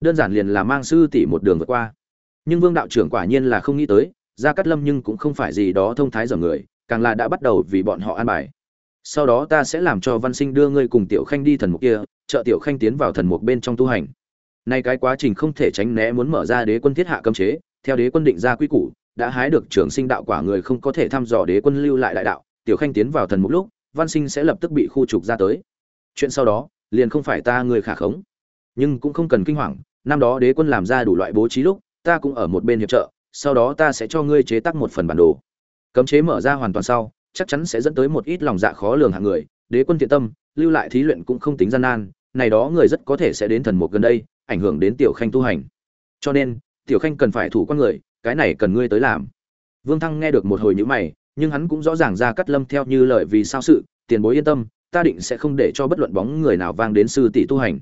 đơn giản liền là mang sư tỷ một đường vượt qua. Nhưng vương đạo trưởng quả nhiên là không nghĩ tới, gia cát lâm nhưng cũng không phải gì đó thông thái dở người, càng là đã bắt đầu vì bọn họ an bài. Sau đó ta sẽ làm cho văn sinh đưa ngươi cùng tiểu khanh đi thần mục kia, trợ tiểu khanh tiến vào thần mục bên trong tu hành. Nay cái quá trình không thể tránh né muốn mở ra đế quân thiết hạ cấm chế, theo đế quân định ra quy củ, đã hái được trường sinh đạo quả người không có thể thăm dò đế quân lưu lại đại đạo, tiểu khanh tiến vào thần mục lúc, văn sinh sẽ lập tức bị khu trục ra tới. Chuyện sau đó, liền không phải ta người khả khống. Nhưng cũng không cần kinh hoàng năm đó đế quân làm ra đủ loại bố trí lúc, ta cũng ở một bên hiệp trợ, sau đó ta sẽ cho ngươi chế tác một phần bản đồ. Cấm chế mở ra hoàn toàn sau, chắc chắn sẽ dẫn tới một ít lòng dạ khó lường hạng người. Đế quân thiện tâm, lưu lại thí luyện cũng không tính gian nan, này đó người rất có thể sẽ đến thần mục gần đây, ảnh hưởng đến tiểu khanh tu hành. Cho nên, tiểu khanh cần phải thủ con người, cái này cần ngươi tới làm. Vương thăng nghe được một hồi nhữ mày, nhưng hắn cũng rõ ràng ra cắt lâm theo như lời vì sao sự, tiền bối yên tâm, ta định sẽ không để cho bất luận bóng người nào vang đến sư tỷ tu hành.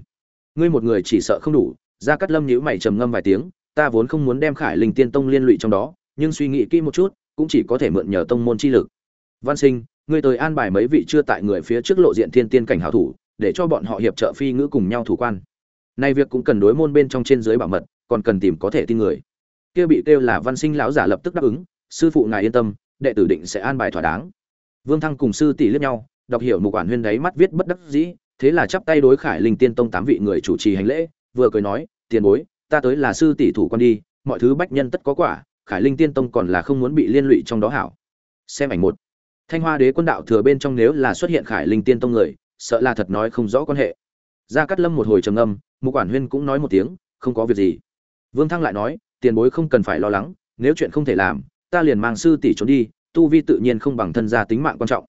Ngươi một người chỉ sợ không đủ gia cát lâm nhíu mày trầm ngâm vài tiếng, ta vốn không muốn đem khải linh tiên tông liên lụy trong đó, nhưng suy nghĩ kỹ một chút, cũng chỉ có thể mượn nhờ tông môn chi lực. Văn sinh, ngươi tới an bài mấy vị chưa tại người phía trước lộ diện thiên tiên cảnh hảo thủ, để cho bọn họ hiệp trợ phi ngữ cùng nhau thủ quan. Nay việc cũng cần đối môn bên trong trên dưới bảo mật, còn cần tìm có thể tin người. Kia bị kêu là văn sinh lão giả lập tức đáp ứng, sư phụ ngài yên tâm, đệ tử định sẽ an bài thỏa đáng. Vương thăng cùng sư tỷ liếc nhau, đọc hiểu một quản huyên đấy mắt viết bất đắc dĩ, thế là chắp tay đối khải linh tiên tông tám vị người chủ trì hành lễ vừa cười nói, tiền bối, ta tới là sư tỷ thủ quan đi, mọi thứ bách nhân tất có quả, khải linh tiên tông còn là không muốn bị liên lụy trong đó hảo. Xem ảnh một. Thanh hoa đế quân đạo thừa bên trong nếu là xuất hiện khải linh tiên tông người, sợ là thật nói không rõ quan hệ. Gia cát lâm một hồi trầm ngâm, mục quản huyên cũng nói một tiếng, không có việc gì. Vương thăng lại nói, tiền bối không cần phải lo lắng, nếu chuyện không thể làm, ta liền mang sư tỷ trốn đi, tu vi tự nhiên không bằng thân gia tính mạng quan trọng.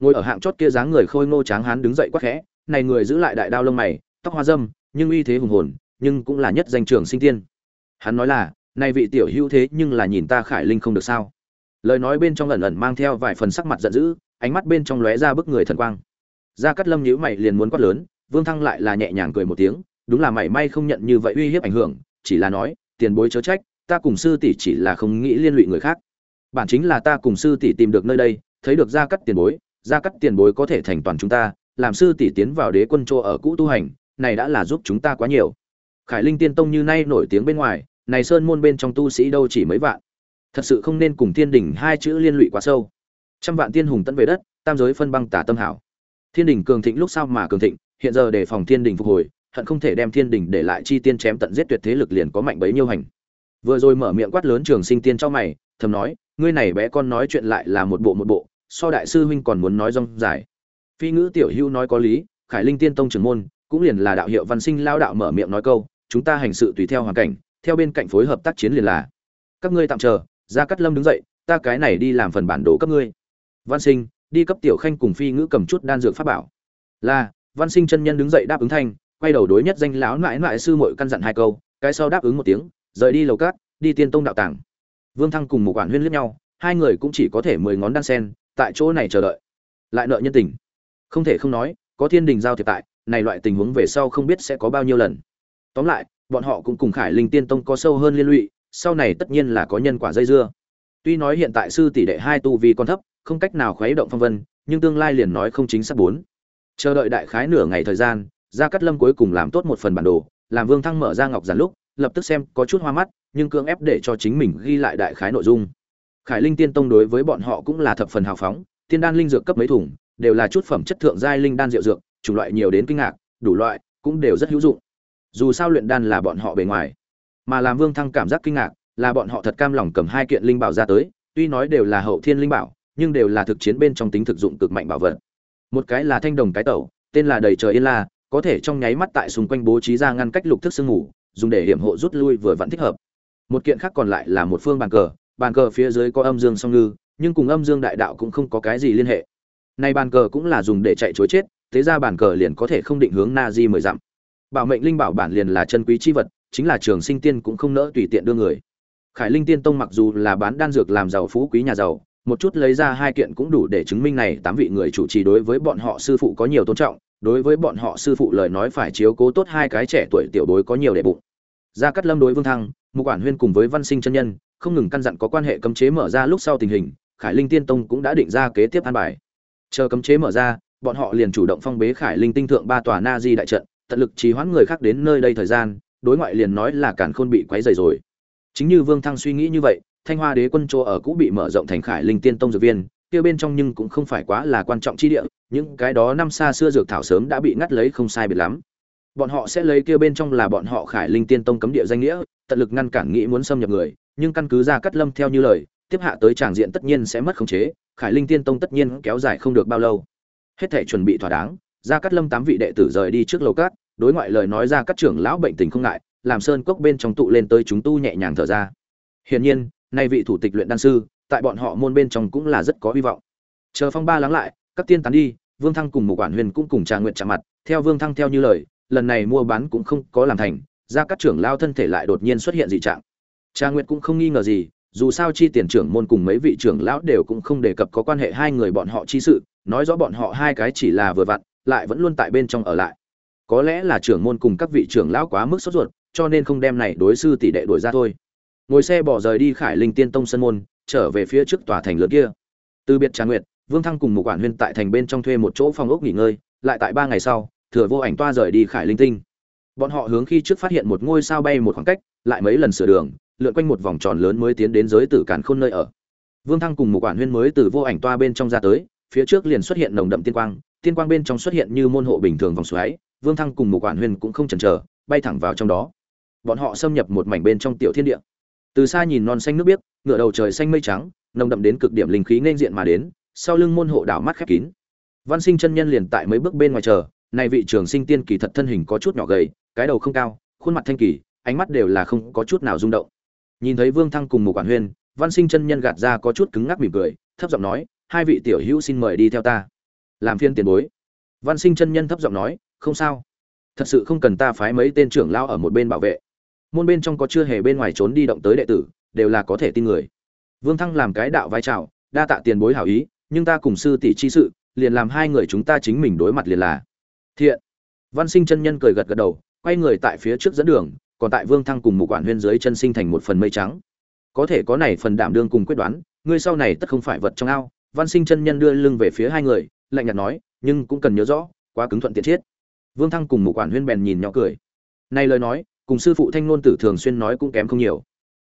Ngồi ở hạng chót kia dáng người khôi ngô tráng hán đứng dậy quắc khẽ, này người giữ lại đại đao lông mày, tóc hoa dâm nhưng uy thế hùng hồn, nhưng cũng là nhất danh trường sinh tiên. Hắn nói là, này vị tiểu hữu thế nhưng là nhìn ta khải linh không được sao? Lời nói bên trong ẩn ẩn mang theo vài phần sắc mặt giận dữ, ánh mắt bên trong lóe ra bức người thần quang. Gia cát lâm nhíu mày liền muốn quát lớn, vương thăng lại là nhẹ nhàng cười một tiếng, đúng là mảy may không nhận như vậy uy hiếp ảnh hưởng, chỉ là nói, tiền bối chớ trách, ta cùng sư tỷ chỉ là không nghĩ liên lụy người khác. Bản chính là ta cùng sư tỷ tìm được nơi đây, thấy được gia cát tiền bối, gia cát tiền bối có thể thành toàn chúng ta, làm sư tỷ tiến vào đế quân chỗ ở cũ tu hành này đã là giúp chúng ta quá nhiều. Khải linh tiên tông như nay nổi tiếng bên ngoài, này sơn môn bên trong tu sĩ đâu chỉ mấy vạn. Thật sự không nên cùng thiên đình hai chữ liên lụy quá sâu. Trăm vạn tiên hùng tận về đất, tam giới phân băng tả tâm hảo. Thiên đình cường thịnh lúc sau mà cường thịnh, hiện giờ để phòng thiên đình phục hồi, hận không thể đem thiên đình để lại chi tiên chém tận giết tuyệt thế lực liền có mạnh bấy nhiêu hành. Vừa rồi mở miệng quát lớn trường sinh tiên cho mày, thầm nói, ngươi này bé con nói chuyện lại là một bộ một bộ, so đại sư huynh còn muốn nói rong dài. Phi ngữ tiểu hữu nói có lý, khải linh tiên tông trưởng môn cũng liền là đạo hiệu văn sinh lao đạo mở miệng nói câu, chúng ta hành sự tùy theo hoàn cảnh, theo bên cạnh phối hợp tác chiến liền là. Các ngươi tạm chờ ra cắt lâm đứng dậy, ta cái này đi làm phần bản đồ cấp ngươi. Văn sinh, đi cấp tiểu khanh cùng phi ngữ cầm chút đan dược pháp bảo. Là, văn sinh chân nhân đứng dậy đáp ứng thanh, quay đầu đối nhất danh lão mãi mãi sư muội căn dặn hai câu, cái sau đáp ứng một tiếng, rời đi lầu cát, đi tiên tông đạo tàng. Vương thăng cùng một quản huyên liếc nhau, hai người cũng chỉ có thể mười ngón đan sen, tại chỗ này chờ đợi. Lại nợ nhân tình. Không thể không nói, có thiên đình giao thiệp tại này loại tình huống về sau không biết sẽ có bao nhiêu lần. Tóm lại, bọn họ cũng cùng khải linh tiên tông có sâu hơn liên lụy, sau này tất nhiên là có nhân quả dây dưa. Tuy nói hiện tại sư tỷ đệ hai tu vi còn thấp, không cách nào khuấy động phong vân, nhưng tương lai liền nói không chính xác bốn. Chờ đợi đại khái nửa ngày thời gian, gia cát lâm cuối cùng làm tốt một phần bản đồ, làm vương thăng mở ra ngọc giản lúc, lập tức xem có chút hoa mắt, nhưng cưỡng ép để cho chính mình ghi lại đại khái nội dung. Khải linh tiên tông đối với bọn họ cũng là thập phần hào phóng, tiên đan linh dược cấp mấy thùng, đều là chút phẩm chất thượng giai linh đan rượu dược chủng loại nhiều đến kinh ngạc, đủ loại cũng đều rất hữu dụng. Dù sao luyện đan là bọn họ bề ngoài, mà làm vương thăng cảm giác kinh ngạc là bọn họ thật cam lòng cầm hai kiện linh bảo ra tới, tuy nói đều là hậu thiên linh bảo, nhưng đều là thực chiến bên trong tính thực dụng cực mạnh bảo vật. Một cái là thanh đồng cái tẩu, tên là đầy trời yên la, có thể trong nháy mắt tại xung quanh bố trí ra ngăn cách lục thức sương ngủ dùng để hiểm hộ rút lui vừa vẫn thích hợp. Một kiện khác còn lại là một phương bàn cờ bàn cờ phía dưới có âm dương song ngư, nhưng cùng âm dương đại đạo cũng không có cái gì liên hệ. Này bàn cờ cũng là dùng để chạy chối chết thế ra bản cờ liền có thể không định hướng na di mười dặm. Bảo mệnh linh bảo bản liền là chân quý chi vật, chính là trường sinh tiên cũng không nỡ tùy tiện đưa người. Khải linh tiên tông mặc dù là bán đan dược làm giàu phú quý nhà giàu, một chút lấy ra hai kiện cũng đủ để chứng minh này tám vị người chủ trì đối với bọn họ sư phụ có nhiều tôn trọng, đối với bọn họ sư phụ lời nói phải chiếu cố tốt hai cái trẻ tuổi tiểu đối có nhiều đệ bụng. Gia cát lâm đối vương thăng một quản huyên cùng với văn sinh chân nhân, không ngừng căn dặn có quan hệ cấm chế mở ra lúc sau tình hình, khải linh tiên tông cũng đã định ra kế tiếp an bài. Chờ cấm chế mở ra bọn họ liền chủ động phong bế khải linh tinh thượng ba tòa na di đại trận, tận lực trì hoãn người khác đến nơi đây thời gian, đối ngoại liền nói là cản khôn bị quấy rầy rồi. Chính như vương thăng suy nghĩ như vậy, thanh hoa đế quân chỗ ở cũ bị mở rộng thành khải linh tiên tông dược viên, kia bên trong nhưng cũng không phải quá là quan trọng chi địa, những cái đó năm xa xưa dược thảo sớm đã bị ngắt lấy không sai biệt lắm. Bọn họ sẽ lấy kia bên trong là bọn họ khải linh tiên tông cấm địa danh nghĩa, tận lực ngăn cản nghĩ muốn xâm nhập người, nhưng căn cứ ra cắt lâm theo như lời, tiếp hạ tới tràng diện tất nhiên sẽ mất khống chế, khải linh tiên tông tất nhiên kéo dài không được bao lâu hết thể chuẩn bị thỏa đáng ra cắt lâm tám vị đệ tử rời đi trước lầu cát, đối ngoại lời nói ra các trưởng lão bệnh tình không ngại, làm sơn cốc bên trong tụ lên tới chúng tu nhẹ nhàng thở ra. Hiển nhiên, nay vị thủ tịch luyện đan sư, tại bọn họ môn bên trong cũng là rất có hy vọng. Chờ phong ba lắng lại, các tiên tán đi, vương thăng cùng một quản huyền cũng cùng trà nguyện chạm mặt, theo vương thăng theo như lời, lần này mua bán cũng không có làm thành ra các trưởng lao thân thể lại đột nhiên xuất hiện dị trạng. Trà nguyện cũng không nghi ngờ gì dù sao chi tiền trưởng môn cùng mấy vị trưởng lão đều cũng không đề cập có quan hệ hai người bọn họ chi sự, nói rõ bọn họ hai cái chỉ là vừa vặn, lại vẫn luôn tại bên trong ở lại. Có lẽ là trưởng môn cùng các vị trưởng lão quá mức sốt ruột, cho nên không đem này đối sư tỷ đệ đuổi ra thôi. Ngồi xe bỏ rời đi khải linh tiên tông sân môn, trở về phía trước tòa thành lớn kia. Từ biệt trà nguyệt, vương thăng cùng một quản huyên tại thành bên trong thuê một chỗ phòng ốc nghỉ ngơi, lại tại ba ngày sau, thừa vô ảnh toa rời đi khải linh tinh. Bọn họ hướng khi trước phát hiện một ngôi sao bay một khoảng cách, lại mấy lần sửa đường lượn quanh một vòng tròn lớn mới tiến đến giới tử càn khôn nơi ở. Vương thăng cùng một quản huyên mới từ vô ảnh toa bên trong ra tới, phía trước liền xuất hiện nồng đậm tiên quang tiên quang bên trong xuất hiện như môn hộ bình thường vòng xoáy, vương thăng cùng một quản huyên cũng không chần chờ, bay thẳng vào trong đó. Bọn họ xâm nhập một mảnh bên trong tiểu thiên địa. Từ xa nhìn non xanh nước biếc ngựa đầu trời xanh mây trắng, nồng đậm đến cực điểm linh khí nên diện mà đến, sau lưng môn hộ đảo mắt khép kín. Văn sinh chân nhân liền tại mấy bước bên ngoài chờ, này vị trường sinh tiên kỳ thật thân hình có chút nhỏ gầy, cái đầu không cao, khuôn mặt thanh kỳ, ánh mắt đều là không có chút nào rung động nhìn thấy vương thăng cùng một quản huyên, văn sinh chân nhân gạt ra có chút cứng ngắc mỉm cười, thấp giọng nói, hai vị tiểu hữu xin mời đi theo ta. Làm phiên tiền bối. Văn sinh chân nhân thấp giọng nói, không sao. Thật sự không cần ta phái mấy tên trưởng lao ở một bên bảo vệ. Môn bên trong có chưa hề bên ngoài trốn đi động tới đệ tử, đều là có thể tin người. Vương thăng làm cái đạo vai trào, đa tạ tiền bối hảo ý, nhưng ta cùng sư tỷ chi sự, liền làm hai người chúng ta chính mình đối mặt liền là. Thiện. Văn sinh chân nhân cười gật gật đầu, quay người tại phía trước dẫn đường còn tại vương thăng cùng một quản huyên dưới chân sinh thành một phần mây trắng. Có thể có này phần đảm đương cùng quyết đoán, ngươi sau này tất không phải vật trong ao. Văn sinh chân nhân đưa lưng về phía hai người, lạnh nhạt nói, nhưng cũng cần nhớ rõ, quá cứng thuận tiện chết vương thăng cùng một quản huyên bèn nhìn nhỏ cười. Này lời nói, cùng sư phụ thanh ngôn tử thường xuyên nói cũng kém không nhiều.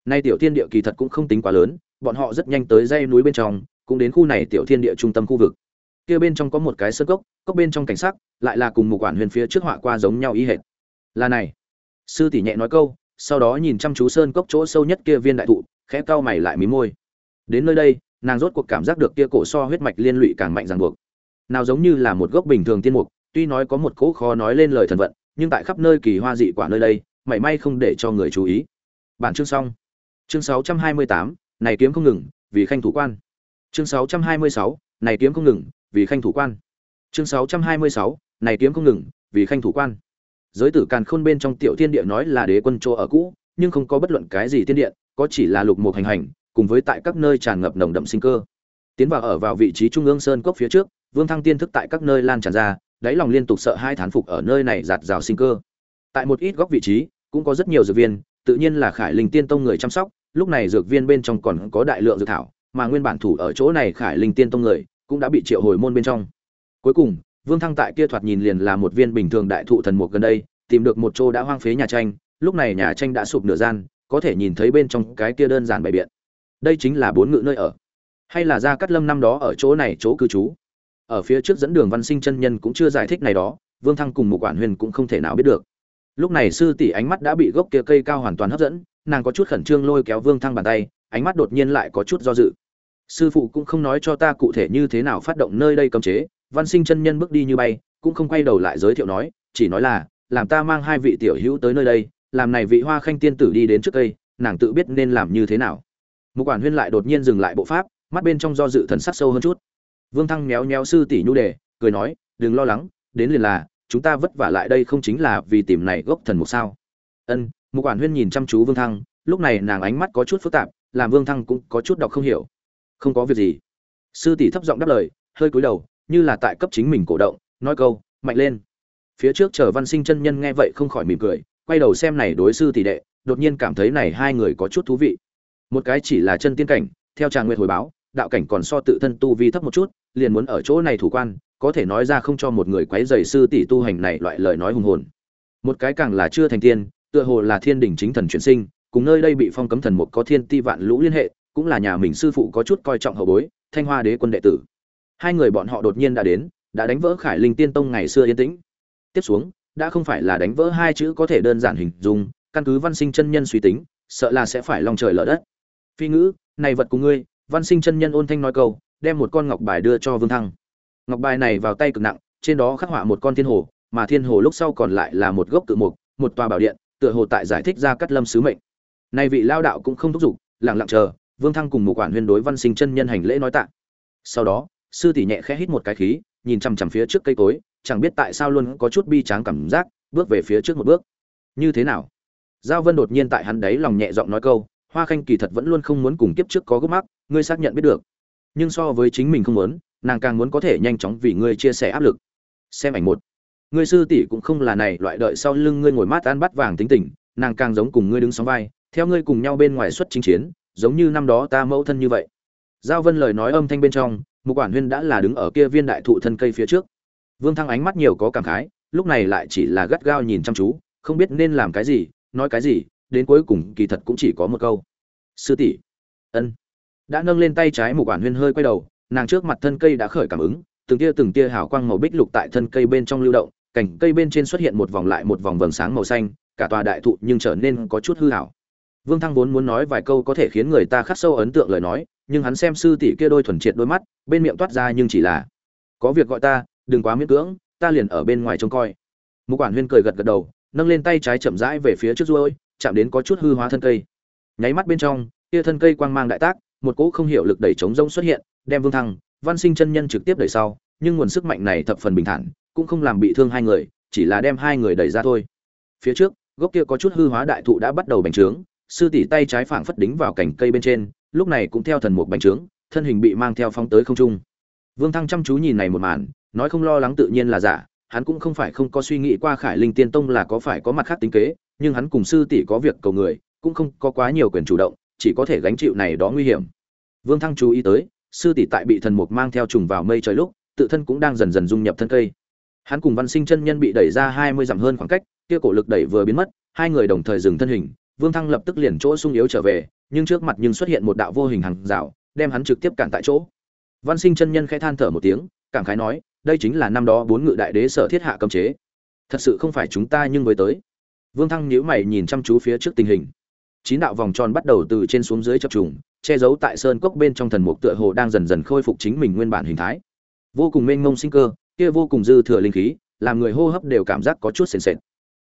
Nay tiểu thiên địa kỳ thật cũng không tính quá lớn, bọn họ rất nhanh tới dây núi bên trong, cũng đến khu này tiểu thiên địa trung tâm khu vực. Kia bên trong có một cái sơn cốc cốc bên trong cảnh sắc, lại là cùng một quản Huyên phía trước họa qua giống nhau ý hệt. Là này sư tỷ nhẹ nói câu sau đó nhìn chăm chú sơn cốc chỗ sâu nhất kia viên đại thụ khẽ cau mày lại mí môi. Đến nơi đây nàng rốt cuộc cảm giác được kia cổ so huyết mạch liên lụy càng mạnh ràng buộc. Nào giống như là một gốc bình thường tiên mục tuy nói có một cỗ khó nói lên lời thần vận nhưng tại khắp nơi kỳ hoa dị quả nơi đây mảy may không để cho người chú ý. Bản chương xong. Chương 628, này kiếm không ngừng vì khanh thủ quan. Chương 626, này kiếm không ngừng vì khanh thủ quan. Chương 626, này kiếm không ngừng vì khanh thủ quan giới tử càn khôn bên trong tiểu thiên địa nói là đế quân chỗ ở cũ, nhưng không có bất luận cái gì thiên địa, có chỉ là lục mục hành hành, cùng với tại các nơi tràn ngập nồng đậm sinh cơ. Tiến vào ở vào vị trí trung ương sơn cốc phía trước, vương thăng tiên thức tại các nơi lan tràn ra, đáy lòng liên tục sợ hai thán phục ở nơi này giạt rào sinh cơ. Tại một ít góc vị trí, cũng có rất nhiều dược viên, tự nhiên là khải linh tiên tông người chăm sóc, lúc này dược viên bên trong còn có đại lượng dược thảo, mà nguyên bản thủ ở chỗ này khải linh tiên tông người, cũng đã bị triệu hồi môn bên trong. Cuối cùng vương thăng tại kia thoạt nhìn liền là một viên bình thường đại thụ thần mục gần đây, tìm được một chỗ đã hoang phế nhà tranh, lúc này nhà tranh đã sụp nửa gian, có thể nhìn thấy bên trong cái kia đơn giản bày biện. Đây chính là bốn ngự nơi ở. Hay là gia cát lâm năm đó ở chỗ này chỗ cư trú. Ở phía trước dẫn đường văn sinh chân nhân cũng chưa giải thích này đó, vương thăng cùng một quản huyền cũng không thể nào biết được. Lúc này sư tỷ ánh mắt đã bị gốc kia cây cao hoàn toàn hấp dẫn, nàng có chút khẩn trương lôi kéo vương thăng bàn tay, ánh mắt đột nhiên lại có chút do dự. Sư phụ cũng không nói cho ta cụ thể như thế nào phát động nơi đây cấm chế văn sinh chân nhân bước đi như bay cũng không quay đầu lại giới thiệu nói chỉ nói là làm ta mang hai vị tiểu hữu tới nơi đây làm này vị hoa khanh tiên tử đi đến trước đây, nàng tự biết nên làm như thế nào. Một quản huyên lại đột nhiên dừng lại bộ pháp mắt bên trong do dự thần sắc sâu hơn chút. Vương thăng méo méo sư tỷ nhu đề cười nói đừng lo lắng đến liền là chúng ta vất vả lại đây không chính là vì tìm này gốc thần mục sao? Ân một quản huyên nhìn chăm chú vương thăng lúc này nàng ánh mắt có chút phức tạp làm vương thăng cũng có chút đọc không hiểu. Không có việc gì. Sư tỷ thấp giọng đáp lời hơi cúi đầu như là tại cấp chính mình cổ động, nói câu, mạnh lên. Phía trước chờ văn sinh chân nhân nghe vậy không khỏi mỉm cười, quay đầu xem này đối sư tỷ đệ, đột nhiên cảm thấy này hai người có chút thú vị. Một cái chỉ là chân tiên cảnh, theo tràng nguyệt hồi báo, đạo cảnh còn so tự thân tu vi thấp một chút, liền muốn ở chỗ này thủ quan, có thể nói ra không cho một người quấy rầy sư tỷ tu hành này loại lời nói hùng hồn. Một cái càng là chưa thành tiên, tựa hồ là thiên đình chính thần chuyển sinh, cùng nơi đây bị phong cấm thần mục có thiên ti vạn lũ liên hệ, cũng là nhà mình sư phụ có chút coi trọng hậu bối, thanh hoa đế quân đệ tử hai người bọn họ đột nhiên đã đến, đã đánh vỡ khải linh tiên tông ngày xưa yên tĩnh. Tiếp xuống, đã không phải là đánh vỡ hai chữ có thể đơn giản hình dung, căn cứ văn sinh chân nhân suy tính, sợ là sẽ phải lòng trời lở đất. Phi ngữ, này vật của ngươi, văn sinh chân nhân ôn thanh nói câu, đem một con ngọc bài đưa cho vương thăng. Ngọc bài này vào tay cực nặng, trên đó khắc họa một con thiên hồ, mà thiên hồ lúc sau còn lại là một gốc cự mục, một tòa bảo điện, tựa hồ tại giải thích ra cắt lâm sứ mệnh. Nay vị lao đạo cũng không thúc giục, lặng lặng chờ, vương thăng cùng một quản huyên đối văn sinh chân nhân hành lễ nói tạ. Sau đó sư tỷ nhẹ khẽ hít một cái khí, nhìn chằm chằm phía trước cây cối, chẳng biết tại sao luôn có chút bi tráng cảm giác, bước về phía trước một bước. Như thế nào? Giao vân đột nhiên tại hắn đấy lòng nhẹ giọng nói câu, hoa khanh kỳ thật vẫn luôn không muốn cùng kiếp trước có gốc mắc, ngươi xác nhận biết được. Nhưng so với chính mình không muốn, nàng càng muốn có thể nhanh chóng vì ngươi chia sẻ áp lực. Xem ảnh một. Ngươi sư tỷ cũng không là này, loại đợi sau lưng ngươi ngồi mát ăn bắt vàng tính tình, nàng càng giống cùng ngươi đứng sóng vai, theo ngươi cùng nhau bên ngoài xuất chinh chiến, giống như năm đó ta mẫu thân như vậy. Giao vân lời nói âm thanh bên trong mục quản huyên đã là đứng ở kia viên đại thụ thân cây phía trước. Vương thăng ánh mắt nhiều có cảm khái, lúc này lại chỉ là gắt gao nhìn chăm chú, không biết nên làm cái gì, nói cái gì, đến cuối cùng kỳ thật cũng chỉ có một câu. Sư tỷ. Ân. Đã nâng lên tay trái mục quản huyên hơi quay đầu, nàng trước mặt thân cây đã khởi cảm ứng, từng tia từng tia hào quang màu bích lục tại thân cây bên trong lưu động, cành cây bên trên xuất hiện một vòng lại một vòng vầng sáng màu xanh, cả tòa đại thụ nhưng trở nên có chút hư hảo vương thăng vốn muốn nói vài câu có thể khiến người ta khắc sâu ấn tượng lời nói nhưng hắn xem sư tỷ kia đôi thuần triệt đôi mắt, bên miệng toát ra nhưng chỉ là, có việc gọi ta, đừng quá miễn cưỡng, ta liền ở bên ngoài trông coi. Mục quản huyên cười gật gật đầu, nâng lên tay trái chậm rãi về phía trước ruôi chạm đến có chút hư hóa thân cây. Nháy mắt bên trong, kia thân cây quang mang đại tác, một cỗ không hiểu lực đẩy chống rông xuất hiện, đem vương thăng, văn sinh chân nhân trực tiếp đẩy sau, nhưng nguồn sức mạnh này thập phần bình thản, cũng không làm bị thương hai người, chỉ là đem hai người đẩy ra thôi. Phía trước, gốc kia có chút hư hóa đại thụ đã bắt đầu bành trướng sư tỷ tay trái phảng phất đính vào cành cây bên trên, lúc này cũng theo thần mục bành trướng, thân hình bị mang theo phóng tới không trung. Vương thăng chăm chú nhìn này một màn, nói không lo lắng tự nhiên là giả, hắn cũng không phải không có suy nghĩ qua khải linh tiên tông là có phải có mặt khác tính kế, nhưng hắn cùng sư tỷ có việc cầu người, cũng không có quá nhiều quyền chủ động, chỉ có thể gánh chịu này đó nguy hiểm. Vương thăng chú ý tới, sư tỷ tại bị thần mục mang theo trùng vào mây trời lúc, tự thân cũng đang dần dần dung nhập thân cây. Hắn cùng văn sinh chân nhân bị đẩy ra hai mươi dặm hơn khoảng cách, kia cổ lực đẩy vừa biến mất, hai người đồng thời dừng thân hình vương thăng lập tức liền chỗ sung yếu trở về, nhưng trước mặt nhưng xuất hiện một đạo vô hình hàng rào, đem hắn trực tiếp cản tại chỗ. Văn sinh chân nhân khẽ than thở một tiếng, cảm khái nói, đây chính là năm đó bốn ngự đại đế sở thiết hạ cấm chế. Thật sự không phải chúng ta nhưng với tới. Vương thăng nhíu mày nhìn chăm chú phía trước tình hình. Chín đạo vòng tròn bắt đầu từ trên xuống dưới chập trùng, che giấu tại sơn cốc bên trong thần mục tựa hồ đang dần dần khôi phục chính mình nguyên bản hình thái. Vô cùng mênh mông sinh cơ, kia vô cùng dư thừa linh khí, làm người hô hấp đều cảm giác có chút sền sệt.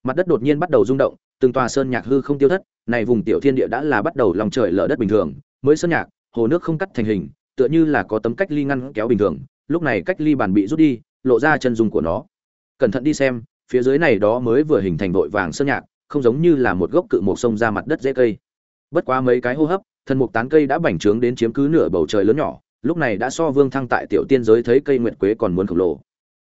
Mặt đất đột nhiên bắt đầu rung động từng tòa sơn nhạc hư không tiêu thất, này vùng tiểu thiên địa đã là bắt đầu lòng trời lở đất bình thường, mới sơn nhạc, hồ nước không cắt thành hình, tựa như là có tấm cách ly ngăn kéo bình thường, lúc này cách ly bàn bị rút đi, lộ ra chân dung của nó. Cẩn thận đi xem, phía dưới này đó mới vừa hình thành vội vàng sơn nhạc, không giống như là một gốc cự mộc sông ra mặt đất dễ cây. Bất quá mấy cái hô hấp, thần mục tán cây đã bành trướng đến chiếm cứ nửa bầu trời lớn nhỏ, lúc này đã so vương thăng tại tiểu tiên giới thấy cây nguyệt quế còn muốn khổng lồ.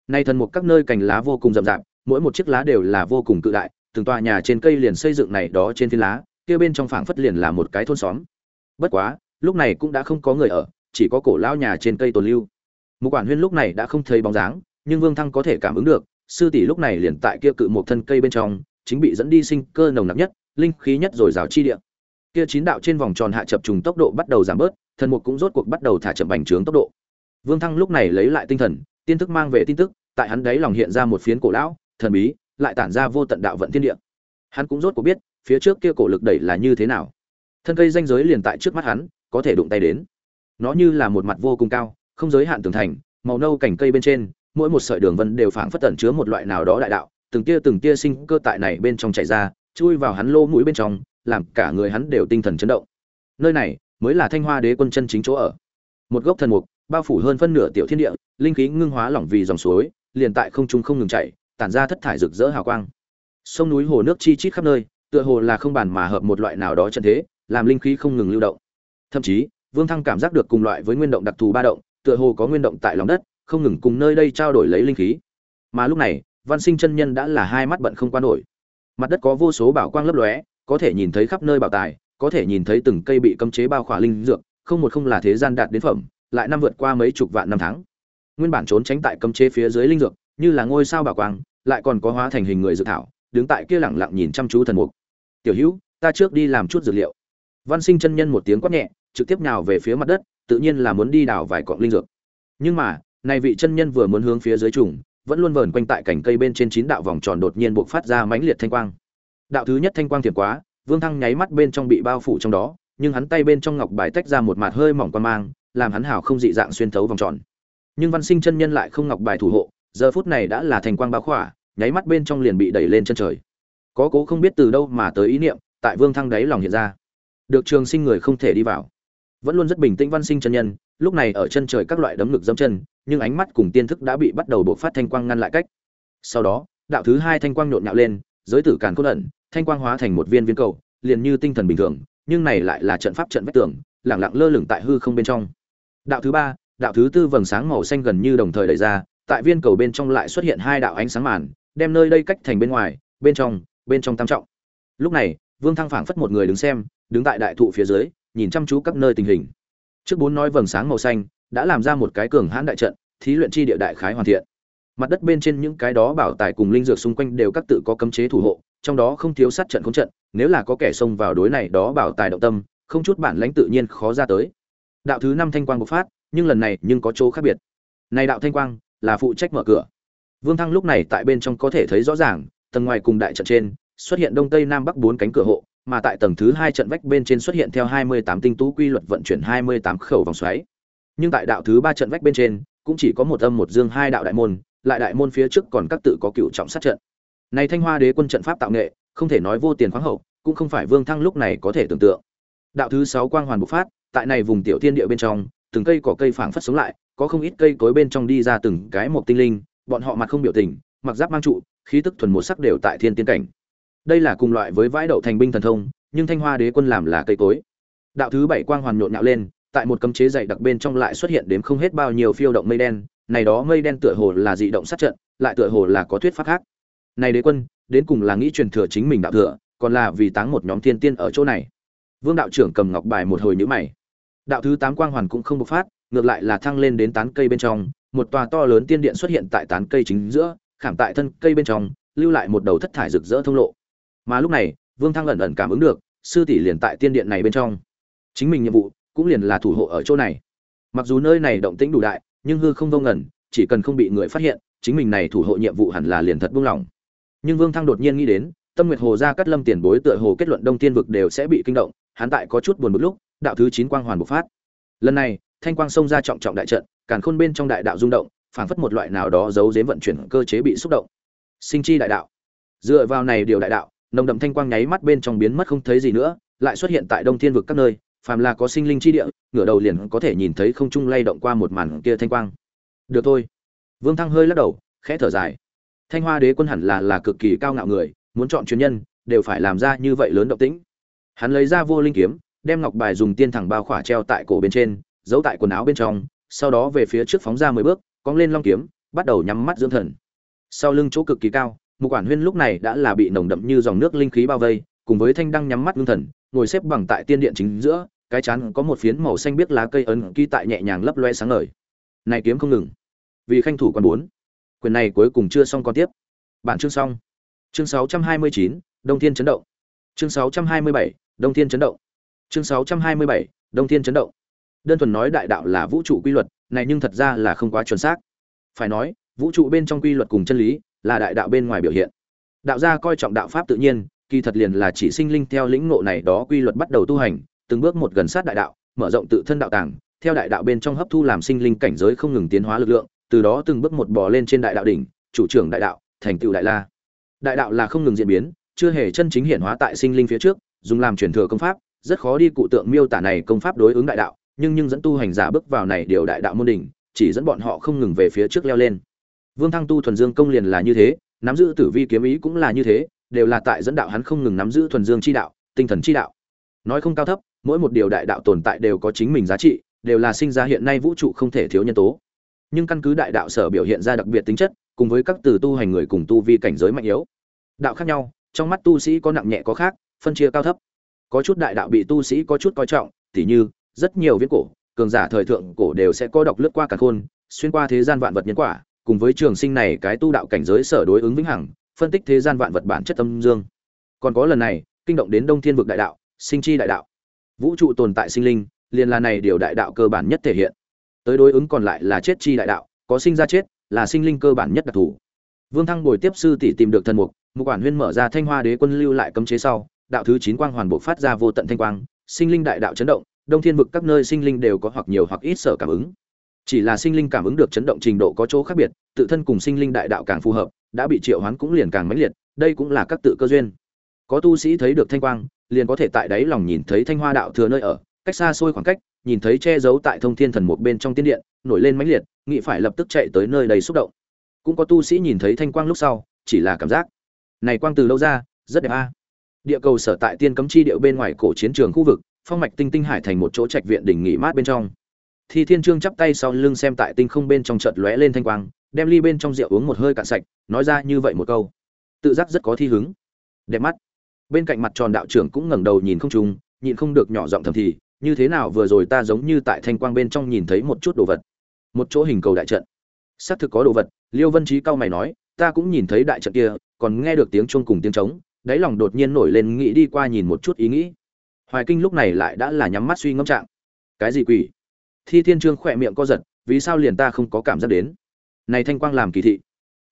Nay thần mục các nơi cành lá vô cùng rậm rạp, mỗi một chiếc lá đều là vô cùng cự đại từng tòa nhà trên cây liền xây dựng này đó trên phiến lá, kia bên trong phảng phất liền là một cái thôn xóm. Bất quá, lúc này cũng đã không có người ở, chỉ có cổ lão nhà trên cây tồn lưu. Mục quản huyên lúc này đã không thấy bóng dáng, nhưng vương thăng có thể cảm ứng được, sư tỷ lúc này liền tại kia cự một thân cây bên trong, chính bị dẫn đi sinh cơ nồng nặc nhất, linh khí nhất rồi rào chi địa. Kia chín đạo trên vòng tròn hạ chập trùng tốc độ bắt đầu giảm bớt, thần mục cũng rốt cuộc bắt đầu thả chậm bành trướng tốc độ. Vương thăng lúc này lấy lại tinh thần, tiên thức mang về tin tức, tại hắn đấy lòng hiện ra một phiến cổ lão, thần bí lại tản ra vô tận đạo vận thiên địa. Hắn cũng rốt cuộc biết, phía trước kia cổ lực đẩy là như thế nào. Thân cây danh giới liền tại trước mắt hắn, có thể đụng tay đến. Nó như là một mặt vô cùng cao, không giới hạn tường thành, màu nâu cảnh cây bên trên, mỗi một sợi đường vân đều phảng phất tẩn chứa một loại nào đó đại đạo, từng tia từng tia sinh cơ tại này bên trong chảy ra, chui vào hắn lô mũi bên trong, làm cả người hắn đều tinh thần chấn động. Nơi này mới là thanh hoa đế quân chân chính chỗ ở. Một gốc thần mục, bao phủ hơn phân nửa tiểu thiên địa, linh khí ngưng hóa lỏng vì dòng suối, liền tại không trung không ngừng chảy tản ra thất thải rực rỡ hào quang. Sông núi hồ nước chi chít khắp nơi, tựa hồ là không bàn mà hợp một loại nào đó chân thế, làm linh khí không ngừng lưu động. Thậm chí, vương thăng cảm giác được cùng loại với nguyên động đặc thù ba động, tựa hồ có nguyên động tại lòng đất, không ngừng cùng nơi đây trao đổi lấy linh khí. Mà lúc này, văn sinh chân nhân đã là hai mắt bận không qua nổi. Mặt đất có vô số bảo quang lấp lóe, có thể nhìn thấy khắp nơi bảo tài, có thể nhìn thấy từng cây bị cấm chế bao khỏa linh dược, không một không là thế gian đạt đến phẩm, lại năm vượt qua mấy chục vạn năm tháng. Nguyên bản trốn tránh tại cấm chế phía dưới linh dược như là ngôi sao bảo quang, lại còn có hóa thành hình người dự thảo, đứng tại kia lặng lặng nhìn chăm chú thần mục. Tiểu hữu, ta trước đi làm chút dược liệu. Văn sinh chân nhân một tiếng quát nhẹ, trực tiếp nào về phía mặt đất, tự nhiên là muốn đi đào vài cọng linh dược. Nhưng mà, này vị chân nhân vừa muốn hướng phía dưới trùng, vẫn luôn vờn quanh tại cành cây bên trên chín đạo vòng tròn đột nhiên bộc phát ra mãnh liệt thanh quang. Đạo thứ nhất thanh quang thiệt quá, vương thăng nháy mắt bên trong bị bao phủ trong đó, nhưng hắn tay bên trong ngọc bài tách ra một mặt hơi mỏng quan mang, làm hắn hào không dị dạng xuyên thấu vòng tròn. Nhưng văn sinh chân nhân lại không ngọc bài thủ hộ giờ phút này đã là thành quang bao khỏa, nháy mắt bên trong liền bị đẩy lên chân trời. Có cố không biết từ đâu mà tới ý niệm, tại vương thăng đáy lòng hiện ra. Được trường sinh người không thể đi vào. Vẫn luôn rất bình tĩnh văn sinh chân nhân, lúc này ở chân trời các loại đấm ngực dẫm chân, nhưng ánh mắt cùng tiên thức đã bị bắt đầu bộc phát thanh quang ngăn lại cách. Sau đó, đạo thứ hai thanh quang nhộn nhạo lên, giới tử càn cốt ẩn, thanh quang hóa thành một viên viên cầu, liền như tinh thần bình thường, nhưng này lại là trận pháp trận vách tường lẳng lặng lơ lửng tại hư không bên trong. Đạo thứ ba, đạo thứ tư vầng sáng màu xanh gần như đồng thời đẩy ra tại viên cầu bên trong lại xuất hiện hai đạo ánh sáng màn, đem nơi đây cách thành bên ngoài, bên trong bên trong tam trọng. Lúc này, vương thăng phảng phất một người đứng xem, đứng tại đại thụ phía dưới, nhìn chăm chú các nơi tình hình. Trước bốn nói vầng sáng màu xanh, đã làm ra một cái cường hãn đại trận, thí luyện chi địa đại khái hoàn thiện. Mặt đất bên trên những cái đó bảo tài cùng linh dược xung quanh đều các tự có cấm chế thủ hộ, trong đó không thiếu sát trận không trận, nếu là có kẻ xông vào đối này đó bảo tài động tâm, không chút bản lãnh tự nhiên khó ra tới. Đạo thứ năm thanh quang bộc phát, nhưng lần này nhưng có chỗ khác biệt. Này đạo thanh quang là phụ trách mở cửa vương thăng lúc này tại bên trong có thể thấy rõ ràng tầng ngoài cùng đại trận trên xuất hiện đông tây nam bắc bốn cánh cửa hộ mà tại tầng thứ hai trận vách bên trên xuất hiện theo 28 tinh tú quy luật vận chuyển 28 khẩu vòng xoáy. Nhưng tại đạo thứ ba trận vách bên trên, cũng chỉ có một âm một dương hai đạo đại môn, lại đại môn phía trước còn các tự có cựu trọng sát trận. Này Thanh Hoa Đế quân trận pháp tạo nghệ, không thể nói vô tiền khoáng hậu, cũng không phải Vương Thăng lúc này có thể tưởng tượng. Đạo thứ 6 quang hoàn bộc phát, tại này vùng tiểu thiên địa bên trong, từng cây cỏ cây phảng phất sống lại, có không ít cây cối bên trong đi ra từng cái một tinh linh, bọn họ mặt không biểu tình, mặc giáp mang trụ, khí tức thuần một sắc đều tại thiên tiên cảnh. Đây là cùng loại với vãi đậu thành binh thần thông nhưng thanh hoa đế quân làm là cây cối. Đạo thứ bảy quang hoàn nhộn nhạo lên tại một cấm chế dày đặc bên trong lại xuất hiện đến không hết bao nhiêu phiêu động mây đen này đó mây đen tựa hồ là dị động sát trận lại tựa hồ là có thuyết pháp khác. Này đế quân đến cùng là nghĩ truyền thừa chính mình đạo thừa còn là vì táng một nhóm thiên tiên ở chỗ này. Vương đạo trưởng cầm ngọc bài một hồi nhíu mày đạo thứ tám quang hoàn cũng không bộc phát, ngược lại là thăng lên đến tán cây bên trong, một tòa to lớn tiên điện xuất hiện tại tán cây chính giữa, khảm tại thân cây bên trong, lưu lại một đầu thất thải rực rỡ thông lộ. Mà lúc này, vương thăng ẩn ẩn cảm ứng được, sư tỷ liền tại tiên điện này bên trong. Chính mình nhiệm vụ, cũng liền là thủ hộ ở chỗ này. Mặc dù nơi này động tĩnh đủ đại, nhưng hư không vô ngẩn chỉ cần không bị người phát hiện, chính mình này thủ hộ nhiệm vụ hẳn là liền thật buông lỏng. Nhưng vương thăng đột nhiên nghĩ đến, tâm nguyệt hồ ra cắt lâm tiền bối tựa hồ kết luận đông tiên vực đều sẽ bị kinh động, hắn tại có chút buồn bực lúc đạo thứ chín quang hoàn bộc phát. Lần này, thanh quang xông ra trọng trọng đại trận, càn khôn bên trong đại đạo rung động, phảng phất một loại nào đó giấu giếm vận chuyển cơ chế bị xúc động. Sinh chi đại đạo. Dựa vào này điều đại đạo, nồng đậm thanh quang nháy mắt bên trong biến mất không thấy gì nữa, lại xuất hiện tại đông thiên vực các nơi, phàm là có sinh linh chi địa, ngửa đầu liền có thể nhìn thấy không trung lay động qua một màn kia thanh quang. Được thôi. Vương thăng hơi lắc đầu, khẽ thở dài. Thanh hoa đế quân hẳn là là cực kỳ cao ngạo người, muốn chọn chuyên nhân, đều phải làm ra như vậy lớn động tĩnh. Hắn lấy ra vô linh kiếm đem ngọc bài dùng tiên thẳng bao khỏa treo tại cổ bên trên giấu tại quần áo bên trong sau đó về phía trước phóng ra mười bước cong lên long kiếm bắt đầu nhắm mắt dưỡng thần sau lưng chỗ cực kỳ cao một quản huyên lúc này đã là bị nồng đậm như dòng nước linh khí bao vây, cùng với thanh đăng nhắm mắt ngưng thần, ngồi xếp bằng tại tiên điện chính giữa, cái chán có một phiến màu xanh biếc lá cây ấn ký tại nhẹ nhàng lấp loe sáng ngời. Này kiếm không ngừng. Vì khanh thủ còn bốn. Quyền này cuối cùng chưa xong còn tiếp. Bản chương xong. Chương 629, Đông Thiên chấn động. Chương 627, Đông Thiên chấn động. Chương 627, Đông Thiên chấn động. Đơn thuần nói đại đạo là vũ trụ quy luật, này nhưng thật ra là không quá chuẩn xác. Phải nói, vũ trụ bên trong quy luật cùng chân lý, là đại đạo bên ngoài biểu hiện đạo gia coi trọng đạo pháp tự nhiên kỳ thật liền là chỉ sinh linh theo lĩnh ngộ này đó quy luật bắt đầu tu hành từng bước một gần sát đại đạo mở rộng tự thân đạo tàng theo đại đạo bên trong hấp thu làm sinh linh cảnh giới không ngừng tiến hóa lực lượng từ đó từng bước một bò lên trên đại đạo đỉnh chủ trưởng đại đạo thành tựu đại la đại đạo là không ngừng diễn biến chưa hề chân chính hiện hóa tại sinh linh phía trước dùng làm truyền thừa công pháp rất khó đi cụ tượng miêu tả này công pháp đối ứng đại đạo nhưng nhưng dẫn tu hành giả bước vào này điều đại đạo môn đỉnh chỉ dẫn bọn họ không ngừng về phía trước leo lên Vương Thăng tu thuần dương công liền là như thế, nắm giữ tử vi kiếm ý cũng là như thế, đều là tại dẫn đạo hắn không ngừng nắm giữ thuần dương chi đạo, tinh thần chi đạo. Nói không cao thấp, mỗi một điều đại đạo tồn tại đều có chính mình giá trị, đều là sinh ra hiện nay vũ trụ không thể thiếu nhân tố. Nhưng căn cứ đại đạo sở biểu hiện ra đặc biệt tính chất, cùng với các từ tu hành người cùng tu vi cảnh giới mạnh yếu. Đạo khác nhau, trong mắt tu sĩ có nặng nhẹ có khác, phân chia cao thấp. Có chút đại đạo bị tu sĩ có chút coi trọng, tỉ như rất nhiều viễn cổ, cường giả thời thượng cổ đều sẽ có độc lướt qua cả khôn, xuyên qua thế gian vạn vật nhân quả, cùng với trường sinh này cái tu đạo cảnh giới sở đối ứng vĩnh hằng, phân tích thế gian vạn vật bản chất âm dương. Còn có lần này, kinh động đến đông thiên vực đại đạo sinh chi đại đạo. Vũ trụ tồn tại sinh linh liền là này điều đại đạo cơ bản nhất thể hiện. Tới đối ứng còn lại là chết chi đại đạo có sinh ra chết là sinh linh cơ bản nhất đặc thù. Vương thăng bồi tiếp sư tỷ tìm được thần mục mục quản huyên mở ra thanh hoa đế quân lưu lại cấm chế sau đạo thứ chín quang hoàn bộ phát ra vô tận thanh quang, sinh linh đại đạo chấn động, đông thiên vực các nơi sinh linh đều có hoặc nhiều hoặc ít sở cảm ứng. Chỉ là sinh linh cảm ứng được chấn động trình độ có chỗ khác biệt, tự thân cùng sinh linh đại đạo càng phù hợp, đã bị triệu hoán cũng liền càng mãnh liệt, đây cũng là các tự cơ duyên. Có tu sĩ thấy được thanh quang, liền có thể tại đáy lòng nhìn thấy thanh hoa đạo thừa nơi ở, cách xa xôi khoảng cách, nhìn thấy che giấu tại thông thiên thần một bên trong tiên điện, nổi lên mãnh liệt nghị phải lập tức chạy tới nơi đầy xúc động. Cũng có tu sĩ nhìn thấy thanh quang lúc sau, chỉ là cảm giác, này quang từ lâu ra, rất đẹp a địa cầu sở tại tiên cấm chi điệu bên ngoài cổ chiến trường khu vực, phong mạch tinh tinh hải thành một chỗ trạch viện đỉnh nghỉ mát bên trong. Thì thiên trương chắp tay sau lưng xem tại tinh không bên trong chợt lóe lên thanh quang, đem ly bên trong rượu uống một hơi cạn sạch, nói ra như vậy một câu. Tự giác rất có thi hứng. Đẹp mắt. Bên cạnh mặt tròn đạo trưởng cũng ngẩng đầu nhìn không trùng nhịn không được nhỏ giọng thầm thì, như thế nào vừa rồi ta giống như tại thanh quang bên trong nhìn thấy một chút đồ vật. Một chỗ hình cầu đại trận. Xác thực có đồ vật, liêu vân trí cao mày nói, ta cũng nhìn thấy đại trận kia, còn nghe được tiếng chuông cùng tiếng trống đáy lòng đột nhiên nổi lên nghĩ đi qua nhìn một chút ý nghĩ. Hoài kinh lúc này lại đã là nhắm mắt suy ngẫm trạng. Cái gì quỷ? Thi thiên trương khỏe miệng co giật vì sao liền ta không có cảm giác đến? Này thanh quang làm kỳ thị.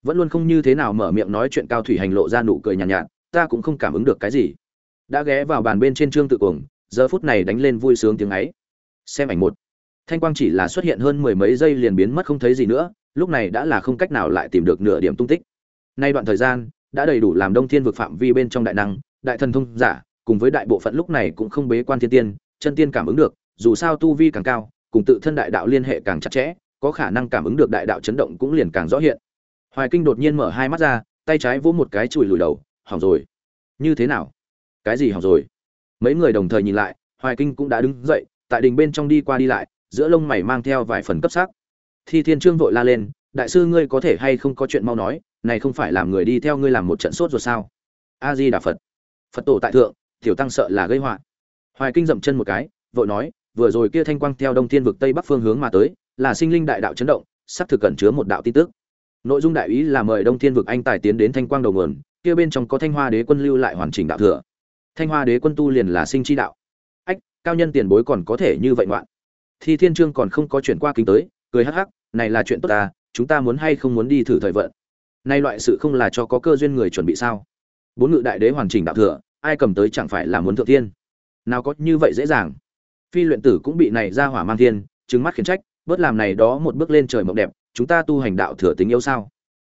Vẫn luôn không như thế nào mở miệng nói chuyện cao thủy hành lộ ra nụ cười nhàn nhạt, nhạt ta cũng không cảm ứng được cái gì. Đã ghé vào bàn bên trên trương tự cuồng giờ phút này đánh lên vui sướng tiếng ấy. Xem ảnh một. Thanh quang chỉ là xuất hiện hơn mười mấy giây liền biến mất không thấy gì nữa lúc này đã là không cách nào lại tìm được nửa điểm tung tích. Nay đoạn thời gian đã đầy đủ làm đông thiên vực phạm vi bên trong đại năng, đại thần thông giả, cùng với đại bộ phận lúc này cũng không bế quan thiên tiên, chân tiên cảm ứng được, dù sao tu vi càng cao, cùng tự thân đại đạo liên hệ càng chặt chẽ, có khả năng cảm ứng được đại đạo chấn động cũng liền càng rõ hiện. Hoài kinh đột nhiên mở hai mắt ra, tay trái vỗ một cái chùi lùi đầu, hỏng rồi. Như thế nào? Cái gì hỏng rồi? Mấy người đồng thời nhìn lại, hoài kinh cũng đã đứng dậy, tại đình bên trong đi qua đi lại, giữa lông mày mang theo vài phần cấp sắc. Thi thiên trương vội la lên, đại sư ngươi có thể hay không có chuyện mau nói này không phải làm người đi theo ngươi làm một trận sốt rồi sao? A di đà phật phật tổ tại thượng, tiểu tăng sợ là gây họa. Hoài kinh dậm chân một cái, vội nói, vừa rồi kia thanh quang theo đông thiên vực tây bắc phương hướng mà tới, là sinh linh đại đạo chấn động, sắp thực cẩn chứa một đạo tin tức. Nội dung đại ý là mời đông thiên vực anh tài tiến đến thanh quang đầu nguồn, kia bên trong có thanh hoa đế quân lưu lại hoàn chỉnh đạo thừa. Thanh hoa đế quân tu liền là sinh chi đạo. Ách, cao nhân tiền bối còn có thể như vậy ngoạn. Thi thiên trương còn không có chuyển qua kính tới, cười hắc hắc, này là chuyện tốt ta chúng ta muốn hay không muốn đi thử thời vận nay loại sự không là cho có cơ duyên người chuẩn bị sao? Bốn ngự đại đế hoàn chỉnh đạo thừa, ai cầm tới chẳng phải là muốn thượng thiên? Nào có như vậy dễ dàng. Phi luyện tử cũng bị này ra hỏa mang thiên, trừng mắt khiển trách, bớt làm này đó một bước lên trời mộng đẹp, chúng ta tu hành đạo thừa tính yêu sao?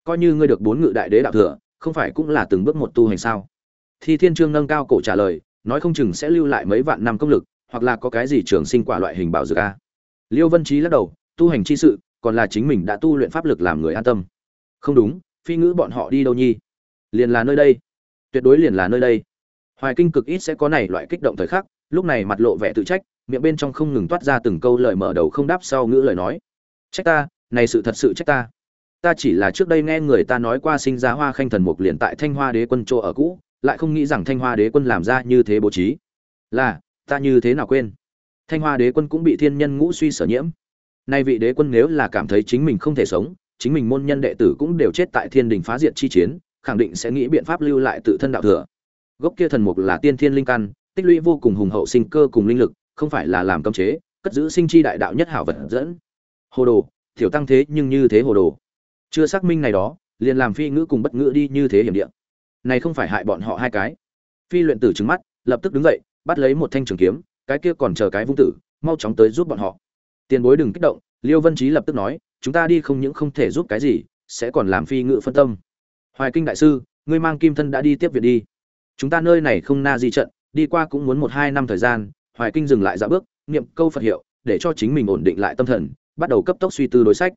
Coi như ngươi được bốn ngự đại đế đạo thừa, không phải cũng là từng bước một tu hành sao? Thì thiên trương nâng cao cổ trả lời, nói không chừng sẽ lưu lại mấy vạn năm công lực, hoặc là có cái gì trường sinh quả loại hình bảo dược a. Liêu vân trí lắc đầu, tu hành chi sự, còn là chính mình đã tu luyện pháp lực làm người an tâm. Không đúng phi ngữ bọn họ đi đâu nhi? Liền là nơi đây. Tuyệt đối liền là nơi đây. Hoài kinh cực ít sẽ có này loại kích động thời khắc, lúc này mặt lộ vẻ tự trách, miệng bên trong không ngừng toát ra từng câu lời mở đầu không đáp sau ngữ lời nói. Trách ta, này sự thật sự trách ta. Ta chỉ là trước đây nghe người ta nói qua sinh ra hoa khanh thần mục liền tại thanh hoa đế quân chỗ ở cũ, lại không nghĩ rằng thanh hoa đế quân làm ra như thế bố trí. Là, ta như thế nào quên? Thanh hoa đế quân cũng bị thiên nhân ngũ suy sở nhiễm. Nay vị đế quân nếu là cảm thấy chính mình không thể sống chính mình môn nhân đệ tử cũng đều chết tại thiên đình phá diệt chi chiến, khẳng định sẽ nghĩ biện pháp lưu lại tự thân đạo thừa. Gốc kia thần mục là tiên thiên linh căn, tích lũy vô cùng hùng hậu sinh cơ cùng linh lực, không phải là làm cấm chế, cất giữ sinh chi đại đạo nhất hảo vật dẫn. Hồ đồ, thiểu tăng thế nhưng như thế hồ đồ. Chưa xác minh này đó, liền làm phi ngữ cùng bất ngữ đi như thế hiểm địa. Này không phải hại bọn họ hai cái. Phi luyện tử trứng mắt, lập tức đứng dậy, bắt lấy một thanh trường kiếm, cái kia còn chờ cái vung tử, mau chóng tới giúp bọn họ. Tiền bối đừng kích động, liêu vân trí lập tức nói chúng ta đi không những không thể giúp cái gì, sẽ còn làm phi ngự phân tâm. Hoài kinh đại sư, ngươi mang kim thân đã đi tiếp viện đi. Chúng ta nơi này không na di trận, đi qua cũng muốn một hai năm thời gian, hoài kinh dừng lại dạo bước, niệm câu phật hiệu, để cho chính mình ổn định lại tâm thần, bắt đầu cấp tốc suy tư đối sách.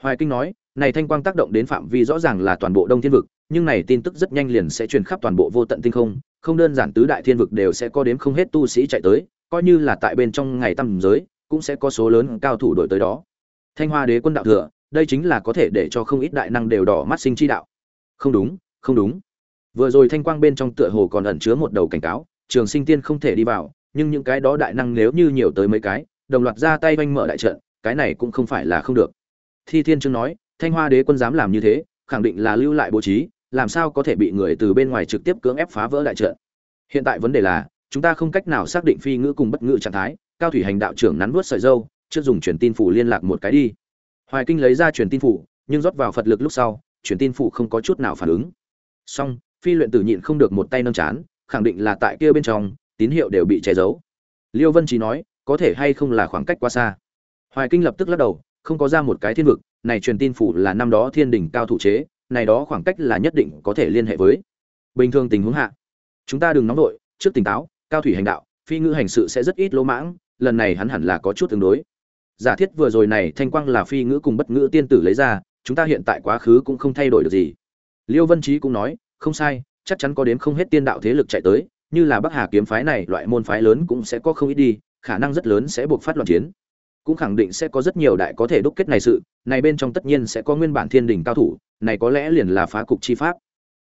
Hoài kinh nói, này thanh quang tác động đến phạm vi rõ ràng là toàn bộ đông thiên vực, nhưng này tin tức rất nhanh liền sẽ truyền khắp toàn bộ vô tận tinh không không đơn giản tứ đại thiên vực đều sẽ có đếm không hết tu sĩ chạy tới, coi như là tại bên trong ngày tầm giới, cũng sẽ có số lớn cao thủ đổi tới đó thanh hoa đế quân đạo thừa, đây chính là có thể để cho không ít đại năng đều đỏ mắt sinh chi đạo. Không đúng không đúng. Vừa rồi thanh quang bên trong tựa hồ còn ẩn chứa một đầu cảnh cáo, trường sinh tiên không thể đi vào, nhưng những cái đó đại năng nếu như nhiều tới mấy cái, đồng loạt ra tay oanh mở đại trận, cái này cũng không phải là không được. Thi thiên chương nói, thanh hoa đế quân dám làm như thế, khẳng định là lưu lại bố trí, làm sao có thể bị người từ bên ngoài trực tiếp cưỡng ép phá vỡ đại trận. Hiện tại vấn đề là, chúng ta không cách nào xác định phi ngữ cùng bất ngữ trạng thái, cao thủy hành đạo trưởng nắn vớt sợi dâu chưa dùng truyền tin phủ liên lạc một cái đi. Hoài kinh lấy ra truyền tin phủ, nhưng rót vào phật lực lúc sau, truyền tin phủ không có chút nào phản ứng. Song phi luyện tử nhịn không được một tay nâng chán, khẳng định là tại kia bên trong, tín hiệu đều bị che giấu. Liêu vân trí nói, có thể hay không là khoảng cách quá xa. Hoài kinh lập tức lắc đầu, không có ra một cái thiên vực, này truyền tin phủ là năm đó thiên đỉnh cao thủ chế, này đó khoảng cách là nhất định có thể liên hệ với. Bình thường tình huống hạ, chúng ta đừng nóng đội trước tỉnh táo, cao thủy hành đạo, phi ngữ hành sự sẽ rất ít lỗ mãng, lần này hắn hẳn là có chút tương đối giả thiết vừa rồi này thanh quang là phi ngữ cùng bất ngữ tiên tử lấy ra, chúng ta hiện tại quá khứ cũng không thay đổi được gì. Liêu vân trí cũng nói, không sai, chắc chắn có đến không hết tiên đạo thế lực chạy tới, như là bắc hà kiếm phái này, loại môn phái lớn cũng sẽ có không ít đi, khả năng rất lớn sẽ buộc phát loạn chiến. Cũng khẳng định sẽ có rất nhiều đại có thể đúc kết này sự, này bên trong tất nhiên sẽ có nguyên bản thiên đình cao thủ, này có lẽ liền là phá cục chi pháp.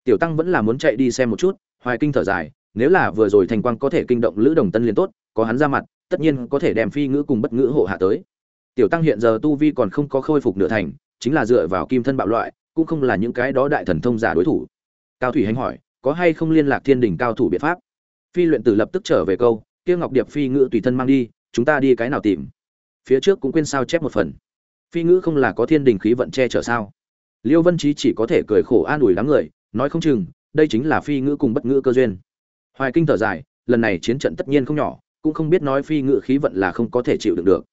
Tiểu tăng vẫn là muốn chạy đi xem một chút, hoài kinh thở dài, nếu là vừa rồi thành quang có thể kinh động lữ đồng tân liền tốt, có hắn ra mặt, tất nhiên có thể đem phi ngữ cùng bất ngữ hộ hạ tới tiểu tăng hiện giờ tu vi còn không có khôi phục nửa thành, chính là dựa vào kim thân bạo loại, cũng không là những cái đó đại thần thông giả đối thủ. Cao thủy hành hỏi, có hay không liên lạc thiên đình cao thủ biện pháp? Phi luyện tử lập tức trở về câu, kia ngọc điệp phi ngữ tùy thân mang đi, chúng ta đi cái nào tìm? Phía trước cũng quên sao chép một phần. Phi ngữ không là có thiên đình khí vận che chở sao? Liêu vân trí chỉ có thể cười khổ an ủi đám người, nói không chừng, đây chính là phi ngữ cùng bất ngữ cơ duyên. Hoài kinh thở dài, lần này chiến trận tất nhiên không nhỏ, cũng không biết nói phi ngữ khí vận là không có thể chịu đựng được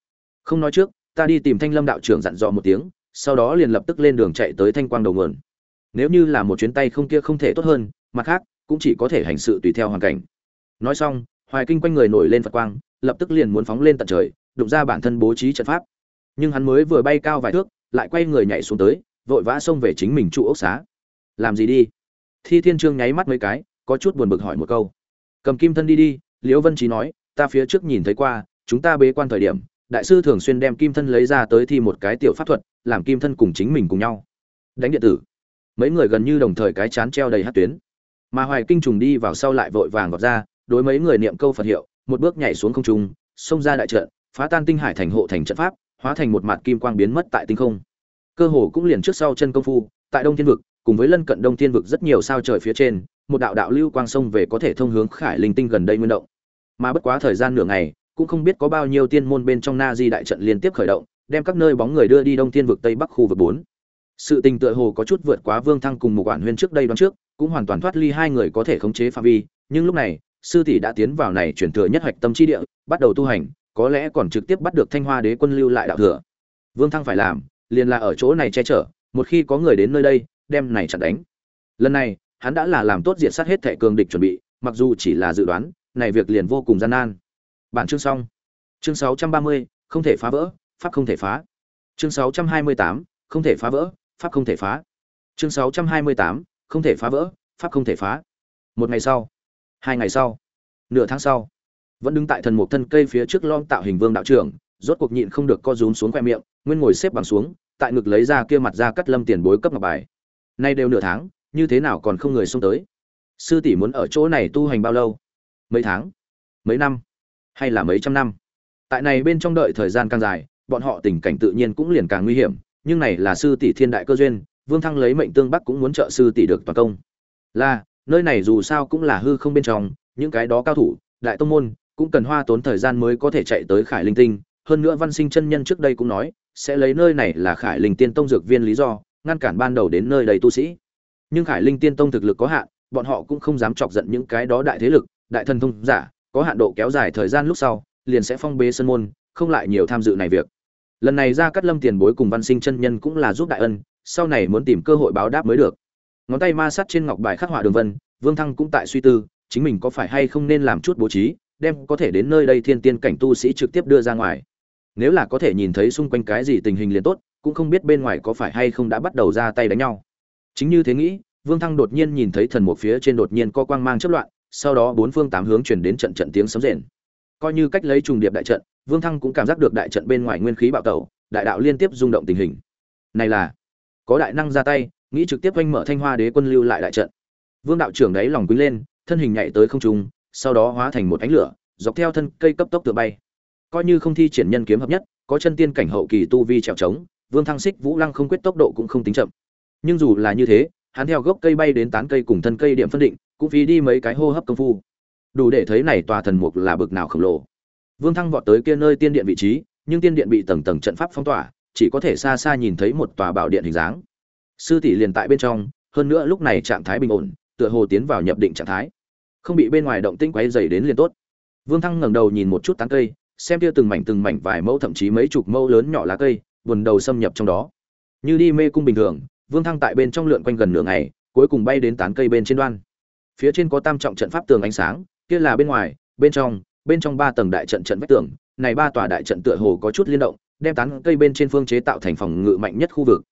không nói trước, ta đi tìm thanh lâm đạo trưởng dặn dò một tiếng, sau đó liền lập tức lên đường chạy tới thanh quang đầu nguồn. Nếu như là một chuyến tay không kia không thể tốt hơn, mặt khác, cũng chỉ có thể hành sự tùy theo hoàn cảnh. Nói xong, hoài kinh quanh người nổi lên phật quang, lập tức liền muốn phóng lên tận trời, đụng ra bản thân bố trí trận pháp. Nhưng hắn mới vừa bay cao vài thước, lại quay người nhảy xuống tới, vội vã xông về chính mình trụ ốc xá. Làm gì đi? Thi thiên trương nháy mắt mấy cái, có chút buồn bực hỏi một câu. Cầm kim thân đi đi, liễu vân trí nói, ta phía trước nhìn thấy qua, chúng ta bế quan thời điểm đại sư thường xuyên đem kim thân lấy ra tới thi một cái tiểu pháp thuật, làm kim thân cùng chính mình cùng nhau. Đánh điện tử. Mấy người gần như đồng thời cái chán treo đầy hát tuyến. Mà hoài kinh trùng đi vào sau lại vội vàng gọt ra, đối mấy người niệm câu phật hiệu, một bước nhảy xuống không trung, xông ra đại trận, phá tan tinh hải thành hộ thành trận pháp, hóa thành một mặt kim quang biến mất tại tinh không. Cơ hồ cũng liền trước sau chân công phu, tại đông thiên vực, cùng với lân cận đông thiên vực rất nhiều sao trời phía trên, một đạo đạo lưu quang sông về có thể thông hướng khải linh tinh gần đây nguyên động. Mà bất quá thời gian nửa ngày cũng không biết có bao nhiêu tiên môn bên trong na di đại trận liên tiếp khởi động, đem các nơi bóng người đưa đi đông thiên vực tây bắc khu vực bốn. Sự tình tựa hồ có chút vượt quá vương thăng cùng một quản huyên trước đây đoán trước, cũng hoàn toàn thoát ly hai người có thể khống chế phạm vi, nhưng lúc này, sư tỷ đã tiến vào này chuyển thừa nhất hoạch tâm chi địa, bắt đầu tu hành, có lẽ còn trực tiếp bắt được thanh hoa đế quân lưu lại đạo thừa. Vương thăng phải làm, liền là ở chỗ này che chở, một khi có người đến nơi đây, đem này chặn đánh. Lần này, hắn đã là làm tốt diện sát hết thẻ cường địch chuẩn bị, mặc dù chỉ là dự đoán, này việc liền vô cùng gian nan bản chương xong. Chương 630, không thể phá vỡ pháp không thể phá. Chương 628, không thể phá vỡ pháp không thể phá. Chương 628, không thể phá vỡ pháp không thể phá. Một ngày sau hai ngày sau nửa tháng sau vẫn đứng tại thần mục thân cây phía trước lon tạo hình vương đạo trưởng rốt cuộc nhịn không được co rúm xuống quẹ miệng nguyên ngồi xếp bằng xuống tại ngực lấy ra kia mặt ra cắt lâm tiền bối cấp ngọc bài. Nay đều nửa tháng như thế nào còn không người xông tới? Sư tỷ muốn ở chỗ này tu hành bao lâu? Mấy tháng? Mấy năm? Hay là mấy trăm năm. Tại này bên trong đợi thời gian càng dài, bọn họ tình cảnh tự nhiên cũng liền càng nguy hiểm, nhưng này là sư tỷ thiên đại cơ duyên, vương thăng lấy mệnh tương bắc cũng muốn trợ sư tỷ được toàn công. Là, nơi này dù sao cũng là hư không bên trong, những cái đó cao thủ, đại tông môn, cũng cần hoa tốn thời gian mới có thể chạy tới khải linh tinh. Hơn nữa văn sinh chân nhân trước đây cũng nói, sẽ lấy nơi này là khải linh tiên tông dược viên lý do, ngăn cản ban đầu đến nơi đầy tu sĩ. Nhưng khải linh tiên tông thực lực có hạn, bọn họ cũng không dám chọc giận những cái đó đại thế lực, đại thần thông giả có hạn độ kéo dài thời gian lúc sau, liền sẽ phong bế sân môn, không lại nhiều tham dự này việc. Lần này ra cắt lâm tiền bối cùng văn sinh chân nhân cũng là giúp đại ân, sau này muốn tìm cơ hội báo đáp mới được. Ngón tay ma sát trên ngọc bài khắc họa đường vân, vương thăng cũng tại suy tư, chính mình có phải hay không nên làm chút bố trí, đem có thể đến nơi đây thiên tiên cảnh tu sĩ trực tiếp đưa ra ngoài. Nếu là có thể nhìn thấy xung quanh cái gì tình hình liền tốt, cũng không biết bên ngoài có phải hay không đã bắt đầu ra tay đánh nhau. Chính như thế nghĩ, vương thăng đột nhiên nhìn thấy thần một phía trên đột nhiên có quang mang chất loạn sau đó bốn phương tám hướng chuyển đến trận trận tiếng sấm rền. Coi như cách lấy trùng điệp đại trận, vương thăng cũng cảm giác được đại trận bên ngoài nguyên khí bạo tẩu, đại đạo liên tiếp rung động tình hình. Này là, có đại năng ra tay, nghĩ trực tiếp oanh mở thanh hoa đế quân lưu lại đại trận. Vương đạo trưởng đấy lòng quý lên, thân hình nhảy tới không trung, sau đó hóa thành một ánh lửa, dọc theo thân cây cấp tốc tựa bay. Coi như không thi triển nhân kiếm hợp nhất, có chân tiên cảnh hậu kỳ tu vi trèo trống, vương thăng xích vũ lăng không quyết tốc độ cũng không tính chậm. Nhưng dù là như thế, hắn theo gốc cây bay đến tán cây cùng thân cây điểm phân định cũng phí đi mấy cái hô hấp công phu. Đủ để thấy này tòa thần mục là bực nào khổng lồ. Vương thăng vọt tới kia nơi tiên điện vị trí, nhưng tiên điện bị tầng tầng trận pháp phong tỏa, chỉ có thể xa xa nhìn thấy một tòa bảo điện hình dáng. Sư tỷ liền tại bên trong, hơn nữa lúc này trạng thái bình ổn, tựa hồ tiến vào nhập định trạng thái. Không bị bên ngoài động tĩnh quấy dày đến liền tốt. Vương thăng ngẩng đầu nhìn một chút tán cây, xem kia từng mảnh từng mảnh vài mẫu thậm chí mấy chục mẫu lớn nhỏ lá cây, buồn đầu xâm nhập trong đó. Như đi mê cung bình thường, vương thăng tại bên trong lượn quanh gần nửa ngày, cuối cùng bay đến tán cây bên trên đoan phía trên có tam trọng trận pháp tường ánh sáng, kia là bên ngoài, bên trong bên trong ba tầng đại trận trận vách tường, này ba tòa đại trận tựa hồ có chút liên động, đem tán cây bên trên phương chế tạo thành phòng ngự mạnh nhất khu vực.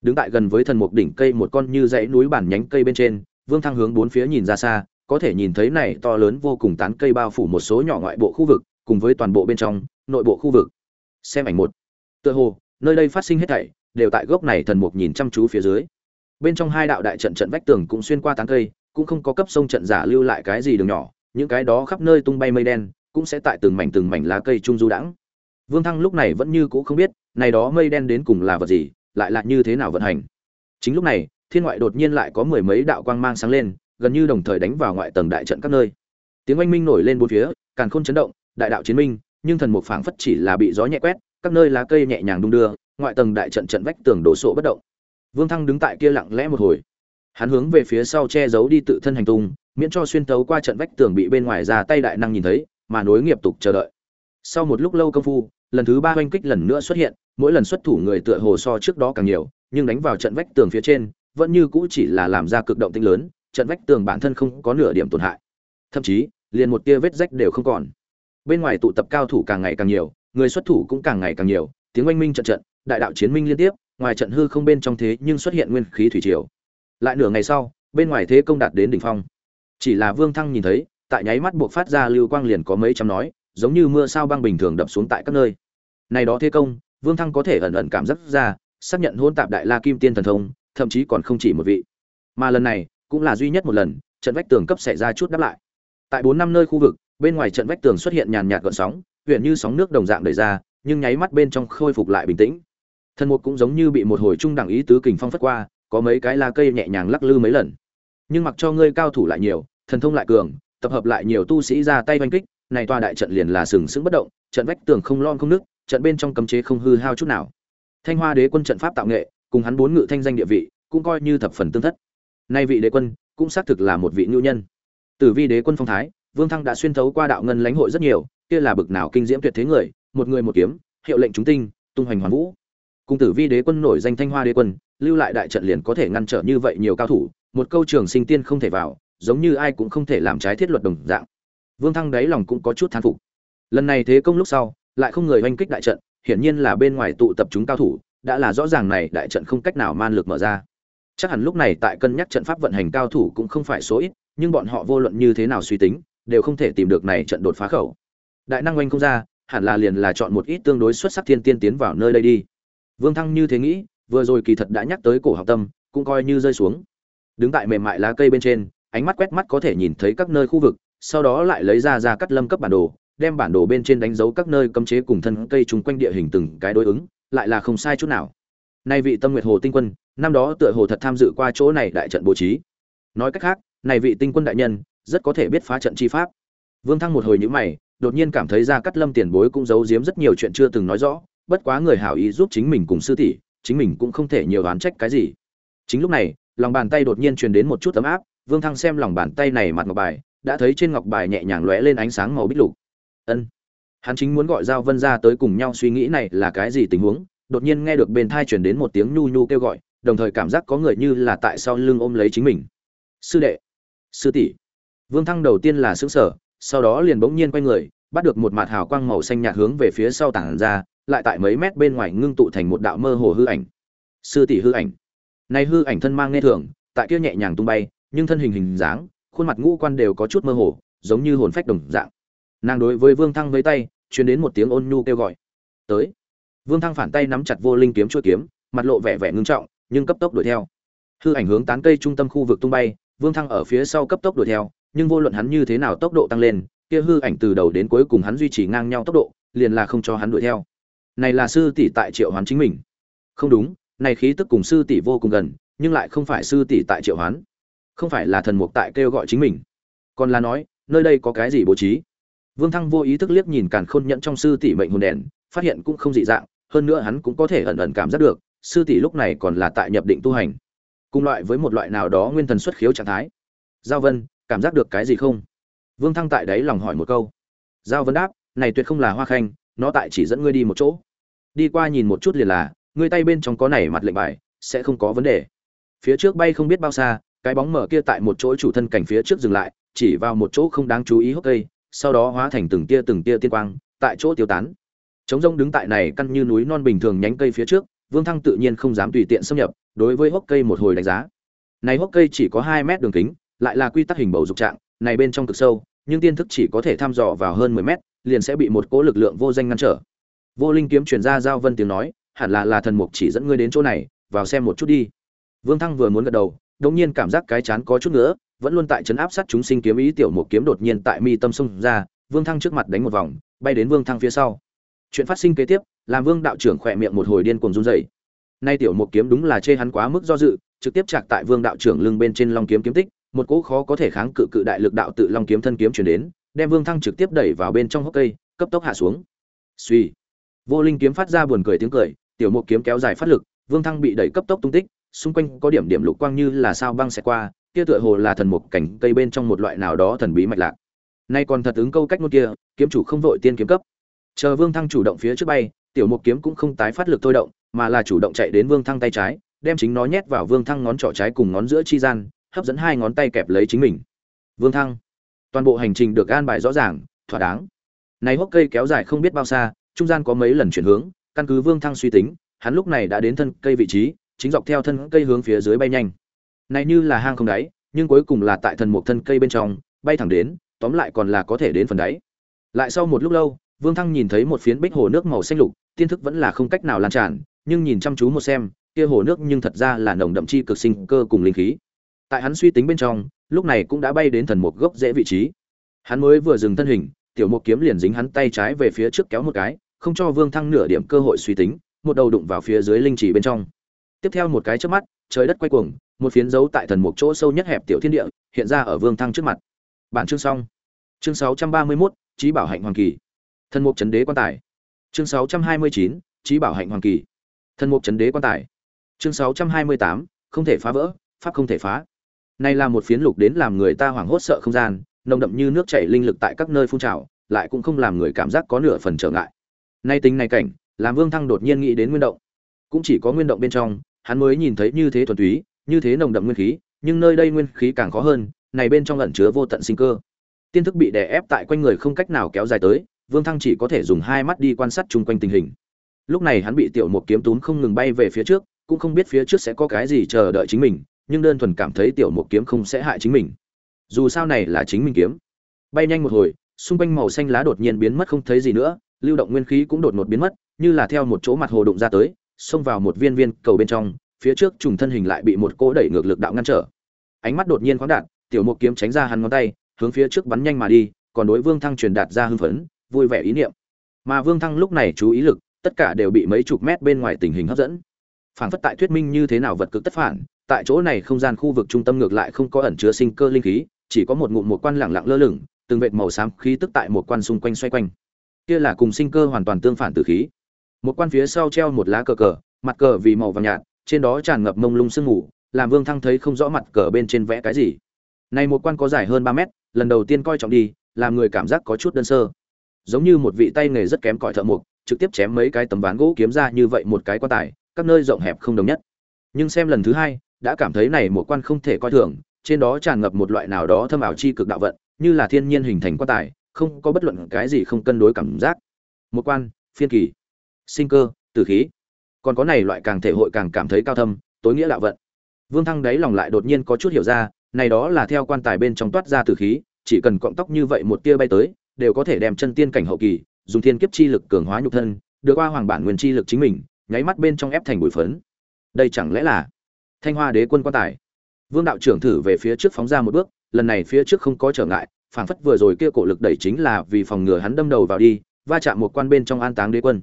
Đứng tại gần với thần mục đỉnh cây một con như dãy núi bản nhánh cây bên trên, vương thăng hướng bốn phía nhìn ra xa, có thể nhìn thấy này to lớn vô cùng tán cây bao phủ một số nhỏ ngoại bộ khu vực, cùng với toàn bộ bên trong, nội bộ khu vực. Xem ảnh một. Tựa hồ, nơi đây phát sinh hết thảy, đều tại gốc này thần mục nhìn chăm chú phía dưới. Bên trong hai đạo đại trận trận vách tường cũng xuyên qua tán cây cũng không có cấp sông trận giả lưu lại cái gì đường nhỏ, những cái đó khắp nơi tung bay mây đen, cũng sẽ tại từng mảnh từng mảnh lá cây trung du đãng. Vương thăng lúc này vẫn như cũ không biết, này đó mây đen đến cùng là vật gì, lại là như thế nào vận hành. Chính lúc này, thiên ngoại đột nhiên lại có mười mấy đạo quang mang sáng lên, gần như đồng thời đánh vào ngoại tầng đại trận các nơi. Tiếng oanh minh nổi lên bốn phía, càn khôn chấn động, đại đạo chiến minh, nhưng thần mục phảng phất chỉ là bị gió nhẹ quét, các nơi lá cây nhẹ nhàng đung đưa, ngoại tầng đại trận trận vách tường đổ sộ bất động. Vương thăng đứng tại kia lặng lẽ một hồi hắn hướng về phía sau che giấu đi tự thân hành tung, miễn cho xuyên tấu qua trận vách tường bị bên ngoài ra tay đại năng nhìn thấy, mà nối nghiệp tục chờ đợi. Sau một lúc lâu công phu, lần thứ ba oanh kích lần nữa xuất hiện, mỗi lần xuất thủ người tựa hồ so trước đó càng nhiều, nhưng đánh vào trận vách tường phía trên, vẫn như cũ chỉ là làm ra cực động tinh lớn, trận vách tường bản thân không có nửa điểm tổn hại. Thậm chí, liền một tia vết rách đều không còn. Bên ngoài tụ tập cao thủ càng ngày càng nhiều, người xuất thủ cũng càng ngày càng nhiều, tiếng oanh minh trận trận, đại đạo chiến minh liên tiếp, ngoài trận hư không bên trong thế nhưng xuất hiện nguyên khí thủy triều lại nửa ngày sau, bên ngoài thế công đạt đến đỉnh phong. Chỉ là vương thăng nhìn thấy, tại nháy mắt buộc phát ra lưu quang liền có mấy trăm nói, giống như mưa sao băng bình thường đập xuống tại các nơi. Này đó thế công, vương thăng có thể ẩn ẩn cảm giác ra, xác nhận hôn tạp đại la kim tiên thần thông, thậm chí còn không chỉ một vị. Mà lần này, cũng là duy nhất một lần, trận vách tường cấp xảy ra chút đáp lại. Tại bốn năm nơi khu vực, bên ngoài trận vách tường xuất hiện nhàn nhạt gợn sóng, huyện như sóng nước đồng dạng đầy ra, nhưng nháy mắt bên trong khôi phục lại bình tĩnh. Thần mục cũng giống như bị một hồi trung đẳng ý tứ kình phong phất qua có mấy cái lá cây nhẹ nhàng lắc lư mấy lần. Nhưng mặc cho ngươi cao thủ lại nhiều, thần thông lại cường, tập hợp lại nhiều tu sĩ ra tay oanh kích, này tòa đại trận liền là sừng sững bất động, trận vách tường không lon không nứt, trận bên trong cấm chế không hư hao chút nào. Thanh hoa đế quân trận pháp tạo nghệ, cùng hắn bốn ngự thanh danh địa vị, cũng coi như thập phần tương thất. Nay vị đế quân, cũng xác thực là một vị nhu nhân. Tử vi đế quân phong thái, vương thăng đã xuyên thấu qua đạo ngân lãnh hội rất nhiều, kia là bực nào kinh diễm tuyệt thế người, một người một kiếm, hiệu lệnh chúng tinh, tung hoành hoàn vũ. Cùng tử vi đế quân nổi danh thanh hoa đế quân lưu lại đại trận liền có thể ngăn trở như vậy nhiều cao thủ, một câu trường sinh tiên không thể vào, giống như ai cũng không thể làm trái thiết luật đồng dạng. Vương thăng đáy lòng cũng có chút thán phục. Lần này thế công lúc sau, lại không người oanh kích đại trận, hiển nhiên là bên ngoài tụ tập chúng cao thủ, đã là rõ ràng này đại trận không cách nào man lực mở ra. Chắc hẳn lúc này tại cân nhắc trận pháp vận hành cao thủ cũng không phải số ít, nhưng bọn họ vô luận như thế nào suy tính, đều không thể tìm được này trận đột phá khẩu. Đại năng oanh không ra, hẳn là liền là chọn một ít tương đối xuất sắc thiên tiên tiến vào nơi đây đi. Vương thăng như thế nghĩ vừa rồi kỳ thật đã nhắc tới cổ học tâm, cũng coi như rơi xuống. Đứng tại mềm mại lá cây bên trên, ánh mắt quét mắt có thể nhìn thấy các nơi khu vực, sau đó lại lấy ra ra cắt lâm cấp bản đồ, đem bản đồ bên trên đánh dấu các nơi cấm chế cùng thân cây chung quanh địa hình từng cái đối ứng, lại là không sai chút nào. Nay vị tâm nguyệt hồ tinh quân, năm đó tựa hồ thật tham dự qua chỗ này đại trận bố trí. Nói cách khác, này vị tinh quân đại nhân, rất có thể biết phá trận chi pháp. Vương thăng một hồi nhíu mày, đột nhiên cảm thấy ra cắt lâm tiền bối cũng giấu giếm rất nhiều chuyện chưa từng nói rõ, bất quá người hảo ý giúp chính mình cùng sư tỷ chính mình cũng không thể nhiều đoán trách cái gì. Chính lúc này, lòng bàn tay đột nhiên truyền đến một chút ấm áp, vương thăng xem lòng bàn tay này mặt ngọc bài, đã thấy trên ngọc bài nhẹ nhàng lóe lên ánh sáng màu bích lục. Ân. Hắn chính muốn gọi giao vân ra tới cùng nhau suy nghĩ này là cái gì tình huống, đột nhiên nghe được bên thai truyền đến một tiếng nhu nhu kêu gọi, đồng thời cảm giác có người như là tại sau lưng ôm lấy chính mình. Sư đệ. Sư tỷ. Vương thăng đầu tiên là xứng sở sau đó liền bỗng nhiên quay người, bắt được một mặt hào quang màu xanh nhạt hướng về phía sau tảng ra lại tại mấy mét bên ngoài ngưng tụ thành một đạo mơ hồ hư ảnh. Sư tỷ hư ảnh. Nay hư ảnh thân mang nghe thường, tại kia nhẹ nhàng tung bay, nhưng thân hình hình dáng, khuôn mặt ngũ quan đều có chút mơ hồ, giống như hồn phách đồng dạng. Nàng đối với vương thăng với tay, truyền đến một tiếng ôn nhu kêu gọi. Tới. Vương thăng phản tay nắm chặt vô linh kiếm chuôi kiếm, mặt lộ vẻ vẻ ngưng trọng, nhưng cấp tốc đuổi theo. Hư ảnh hướng tán cây trung tâm khu vực tung bay, vương thăng ở phía sau cấp tốc đuổi theo, nhưng vô luận hắn như thế nào tốc độ tăng lên, kia hư ảnh từ đầu đến cuối cùng hắn duy trì ngang nhau tốc độ, liền là không cho hắn đuổi theo này là sư tỷ tại triệu hoán chính mình. Không đúng, này khí tức cùng sư tỷ vô cùng gần, nhưng lại không phải sư tỷ tại triệu hoán. Không phải là thần mục tại kêu gọi chính mình. Còn là nói, nơi đây có cái gì bố trí? Vương thăng vô ý thức liếc nhìn càn khôn nhẫn trong sư tỷ mệnh hồn đèn, phát hiện cũng không dị dạng, hơn nữa hắn cũng có thể ẩn ẩn cảm giác được, sư tỷ lúc này còn là tại nhập định tu hành. Cùng loại với một loại nào đó nguyên thần xuất khiếu trạng thái. Giao vân, cảm giác được cái gì không? Vương thăng tại đấy lòng hỏi một câu. Giao vân đáp, này tuyệt không là hoa khanh nó tại chỉ dẫn ngươi đi một chỗ. Đi qua nhìn một chút liền là, ngươi tay bên trong có này mặt lệnh bài, sẽ không có vấn đề. Phía trước bay không biết bao xa, cái bóng mở kia tại một chỗ chủ thân cảnh phía trước dừng lại, chỉ vào một chỗ không đáng chú ý hốc cây, sau đó hóa thành từng tia từng tia tiên quang, tại chỗ tiêu tán. Trống rông đứng tại này căn như núi non bình thường nhánh cây phía trước, vương thăng tự nhiên không dám tùy tiện xâm nhập, đối với hốc cây một hồi đánh giá. Này hốc cây chỉ có hai mét đường kính, lại là quy tắc hình bầu dục trạng, này bên trong cực sâu, nhưng tiên thức chỉ có thể thăm dò vào hơn mười mét liền sẽ bị một cỗ lực lượng vô danh ngăn trở. Vô linh kiếm truyền ra giao vân tiếng nói, hẳn là là thần mục chỉ dẫn ngươi đến chỗ này, vào xem một chút đi. Vương thăng vừa muốn gật đầu đống nhiên cảm giác cái chán có chút nữa vẫn luôn tại chấn áp sát chúng sinh kiếm ý, tiểu mục kiếm đột nhiên tại mi tâm xông ra, vương thăng trước mặt đánh một vòng, bay đến vương thăng phía sau. Chuyện phát sinh kế tiếp, làm vương đạo trưởng khỏe miệng một hồi điên cuồng run rẩy. Nay tiểu mục kiếm đúng là chê hắn quá mức do dự, trực tiếp chạc tại vương đạo trưởng lưng bên trên long kiếm kiếm tích, một cỗ khó có thể kháng cự cự đại lực đạo tự long kiếm thân kiếm chuyển đến đem vương thăng trực tiếp đẩy vào bên trong hốc cây, cấp tốc hạ xuống. Xuy. vô linh kiếm phát ra buồn cười tiếng cười, tiểu mục kiếm kéo dài phát lực, vương thăng bị đẩy cấp tốc tung tích, xung quanh có điểm điểm lục quang như là sao băng sẽ qua, kia tựa hồ là thần mục cảnh cây bên trong một loại nào đó thần bí mạch lạc. Nay còn thật ứng câu cách ngôn kia, kiếm chủ không vội tiên kiếm cấp. Chờ vương thăng chủ động phía trước bay, tiểu mục kiếm cũng không tái phát lực thôi động, mà là chủ động chạy đến vương thăng tay trái, đem chính nó nhét vào vương thăng ngón trỏ trái cùng ngón giữa chi gian, hấp dẫn hai ngón tay kẹp lấy chính mình. Vương thăng toàn bộ hành trình được an bài rõ ràng, thỏa đáng. Này hốc cây kéo dài không biết bao xa, trung gian có mấy lần chuyển hướng, căn cứ vương thăng suy tính, hắn lúc này đã đến thân cây vị trí, chính dọc theo thân cây hướng phía dưới bay nhanh. Này như là hang không đáy, nhưng cuối cùng là tại thần một thân cây bên trong, bay thẳng đến, tóm lại còn là có thể đến phần đáy. Lại sau một lúc lâu, vương thăng nhìn thấy một phiến bích hồ nước màu xanh lục, tiên thức vẫn là không cách nào lan tràn, nhưng nhìn chăm chú một xem, kia hồ nước nhưng thật ra là nồng đậm chi cực sinh cơ cùng linh khí. Tại hắn suy tính bên trong lúc này cũng đã bay đến thần mục gốc dễ vị trí. Hắn mới vừa dừng thân hình tiểu mục kiếm liền dính hắn tay trái về phía trước kéo một cái không cho vương thăng nửa điểm cơ hội suy tính một đầu đụng vào phía dưới linh chỉ bên trong. Tiếp theo một cái trước mắt trời đất quay cuồng một phiến dấu tại thần mục chỗ sâu nhất hẹp tiểu thiên địa hiện ra ở vương thăng trước mặt. Bản chương xong. Chương 631, trí bảo hạnh hoàng kỳ. Thần mục chấn đế quan tài. Chương 629, trí bảo hạnh hoàng kỳ. Thần mục chấn đế quan tài. Chương 628, không thể phá vỡ pháp không thể phá này là một phiến lục đến làm người ta hoảng hốt sợ không gian, nồng đậm như nước chảy linh lực tại các nơi phun trào, lại cũng không làm người cảm giác có nửa phần trở ngại. Nay tính này cảnh, làm vương thăng đột nhiên nghĩ đến nguyên động. Cũng chỉ có nguyên động bên trong, hắn mới nhìn thấy như thế thuần túy, như thế nồng đậm nguyên khí, nhưng nơi đây nguyên khí càng khó hơn, này bên trong ẩn chứa vô tận sinh cơ. Tiên thức bị đè ép tại quanh người không cách nào kéo dài tới, vương thăng chỉ có thể dùng hai mắt đi quan sát chung quanh tình hình. Lúc này hắn bị tiểu một kiếm tún không ngừng bay về phía trước, cũng không biết phía trước sẽ có cái gì chờ đợi chính mình nhưng đơn thuần cảm thấy tiểu một kiếm không sẽ hại chính mình. Dù sao này là chính mình kiếm. Bay nhanh một hồi xung quanh màu xanh lá đột nhiên biến mất không thấy gì nữa lưu động nguyên khí cũng đột ngột biến mất như là theo một chỗ mặt hồ đụng ra tới xông vào một viên viên cầu bên trong phía trước trùng thân hình lại bị một cỗ đẩy ngược lực đạo ngăn trở. Ánh mắt đột nhiên khoáng đạn, tiểu một kiếm tránh ra hắn ngón tay hướng phía trước bắn nhanh mà đi còn đối vương thăng truyền đạt ra hưng phấn vui vẻ ý niệm. Mà vương thăng lúc này chú ý lực tất cả đều bị mấy chục mét bên ngoài tình hình hấp dẫn. Phản phất tại thuyết minh như thế nào vật cực tất phản tại chỗ này không gian khu vực trung tâm ngược lại không có ẩn chứa sinh cơ linh khí, chỉ có một ngụm một quan lẳng lặng lơ lửng, từng vệt màu xám khí tức tại một quan xung quanh xoay quanh. Kia là cùng sinh cơ hoàn toàn tương phản từ khí. Một quan phía sau treo một lá cờ cờ, mặt cờ vì màu vàng nhạt, trên đó tràn ngập mông lung sương mù, làm vương thăng thấy không rõ mặt cờ bên trên vẽ cái gì. Này một quan có dài hơn ba mét, lần đầu tiên coi trọng đi, làm người cảm giác có chút đơn sơ. Giống như một vị tay nghề rất kém cỏi thợ mộc, trực tiếp chém mấy cái tấm ván gỗ kiếm ra như vậy một cái quan tài, các nơi rộng hẹp không đồng nhất. Nhưng xem lần thứ hai đã cảm thấy này một quan không thể coi thường, trên đó tràn ngập một loại nào đó thâm ảo chi cực đạo vận, như là thiên nhiên hình thành quan tài, không có bất luận cái gì không cân đối cảm giác. Một quan, phiên kỳ. Sinh cơ, tử khí. Còn có này loại càng thể hội càng cảm thấy cao thâm, tối nghĩa đạo vận. Vương thăng đáy lòng lại đột nhiên có chút hiểu ra, này đó là theo quan tài bên trong toát ra tử khí, chỉ cần cọng tóc như vậy một tia bay tới, đều có thể đem chân tiên cảnh hậu kỳ, dùng thiên kiếp chi lực cường hóa nhục thân, được qua hoàng bản nguyên chi lực chính mình, nháy mắt bên trong ép thành bụi phấn. Đây chẳng lẽ là thanh hoa đế quân quan tài. Vương đạo trưởng thử về phía trước phóng ra một bước, lần này phía trước không có trở ngại, phảng phất vừa rồi kia cổ lực đẩy chính là vì phòng ngừa hắn đâm đầu vào đi, va chạm một quan bên trong an táng đế quân.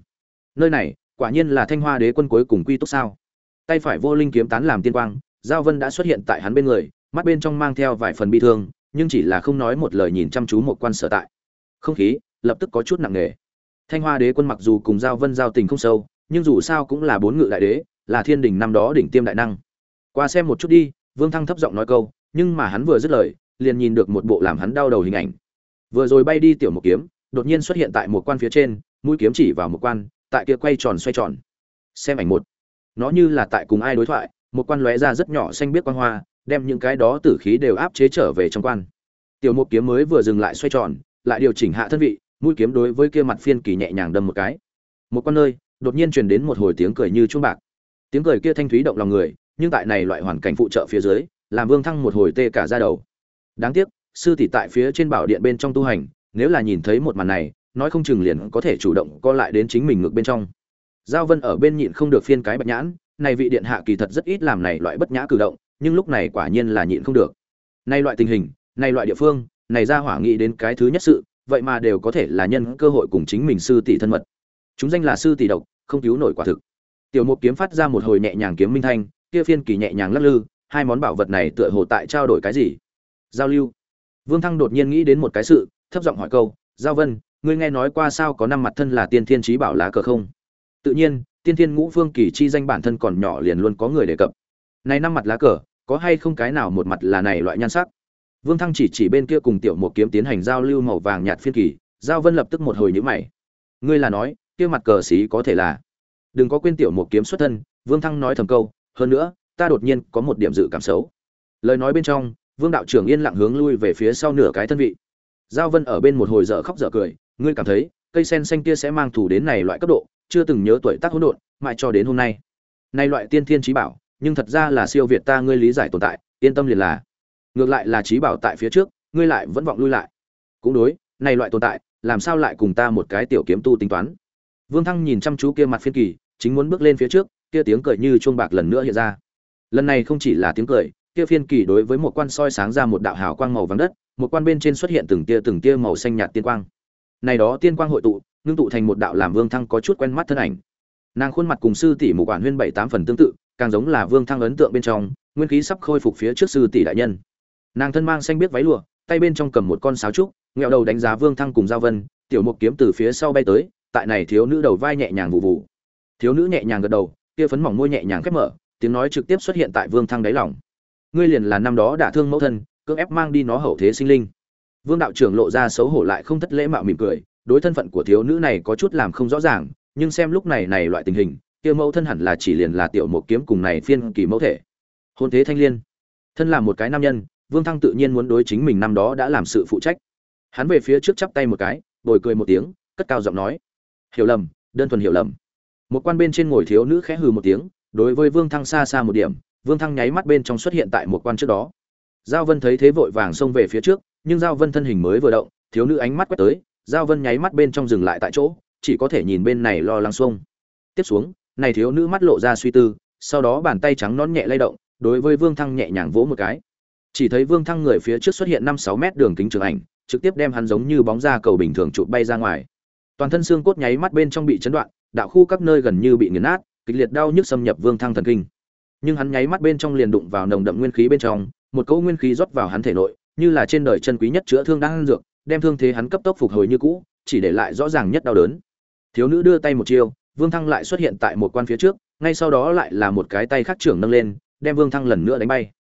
Nơi này, quả nhiên là thanh hoa đế quân cuối cùng quy túc sao. Tay phải vô linh kiếm tán làm tiên quang, giao vân đã xuất hiện tại hắn bên người, mắt bên trong mang theo vài phần bi thương, nhưng chỉ là không nói một lời nhìn chăm chú một quan sở tại. Không khí, lập tức có chút nặng nề. Thanh hoa đế quân mặc dù cùng giao vân giao tình không sâu, nhưng dù sao cũng là bốn ngự đại đế, là thiên đình năm đó đỉnh tiêm đại năng qua xem một chút đi, vương thăng thấp giọng nói câu, nhưng mà hắn vừa dứt lời, liền nhìn được một bộ làm hắn đau đầu hình ảnh. Vừa rồi bay đi tiểu một kiếm, đột nhiên xuất hiện tại một quan phía trên, mũi kiếm chỉ vào một quan, tại kia quay tròn xoay tròn. Xem ảnh một. Nó như là tại cùng ai đối thoại, một quan lóe ra rất nhỏ xanh biết quan hoa, đem những cái đó tử khí đều áp chế trở về trong quan. Tiểu một kiếm mới vừa dừng lại xoay tròn, lại điều chỉnh hạ thân vị, mũi kiếm đối với kia mặt phiên kỳ nhẹ nhàng đâm một cái. Một con nơi, đột nhiên truyền đến một hồi tiếng cười như chuông bạc. Tiếng cười kia thanh thúy động lòng người nhưng tại này loại hoàn cảnh phụ trợ phía dưới, làm vương thăng một hồi tê cả ra đầu. Đáng tiếc, sư tỷ tại phía trên bảo điện bên trong tu hành, nếu là nhìn thấy một màn này, nói không chừng liền có thể chủ động co lại đến chính mình ngược bên trong. Giao vân ở bên nhịn không được phiên cái bạch nhãn, này vị điện hạ kỳ thật rất ít làm này loại bất nhã cử động, nhưng lúc này quả nhiên là nhịn không được. Nay loại tình hình, này loại địa phương, này ra hỏa nghĩ đến cái thứ nhất sự, vậy mà đều có thể là nhân cơ hội cùng chính mình sư tỷ thân mật. Chúng danh là sư tỷ độc, không cứu nổi quả thực. Tiểu mục kiếm phát ra một hồi nhẹ nhàng kiếm minh thanh kia phiên kỳ nhẹ nhàng lắc lư, hai món bảo vật này tựa hồ tại trao đổi cái gì? Giao lưu. Vương thăng đột nhiên nghĩ đến một cái sự, thấp giọng hỏi câu, giao vân, ngươi nghe nói qua sao có năm mặt thân là tiên thiên trí bảo lá cờ không? Tự nhiên, tiên thiên ngũ phương kỳ chi danh bản thân còn nhỏ liền luôn có người đề cập. Này năm mặt lá cờ, có hay không cái nào một mặt là này loại nhan sắc? Vương thăng chỉ chỉ bên kia cùng tiểu một kiếm tiến hành giao lưu màu vàng nhạt phiên kỳ, giao vân lập tức một hồi nhữ mày. Ngươi là nói, kia mặt cờ xí có thể là? Đừng có quên tiểu một kiếm xuất thân. Vương thăng nói thầm câu hơn nữa, ta đột nhiên có một điểm dự cảm xấu. Lời nói bên trong, vương đạo trưởng yên lặng hướng lui về phía sau nửa cái thân vị. Giao vân ở bên một hồi dở khóc dở cười, ngươi cảm thấy, cây sen xanh kia sẽ mang thủ đến này loại cấp độ, chưa từng nhớ tuổi tác hỗn độn, mãi cho đến hôm nay. Nay loại tiên thiên trí bảo, nhưng thật ra là siêu việt ta ngươi lý giải tồn tại, yên tâm liền là. Ngược lại là trí bảo tại phía trước, ngươi lại vẫn vọng lui lại. Cũng đối, này loại tồn tại, làm sao lại cùng ta một cái tiểu kiếm tu tính toán? Vương thăng nhìn chăm chú kia mặt phiên kỳ, chính muốn bước lên phía trước kia tiếng cười như chuông bạc lần nữa hiện ra. Lần này không chỉ là tiếng cười, kia phiên kỳ đối với một quan soi sáng ra một đạo hào quang màu vàng đất, một quan bên trên xuất hiện từng tia từng tia màu xanh nhạt tiên quang. Này đó tiên quang hội tụ, ngưng tụ thành một đạo làm vương thăng có chút quen mắt thân ảnh. Nàng khuôn mặt cùng sư tỷ mục quản huyên bảy tám phần tương tự, càng giống là vương thăng ấn tượng bên trong, nguyên khí sắp khôi phục phía trước sư tỷ đại nhân. Nàng thân mang xanh biết váy lụa, tay bên trong cầm một con sáo trúc, nghẹo đầu đánh giá vương thăng cùng giao vân, tiểu mục kiếm từ phía sau bay tới, tại này thiếu nữ đầu vai nhẹ nhàng vụ vụ. Thiếu nữ nhẹ nhàng gật đầu kia phấn mỏng môi nhẹ nhàng khép mở, tiếng nói trực tiếp xuất hiện tại vương thăng đáy lòng. Ngươi liền là năm đó đả thương mẫu thân, cưỡng ép mang đi nó hậu thế sinh linh. Vương đạo trưởng lộ ra xấu hổ lại không thất lễ mạo mỉm cười, đối thân phận của thiếu nữ này có chút làm không rõ ràng, nhưng xem lúc này này loại tình hình, kia mẫu thân hẳn là chỉ liền là tiểu một kiếm cùng này phiên kỳ mẫu thể. Hôn thế thanh liên. Thân là một cái nam nhân, vương thăng tự nhiên muốn đối chính mình năm đó đã làm sự phụ trách. Hắn về phía trước chắp tay một cái, bồi cười một tiếng, cất cao giọng nói. Hiểu lầm, đơn thuần hiểu lầm một quan bên trên ngồi thiếu nữ khẽ hừ một tiếng, đối với vương thăng xa xa một điểm, vương thăng nháy mắt bên trong xuất hiện tại một quan trước đó. Giao vân thấy thế vội vàng xông về phía trước, nhưng giao vân thân hình mới vừa động, thiếu nữ ánh mắt quét tới, giao vân nháy mắt bên trong dừng lại tại chỗ, chỉ có thể nhìn bên này lo lắng xuông tiếp xuống, này thiếu nữ mắt lộ ra suy tư, sau đó bàn tay trắng nón nhẹ lay động, đối với vương thăng nhẹ nhàng vỗ một cái. Chỉ thấy vương thăng người phía trước xuất hiện năm sáu mét đường kính trường ảnh, trực tiếp đem hắn giống như bóng da cầu bình thường chụp bay ra ngoài. Toàn thân xương cốt nháy mắt bên trong bị chấn đoạn đạo khu các nơi gần như bị nghiền nát, kịch liệt đau nhức xâm nhập vương thăng thần kinh. Nhưng hắn nháy mắt bên trong liền đụng vào nồng đậm nguyên khí bên trong, một cỗ nguyên khí rót vào hắn thể nội, như là trên đời chân quý nhất chữa thương đang ăn dược, đem thương thế hắn cấp tốc phục hồi như cũ, chỉ để lại rõ ràng nhất đau đớn. Thiếu nữ đưa tay một chiêu, vương thăng lại xuất hiện tại một quan phía trước, ngay sau đó lại là một cái tay khác trưởng nâng lên, đem vương thăng lần nữa đánh bay.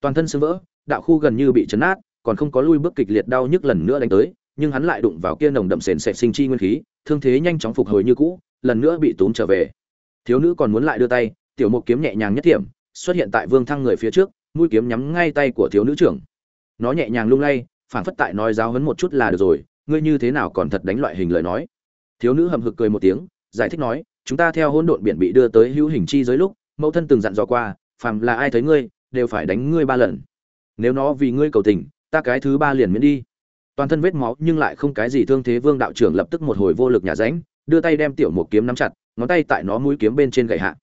Toàn thân sưng vỡ, đạo khu gần như bị chấn nát, còn không có lui bước kịch liệt đau nhức lần nữa đánh tới, nhưng hắn lại đụng vào kia nồng đậm sền sệt sinh chi nguyên khí thương thế nhanh chóng phục hồi như cũ, lần nữa bị túm trở về. Thiếu nữ còn muốn lại đưa tay, tiểu mục kiếm nhẹ nhàng nhất điểm xuất hiện tại vương thăng người phía trước, mũi kiếm nhắm ngay tay của thiếu nữ trưởng. Nó nhẹ nhàng lung lay, phản phất tại nói giáo huấn một chút là được rồi, ngươi như thế nào còn thật đánh loại hình lời nói. Thiếu nữ hầm hực cười một tiếng, giải thích nói, chúng ta theo hỗn độn biển bị đưa tới hữu hình chi giới lúc, mẫu thân từng dặn dò qua, phàm là ai thấy ngươi, đều phải đánh ngươi ba lần. Nếu nó vì ngươi cầu tình, ta cái thứ ba liền miễn đi toàn thân vết máu nhưng lại không cái gì thương thế, vương đạo trưởng lập tức một hồi vô lực nhà ránh đưa tay đem tiểu một kiếm nắm chặt, ngón tay tại nó mũi kiếm bên trên gậy hạ.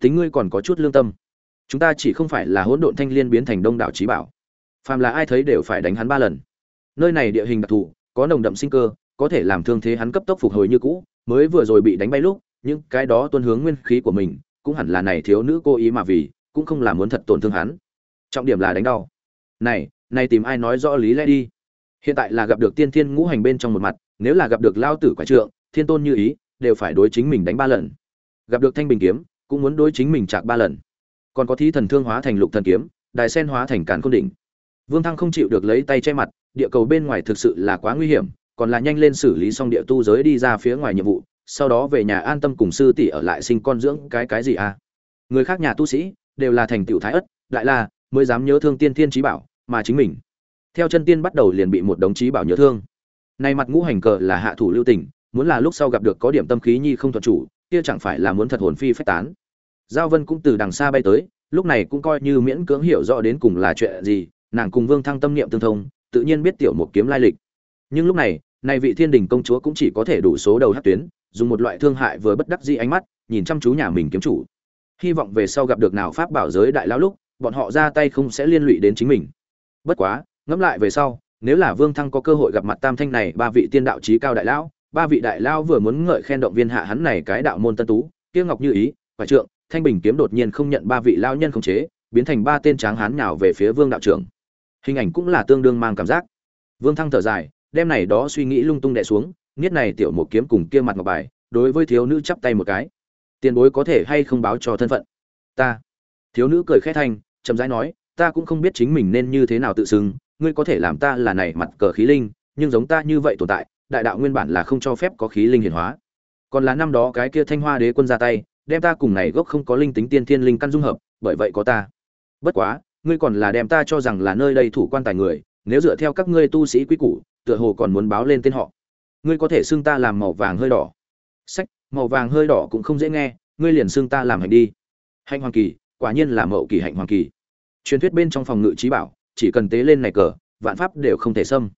Tính ngươi còn có chút lương tâm. Chúng ta chỉ không phải là hỗn độn thanh liên biến thành đông đảo trí bảo. Phàm là ai thấy đều phải đánh hắn ba lần. Nơi này địa hình đặc thù, có nồng đậm sinh cơ, có thể làm thương thế hắn cấp tốc phục hồi như cũ, mới vừa rồi bị đánh bay lúc, những cái đó tuân hướng nguyên khí của mình, cũng hẳn là này thiếu nữ cố ý mà vì, cũng không làm muốn thật tổn thương hắn. Trọng điểm là đánh đau. Này nay tìm ai nói rõ lý lẽ đi hiện tại là gặp được tiên thiên ngũ hành bên trong một mặt, nếu là gặp được lao tử quả trượng, thiên tôn như ý, đều phải đối chính mình đánh ba lần. Gặp được thanh bình kiếm, cũng muốn đối chính mình chạc ba lần. Còn có thí thần thương hóa thành lục thần kiếm, đài sen hóa thành càn côn đỉnh. Vương thăng không chịu được lấy tay che mặt, địa cầu bên ngoài thực sự là quá nguy hiểm, còn là nhanh lên xử lý xong địa tu giới đi ra phía ngoài nhiệm vụ, sau đó về nhà an tâm cùng sư tỷ ở lại sinh con dưỡng cái cái gì à? Người khác nhà tu sĩ, đều là thành tựu thái ất, đại la, mới dám nhớ thương tiên thiên trí bảo, mà chính mình theo chân tiên bắt đầu liền bị một đồng chí bảo nhớ thương. Nay mặt ngũ hành cờ là hạ thủ lưu tình, muốn là lúc sau gặp được có điểm tâm khí nhi không thuận chủ, kia chẳng phải là muốn thật hồn phi phách tán. Giao vân cũng từ đằng xa bay tới, lúc này cũng coi như miễn cưỡng hiểu rõ đến cùng là chuyện gì, nàng cùng vương thăng tâm niệm tương thông, tự nhiên biết tiểu một kiếm lai lịch. Nhưng lúc này, nay vị thiên đình công chúa cũng chỉ có thể đủ số đầu hát tuyến, dùng một loại thương hại vừa bất đắc dĩ ánh mắt, nhìn chăm chú nhà mình kiếm chủ. Hy vọng về sau gặp được nào pháp bảo giới đại lão lúc, bọn họ ra tay không sẽ liên lụy đến chính mình. Bất quá ngẫm lại về sau, nếu là vương thăng có cơ hội gặp mặt tam thanh này, ba vị tiên đạo trí cao đại lão, ba vị đại lão vừa muốn ngợi khen động viên hạ hắn này cái đạo môn tân tú tiêu ngọc như ý, quả trượng, thanh bình kiếm đột nhiên không nhận ba vị lao nhân không chế, biến thành ba tên tráng hán nhào về phía vương đạo trưởng. Hình ảnh cũng là tương đương mang cảm giác. Vương thăng thở dài, đem này đó suy nghĩ lung tung đẻ xuống niết này tiểu một kiếm cùng kia mặt ngọc bài, đối với thiếu nữ chắp tay một cái. Tiền bối có thể hay không báo cho thân phận? Ta. Thiếu nữ cười khẽ thanh, chậm rãi nói, ta cũng không biết chính mình nên như thế nào tự xưng ngươi có thể làm ta là này mặt cờ khí linh, nhưng giống ta như vậy tồn tại, đại đạo nguyên bản là không cho phép có khí linh hiển hóa. Còn là năm đó cái kia thanh hoa đế quân ra tay, đem ta cùng này gốc không có linh tính tiên thiên linh căn dung hợp, bởi vậy có ta. Bất quá, ngươi còn là đem ta cho rằng là nơi đây thủ quan tài người, nếu dựa theo các ngươi tu sĩ quý củ, tựa hồ còn muốn báo lên tên họ. Ngươi có thể xưng ta làm màu vàng hơi đỏ. Sách, màu vàng hơi đỏ cũng không dễ nghe, ngươi liền xưng ta làm hành đi. Hạnh hoàng kỳ, quả nhiên là mậu kỳ hạnh hoàng kỳ. Truyền thuyết bên trong phòng ngự trí bảo chỉ cần tế lên này cờ, vạn pháp đều không thể xâm.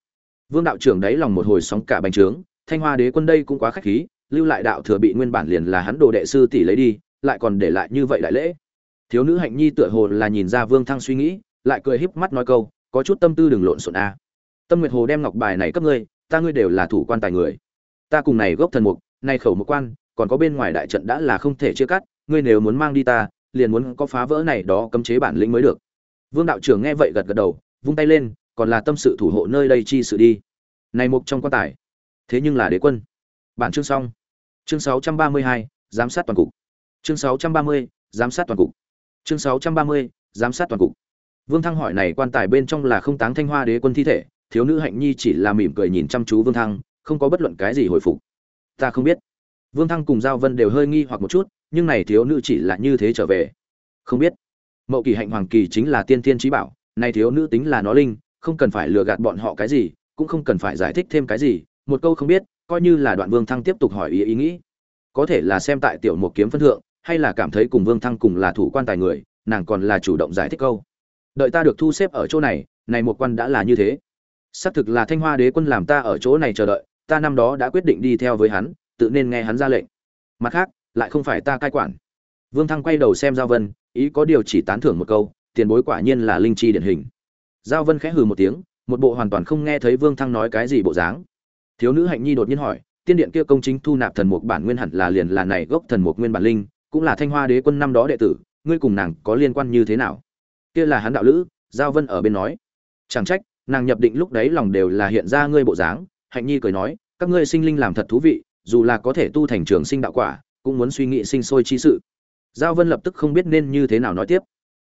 Vương đạo trưởng đáy lòng một hồi sóng cả bành trướng, thanh hoa đế quân đây cũng quá khách khí, lưu lại đạo thừa bị nguyên bản liền là hắn đồ đệ sư tỷ lấy đi, lại còn để lại như vậy đại lễ. Thiếu nữ hạnh nhi tựa hồ là nhìn ra vương thăng suy nghĩ, lại cười híp mắt nói câu, có chút tâm tư đừng lộn xộn a. Tâm nguyệt hồ đem ngọc bài này cấp ngươi, ta ngươi đều là thủ quan tài người. Ta cùng này gốc thần mục nay khẩu một quan, còn có bên ngoài đại trận đã là không thể chia cắt, ngươi nếu muốn mang đi ta, liền muốn có phá vỡ này đó cấm chế bản lĩnh mới được vương đạo trưởng nghe vậy gật gật đầu vung tay lên còn là tâm sự thủ hộ nơi đây chi sự đi. Này mục trong quan tài. Thế nhưng là đế quân. Bạn chương xong. Chương 632, giám sát toàn cục. Chương 630, giám sát toàn cục. Chương 630, giám sát toàn cục. Vương thăng hỏi này quan tài bên trong là không táng thanh hoa đế quân thi thể thiếu nữ hạnh nhi chỉ là mỉm cười nhìn chăm chú vương thăng không có bất luận cái gì hồi phục. Ta không biết. Vương thăng cùng giao vân đều hơi nghi hoặc một chút nhưng này thiếu nữ chỉ là như thế trở về. Không biết mậu kỳ hạnh hoàng kỳ chính là tiên thiên trí bảo này thiếu nữ tính là nó linh, không cần phải lừa gạt bọn họ cái gì, cũng không cần phải giải thích thêm cái gì, một câu không biết, coi như là đoạn vương thăng tiếp tục hỏi ý ý nghĩ. Có thể là xem tại tiểu một kiếm phân thượng, hay là cảm thấy cùng vương thăng cùng là thủ quan tài người, nàng còn là chủ động giải thích câu. Đợi ta được thu xếp ở chỗ này này một quan đã là như thế. Xác thực là thanh hoa đế quân làm ta ở chỗ này chờ đợi, ta năm đó đã quyết định đi theo với hắn, tự nên nghe hắn ra lệnh. Mặt khác, lại không phải ta cai quản. Vương thăng quay đầu xem giao vân ý có điều chỉ tán thưởng một câu, tiền bối quả nhiên là linh chi điển hình. Giao vân khẽ hừ một tiếng, một bộ hoàn toàn không nghe thấy vương thăng nói cái gì bộ dáng. Thiếu nữ hạnh nhi đột nhiên hỏi, tiên điện kia công chính thu nạp thần mục bản nguyên hẳn là liền là này gốc thần mục nguyên bản linh, cũng là thanh hoa đế quân năm đó đệ tử, ngươi cùng nàng có liên quan như thế nào? Kia là hắn đạo lữ, giao vân ở bên nói, chẳng trách, nàng nhập định lúc đấy lòng đều là hiện ra ngươi bộ dáng. Hạnh nhi cười nói, các ngươi sinh linh làm thật thú vị, dù là có thể tu thành trường sinh đạo quả, cũng muốn suy nghĩ sinh sôi chi sự giao vân lập tức không biết nên như thế nào nói tiếp.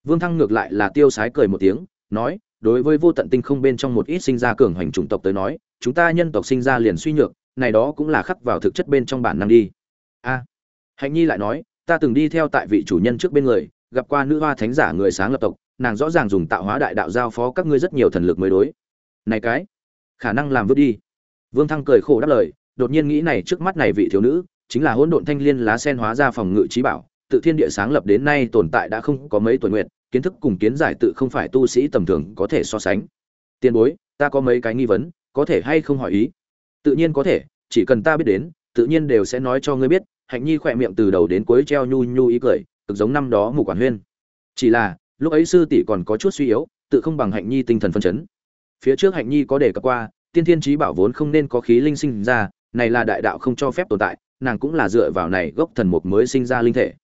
Vương thăng ngược lại là tiêu sái cười một tiếng, nói, đối với vô tận tinh không bên trong một ít sinh ra cường hoành chủng tộc tới nói, chúng ta nhân tộc sinh ra liền suy nhược, này đó cũng là khắc vào thực chất bên trong bản năng đi. A. Hạnh nhi lại nói, ta từng đi theo tại vị chủ nhân trước bên người, gặp qua nữ hoa thánh giả người sáng lập tộc, nàng rõ ràng dùng tạo hóa đại đạo giao phó các ngươi rất nhiều thần lực mới đối. Này cái, khả năng làm vứt đi. Vương thăng cười khổ đáp lời, đột nhiên nghĩ này trước mắt này vị thiếu nữ, chính là hỗn độn thanh liên lá sen hóa ra phòng ngự trí bảo tự thiên địa sáng lập đến nay tồn tại đã không có mấy tuổi nguyện kiến thức cùng kiến giải tự không phải tu sĩ tầm thường có thể so sánh. Tiền bối, ta có mấy cái nghi vấn, có thể hay không hỏi ý? Tự nhiên có thể, chỉ cần ta biết đến, tự nhiên đều sẽ nói cho ngươi biết. Hạnh nhi khỏe miệng từ đầu đến cuối treo nhu nhu ý cười, cực giống năm đó mù quản huyên. Chỉ là, lúc ấy sư tỷ còn có chút suy yếu, tự không bằng hạnh nhi tinh thần phân chấn. Phía trước hạnh nhi có đề cập qua, tiên thiên trí bảo vốn không nên có khí linh sinh ra, này là đại đạo không cho phép tồn tại, nàng cũng là dựa vào này gốc thần mục mới sinh ra linh thể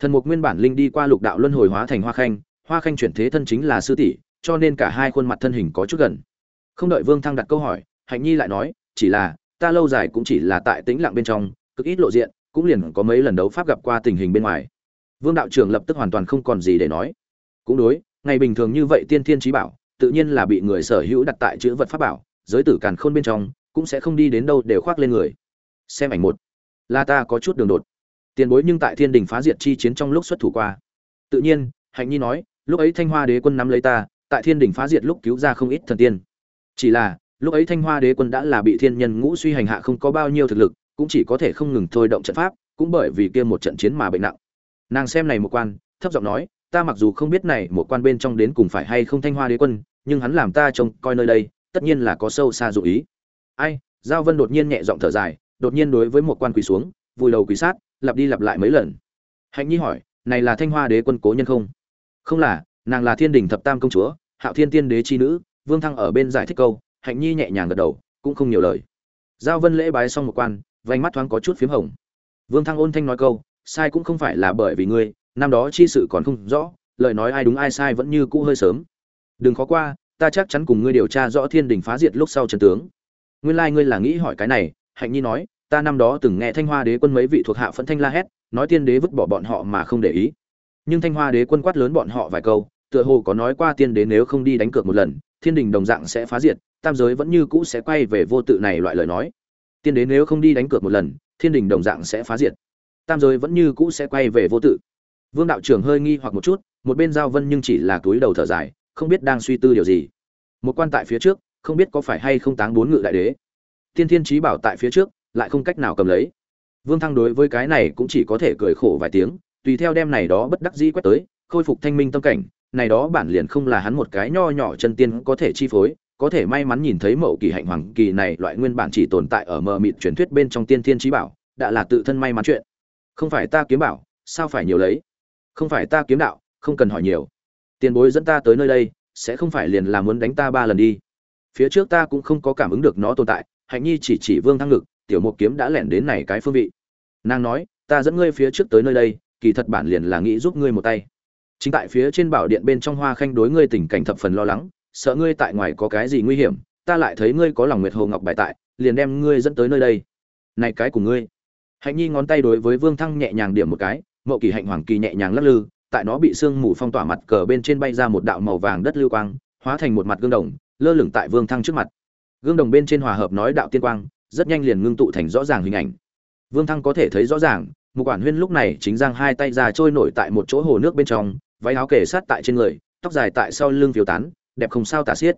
thần mục nguyên bản linh đi qua lục đạo luân hồi hóa thành hoa khanh hoa khanh chuyển thế thân chính là sư tỷ, cho nên cả hai khuôn mặt thân hình có chút gần. Không đợi vương thăng đặt câu hỏi, hạnh nhi lại nói, chỉ là, ta lâu dài cũng chỉ là tại tĩnh lặng bên trong, cực ít lộ diện, cũng liền có mấy lần đấu pháp gặp qua tình hình bên ngoài. Vương đạo trưởng lập tức hoàn toàn không còn gì để nói. Cũng đối, ngày bình thường như vậy tiên thiên trí bảo, tự nhiên là bị người sở hữu đặt tại chữ vật pháp bảo, giới tử càn khôn bên trong, cũng sẽ không đi đến đâu đều khoác lên người. Xem ảnh một. Là ta có chút đường đột tiền bối nhưng tại thiên đình phá diệt chi chiến trong lúc xuất thủ qua. Tự nhiên, hạnh nhi nói, lúc ấy thanh hoa đế quân nắm lấy ta, tại thiên đình phá diệt lúc cứu ra không ít thần tiên. Chỉ là, lúc ấy thanh hoa đế quân đã là bị thiên nhân ngũ suy hành hạ không có bao nhiêu thực lực, cũng chỉ có thể không ngừng thôi động trận pháp, cũng bởi vì kia một trận chiến mà bệnh nặng. Nàng xem này một quan, thấp giọng nói, ta mặc dù không biết này một quan bên trong đến cùng phải hay không thanh hoa đế quân, nhưng hắn làm ta trông coi nơi đây, tất nhiên là có sâu xa dụ ý. Ai? Giao vân đột nhiên nhẹ giọng thở dài, đột nhiên đối với một quan quỳ xuống vùi đầu quỷ sát, lặp đi lặp lại mấy lần. Hạnh nhi hỏi, này là thanh hoa đế quân cố nhân không? Không là, nàng là thiên đình thập tam công chúa, hạo thiên tiên đế chi nữ. Vương thăng ở bên giải thích câu, hạnh nhi nhẹ nhàng gật đầu, cũng không nhiều lời. Giao vân lễ bái xong một quan vánh mắt thoáng có chút p h í m hồng. Vương thăng ôn thanh nói câu, sai cũng không phải là bởi vì ngươi, năm đó chi sự còn không rõ, lời nói ai đúng ai sai vẫn như cũ hơi sớm. Đừng khó qua, ta chắc chắn cùng ngươi điều tra rõ thiên đình phá diệt lúc sau trần tướng. Nguyên lai、like、ngươi là nghĩ hỏi cái này, hạnh nhi nói ta năm đó từng nghe thanh hoa đế quân mấy vị thuộc hạ phẫn thanh la hét, nói tiên đế vứt bỏ bọn họ mà không để ý. Nhưng thanh hoa đế quân quát lớn bọn họ vài câu, tựa hồ có nói qua tiên đế nếu không đi đánh cược một lần, thiên đình đồng dạng sẽ phá diệt, tam giới vẫn như cũ sẽ quay về vô tự này loại lời nói. Tiên đế nếu không đi đánh cược một lần, thiên đình đồng dạng sẽ phá diệt, tam giới vẫn như cũ sẽ quay về vô tự. Vương đạo trưởng hơi nghi hoặc một chút, một bên giao vân nhưng chỉ là túi đầu thở dài, không biết đang suy tư điều gì. Một quan tại phía trước, không biết có phải hay không táng bốn ngự đại đế. Tiên thiên trí bảo tại phía trước lại không cách nào cầm lấy. Vương thăng đối với cái này cũng chỉ có thể cười khổ vài tiếng, tùy theo đem này đó bất đắc dĩ quét tới, khôi phục thanh minh tâm cảnh, này đó bản liền không là hắn một cái nho nhỏ chân tiên có thể chi phối, có thể may mắn nhìn thấy mậu kỳ hạnh hoàng, kỳ này loại nguyên bản chỉ tồn tại ở mờ mịt truyền thuyết bên trong tiên thiên trí bảo, đã là tự thân may mắn chuyện. Không phải ta kiếm bảo, sao phải nhiều lấy? Không phải ta kiếm đạo, không cần hỏi nhiều. Tiền bối dẫn ta tới nơi đây, sẽ không phải liền là muốn đánh ta ba lần đi. Phía trước ta cũng không có cảm ứng được nó tồn tại, hạnh nhi chỉ chỉ vương thăng ngực tiểu mục kiếm đã lẻn đến này cái phương vị. Nàng nói, ta dẫn ngươi phía trước tới nơi đây, kỳ thật bản liền là nghĩ giúp ngươi một tay. Chính tại phía trên bảo điện bên trong hoa khanh đối ngươi tình cảnh thập phần lo lắng, sợ ngươi tại ngoài có cái gì nguy hiểm, ta lại thấy ngươi có lòng nguyệt hồ ngọc bài tại, liền đem ngươi dẫn tới nơi đây. Này cái của ngươi. Hạnh nhi ngón tay đối với vương thăng nhẹ nhàng điểm một cái, mậu kỳ hạnh hoàng kỳ nhẹ nhàng lắc lư, tại nó bị sương mù phong tỏa mặt cờ bên trên bay ra một đạo màu vàng đất lưu quang, hóa thành một mặt gương đồng, lơ lửng tại vương thăng trước mặt. Gương đồng bên trên hòa hợp nói đạo tiên quang rất nhanh liền ngưng tụ thành rõ ràng hình ảnh. Vương thăng có thể thấy rõ ràng một quản huyên lúc này chính giang hai tay ra trôi nổi tại một chỗ hồ nước bên trong, váy áo kề sát tại trên người, tóc dài tại sau lưng phiêu tán, đẹp không sao tả xiết.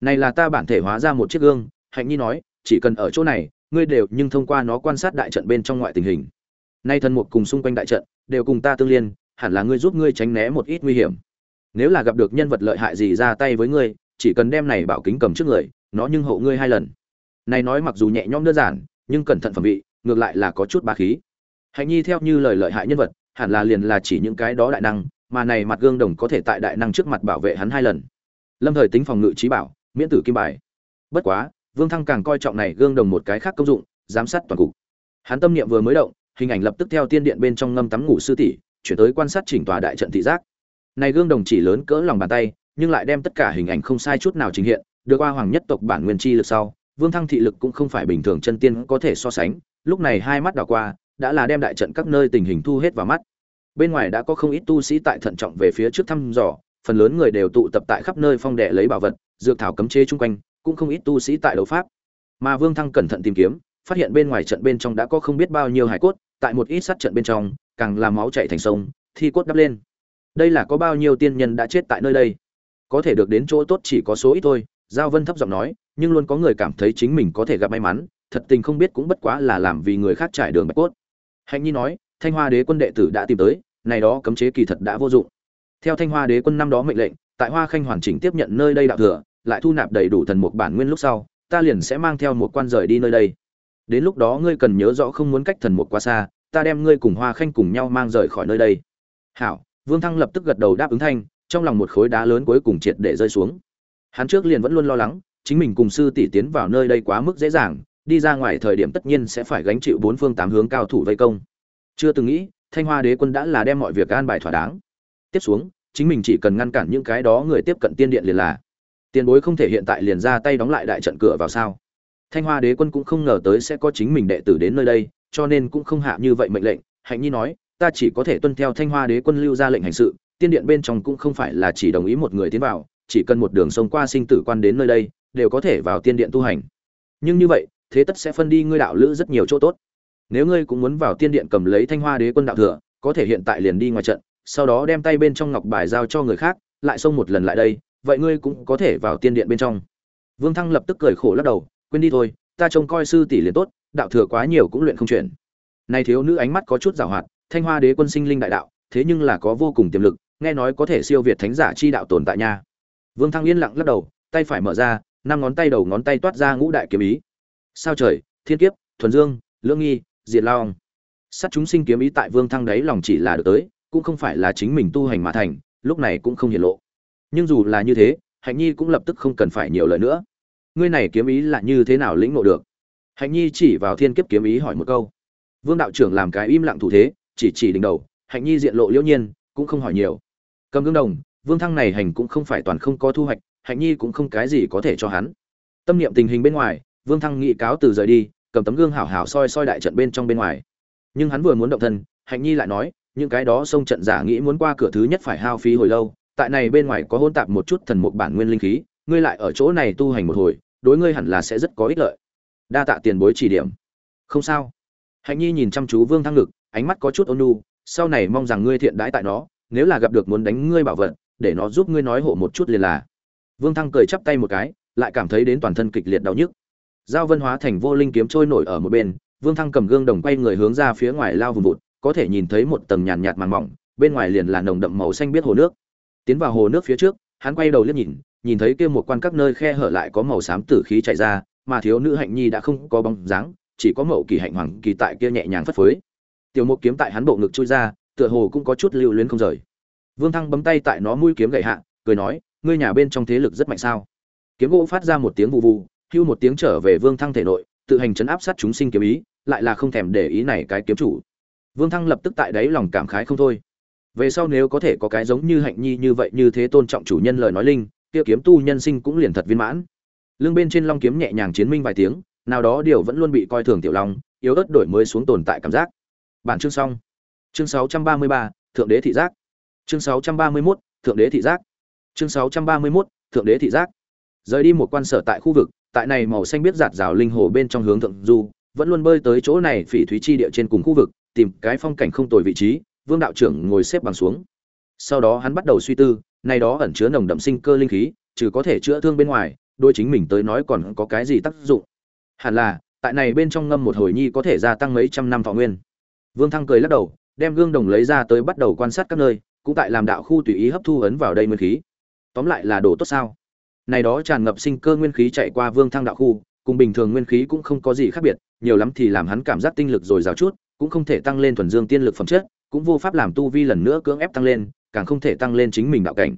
Này là ta bản thể hóa ra một chiếc gương, hạnh nhi nói, chỉ cần ở chỗ này, ngươi đều nhưng thông qua nó quan sát đại trận bên trong ngoại tình hình. Nay thân một cùng xung quanh đại trận, đều cùng ta tương liên, hẳn là ngươi giúp ngươi tránh né một ít nguy hiểm. Nếu là gặp được nhân vật lợi hại gì ra tay với ngươi, chỉ cần đem này bảo kính cầm trước người, nó nhưng hộ ngươi hai lần này nói mặc dù nhẹ nhõm đơn giản, nhưng cẩn thận phẩm vị, ngược lại là có chút bá khí. Hạnh nhi theo như lời lợi hại nhân vật, hẳn là liền là chỉ những cái đó đại năng, mà này mặt gương đồng có thể tại đại năng trước mặt bảo vệ hắn hai lần. Lâm thời tính phòng ngự trí bảo, miễn tử kim bài. Bất quá, vương thăng càng coi trọng này gương đồng một cái khác công dụng, giám sát toàn cục. Hắn tâm niệm vừa mới động, hình ảnh lập tức theo tiên điện bên trong ngâm tắm ngủ sư tỷ, chuyển tới quan sát chỉnh tòa đại trận thị giác. Này gương đồng chỉ lớn cỡ lòng bàn tay, nhưng lại đem tất cả hình ảnh không sai chút nào trình hiện, được qua hoàng nhất tộc bản nguyên chi lực sau vương thăng thị lực cũng không phải bình thường chân tiên có thể so sánh, lúc này hai mắt đảo qua, đã là đem đại trận các nơi tình hình thu hết vào mắt. Bên ngoài đã có không ít tu sĩ tại thận trọng về phía trước thăm dò, phần lớn người đều tụ tập tại khắp nơi phong đệ lấy bảo vật, dược thảo cấm chế chung quanh, cũng không ít tu sĩ tại đấu pháp. Mà vương thăng cẩn thận tìm kiếm, phát hiện bên ngoài trận bên trong đã có không biết bao nhiêu hải cốt, tại một ít sát trận bên trong, càng làm máu chảy thành sông, thi cốt đắp lên. Đây là có bao nhiêu tiên nhân đã chết tại nơi đây? Có thể được đến chỗ tốt chỉ có số ít thôi, giao vân thấp giọng nói nhưng luôn có người cảm thấy chính mình có thể gặp may mắn, thật tình không biết cũng bất quá là làm vì người khác trải đường bạch cốt. Hạnh nhi nói, thanh hoa đế quân đệ tử đã tìm tới, này đó cấm chế kỳ thật đã vô dụng. Theo thanh hoa đế quân năm đó mệnh lệnh, tại hoa khanh hoàn chỉnh tiếp nhận nơi đây đạo thừa, lại thu nạp đầy đủ thần mục bản nguyên lúc sau, ta liền sẽ mang theo một quan rời đi nơi đây. Đến lúc đó ngươi cần nhớ rõ không muốn cách thần mục quá xa, ta đem ngươi cùng hoa khanh cùng nhau mang rời khỏi nơi đây. Hảo, vương thăng lập tức gật đầu đáp ứng thanh, trong lòng một khối đá lớn cuối cùng triệt để rơi xuống. Hắn trước liền vẫn luôn lo lắng chính mình cùng sư tỷ tiến vào nơi đây quá mức dễ dàng, đi ra ngoài thời điểm tất nhiên sẽ phải gánh chịu bốn phương tám hướng cao thủ vây công. Chưa từng nghĩ, thanh hoa đế quân đã là đem mọi việc an bài thỏa đáng. Tiếp xuống, chính mình chỉ cần ngăn cản những cái đó người tiếp cận tiên điện liền là tiền bối không thể hiện tại liền ra tay đóng lại đại trận cửa vào sao? Thanh hoa đế quân cũng không ngờ tới sẽ có chính mình đệ tử đến nơi đây, cho nên cũng không hạ như vậy mệnh lệnh. Hạnh nhi nói, ta chỉ có thể tuân theo thanh hoa đế quân lưu ra lệnh hành sự, tiên điện bên trong cũng không phải là chỉ đồng ý một người tiến vào, chỉ cần một đường sông qua sinh tử quan đến nơi đây đều có thể vào tiên điện tu hành. Nhưng như vậy, thế tất sẽ phân đi ngươi đạo lữ rất nhiều chỗ tốt. Nếu ngươi cũng muốn vào tiên điện cầm lấy thanh hoa đế quân đạo thừa, có thể hiện tại liền đi ngoài trận, sau đó đem tay bên trong ngọc bài giao cho người khác, lại xông một lần lại đây, vậy ngươi cũng có thể vào tiên điện bên trong. Vương thăng lập tức cười khổ lắc đầu, quên đi thôi, ta trông coi sư tỷ liền tốt, đạo thừa quá nhiều cũng luyện không chuyển. Này thiếu nữ ánh mắt có chút giảo hoạt, thanh hoa đế quân sinh linh đại đạo, thế nhưng là có vô cùng tiềm lực, nghe nói có thể siêu việt thánh giả chi đạo tồn tại nha. Vương thăng yên lặng lắc đầu, tay phải mở ra năm ngón tay đầu ngón tay toát ra ngũ đại kiếm ý. Sao trời, thiên kiếp, thuần dương, lưỡng nghi, diệt long sắt chúng sinh kiếm ý tại vương thăng đấy lòng chỉ là được tới, cũng không phải là chính mình tu hành mà thành, lúc này cũng không hiện lộ. Nhưng dù là như thế, hạnh nhi cũng lập tức không cần phải nhiều lời nữa. Ngươi này kiếm ý là như thế nào lĩnh ngộ được? Hạnh nhi chỉ vào thiên kiếp kiếm ý hỏi một câu. Vương đạo trưởng làm cái im lặng thủ thế, chỉ chỉ đỉnh đầu, hạnh nhi diện lộ liễu nhiên, cũng không hỏi nhiều. Cầm gương đồng, vương thăng này hành cũng không phải toàn không có thu hoạch hạnh nhi cũng không cái gì có thể cho hắn. Tâm niệm tình hình bên ngoài, vương thăng nghị cáo từ rời đi, cầm tấm gương hảo hảo soi soi đại trận bên trong bên ngoài. Nhưng hắn vừa muốn động thân, hạnh nhi lại nói, những cái đó xông trận giả nghĩ muốn qua cửa thứ nhất phải hao phí hồi lâu, tại này bên ngoài có hôn tạp một chút thần mục bản nguyên linh khí, ngươi lại ở chỗ này tu hành một hồi, đối ngươi hẳn là sẽ rất có ích lợi. Đa tạ tiền bối chỉ điểm. Không sao. Hạnh nhi nhìn chăm chú vương thăng ngực, ánh mắt có chút ôn nhu, sau này mong rằng ngươi thiện đãi tại nó, nếu là gặp được muốn đánh ngươi bảo vật, để nó giúp ngươi nói hộ một chút liền là vương thăng cười chắp tay một cái, lại cảm thấy đến toàn thân kịch liệt đau nhức. Giao vân hóa thành vô linh kiếm trôi nổi ở một bên, vương thăng cầm gương đồng quay người hướng ra phía ngoài lao vùng vụt, có thể nhìn thấy một tầng nhàn nhạt màng mỏng, bên ngoài liền là nồng đậm màu xanh biết hồ nước. Tiến vào hồ nước phía trước, hắn quay đầu liếc nhìn nhìn thấy kia một quan các nơi khe hở lại có màu xám tử khí chạy ra, mà thiếu nữ hạnh nhi đã không có bóng dáng, chỉ có mậu kỳ hạnh hoàng kỳ tại kia nhẹ nhàng phất phới. Tiểu một kiếm tại hắn bộ ngực chui ra, tựa hồ cũng có chút lưu luyến không rời. Vương thăng bấm tay tại nó mũi kiếm gậy hạ, cười nói ngươi nhà bên trong thế lực rất mạnh sao? Kiếm gỗ phát ra một tiếng vụ vụ hưu một tiếng trở về vương thăng thể nội tự hành chấn áp sát chúng sinh kiếm ý lại là không thèm để ý này cái kiếm chủ. Vương thăng lập tức tại đấy lòng cảm khái không thôi. Về sau nếu có thể có cái giống như hạnh nhi như vậy như thế tôn trọng chủ nhân lời nói linh kia kiếm tu nhân sinh cũng liền thật viên mãn. Lương bên trên long kiếm nhẹ nhàng chiến minh vài tiếng nào đó điều vẫn luôn bị coi thường tiểu long yếu ớt đổi mới xuống tồn tại cảm giác. Bản chương xong. Chương 633, thượng đế thị giác. Chương 631, thượng đế thị giác chương 631, thượng đế thị giác. Rời đi một quan sở tại khu vực tại này màu xanh biết giạt rào linh hồ bên trong hướng thượng du vẫn luôn bơi tới chỗ này phỉ thúy chi địa trên cùng khu vực tìm cái phong cảnh không tồi vị trí vương đạo trưởng ngồi xếp bằng xuống. Sau đó hắn bắt đầu suy tư nay đó ẩn chứa nồng đậm sinh cơ linh khí trừ có thể chữa thương bên ngoài đôi chính mình tới nói còn có cái gì tác dụng? Hẳn là tại này bên trong ngâm một hồi nhi có thể gia tăng mấy trăm năm thọ nguyên. Vương thăng cười lắc đầu đem gương đồng lấy ra tới bắt đầu quan sát các nơi cũng tại làm đạo khu tùy ý hấp thu ấn vào đây nguyên khí tóm lại là đồ tốt sao? Này đó tràn ngập sinh cơ nguyên khí chạy qua vương thăng đạo khu, cùng bình thường nguyên khí cũng không có gì khác biệt, nhiều lắm thì làm hắn cảm giác tinh lực rồi dào chút, cũng không thể tăng lên thuần dương tiên lực phẩm chất, cũng vô pháp làm tu vi lần nữa cưỡng ép tăng lên, càng không thể tăng lên chính mình đạo cảnh.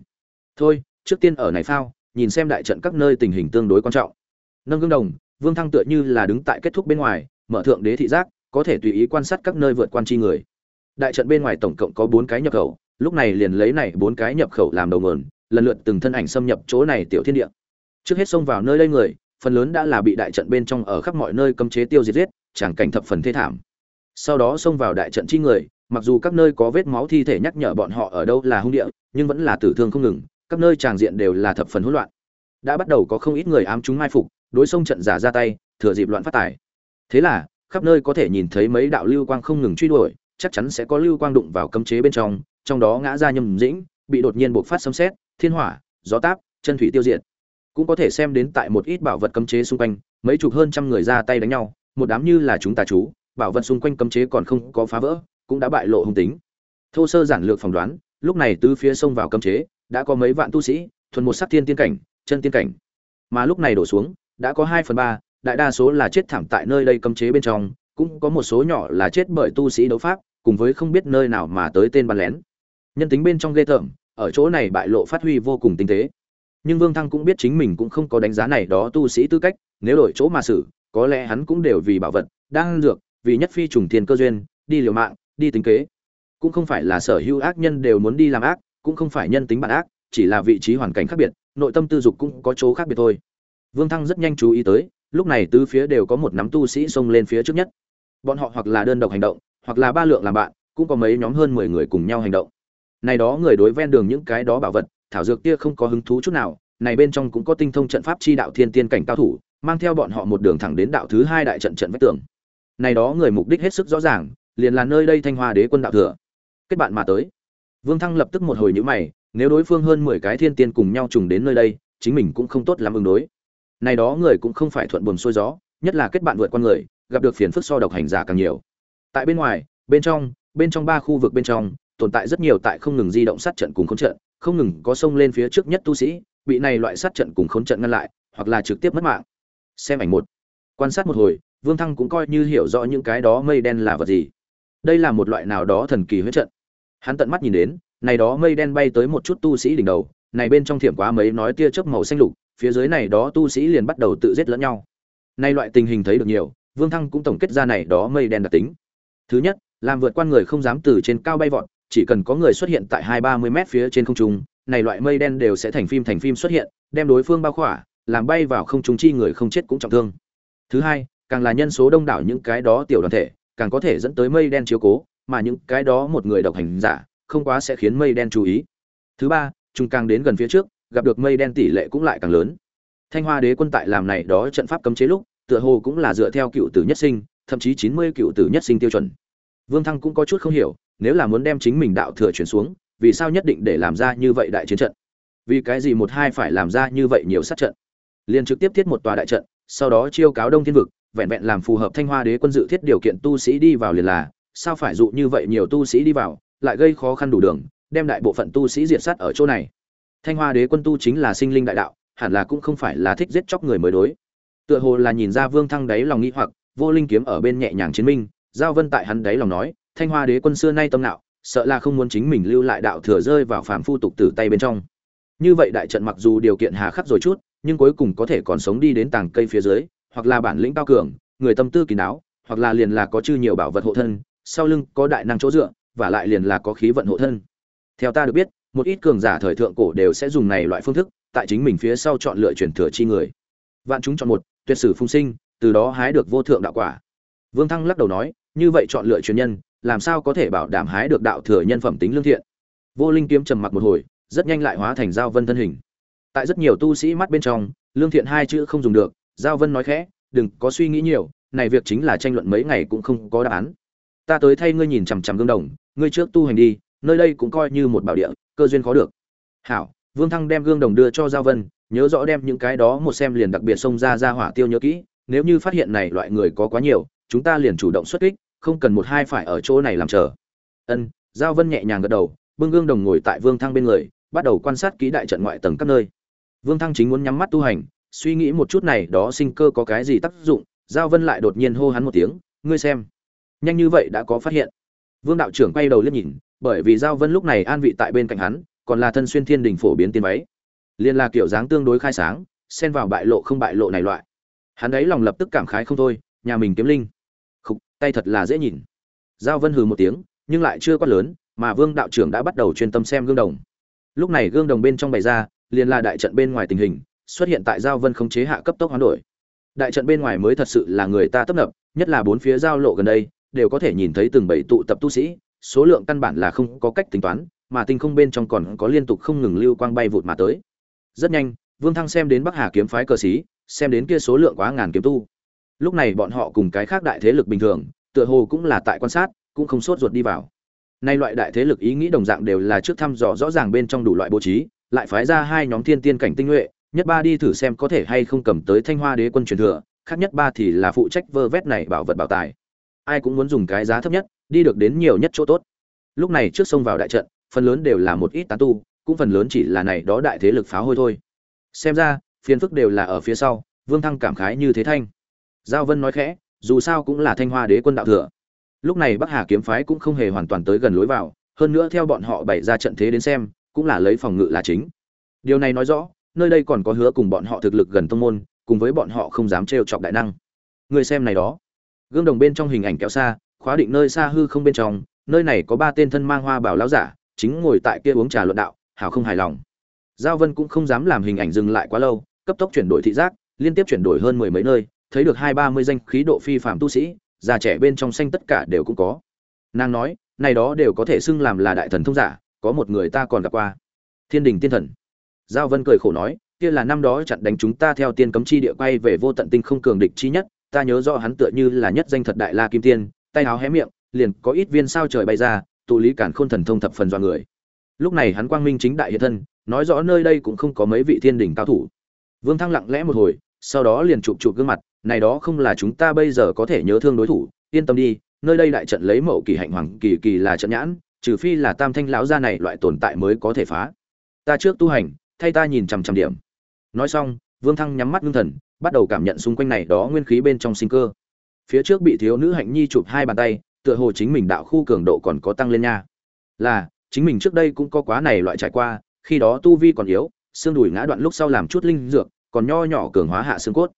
Thôi, trước tiên ở này phao, nhìn xem đại trận các nơi tình hình tương đối quan trọng. Nâng gương đồng, vương thăng tựa như là đứng tại kết thúc bên ngoài, mở thượng đế thị giác, có thể tùy ý quan sát các nơi vượt quan chi người. Đại trận bên ngoài tổng cộng có bốn cái nhập khẩu, lúc này liền lấy này bốn cái nhập khẩu làm đầu nguồn lần lượt từng thân ảnh xâm nhập chỗ này tiểu thiên địa. Trước hết xông vào nơi đây người, phần lớn đã là bị đại trận bên trong ở khắp mọi nơi cấm chế tiêu diệt giết, chẳng cảnh thập phần thê thảm. Sau đó xông vào đại trận chi người, mặc dù các nơi có vết máu thi thể nhắc nhở bọn họ ở đâu là hung địa, nhưng vẫn là tử thương không ngừng, các nơi tràng diện đều là thập phần hỗn loạn. Đã bắt đầu có không ít người ám chúng mai phục, đối xông trận giả ra tay, thừa dịp loạn phát tài. Thế là, khắp nơi có thể nhìn thấy mấy đạo lưu quang không ngừng truy đuổi, chắc chắn sẽ có lưu quang đụng vào cấm chế bên trong trong đó ngã ra nhầm dĩnh, bị đột nhiên buộc phát xâm xét thiên hỏa, gió táp, chân thủy tiêu diệt. Cũng có thể xem đến tại một ít bảo vật cấm chế xung quanh, mấy chục hơn trăm người ra tay đánh nhau, một đám như là chúng tà chú, bảo vật xung quanh cấm chế còn không có phá vỡ, cũng đã bại lộ hung tính. Thô sơ giản lược phỏng đoán, lúc này từ phía sông vào cấm chế, đã có mấy vạn tu sĩ, thuần một sắc thiên tiên cảnh, chân tiên cảnh. Mà lúc này đổ xuống, đã có hai phần ba, đại đa số là chết thảm tại nơi đây cấm chế bên trong, cũng có một số nhỏ là chết bởi tu sĩ đấu pháp, cùng với không biết nơi nào mà tới tên bắn lén. Nhân tính bên trong ghê tởm ở chỗ này bại lộ phát huy vô cùng tinh tế. Nhưng vương thăng cũng biết chính mình cũng không có đánh giá này đó tu sĩ tư cách, nếu đổi chỗ mà xử, có lẽ hắn cũng đều vì bảo vật, đang dược, vì nhất phi trùng tiền cơ duyên, đi liều mạng, đi tính kế. Cũng không phải là sở hữu ác nhân đều muốn đi làm ác, cũng không phải nhân tính bản ác, chỉ là vị trí hoàn cảnh khác biệt, nội tâm tư dục cũng có chỗ khác biệt thôi. Vương thăng rất nhanh chú ý tới, lúc này tứ phía đều có một nắm tu sĩ xông lên phía trước nhất. Bọn họ hoặc là đơn độc hành động, hoặc là ba lượng làm bạn, cũng có mấy nhóm hơn mười người cùng nhau hành động này đó người đối ven đường những cái đó bảo vật, thảo dược kia không có hứng thú chút nào, này bên trong cũng có tinh thông trận pháp chi đạo thiên tiên cảnh cao thủ, mang theo bọn họ một đường thẳng đến đạo thứ hai đại trận trận vách tường. Này đó người mục đích hết sức rõ ràng, liền là nơi đây thanh hoa đế quân đạo thừa. Kết bạn mà tới. Vương thăng lập tức một hồi nhữ mày, nếu đối phương hơn mười cái thiên tiên cùng nhau trùng đến nơi đây, chính mình cũng không tốt lắm ứng đối. Này đó người cũng không phải thuận buồm xuôi gió, nhất là kết bạn vượt con người, gặp được phiền phức so độc hành giả càng nhiều. Tại bên ngoài, bên trong bên trong ba khu vực bên trong tồn tại rất nhiều tại không ngừng di động sát trận cùng khốn trận, không ngừng có sông lên phía trước nhất tu sĩ, bị này loại sát trận cùng khốn trận ngăn lại, hoặc là trực tiếp mất mạng. Xem ảnh một. Quan sát một hồi, vương thăng cũng coi như hiểu rõ những cái đó mây đen là vật gì. Đây là một loại nào đó thần kỳ huyết trận. Hắn tận mắt nhìn đến, này đó mây đen bay tới một chút tu sĩ đỉnh đầu, này bên trong thiểm quá mấy nói tia chớp màu xanh lục, phía dưới này đó tu sĩ liền bắt đầu tự giết lẫn nhau. Nay loại tình hình thấy được nhiều, vương thăng cũng tổng kết ra này đó mây đen đặc tính. Thứ nhất, làm vượt qua người không dám từ trên cao bay vọt chỉ cần có người xuất hiện tại hai ba mươi mét phía trên không trung, này loại mây đen đều sẽ thành phim thành phim xuất hiện, đem đối phương bao khỏa, làm bay vào không trung chi người không chết cũng trọng thương. Thứ hai, càng là nhân số đông đảo những cái đó tiểu đoàn thể, càng có thể dẫn tới mây đen chiếu cố, mà những cái đó một người độc hành giả, không quá sẽ khiến mây đen chú ý. Thứ ba, chúng càng đến gần phía trước, gặp được mây đen tỷ lệ cũng lại càng lớn. Thanh hoa đế quân tại làm này đó trận pháp cấm chế lúc, tựa hồ cũng là dựa theo cựu tử nhất sinh, thậm chí chín mươi cựu tử nhất sinh tiêu chuẩn. Vương thăng cũng có chút không hiểu nếu là muốn đem chính mình đạo thừa chuyển xuống, vì sao nhất định để làm ra như vậy đại chiến trận? Vì cái gì một hai phải làm ra như vậy nhiều sát trận? Liền trực tiếp thiết một tòa đại trận, sau đó chiêu cáo đông thiên vực, vẹn vẹn làm phù hợp thanh hoa đế quân dự thiết điều kiện tu sĩ đi vào liền là, sao phải dụ như vậy nhiều tu sĩ đi vào, lại gây khó khăn đủ đường, đem đại bộ phận tu sĩ diệt sát ở chỗ này? Thanh hoa đế quân tu chính là sinh linh đại đạo, hẳn là cũng không phải là thích giết chóc người mới đối. Tựa hồ là nhìn ra vương thăng đáy lòng nghĩ hoặc, vô linh kiếm ở bên nhẹ nhàng chiến minh, giao vân tại hắn đáy lòng nói thanh hoa đế quân xưa nay tâm nạo, sợ là không muốn chính mình lưu lại đạo thừa rơi vào phàm phu tục tử tay bên trong. Như vậy đại trận mặc dù điều kiện hà khắc rồi chút, nhưng cuối cùng có thể còn sống đi đến tàng cây phía dưới, hoặc là bản lĩnh cao cường, người tâm tư kín đáo, hoặc là liền là có chư nhiều bảo vật hộ thân, sau lưng có đại năng chỗ dựa, và lại liền là có khí vận hộ thân. Theo ta được biết, một ít cường giả thời thượng cổ đều sẽ dùng này loại phương thức, tại chính mình phía sau chọn lựa truyền thừa chi người. Vạn chúng chọn một, tuyệt sử phung sinh, từ đó hái được vô thượng đạo quả. Vương thăng lắc đầu nói, như vậy chọn lựa truyền nhân làm sao có thể bảo đảm hái được đạo thừa nhân phẩm tính lương thiện? Vô linh kiếm trầm mặc một hồi, rất nhanh lại hóa thành giao vân thân hình. Tại rất nhiều tu sĩ mắt bên trong, lương thiện hai chữ không dùng được, giao vân nói khẽ, đừng có suy nghĩ nhiều, này việc chính là tranh luận mấy ngày cũng không có đáp án. Ta tới thay ngươi nhìn chằm chằm gương đồng, ngươi trước tu hành đi, nơi đây cũng coi như một bảo địa, cơ duyên khó được. Hảo. Vương thăng đem gương đồng đưa cho giao vân, nhớ rõ đem những cái đó một xem liền đặc biệt xông ra ra hỏa tiêu nhớ kỹ, nếu như phát hiện này loại người có quá nhiều, chúng ta liền chủ động xuất kích không cần một hai phải ở chỗ này làm chờ. Ân, giao vân nhẹ nhàng gật đầu bưng gương đồng ngồi tại vương thăng bên người, bắt đầu quan sát kỹ đại trận ngoại tầng các nơi. Vương thăng chính muốn nhắm mắt tu hành, suy nghĩ một chút này đó sinh cơ có cái gì tác dụng, giao vân lại đột nhiên hô hắn một tiếng, ngươi xem, nhanh như vậy đã có phát hiện. Vương đạo trưởng quay đầu liếc nhìn, bởi vì giao vân lúc này an vị tại bên cạnh hắn, còn là thân xuyên thiên đình phổ biến tiên váy. Liên là kiểu dáng tương đối khai sáng, xen vào bại lộ không bại lộ này loại. Hắn ấy lòng lập tức cảm khái không thôi, nhà mình kiếm linh tay thật là dễ nhìn. Giao vân hừ một tiếng, nhưng lại chưa quát lớn, mà vương đạo trưởng đã bắt đầu chuyên tâm xem gương đồng. Lúc này gương đồng bên trong bày ra, liền là đại trận bên ngoài tình hình, xuất hiện tại giao vân không chế hạ cấp tốc hoán đổi. Đại trận bên ngoài mới thật sự là người ta tấp nập, nhất là bốn phía giao lộ gần đây, đều có thể nhìn thấy từng bảy tụ tập tu sĩ, số lượng căn bản là không có cách tính toán, mà tinh không bên trong còn có liên tục không ngừng lưu quang bay vụt mà tới. Rất nhanh, vương thăng xem đến bắc hà kiếm phái cờ xí xem đến kia số lượng quá ngàn kiếm tu lúc này bọn họ cùng cái khác đại thế lực bình thường, tựa hồ cũng là tại quan sát, cũng không sốt ruột đi vào. Nay loại đại thế lực ý nghĩ đồng dạng đều là trước thăm dò rõ ràng bên trong đủ loại bố trí, lại phái ra hai nhóm thiên tiên cảnh tinh nhuệ, nhất ba đi thử xem có thể hay không cầm tới thanh hoa đế quân truyền thừa, khác nhất ba thì là phụ trách vơ vét này bảo vật bảo tài. Ai cũng muốn dùng cái giá thấp nhất, đi được đến nhiều nhất chỗ tốt. Lúc này trước sông vào đại trận, phần lớn đều là một ít tán tu, cũng phần lớn chỉ là này đó đại thế lực phá hôi thôi. Xem ra, phiền phức đều là ở phía sau, vương thăng cảm khái như thế thanh giao vân nói khẽ, dù sao cũng là thanh hoa đế quân đạo thừa. Lúc này bắc hà kiếm phái cũng không hề hoàn toàn tới gần lối vào, hơn nữa theo bọn họ bày ra trận thế đến xem, cũng là lấy phòng ngự là chính. Điều này nói rõ, nơi đây còn có hứa cùng bọn họ thực lực gần tông môn, cùng với bọn họ không dám trêu chọc đại năng. Người xem này đó. Gương đồng bên trong hình ảnh kéo xa, khóa định nơi xa hư không bên trong, nơi này có ba tên thân mang hoa bảo lão giả, chính ngồi tại kia uống trà luận đạo, hảo không hài lòng. Giao vân cũng không dám làm hình ảnh dừng lại quá lâu, cấp tốc chuyển đổi thị giác, liên tiếp chuyển đổi hơn mười mấy nơi thấy được hai ba mươi danh khí độ phi phạm tu sĩ, già trẻ bên trong xanh tất cả đều cũng có. Nàng nói, này đó đều có thể xưng làm là đại thần thông giả, có một người ta còn gặp qua. Thiên đình tiên thần. Giao vân cười khổ nói, kia là năm đó chặn đánh chúng ta theo tiên cấm chi địa quay về vô tận tinh không cường địch chi nhất, ta nhớ rõ hắn tựa như là nhất danh thật đại la kim tiên, tay áo hé miệng, liền có ít viên sao trời bay ra, tụ lý cản khôn thần thông thập phần do người. Lúc này hắn quang minh chính đại hiện thân, nói rõ nơi đây cũng không có mấy vị thiên đình cao thủ. Vương thăng lặng lẽ một hồi, sau đó liền chụp chụp gương mặt này đó không là chúng ta bây giờ có thể nhớ thương đối thủ, yên tâm đi, nơi đây đại trận lấy mậu kỳ hạnh hoàng, kỳ kỳ là trận nhãn, trừ phi là tam thanh lão gia này loại tồn tại mới có thể phá. Ta trước tu hành, thay ta nhìn chằm chằm điểm. Nói xong, vương thăng nhắm mắt ngưng thần, bắt đầu cảm nhận xung quanh này đó nguyên khí bên trong sinh cơ. Phía trước bị thiếu nữ hạnh nhi chụp hai bàn tay, tựa hồ chính mình đạo khu cường độ còn có tăng lên nha. Là, chính mình trước đây cũng có quá này loại trải qua, khi đó tu vi còn yếu, xương đùi ngã đoạn lúc sau làm chút linh dược, còn nho nhỏ cường hóa hạ xương cốt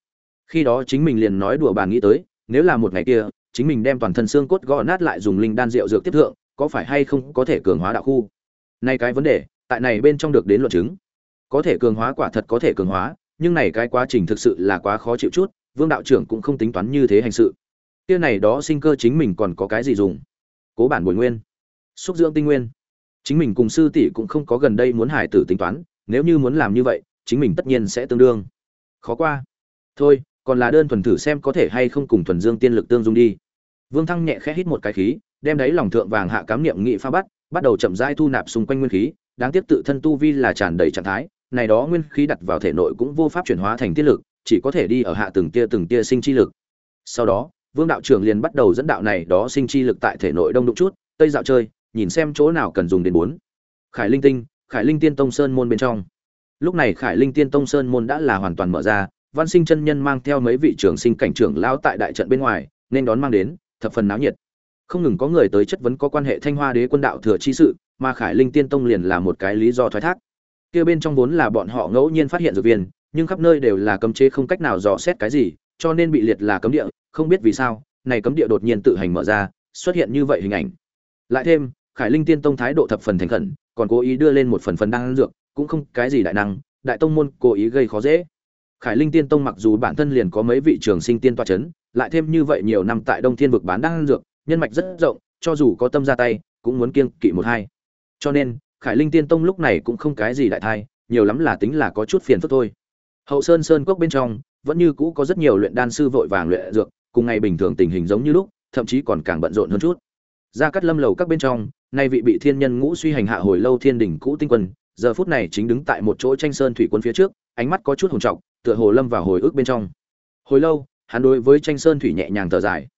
khi đó chính mình liền nói đùa bàn nghĩ tới, nếu là một ngày kia, chính mình đem toàn thân xương cốt gõ nát lại dùng linh đan rượu dược tiếp thượng, có phải hay không có thể cường hóa đạo khu? Nay cái vấn đề, tại này bên trong được đến luận chứng. Có thể cường hóa quả thật có thể cường hóa, nhưng này cái quá trình thực sự là quá khó chịu chút, vương đạo trưởng cũng không tính toán như thế hành sự. Kia này đó sinh cơ chính mình còn có cái gì dùng? Cố bản bồi nguyên. Xúc dưỡng tinh nguyên. Chính mình cùng sư tỷ cũng không có gần đây muốn hải tử tính toán, nếu như muốn làm như vậy, chính mình tất nhiên sẽ tương đương. Khó qua. Thôi còn là đơn thuần thử xem có thể hay không cùng thuần dương tiên lực tương dung đi. Vương thăng nhẹ khẽ hít một cái khí, đem đấy lòng thượng vàng hạ cám niệm nghị pha bắt bắt đầu chậm rãi thu nạp xung quanh nguyên khí, đáng tiếc tự thân tu vi là tràn đầy trạng thái, này đó nguyên khí đặt vào thể nội cũng vô pháp chuyển hóa thành tiết lực, chỉ có thể đi ở hạ từng tia từng tia sinh chi lực. Sau đó, vương đạo trưởng liền bắt đầu dẫn đạo này đó sinh chi lực tại thể nội đông đúc chút, tây dạo chơi, nhìn xem chỗ nào cần dùng đến bốn. Khải linh tinh, khải linh tiên tông sơn môn bên trong. Lúc này khải linh tiên tông sơn môn đã là hoàn toàn mở ra văn sinh chân nhân mang theo mấy vị trưởng sinh cảnh trưởng lão tại đại trận bên ngoài, nên đón mang đến, thập phần náo nhiệt. Không ngừng có người tới chất vấn có quan hệ thanh hoa đế quân đạo thừa chi sự, mà khải linh tiên tông liền là một cái lý do thoái thác. Kia bên trong vốn là bọn họ ngẫu nhiên phát hiện dược viên, nhưng khắp nơi đều là cấm chế không cách nào dò xét cái gì, cho nên bị liệt là cấm địa, không biết vì sao, này cấm địa đột nhiên tự hành mở ra, xuất hiện như vậy hình ảnh. Lại thêm, khải linh tiên tông thái độ thập phần thành khẩn, còn cố ý đưa lên một phần phần đan dược, cũng không cái gì đại năng, đại tông môn cố ý gây khó dễ khải linh tiên tông mặc dù bản thân liền có mấy vị trường sinh tiên toa chấn, lại thêm như vậy nhiều năm tại đông thiên vực bán đan dược, nhân mạch rất rộng, cho dù có tâm ra tay, cũng muốn kiêng kỵ một hai. Cho nên, khải linh tiên tông lúc này cũng không cái gì đại thai, nhiều lắm là tính là có chút phiền phức thôi. Hậu sơn sơn cốc bên trong, vẫn như cũ có rất nhiều luyện đan sư vội vàng luyện dược, cùng ngày bình thường tình hình giống như lúc, thậm chí còn càng bận rộn hơn chút. Ra cắt lâm lầu các bên trong, nay vị bị thiên nhân ngũ suy hành hạ hồi lâu thiên đỉnh cũ tinh quân, giờ phút này chính đứng tại một chỗ tranh sơn thủy quân phía trước, ánh mắt có chút hồn trọng tựa hồ lâm vào hồi ức bên trong. Hồi lâu hắn đối với tranh sơn thủy nhẹ nhàng thở dài.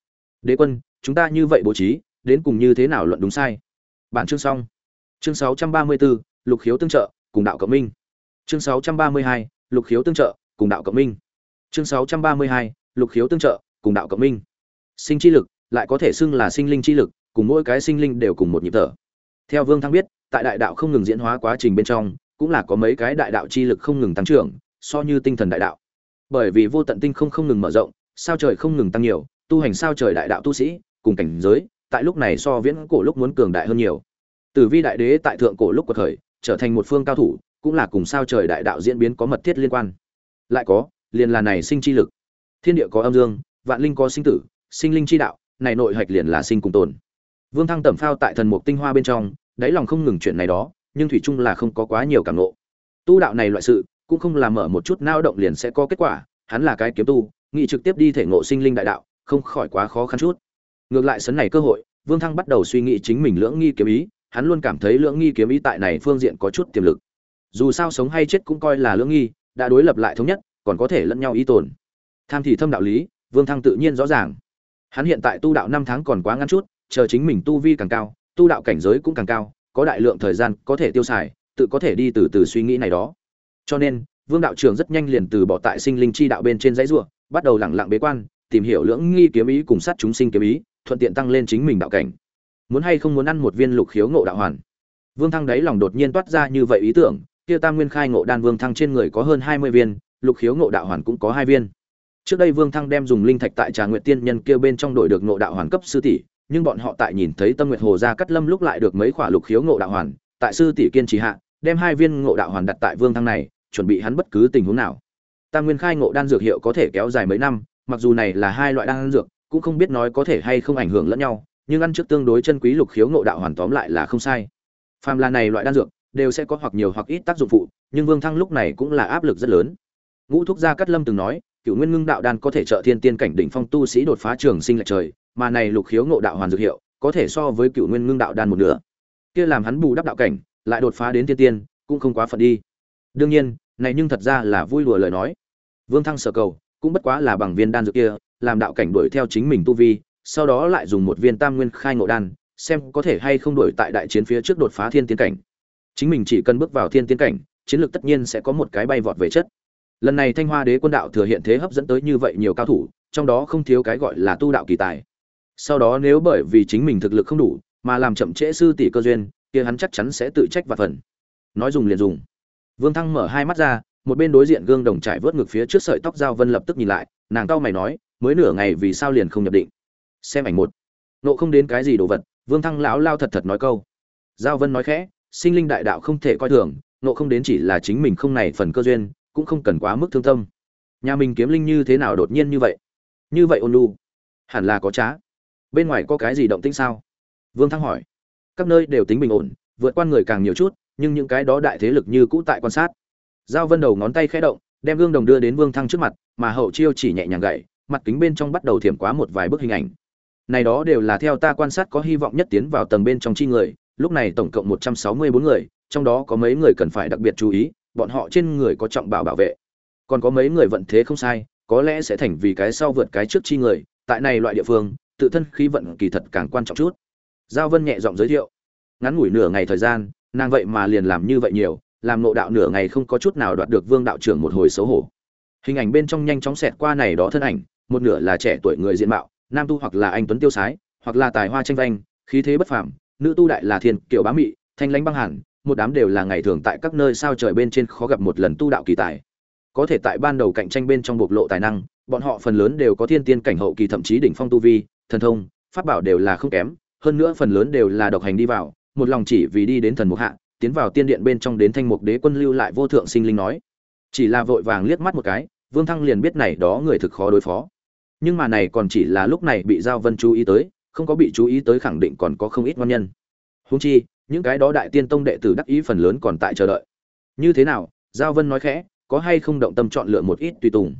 Đế quân chúng ta như vậy bố trí đến cùng như thế nào luận đúng sai? Bản chương xong. Chương 634, lục khiếu tương trợ cùng đạo cộng minh. Chương 632, lục khiếu tương trợ cùng đạo cộng minh. Chương 632, lục khiếu tương trợ cùng đạo cộng minh. Sinh chi lực lại có thể xưng là sinh linh chi lực cùng mỗi cái sinh linh đều cùng một nhịp thở. Theo vương thăng biết tại đại đạo không ngừng diễn hóa quá trình bên trong cũng là có mấy cái đại đạo chi lực không ngừng tăng trưởng so như tinh thần đại đạo. Bởi vì vô tận tinh không không ngừng mở rộng, sao trời không ngừng tăng nhiều, tu hành sao trời đại đạo tu sĩ, cùng cảnh giới, tại lúc này so viễn cổ lúc muốn cường đại hơn nhiều. Tử vi đại đế tại thượng cổ lúc của thời trở thành một phương cao thủ, cũng là cùng sao trời đại đạo diễn biến có mật thiết liên quan. Lại có, liền là này sinh chi lực. Thiên địa có âm dương, vạn linh có sinh tử, sinh linh chi đạo, này nội hạch liền là sinh cùng tồn. Vương thăng tẩm phao tại thần mục tinh hoa bên trong, đáy lòng không ngừng chuyện này đó, nhưng thủy chung là không có quá nhiều cảm ngộ. Tu đạo này loại sự cũng không làm mở một chút nao động liền sẽ có kết quả, hắn là cái kiếm tu nghị trực tiếp đi thể ngộ sinh linh đại đạo, không khỏi quá khó khăn chút. Ngược lại sấn này cơ hội, vương thăng bắt đầu suy nghĩ chính mình lưỡng nghi kiếm ý, hắn luôn cảm thấy lưỡng nghi kiếm ý tại này phương diện có chút tiềm lực. Dù sao sống hay chết cũng coi là lưỡng nghi, đã đối lập lại thống nhất, còn có thể lẫn nhau ý tồn. Tham thì thâm đạo lý, vương thăng tự nhiên rõ ràng. Hắn hiện tại tu đạo năm tháng còn quá ngắn chút, chờ chính mình tu vi càng cao, tu đạo cảnh giới cũng càng cao, có đại lượng thời gian có thể tiêu xài, tự có thể đi từ từ suy nghĩ này đó cho nên vương đạo trưởng rất nhanh liền từ bỏ tại sinh linh chi đạo bên trên dãy rùa, bắt đầu lẳng lặng bế quan tìm hiểu lưỡng nghi kiếm ý cùng sát chúng sinh kiếm ý thuận tiện tăng lên chính mình đạo cảnh. Muốn hay không muốn ăn một viên lục khiếu ngộ đạo hoàn? Vương thăng đáy lòng đột nhiên toát ra như vậy ý tưởng kia tam nguyên khai ngộ đan vương thăng trên người có hơn hai mươi viên lục khiếu ngộ đạo hoàn cũng có hai viên. Trước đây vương thăng đem dùng linh thạch tại trà nguyệt tiên nhân kia bên trong đổi được ngộ đạo hoàn cấp sư tỷ nhưng bọn họ tại nhìn thấy tâm nguyệt hồ ra cắt lâm lúc lại được mấy khỏa lục khiếu ngộ đạo hoàn tại sư tỷ kiên trì hạ đem hai viên ngộ đạo hoàn đặt tại vương thăng này chuẩn bị hắn bất cứ tình huống nào. Tam nguyên khai ngộ đan dược hiệu có thể kéo dài mấy năm, mặc dù này là hai loại đan dược, cũng không biết nói có thể hay không ảnh hưởng lẫn nhau, nhưng ăn trước tương đối chân quý lục khiếu ngộ đạo hoàn tóm lại là không sai. Phàm là này loại đan dược, đều sẽ có hoặc nhiều hoặc ít tác dụng phụ, nhưng vương thăng lúc này cũng là áp lực rất lớn. Ngũ thúc gia cát lâm từng nói cựu nguyên ngưng đạo đan có thể trợ thiên tiên cảnh đỉnh phong tu sĩ đột phá trường sinh lệch trời, mà này lục khiếu ngộ đạo hoàn dược hiệu có thể so với cựu nguyên ngưng đạo đan một nửa. Kia làm hắn bù đắp đạo cảnh, lại đột phá đến thiên tiên, cũng không quá phận đi. Đương nhiên này nhưng thật ra là vui đùa lời nói. Vương thăng sở cầu, cũng bất quá là bằng viên đan dược kia, làm đạo cảnh đuổi theo chính mình tu vi, sau đó lại dùng một viên tam nguyên khai ngộ đan, xem có thể hay không đuổi tại đại chiến phía trước đột phá thiên tiên cảnh. Chính mình chỉ cần bước vào thiên tiên cảnh, chiến lược tất nhiên sẽ có một cái bay vọt về chất. Lần này thanh hoa đế quân đạo thừa hiện thế hấp dẫn tới như vậy nhiều cao thủ, trong đó không thiếu cái gọi là tu đạo kỳ tài. Sau đó nếu bởi vì chính mình thực lực không đủ, mà làm chậm trễ sư tỷ cơ duyên, kia hắn chắc chắn sẽ tự trách và phần. Nói dùng liền dùng vương thăng mở hai mắt ra một bên đối diện gương đồng trải vớt ngực phía trước sợi tóc giao vân lập tức nhìn lại nàng cau mày nói mới nửa ngày vì sao liền không nhập định? Xem ảnh một. Nộ không đến cái gì đồ vật vương thăng lão lao thật thật nói câu. Giao vân nói khẽ sinh linh đại đạo không thể coi thường nộ không đến chỉ là chính mình không này phần cơ duyên cũng không cần quá mức thương tâm. Nhà mình kiếm linh như thế nào đột nhiên như vậy? Như vậy ôn nhu, hẳn là có trá. Bên ngoài có cái gì động tĩnh sao? Vương thăng hỏi. Các nơi đều tính bình ổn vượt qua người càng nhiều chút nhưng những cái đó đại thế lực như cũ tại quan sát. Giao vân đầu ngón tay khẽ động, đem gương đồng đưa đến vương thăng trước mặt, mà hậu chiêu chỉ nhẹ nhàng gậy, mặt kính bên trong bắt đầu thiểm quá một vài bức hình ảnh. Này đó đều là theo ta quan sát có hy vọng nhất tiến vào tầng bên trong chi người, lúc này tổng cộng một trăm sáu mươi bốn người, trong đó có mấy người cần phải đặc biệt chú ý, bọn họ trên người có trọng bảo bảo vệ. Còn có mấy người vận thế không sai, có lẽ sẽ thành vì cái sau vượt cái trước chi người, tại này loại địa phương, tự thân khí vận kỳ thật càng quan trọng chút. Giao vân nhẹ giọng giới thiệu, ngắn ngủi nửa ngày thời gian nàng vậy mà liền làm như vậy nhiều, làm nộ đạo nửa ngày không có chút nào đoạt được vương đạo trưởng một hồi xấu hổ. Hình ảnh bên trong nhanh chóng xẹt qua này đó thân ảnh, một nửa là trẻ tuổi người diện mạo, nam tu hoặc là anh tuấn tiêu sái, hoặc là tài hoa tranh vanh, khí thế bất phàm, nữ tu đại là thiên kiểu bá mị, thanh lãnh băng hẳn một đám đều là ngày thường tại các nơi sao trời bên trên khó gặp một lần tu đạo kỳ tài. Có thể tại ban đầu cạnh tranh bên trong bộc lộ tài năng, bọn họ phần lớn đều có thiên tiên cảnh hậu kỳ thậm chí đỉnh phong tu vi, thần thông, pháp bảo đều là không kém, hơn nữa phần lớn đều là độc hành đi vào một lòng chỉ vì đi đến thần mục hạ, tiến vào tiên điện bên trong đến thanh mục đế quân lưu lại vô thượng sinh linh nói. Chỉ là vội vàng liếc mắt một cái, vương thăng liền biết này đó người thực khó đối phó. Nhưng mà này còn chỉ là lúc này bị giao vân chú ý tới, không có bị chú ý tới khẳng định còn có không ít ngon nhân. Húng chi, những cái đó đại tiên tông đệ tử đắc ý phần lớn còn tại chờ đợi. Như thế nào, giao vân nói khẽ, có hay không động tâm chọn lựa một ít tùy tùng?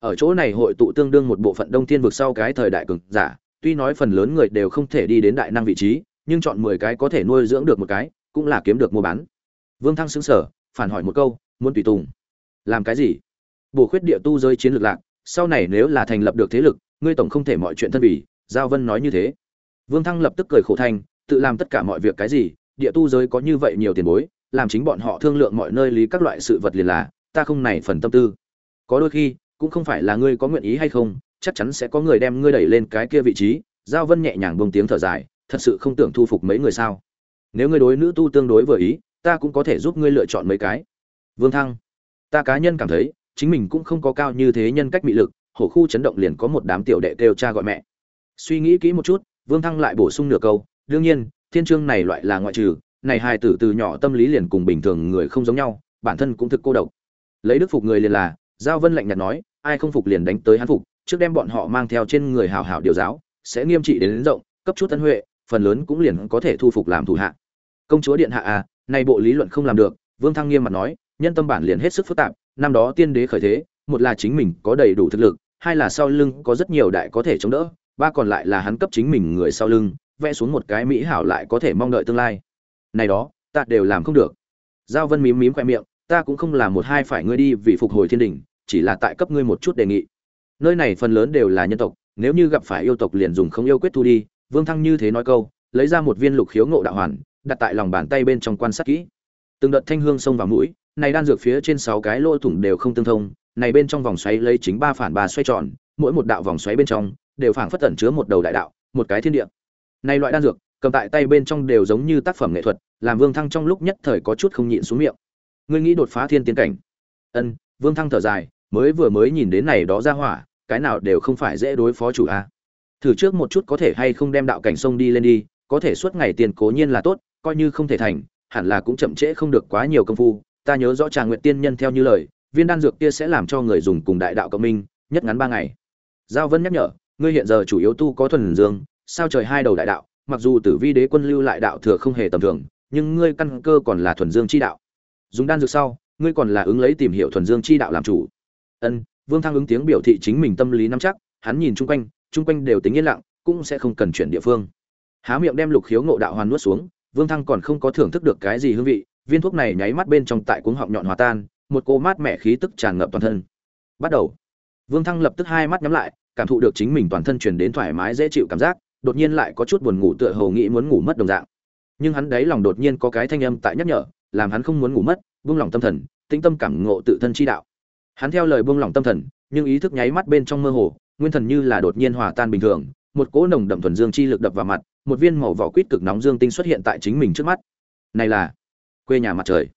Ở chỗ này hội tụ tương đương một bộ phận đông thiên vực sau cái thời đại cực giả, tuy nói phần lớn người đều không thể đi đến đại năng vị trí nhưng chọn mười cái có thể nuôi dưỡng được một cái, cũng là kiếm được mua bán. Vương thăng sững sờ, phản hỏi một câu, muốn tùy tùng? Làm cái gì? Bổ khuyết địa tu giới chiến lược lạc, sau này nếu là thành lập được thế lực, ngươi tổng không thể mọi chuyện thân vì. Giao vân nói như thế. Vương thăng lập tức cười khổ thành, tự làm tất cả mọi việc cái gì, địa tu giới có như vậy nhiều tiền bối, làm chính bọn họ thương lượng mọi nơi lý các loại sự vật liền là, ta không này phần tâm tư. Có đôi khi, cũng không phải là ngươi có nguyện ý hay không, chắc chắn sẽ có người đem ngươi đẩy lên cái kia vị trí. Giao vân nhẹ nhàng bông tiếng thở dài thật sự không tưởng thu phục mấy người sao? Nếu ngươi đối nữ tu tương đối vừa ý ta cũng có thể giúp ngươi lựa chọn mấy cái. Vương thăng ta cá nhân cảm thấy chính mình cũng không có cao như thế nhân cách mị lực hổ khu chấn động liền có một đám tiểu đệ kêu cha gọi mẹ. Suy nghĩ kỹ một chút vương thăng lại bổ sung nửa câu đương nhiên thiên chương này loại là ngoại trừ này hai tử từ nhỏ tâm lý liền cùng bình thường người không giống nhau bản thân cũng thực cô độc. Lấy đức phục người liền là giao vân lạnh nhạt nói ai không phục liền đánh tới hắn phục trước đem bọn họ mang theo trên người hào hảo điều giáo sẽ nghiêm trị đến, đến rộng cấp chút tân huệ phần lớn cũng liền có thể thu phục làm thủ hạ. Công chúa điện hạ à nay bộ lý luận không làm được, vương thăng nghiêm mặt nói, nhân tâm bản liền hết sức phức tạp, năm đó tiên đế khởi thế, một là chính mình có đầy đủ thực lực, hai là sau lưng có rất nhiều đại có thể chống đỡ, ba còn lại là hắn cấp chính mình người sau lưng, vẽ xuống một cái mỹ hảo lại có thể mong đợi tương lai. Này đó, ta đều làm không được. Giao vân mím mím khoe miệng, ta cũng không làm một hai phải ngươi đi vì phục hồi thiên đình, chỉ là tại cấp ngươi một chút đề nghị. Nơi này phần lớn đều là nhân tộc, nếu như gặp phải yêu tộc liền dùng không yêu quyết thu đi vương thăng như thế nói câu, lấy ra một viên lục khiếu ngộ đạo hoàn, đặt tại lòng bàn tay bên trong quan sát kỹ. Từng đợt thanh hương xông vào mũi, này đan dược phía trên sáu cái lỗ thủng đều không tương thông, này bên trong vòng xoáy lấy chính ba phản ba xoay tròn, mỗi một đạo vòng xoáy bên trong đều phảng phất tẩn chứa một đầu đại đạo, một cái thiên địa. Này loại đan dược, cầm tại tay bên trong đều giống như tác phẩm nghệ thuật, làm vương thăng trong lúc nhất thời có chút không nhịn xuống miệng. Ngươi nghĩ đột phá thiên tiến cảnh? Ân, vương thăng thở dài, mới vừa mới nhìn đến này đó ra hỏa, cái nào đều không phải dễ đối phó chủ a thử trước một chút có thể hay không đem đạo cảnh sông đi lên đi, có thể suốt ngày tiền cố nhiên là tốt, coi như không thể thành, hẳn là cũng chậm trễ không được quá nhiều công phu. Ta nhớ rõ trà nguyện tiên nhân theo như lời, viên đan dược kia sẽ làm cho người dùng cùng đại đạo cộng minh, nhất ngắn ba ngày. Giao vân nhắc nhở, ngươi hiện giờ chủ yếu tu có thuần dương, sao trời hai đầu đại đạo, mặc dù tử vi đế quân lưu lại đạo thừa không hề tầm thường, nhưng ngươi căn cơ còn là thuần dương chi đạo. Dùng đan dược sau, ngươi còn là ứng lấy tìm hiểu thuần dương chi đạo làm chủ. Ân, vương thăng ứng tiếng biểu thị chính mình tâm lý nắm chắc, hắn nhìn chung quanh chung quanh đều tính yên lặng, cũng sẽ không cần chuyển địa phương. Há miệng đem lục khiếu ngộ đạo hoàn nuốt xuống, vương thăng còn không có thưởng thức được cái gì hương vị, viên thuốc này nháy mắt bên trong tại cuống họng nhọn hòa tan, một cô mát mẻ khí tức tràn ngập toàn thân. Bắt đầu. Vương thăng lập tức hai mắt nhắm lại, cảm thụ được chính mình toàn thân truyền đến thoải mái dễ chịu cảm giác, đột nhiên lại có chút buồn ngủ tựa hồ nghĩ muốn ngủ mất đồng dạng. Nhưng hắn đấy lòng đột nhiên có cái thanh âm tại nhắc nhở, làm hắn không muốn ngủ mất, buông lòng tâm thần, tĩnh tâm cảm ngộ tự thân chi đạo. Hắn theo lời buông lòng tâm thần, nhưng ý thức nháy mắt bên trong mơ hồ nguyên thần như là đột nhiên hòa tan bình thường, một cỗ nồng đậm thuần dương chi lực đập vào mặt, một viên màu vỏ quýt cực nóng dương tinh xuất hiện tại chính mình trước mắt. Này là quê nhà mặt trời.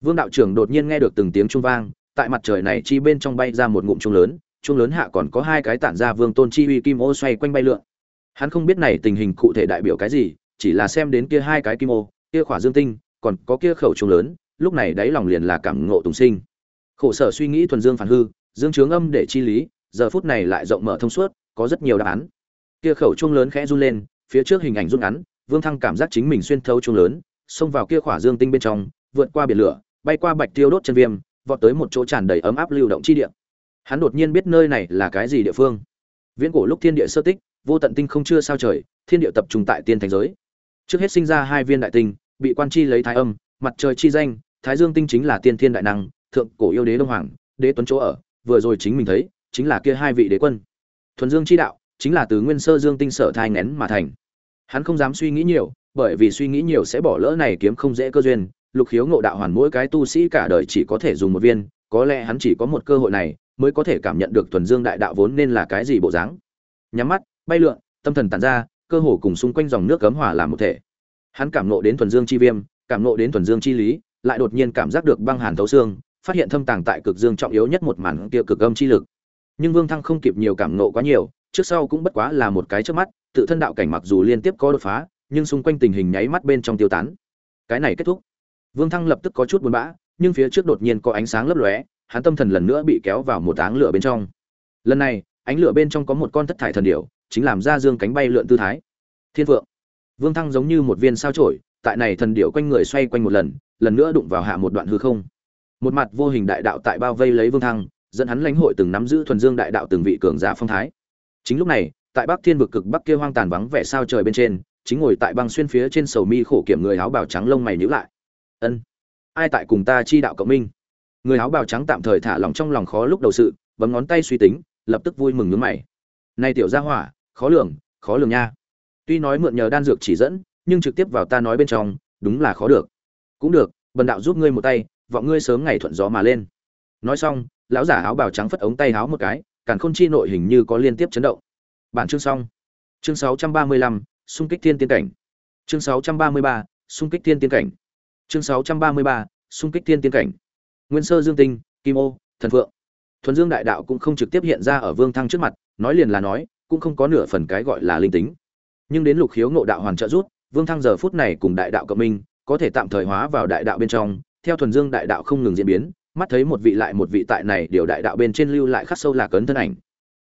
Vương đạo trưởng đột nhiên nghe được từng tiếng trung vang, tại mặt trời này chi bên trong bay ra một ngụm trung lớn trung lớn hạ còn có hai cái tản ra vương tôn chi uy kim ô xoay quanh bay lượn. Hắn không biết này tình hình cụ thể đại biểu cái gì, chỉ là xem đến kia hai cái kim ô, kia khỏa dương tinh, còn có kia khẩu trung lớn, lúc này đáy lòng liền là cảm ngộ tùng sinh. Khổ sở suy nghĩ thuần dương phản hư, dương trướng âm để chi lý giờ phút này lại rộng mở thông suốt, có rất nhiều đáp án. Kia khẩu trung lớn khẽ run lên, phía trước hình ảnh rút ngắn, vương thăng cảm giác chính mình xuyên thấu trung lớn, xông vào kia khỏa dương tinh bên trong, vượt qua biển lửa, bay qua bạch tiêu đốt chân viêm, vọt tới một chỗ tràn đầy ấm áp lưu động chi địa. Hắn đột nhiên biết nơi này là cái gì địa phương. Viễn cổ lúc thiên địa sơ tích, vô tận tinh không chưa sao trời, thiên địa tập trung tại tiên thành giới. Trước hết sinh ra hai viên đại tinh, bị quan chi lấy thái âm, mặt trời chi danh, thái dương tinh chính là tiên thiên đại năng, thượng cổ yêu đế đông hoàng, đế tuấn chỗ ở, vừa rồi chính mình thấy chính là kia hai vị đế quân. Thuần dương chi đạo, chính là từ nguyên sơ dương tinh sở thai ngén mà thành. Hắn không dám suy nghĩ nhiều, bởi vì suy nghĩ nhiều sẽ bỏ lỡ này kiếm không dễ cơ duyên. Lục khiếu ngộ đạo hoàn mỗi cái tu sĩ cả đời chỉ có thể dùng một viên, có lẽ hắn chỉ có một cơ hội này mới có thể cảm nhận được thuần dương đại đạo vốn nên là cái gì bộ dáng. Nhắm mắt, bay lượn, tâm thần tàn ra, cơ hồ cùng xung quanh dòng nước cấm hòa làm một thể. Hắn cảm nộ đến thuần dương chi viêm, cảm nộ đến thuần dương chi lý, lại đột nhiên cảm giác được băng hàn thấu xương, phát hiện thâm tàng tại cực dương trọng yếu nhất một màn kia cực âm chi lực nhưng vương thăng không kịp nhiều cảm nộ quá nhiều, trước sau cũng bất quá là một cái trước mắt, tự thân đạo cảnh mặc dù liên tiếp có đột phá, nhưng xung quanh tình hình nháy mắt bên trong tiêu tán. Cái này kết thúc. Vương thăng lập tức có chút buồn bã, nhưng phía trước đột nhiên có ánh sáng lấp lóe, hắn tâm thần lần nữa bị kéo vào một áng lửa bên trong. Lần này, ánh lửa bên trong có một con thất thải thần điểu, chính làm ra dương cánh bay lượn tư thái. Thiên vượng vương thăng giống như một viên sao chổi, tại này thần điểu quanh người xoay quanh một lần lần nữa đụng vào hạ một đoạn hư không. Một mặt vô hình đại đạo tại bao vây lấy vương thăng dẫn hắn lãnh hội từng nắm giữ thuần dương đại đạo từng vị cường giả phong thái. Chính lúc này, tại bắc thiên vực cực bắc kia hoang tàn vắng vẻ sao trời bên trên, chính ngồi tại băng xuyên phía trên sầu mi khổ kiểm người áo bào trắng lông mày nhíu lại. Ân, ai tại cùng ta chi đạo cộng minh? Người áo bào trắng tạm thời thả lòng trong lòng khó lúc đầu sự bấm ngón tay suy tính, lập tức vui mừng nhướng mày. Nay tiểu gia hỏa, khó lường khó lường nha. Tuy nói mượn nhờ đan dược chỉ dẫn, nhưng trực tiếp vào ta nói bên trong, đúng là khó được. Cũng được, bần đạo giúp ngươi một tay, vọng ngươi sớm ngày thuận gió mà lên. Nói xong lão giả áo bào trắng phất ống tay áo một cái càn khôn chi nội hình như có liên tiếp chấn động. Bản chương xong. Chương 635, xung kích thiên tiên cảnh. Chương 633, xung kích thiên tiên cảnh. Chương 633, xung kích thiên tiên cảnh. Nguyên sơ dương tinh kim ô thần phượng. Thuần dương đại đạo cũng không trực tiếp hiện ra ở vương thăng trước mặt nói liền là nói cũng không có nửa phần cái gọi là linh tính. Nhưng đến lục khiếu ngộ đạo hoàn trợ rút vương thăng giờ phút này cùng đại đạo cộng minh có thể tạm thời hóa vào đại đạo bên trong theo thuần dương đại đạo không ngừng diễn biến mắt thấy một vị lại một vị tại này điều đại đạo bên trên lưu lại khắc sâu là cấn thân ảnh.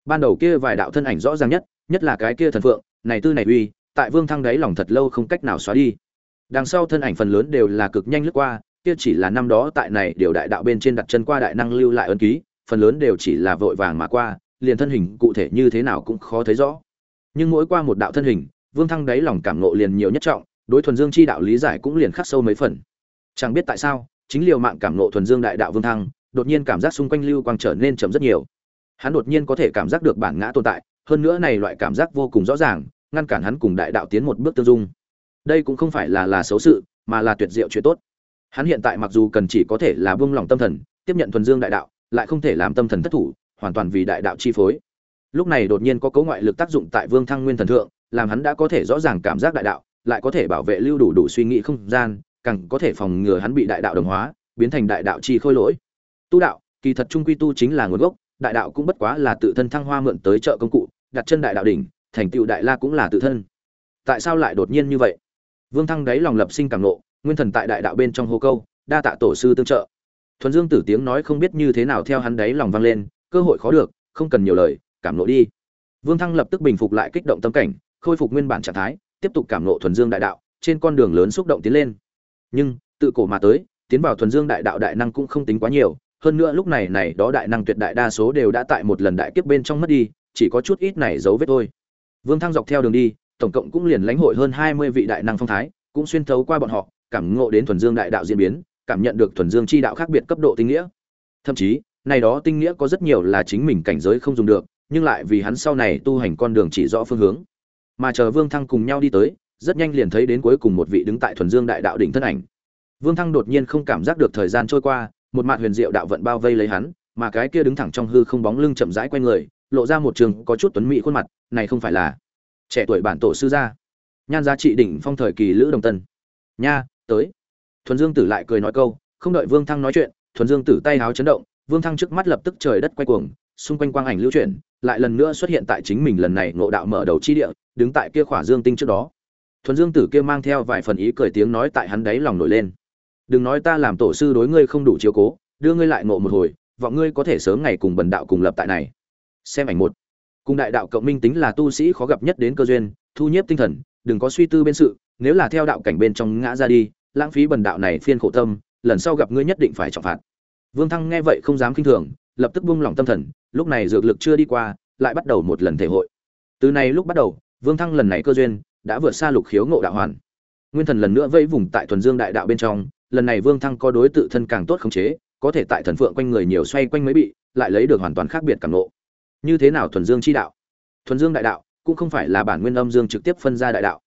Ban đầu kia vài đạo thân ảnh rõ ràng nhất nhất là cái kia thần phượng, này tư này uy, tại vương thăng đáy lòng thật lâu không cách nào xóa đi. Đằng sau thân ảnh phần lớn đều là cực nhanh lướt qua, kia chỉ là năm đó tại này điều đại đạo bên trên đặt chân qua đại năng lưu lại ân ký, phần lớn đều chỉ là vội vàng mà qua, liền thân hình cụ thể như thế nào cũng khó thấy rõ. Nhưng mỗi qua một đạo thân hình, vương thăng đáy lòng cảm nộ liền nhiều nhất trọng, đối thuần dương chi đạo lý giải cũng liền khắc sâu mấy phần. Chẳng biết tại sao chính liều mạng cảm nộ thuần dương đại đạo vương thăng, đột nhiên cảm giác xung quanh lưu quang trở nên chậm rất nhiều. Hắn đột nhiên có thể cảm giác được bản ngã tồn tại, hơn nữa này loại cảm giác vô cùng rõ ràng, ngăn cản hắn cùng đại đạo tiến một bước tương dung. Đây cũng không phải là là xấu sự, mà là tuyệt diệu chuyện tốt. Hắn hiện tại mặc dù cần chỉ có thể là buông lòng tâm thần, tiếp nhận thuần dương đại đạo, lại không thể làm tâm thần thất thủ, hoàn toàn vì đại đạo chi phối. Lúc này đột nhiên có cấu ngoại lực tác dụng tại vương thăng nguyên thần thượng, làm hắn đã có thể rõ ràng cảm giác đại đạo, lại có thể bảo vệ lưu đủ đủ suy nghĩ không gian càng có thể phòng ngừa hắn bị đại đạo đồng hóa, biến thành đại đạo chi khôi lỗi. Tu đạo, kỳ thật trung quy tu chính là nguồn gốc, đại đạo cũng bất quá là tự thân thăng hoa mượn tới trợ công cụ, đặt chân đại đạo đỉnh, thành tựu đại la cũng là tự thân. Tại sao lại đột nhiên như vậy? Vương thăng đáy lòng lập sinh cảm nộ nguyên thần tại đại đạo bên trong hô câu, đa tạ tổ sư tương trợ. Thuần dương tử tiếng nói không biết như thế nào theo hắn đáy lòng vang lên, cơ hội khó được, không cần nhiều lời, cảm nộ đi. Vương thăng lập tức bình phục lại kích động tâm cảnh, khôi phục nguyên bản trạng thái, tiếp tục cảm nộ thuần dương đại đạo, trên con đường lớn xúc động tiến lên nhưng, tự cổ mà tới, tiến vào thuần dương đại đạo đại năng cũng không tính quá nhiều. Hơn nữa lúc này này đó đại năng tuyệt đại đa số đều đã tại một lần đại kiếp bên trong mất đi, chỉ có chút ít này dấu vết thôi. Vương thăng dọc theo đường đi, tổng cộng cũng liền lãnh hội hơn hai mươi vị đại năng phong thái, cũng xuyên thấu qua bọn họ, cảm ngộ đến thuần dương đại đạo diễn biến, cảm nhận được thuần dương chi đạo khác biệt cấp độ tinh nghĩa. Thậm chí, này đó tinh nghĩa có rất nhiều là chính mình cảnh giới không dùng được, nhưng lại vì hắn sau này tu hành con đường chỉ rõ phương hướng. Mà chờ vương thăng cùng nhau đi tới rất nhanh liền thấy đến cuối cùng một vị đứng tại thuần dương đại đạo đỉnh thân ảnh. Vương thăng đột nhiên không cảm giác được thời gian trôi qua, một mạt huyền diệu đạo vận bao vây lấy hắn, mà cái kia đứng thẳng trong hư không bóng lưng chậm rãi q u a người, lộ ra một trường có chút tuấn mỹ khuôn mặt, này không phải là trẻ tuổi bản tổ sư gia, nhan giá trị đỉnh phong thời kỳ lữ đồng tân. Nha, tới. Thuần dương tử lại cười nói câu, không đợi vương thăng nói chuyện, thuần dương tử tay háo chấn động, vương thăng trước mắt lập tức trời đất quay cuồng, xung quanh quang ảnh lưu chuyển, lại lần nữa xuất hiện tại chính mình lần này ngộ đạo mở đầu chi địa, đứng tại kia khỏa dương tinh trước đó thuần dương tử kia mang theo vài phần ý cười tiếng nói tại hắn đáy lòng nổi lên. Đừng nói ta làm tổ sư đối ngươi không đủ chiếu cố, đưa ngươi lại ngộ một hồi, vọng ngươi có thể sớm ngày cùng bần đạo cùng lập tại này. Xem ảnh một. Cùng đại đạo cộng minh tính là tu sĩ khó gặp nhất đến cơ duyên, thu nhiếp tinh thần, đừng có suy tư bên sự, nếu là theo đạo cảnh bên trong ngã ra đi, lãng phí bần đạo này phiên khổ tâm, lần sau gặp ngươi nhất định phải trọng phạt. Vương thăng nghe vậy không dám kinh thường, lập tức buông lỏng tâm thần, lúc này dược lực chưa đi qua, lại bắt đầu một lần thể hội. Từ này lúc bắt đầu, vương thăng lần này cơ duyên đã vượt xa lục khiếu ngộ đạo hoàn. Nguyên thần lần nữa vây vùng tại thuần dương đại đạo bên trong, lần này vương thăng có đối tự thân càng tốt khống chế, có thể tại thần phượng quanh người nhiều xoay quanh mới bị, lại lấy được hoàn toàn khác biệt cảm ngộ. Như thế nào thuần dương chi đạo? Thuần dương đại đạo cũng không phải là bản nguyên âm dương trực tiếp phân ra đại đạo.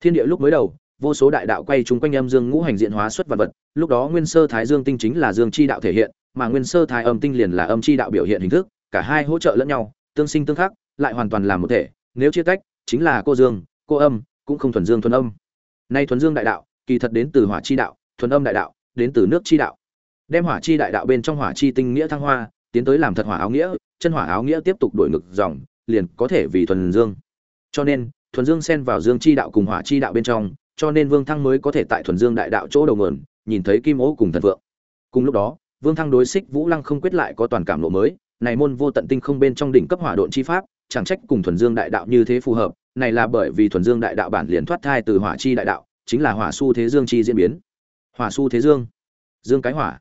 Thiên địa lúc mới đầu, vô số đại đạo quay chúng quanh âm dương ngũ hành diện hóa xuất vật vật, lúc đó nguyên sơ thái dương tinh chính là dương chi đạo thể hiện, mà nguyên sơ thái âm tinh liền là âm chi đạo biểu hiện hình thức, cả hai hỗ trợ lẫn nhau, tương sinh tương khắc, lại hoàn toàn là một thể, nếu chia tách, chính là cô dương cô âm, cũng không thuần dương thuần âm. Nay thuần dương đại đạo, kỳ thật đến từ hỏa chi đạo, thuần âm đại đạo, đến từ nước chi đạo. Đem hỏa chi đại đạo bên trong hỏa chi tinh nghĩa thăng hoa, tiến tới làm thật hỏa áo nghĩa, chân hỏa áo nghĩa tiếp tục đổi ngực dòng, liền có thể vì thuần dương. Cho nên, thuần dương xen vào dương chi đạo cùng hỏa chi đạo bên trong, cho nên vương thăng mới có thể tại thuần dương đại đạo chỗ đầu nguồn, nhìn thấy kim ố cùng thần vượng. Cùng lúc đó, vương thăng đối xích vũ lăng không quyết lại có toàn cảm lộ mới, này môn vô tận tinh không bên trong đỉnh cấp hỏa độn chi pháp, chẳng trách cùng thuần dương đại đạo như thế phù hợp này là bởi vì thuần dương đại đạo bản liền thoát thai từ hỏa chi đại đạo, chính là hỏa su thế dương chi diễn biến. Hỏa su thế dương. Dương cái hỏa.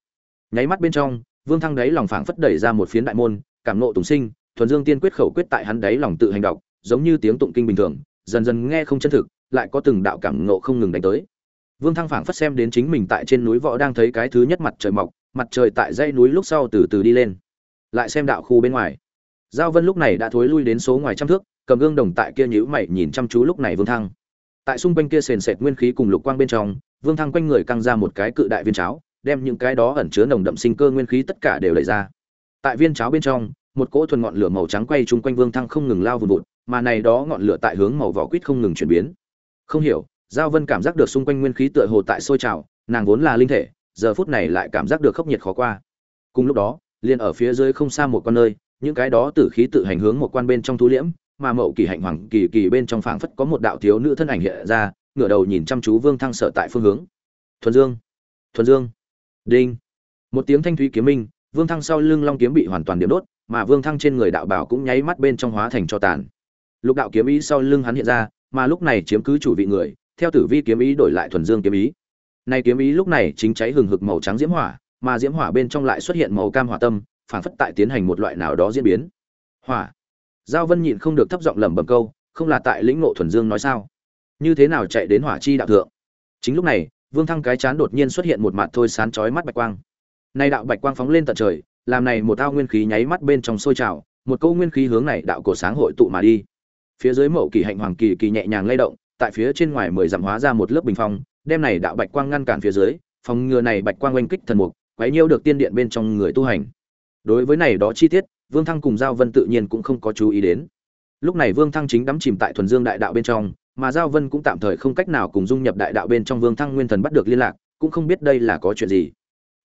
Nháy mắt bên trong, vương thăng đáy lòng phảng phất đẩy ra một phiến đại môn, cảm nộ tùng sinh, thuần dương tiên quyết khẩu quyết tại hắn đáy lòng tự hành động giống như tiếng tụng kinh bình thường, dần dần nghe không chân thực, lại có từng đạo cảm nộ không ngừng đánh tới. Vương thăng phảng phất xem đến chính mình tại trên núi võ đang thấy cái thứ nhất mặt trời mọc, mặt trời tại dãy núi lúc sau từ từ đi lên. Lại xem đạo khu bên ngoài. Giao vân lúc này đã thối lui đến số ngoài trăm thước cầm gương đồng tại kia nhíu mày nhìn chăm chú lúc này vương thăng. Tại xung quanh kia sền sệt nguyên khí cùng lục quang bên trong, vương thăng quanh người căng ra một cái cự đại viên cháo, đem những cái đó ẩn chứa nồng đậm sinh cơ nguyên khí tất cả đều lấy ra. Tại viên cháo bên trong, một cỗ thuần ngọn lửa màu trắng quay chung quanh vương thăng không ngừng lao vùn vụt, mà này đó ngọn lửa tại hướng màu vỏ quýt không ngừng chuyển biến. Không hiểu, giao vân cảm giác được xung quanh nguyên khí tựa hồ tại sôi trào, nàng vốn là linh thể, giờ phút này lại cảm giác được khốc nhiệt khó qua. Cùng lúc đó, liền ở phía dưới không xa một con nơi, những cái đó tử khí tự hành hướng một quan bên trong thú liễm mà mậu kỳ hạnh hoàng kỳ kỳ bên trong phảng phất có một đạo thiếu nữ thân ảnh hiện ra, ngửa đầu nhìn chăm chú vương thăng sợ tại phương hướng. Thuần dương thuần dương, đinh. Một tiếng thanh thúy kiếm minh, vương thăng sau lưng long kiếm bị hoàn toàn điểm đốt, mà vương thăng trên người đạo bảo cũng nháy mắt bên trong hóa thành cho tàn. Lục đạo kiếm ý sau lưng hắn hiện ra, mà lúc này chiếm cứ chủ vị người, theo tử vi kiếm ý đổi lại thuần dương kiếm ý. Nay kiếm ý lúc này chính cháy hừng hực màu trắng diễm hỏa, mà diễm hỏa bên trong lại xuất hiện màu cam hỏa tâm, phảng phất tại tiến hành một loại nào đó diễn biến. Hỏa giao vân nhịn không được thấp giọng lẩm bẩm câu, không là tại lĩnh ngộ thuần dương nói sao? Như thế nào chạy đến hỏa chi đạo thượng? Chính lúc này, vương thăng cái chán đột nhiên xuất hiện một mặt thôi sán chói mắt bạch quang. Nay đạo bạch quang phóng lên tận trời, làm này một ao nguyên khí nháy mắt bên trong sôi trào, một câu nguyên khí hướng này đạo cổ sáng hội tụ mà đi. Phía dưới mậu kỳ hạnh hoàng kỳ kỳ nhẹ nhàng lay động, tại phía trên ngoài mười dặm hóa ra một lớp bình phong, đem này đạo bạch quang ngăn cản phía dưới, phòng ngừa này bạch quang oanh kích thần mục, quấy nhiêu được tiên điện bên trong người tu hành. Đối với này đó chi tiết vương thăng cùng giao vân tự nhiên cũng không có chú ý đến. Lúc này vương thăng chính đắm chìm tại thuần dương đại đạo bên trong, mà giao vân cũng tạm thời không cách nào cùng dung nhập đại đạo bên trong vương thăng nguyên thần bắt được liên lạc, cũng không biết đây là có chuyện gì.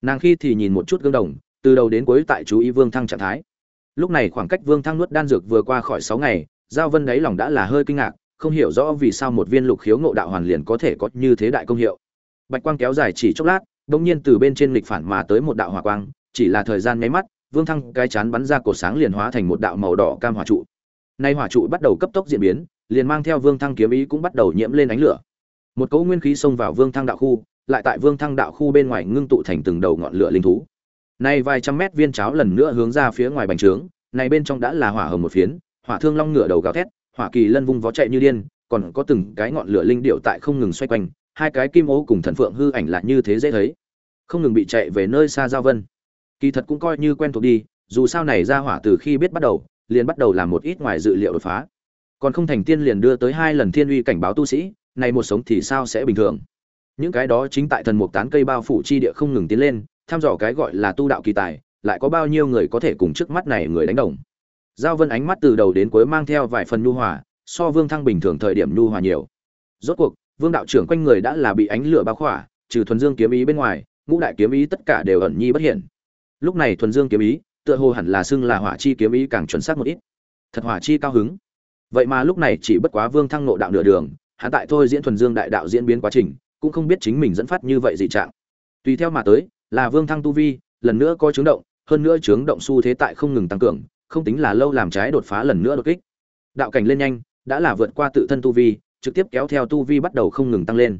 Nàng khi thì nhìn một chút gương đồng, từ đầu đến cuối tại chú ý vương thăng trạng thái. Lúc này khoảng cách vương thăng nuốt đan dược vừa qua khỏi sáu ngày, giao vân đáy lòng đã là hơi kinh ngạc, không hiểu rõ vì sao một viên lục khiếu ngộ đạo hoàn liền có thể có như thế đại công hiệu. Bạch quang kéo dài chỉ chốc lát, đột nhiên từ bên trên nghịch phản mà tới một đạo hỏa quang, chỉ là thời gian nháy mắt vương thăng cái chán bắn ra cột sáng liền hóa thành một đạo màu đỏ cam hỏa trụ. Nay hỏa trụ bắt đầu cấp tốc diễn biến, liền mang theo vương thăng kiếm ý cũng bắt đầu nhiễm lên ánh lửa. Một cỗ nguyên khí xông vào vương thăng đạo khu, lại tại vương thăng đạo khu bên ngoài ngưng tụ thành từng đầu ngọn lửa linh thú. Nay vài trăm mét viên cháo lần nữa hướng ra phía ngoài bành trướng, này bên trong đã là hỏa hồng một phiến, hỏa thương long ngựa đầu gào thét, hỏa kỳ lân vung vó chạy như điên, còn có từng cái ngọn lửa linh điệu tại không ngừng xoay quanh, hai cái kim ố cùng thần phượng hư ảnh lại như thế dễ thấy. Không ngừng bị chạy về nơi xa giao vân kỳ thật cũng coi như quen thuộc đi, dù sao này ra hỏa từ khi biết bắt đầu, liền bắt đầu làm một ít ngoài dự liệu đột phá. Còn không thành tiên liền đưa tới hai lần thiên uy cảnh báo tu sĩ, này một sống thì sao sẽ bình thường? Những cái đó chính tại thần mục tán cây bao phủ chi địa không ngừng tiến lên thăm dò cái gọi là tu đạo kỳ tài, lại có bao nhiêu người có thể cùng trước mắt này người đánh đồng. Giao vân ánh mắt từ đầu đến cuối mang theo vài phần nhu hòa, so vương thăng bình thường thời điểm nhu hòa nhiều. Rốt cuộc, vương đạo trưởng quanh người đã là bị ánh lửa bao khỏa, trừ thuần dương kiếm ý bên ngoài, ngũ đại kiếm ý tất cả đều ẩn nhi bất hiện lúc này thuần dương kiếm ý, tựa hồ hẳn là xưng là hỏa chi kiếm ý càng chuẩn xác một ít. Thật hỏa chi cao hứng. Vậy mà lúc này chỉ bất quá vương thăng nộ đạo nửa đường, hắn tại thôi diễn thuần dương đại đạo diễn biến quá trình, cũng không biết chính mình dẫn phát như vậy dị trạng. Tùy theo mà tới, là vương thăng tu vi, lần nữa có chướng động, hơn nữa chướng động xu thế tại không ngừng tăng cường, không tính là lâu làm trái đột phá lần nữa đột kích. Đạo cảnh lên nhanh, đã là vượt qua tự thân tu vi, trực tiếp kéo theo tu vi bắt đầu không ngừng tăng lên.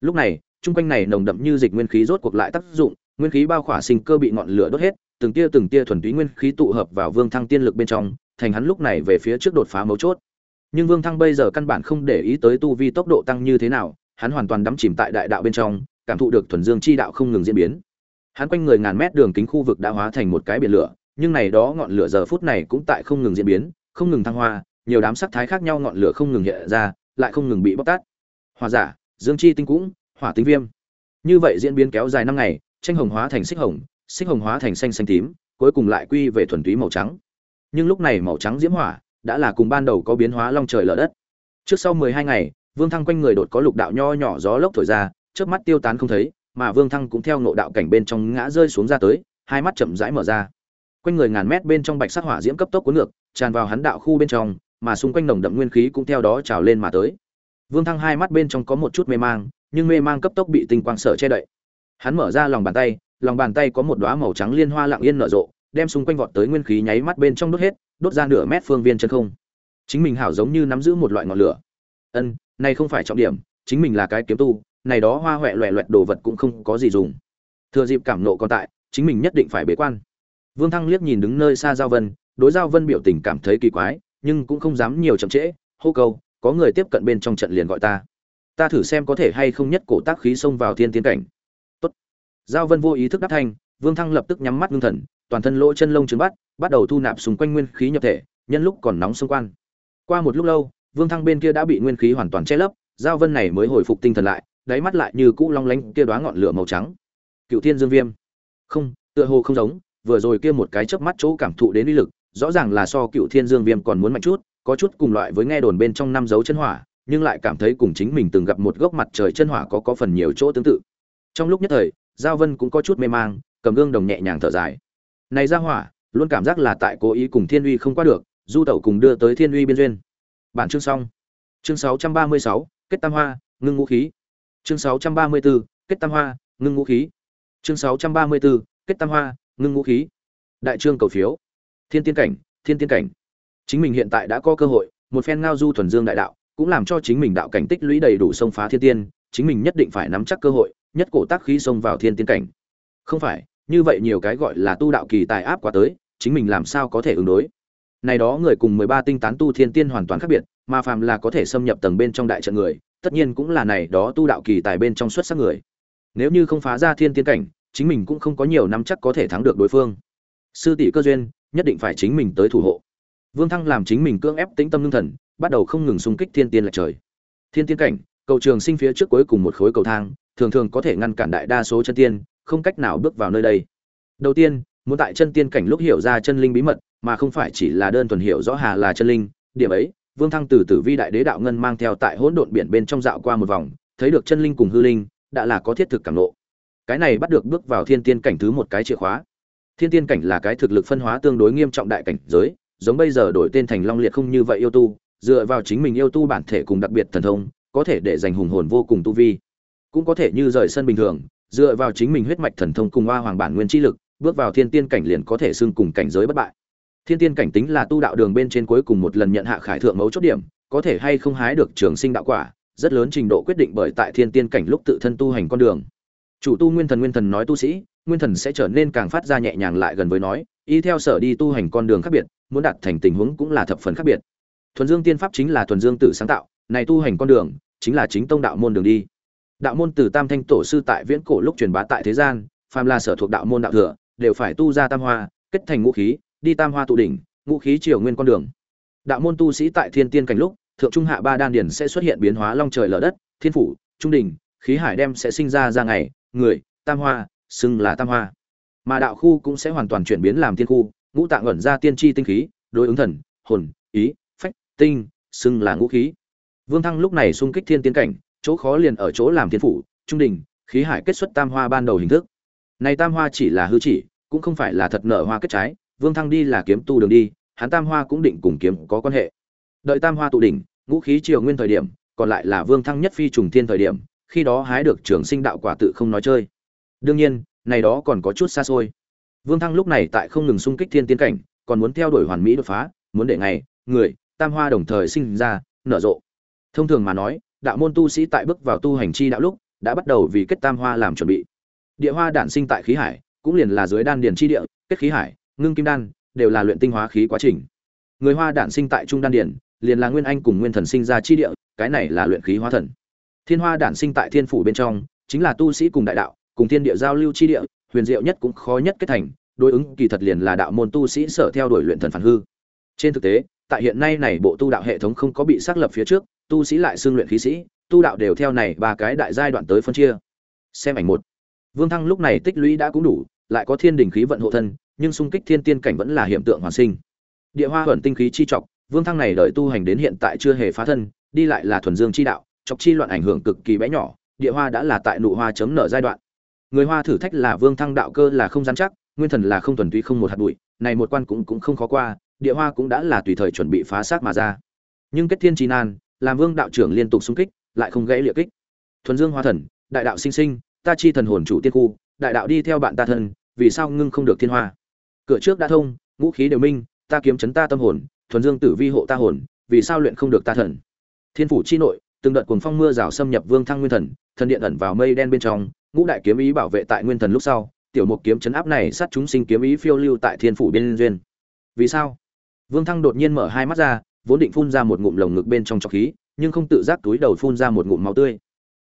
Lúc này, trung quanh này nồng đậm như dịch nguyên khí rốt cuộc lại tác dụng nguyên khí bao khỏa sinh cơ bị ngọn lửa đốt hết, từng tia từng tia thuần túy nguyên khí tụ hợp vào vương thăng tiên lực bên trong, thành hắn lúc này về phía trước đột phá mấu chốt. Nhưng vương thăng bây giờ căn bản không để ý tới tu vi tốc độ tăng như thế nào, hắn hoàn toàn đắm chìm tại đại đạo bên trong, cảm thụ được thuần dương chi đạo không ngừng diễn biến. Hắn quanh người ngàn mét đường kính khu vực đã hóa thành một cái biển lửa, nhưng này đó ngọn lửa giờ phút này cũng tại không ngừng diễn biến, không ngừng thăng hoa, nhiều đám sắc thái khác nhau ngọn lửa không ngừng hiện ra, lại không ngừng bị bóc tát. Hòa giả, dương chi tinh cũng, hỏa tinh viêm. Như vậy diễn biến kéo dài năm ngày tranh hồng hóa thành xích hồng xích hồng hóa thành xanh xanh tím, cuối cùng lại quy về thuần túy màu trắng. Nhưng lúc này màu trắng diễm hỏa đã là cùng ban đầu có biến hóa long trời lở đất. Trước sau mười hai ngày, vương thăng quanh người đột có lục đạo nho nhỏ gió lốc thổi ra trước mắt tiêu tán không thấy, mà vương thăng cũng theo ngộ đạo cảnh bên trong ngã rơi xuống ra tới, hai mắt chậm rãi mở ra. Quanh người ngàn mét bên trong bạch sắc hỏa diễm cấp tốc cuốn ngược, tràn vào hắn đạo khu bên trong, mà xung quanh nồng đậm nguyên khí cũng theo đó trào lên mà tới. Vương thăng hai mắt bên trong có một chút mê mang, nhưng mê mang cấp tốc bị tinh quang sở che đậy hắn mở ra lòng bàn tay, lòng bàn tay có một đóa màu trắng liên hoa lặng yên nở rộ, đem xung quanh vọt tới nguyên khí nháy mắt bên trong đốt hết, đốt ra nửa mét phương viên chân không. Chính mình hảo giống như nắm giữ một loại ngọn lửa. Ân, này không phải trọng điểm, chính mình là cái kiếm tu, này đó hoa hoẹ loẹ loẹt đồ vật cũng không có gì dùng. Thừa dịp cảm nộ còn tại, chính mình nhất định phải bế quan. Vương thăng liếc nhìn đứng nơi xa giao vân, đối giao vân biểu tình cảm thấy kỳ quái, nhưng cũng không dám nhiều chậm trễ, hô câu, có người tiếp cận bên trong trận liền gọi ta. Ta thử xem có thể hay không nhất cổ tác khí xông vào thiên tiến cảnh giao vân vô ý thức đáp thanh, vương thăng lập tức nhắm mắt ngưng thần, toàn thân lỗ chân lông trứng bắt bắt đầu thu nạp xung quanh nguyên khí nhập thể, nhân lúc còn nóng xung quanh. Qua một lúc lâu, vương thăng bên kia đã bị nguyên khí hoàn toàn che lấp, giao vân này mới hồi phục tinh thần lại, đáy mắt lại như cũ long lánh kia đoá ngọn lửa màu trắng. Cựu thiên dương viêm. Không, tựa hồ không giống, vừa rồi kia một cái chớp mắt chỗ cảm thụ đến uy lực, rõ ràng là so cựu thiên dương viêm còn muốn mạnh chút, có chút cùng loại với nghe đồn bên trong năm dấu chân hỏa, nhưng lại cảm thấy cùng chính mình từng gặp một gốc mặt trời chân hỏa có có phần nhiều chỗ tương tự. Trong lúc nhất thời giao vân cũng có chút mê mang cầm gương đồng nhẹ nhàng thở dài. Này ra hỏa luôn cảm giác là tại cố ý cùng thiên uy không qua được du tẩu cùng đưa tới thiên uy biên duyên. Bản chương xong. Chương 636, kết tam hoa ngưng ngũ khí. Chương 634, kết tam hoa ngưng ngũ khí. Chương 634, kết tam hoa ngưng ngũ khí. Đại trương cầu phiếu. Thiên tiên cảnh thiên tiên cảnh. Chính mình hiện tại đã có cơ hội một phen ngao du thuần dương đại đạo cũng làm cho chính mình đạo cảnh tích lũy đầy đủ sông phá thiên tiên chính mình nhất định phải nắm chắc cơ hội nhất cổ tác khí xông vào thiên tiên cảnh. Không phải, như vậy nhiều cái gọi là tu đạo kỳ tài áp quá tới, chính mình làm sao có thể ứng đối? Này đó người cùng mười ba tinh tán tu thiên tiên hoàn toàn khác biệt, mà phàm là có thể xâm nhập tầng bên trong đại trận người, tất nhiên cũng là này đó tu đạo kỳ tài bên trong xuất sắc người. Nếu như không phá ra thiên tiên cảnh, chính mình cũng không có nhiều năm chắc có thể thắng được đối phương. Sư tỷ cơ duyên, nhất định phải chính mình tới thủ hộ. Vương thăng làm chính mình cưỡng ép tĩnh tâm lương thần, bắt đầu không ngừng xung kích thiên tiên lệch trời. Thiên tiên cảnh, cầu trường sinh phía trước cuối cùng một khối cầu thang thường thường có thể ngăn cản đại đa số chân tiên, không cách nào bước vào nơi đây. Đầu tiên, muốn tại chân tiên cảnh lúc hiểu ra chân linh bí mật, mà không phải chỉ là đơn thuần hiểu rõ hà là chân linh. Điểm ấy, vương thăng từ tử vi đại đế đạo ngân mang theo tại hỗn độn biển bên trong dạo qua một vòng, thấy được chân linh cùng hư linh, đã là có thiết thực cảm ngộ. cái này bắt được bước vào thiên tiên cảnh thứ một cái chìa khóa. Thiên tiên cảnh là cái thực lực phân hóa tương đối nghiêm trọng đại cảnh giới, giống bây giờ đổi tên thành long liệt không như vậy yêu tu, dựa vào chính mình yêu tu bản thể cùng đặc biệt thần thông, có thể để giành hùng hồn vô cùng tu vi cũng có thể như rời sân bình thường, dựa vào chính mình huyết mạch thần thông cùng hoa hoàng bản nguyên chi lực, bước vào thiên tiên cảnh liền có thể xưng cùng cảnh giới bất bại. Thiên tiên cảnh tính là tu đạo đường bên trên cuối cùng một lần nhận hạ khải thượng mấu chốt điểm, có thể hay không hái được trường sinh đạo quả, rất lớn trình độ quyết định bởi tại thiên tiên cảnh lúc tự thân tu hành con đường. Chủ tu nguyên thần nguyên thần nói tu sĩ, nguyên thần sẽ trở nên càng phát ra nhẹ nhàng lại gần với nói, y theo sở đi tu hành con đường khác biệt, muốn đạt thành tình huống cũng là thập phần khác biệt. Thuần dương tiên pháp chính là thuần dương tự sáng tạo, này tu hành con đường, chính là chính tông đạo môn đường đi đạo môn từ tam thanh tổ sư tại viễn cổ lúc truyền bá tại thế gian, phàm là sở thuộc đạo môn đạo thừa, đều phải tu ra tam hoa, kết thành ngũ khí, đi tam hoa tụ đỉnh, ngũ khí triều nguyên con đường. Đạo môn tu sĩ tại thiên tiên cảnh lúc, thượng trung hạ ba đan điển sẽ xuất hiện biến hóa long trời lở đất, thiên phủ, trung đỉnh, khí hải đem sẽ sinh ra ra ngày, người, tam hoa, xưng là tam hoa. Mà đạo khu cũng sẽ hoàn toàn chuyển biến làm tiên khu, ngũ tạng ẩn ra tiên tri tinh khí, đối ứng thần, hồn, ý, phách, tinh, xưng là ngũ khí. Vương thăng lúc này xung kích thiên tiên cảnh chỗ khó liền ở chỗ làm thiên phủ, trung đình, khí hải kết xuất tam hoa ban đầu hình thức. Này tam hoa chỉ là hư chỉ, cũng không phải là thật nở hoa kết trái, vương thăng đi là kiếm tu đường đi, hắn tam hoa cũng định cùng kiếm có quan hệ. Đợi tam hoa tụ đỉnh, ngũ khí triều nguyên thời điểm, còn lại là vương thăng nhất phi trùng thiên thời điểm, khi đó hái được trường sinh đạo quả tự không nói chơi. Đương nhiên, này đó còn có chút xa xôi. Vương thăng lúc này tại không ngừng xung kích thiên tiến cảnh, còn muốn theo đuổi hoàn mỹ đột phá, muốn để ngày, người, tam hoa đồng thời sinh ra, nở rộ. Thông thường mà nói đạo môn tu sĩ tại bước vào tu hành chi đạo lúc, đã bắt đầu vì kết tam hoa làm chuẩn bị. Địa hoa đản sinh tại khí hải, cũng liền là dưới đan điền chi địa, kết khí hải, ngưng kim đan, đều là luyện tinh hóa khí quá trình. Người hoa đản sinh tại trung đan điền, liền là nguyên anh cùng nguyên thần sinh ra chi địa, cái này là luyện khí hóa thần. Thiên hoa đản sinh tại thiên phủ bên trong, chính là tu sĩ cùng đại đạo, cùng thiên địa giao lưu chi địa, huyền diệu nhất cũng khó nhất kết thành, đối ứng kỳ thật liền là đạo môn tu sĩ sở theo đuổi luyện thần phản hư. Trên thực tế, tại hiện nay này bộ tu đạo hệ thống không có bị xác lập phía trước tu sĩ lại xương luyện khí sĩ, tu đạo đều theo này ba cái đại giai đoạn tới phân chia. Xem ảnh một. Vương thăng lúc này tích lũy đã cũng đủ, lại có thiên đình khí vận hộ thân, nhưng xung kích thiên tiên cảnh vẫn là hiện tượng hoàn sinh. Địa hoa thuận tinh khí chi trọc, vương thăng này đợi tu hành đến hiện tại chưa hề phá thân, đi lại là thuần dương chi đạo chọc chi loạn ảnh hưởng cực kỳ bé nhỏ, địa hoa đã là tại nụ hoa chấm nở giai đoạn. Người hoa thử thách là vương thăng đạo cơ là không dám chắc, nguyên thần là không thuần túy không một hạt bụi, này một quan cũng cũng không khó qua, địa hoa cũng đã là tùy thời chuẩn bị phá xác mà ra. Nhưng kết thiên trí nan làm vương đạo trưởng liên tục xung kích, lại không gãy liệt kích. Thuần dương hoa thần, đại đạo sinh sinh, ta chi thần hồn chủ tiên khu, đại đạo đi theo bạn ta thân, vì sao ngưng không được thiên hoa? Cửa trước đã thông, ngũ khí đều minh, ta kiếm chấn ta tâm hồn, thuần dương tử vi hộ ta hồn, vì sao luyện không được ta thần? Thiên phủ chi nội, từng đợt cuồng phong mưa rào xâm nhập vương thăng nguyên thần thần điện ẩn vào mây đen bên trong, ngũ đại kiếm ý bảo vệ tại nguyên thần lúc sau, tiểu một kiếm chấn áp này sát chúng sinh kiếm ý phiêu lưu tại thiên phủ biên duyên. Vì sao? Vương thăng đột nhiên mở hai mắt ra vốn định phun ra một ngụm lồng ngực bên trong trọc khí, nhưng không tự giác túi đầu phun ra một ngụm máu tươi.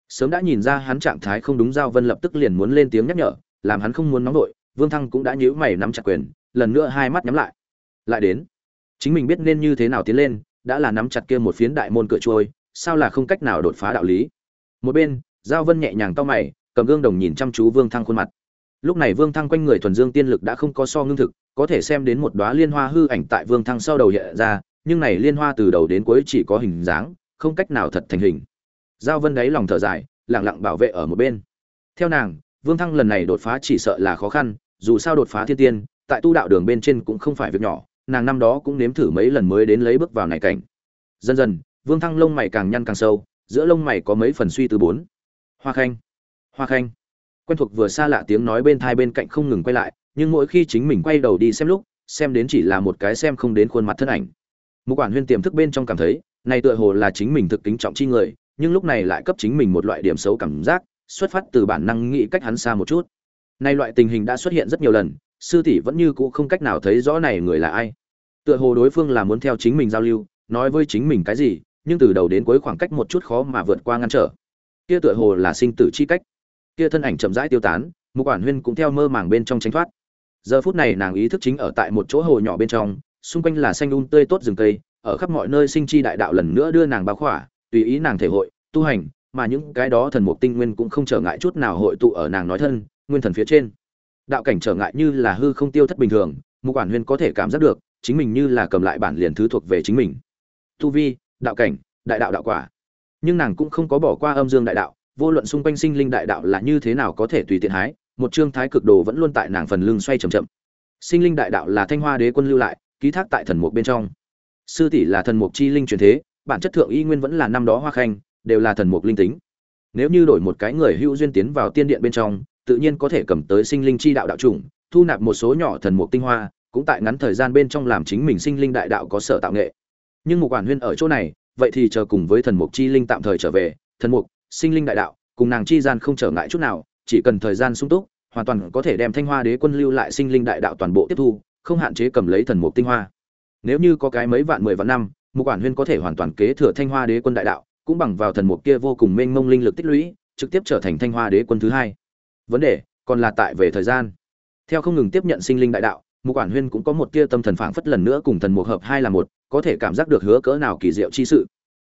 Sớm đã nhìn ra hắn trạng thái không đúng giao vân lập tức liền muốn lên tiếng nhắc nhở, làm hắn không muốn nóng vội, vương thăng cũng đã nhíu mày nắm chặt quyền, lần nữa hai mắt nhắm lại. Lại đến. Chính mình biết nên như thế nào tiến lên, đã là nắm chặt kia một phiến đại môn cửa trôi, sao là không cách nào đột phá đạo lý? Một bên, giao vân nhẹ nhàng to mày, cầm gương đồng nhìn chăm chú vương thăng khuôn mặt. Lúc này vương thăng quanh người thuần dương tiên lực đã không có so ngưng thực, có thể xem đến một đóa liên hoa hư ảnh tại vương thăng sau đầu hiện ra nhưng này liên hoa từ đầu đến cuối chỉ có hình dáng, không cách nào thật thành hình. Giao vân đáy lòng thở dài, lặng lặng bảo vệ ở một bên. Theo nàng, vương thăng lần này đột phá chỉ sợ là khó khăn, dù sao đột phá thiên tiên, tại tu đạo đường bên trên cũng không phải việc nhỏ, nàng năm đó cũng nếm thử mấy lần mới đến lấy bước vào này cảnh. Dần dần, vương thăng lông mày càng nhăn càng sâu, giữa lông mày có mấy phần suy từ bốn. Hoa khanh hoa khanh. Quen thuộc vừa xa lạ tiếng nói bên thai bên cạnh không ngừng quay lại, nhưng mỗi khi chính mình quay đầu đi xem lúc, xem đến chỉ là một cái xem không đến khuôn mặt thân ảnh một quản huyên tiềm thức bên trong cảm thấy, này tựa hồ là chính mình thực kính trọng chi người, nhưng lúc này lại cấp chính mình một loại điểm xấu cảm giác, xuất phát từ bản năng nghĩ cách hắn xa một chút. Nay loại tình hình đã xuất hiện rất nhiều lần, sư tỷ vẫn như cũ không cách nào thấy rõ này người là ai. Tựa hồ đối phương là muốn theo chính mình giao lưu, nói với chính mình cái gì, nhưng từ đầu đến cuối khoảng cách một chút khó mà vượt qua ngăn trở. Kia tựa hồ là sinh tử chi cách. Kia thân ảnh chậm rãi tiêu tán một quản huyên cũng theo mơ màng bên trong tránh thoát. Giờ phút này nàng ý thức chính ở tại một chỗ hồ nhỏ bên trong xung quanh là xanh un um tươi tốt rừng cây, ở khắp mọi nơi sinh chi đại đạo lần nữa đưa nàng bao khỏa, tùy ý nàng thể hội, tu hành, mà những cái đó thần mục tinh nguyên cũng không trở ngại chút nào hội tụ ở nàng nói thân, nguyên thần phía trên. Đạo cảnh trở ngại như là hư không tiêu thất bình thường, mục quản huyên có thể cảm giác được, chính mình như là cầm lại bản liền thứ thuộc về chính mình. Tu vi, đạo cảnh, đại đạo đạo quả. Nhưng nàng cũng không có bỏ qua âm dương đại đạo, vô luận xung quanh sinh linh đại đạo là như thế nào có thể tùy tiện hái, một chương thái cực đồ vẫn luôn tại nàng phần lưng xoay chậm chậm. Sinh linh đại đạo là thanh hoa đế quân lưu lại ký thác tại thần mục bên trong. Sư tỷ là thần mục chi linh truyền thế, bản chất thượng y nguyên vẫn là năm đó hoa khanh, đều là thần mục linh tính. Nếu như đổi một cái người hữu duyên tiến vào tiên điện bên trong, tự nhiên có thể cầm tới sinh linh chi đạo đạo chủng, thu nạp một số nhỏ thần mục tinh hoa, cũng tại ngắn thời gian bên trong làm chính mình sinh linh đại đạo có sở tạo nghệ. Nhưng một quản huyên ở chỗ này, vậy thì chờ cùng với thần mục chi linh tạm thời trở về, thần mục, sinh linh đại đạo, cùng nàng chi gian không trở ngại chút nào, chỉ cần thời gian sung túc, hoàn toàn có thể đem thanh hoa đế quân lưu lại sinh linh đại đạo toàn bộ tiếp thu không hạn chế cầm lấy thần mục tinh hoa. Nếu như có cái mấy vạn mười vạn năm, mục quản huyên có thể hoàn toàn kế thừa thanh hoa đế quân đại đạo, cũng bằng vào thần mục kia vô cùng mênh mông linh lực tích lũy, trực tiếp trở thành thanh hoa đế quân thứ hai. Vấn đề, còn là tại về thời gian. Theo không ngừng tiếp nhận sinh linh đại đạo, mục quản huyên cũng có một tia tâm thần phảng phất lần nữa cùng thần mục hợp hai là một, có thể cảm giác được hứa cỡ nào kỳ diệu chi sự.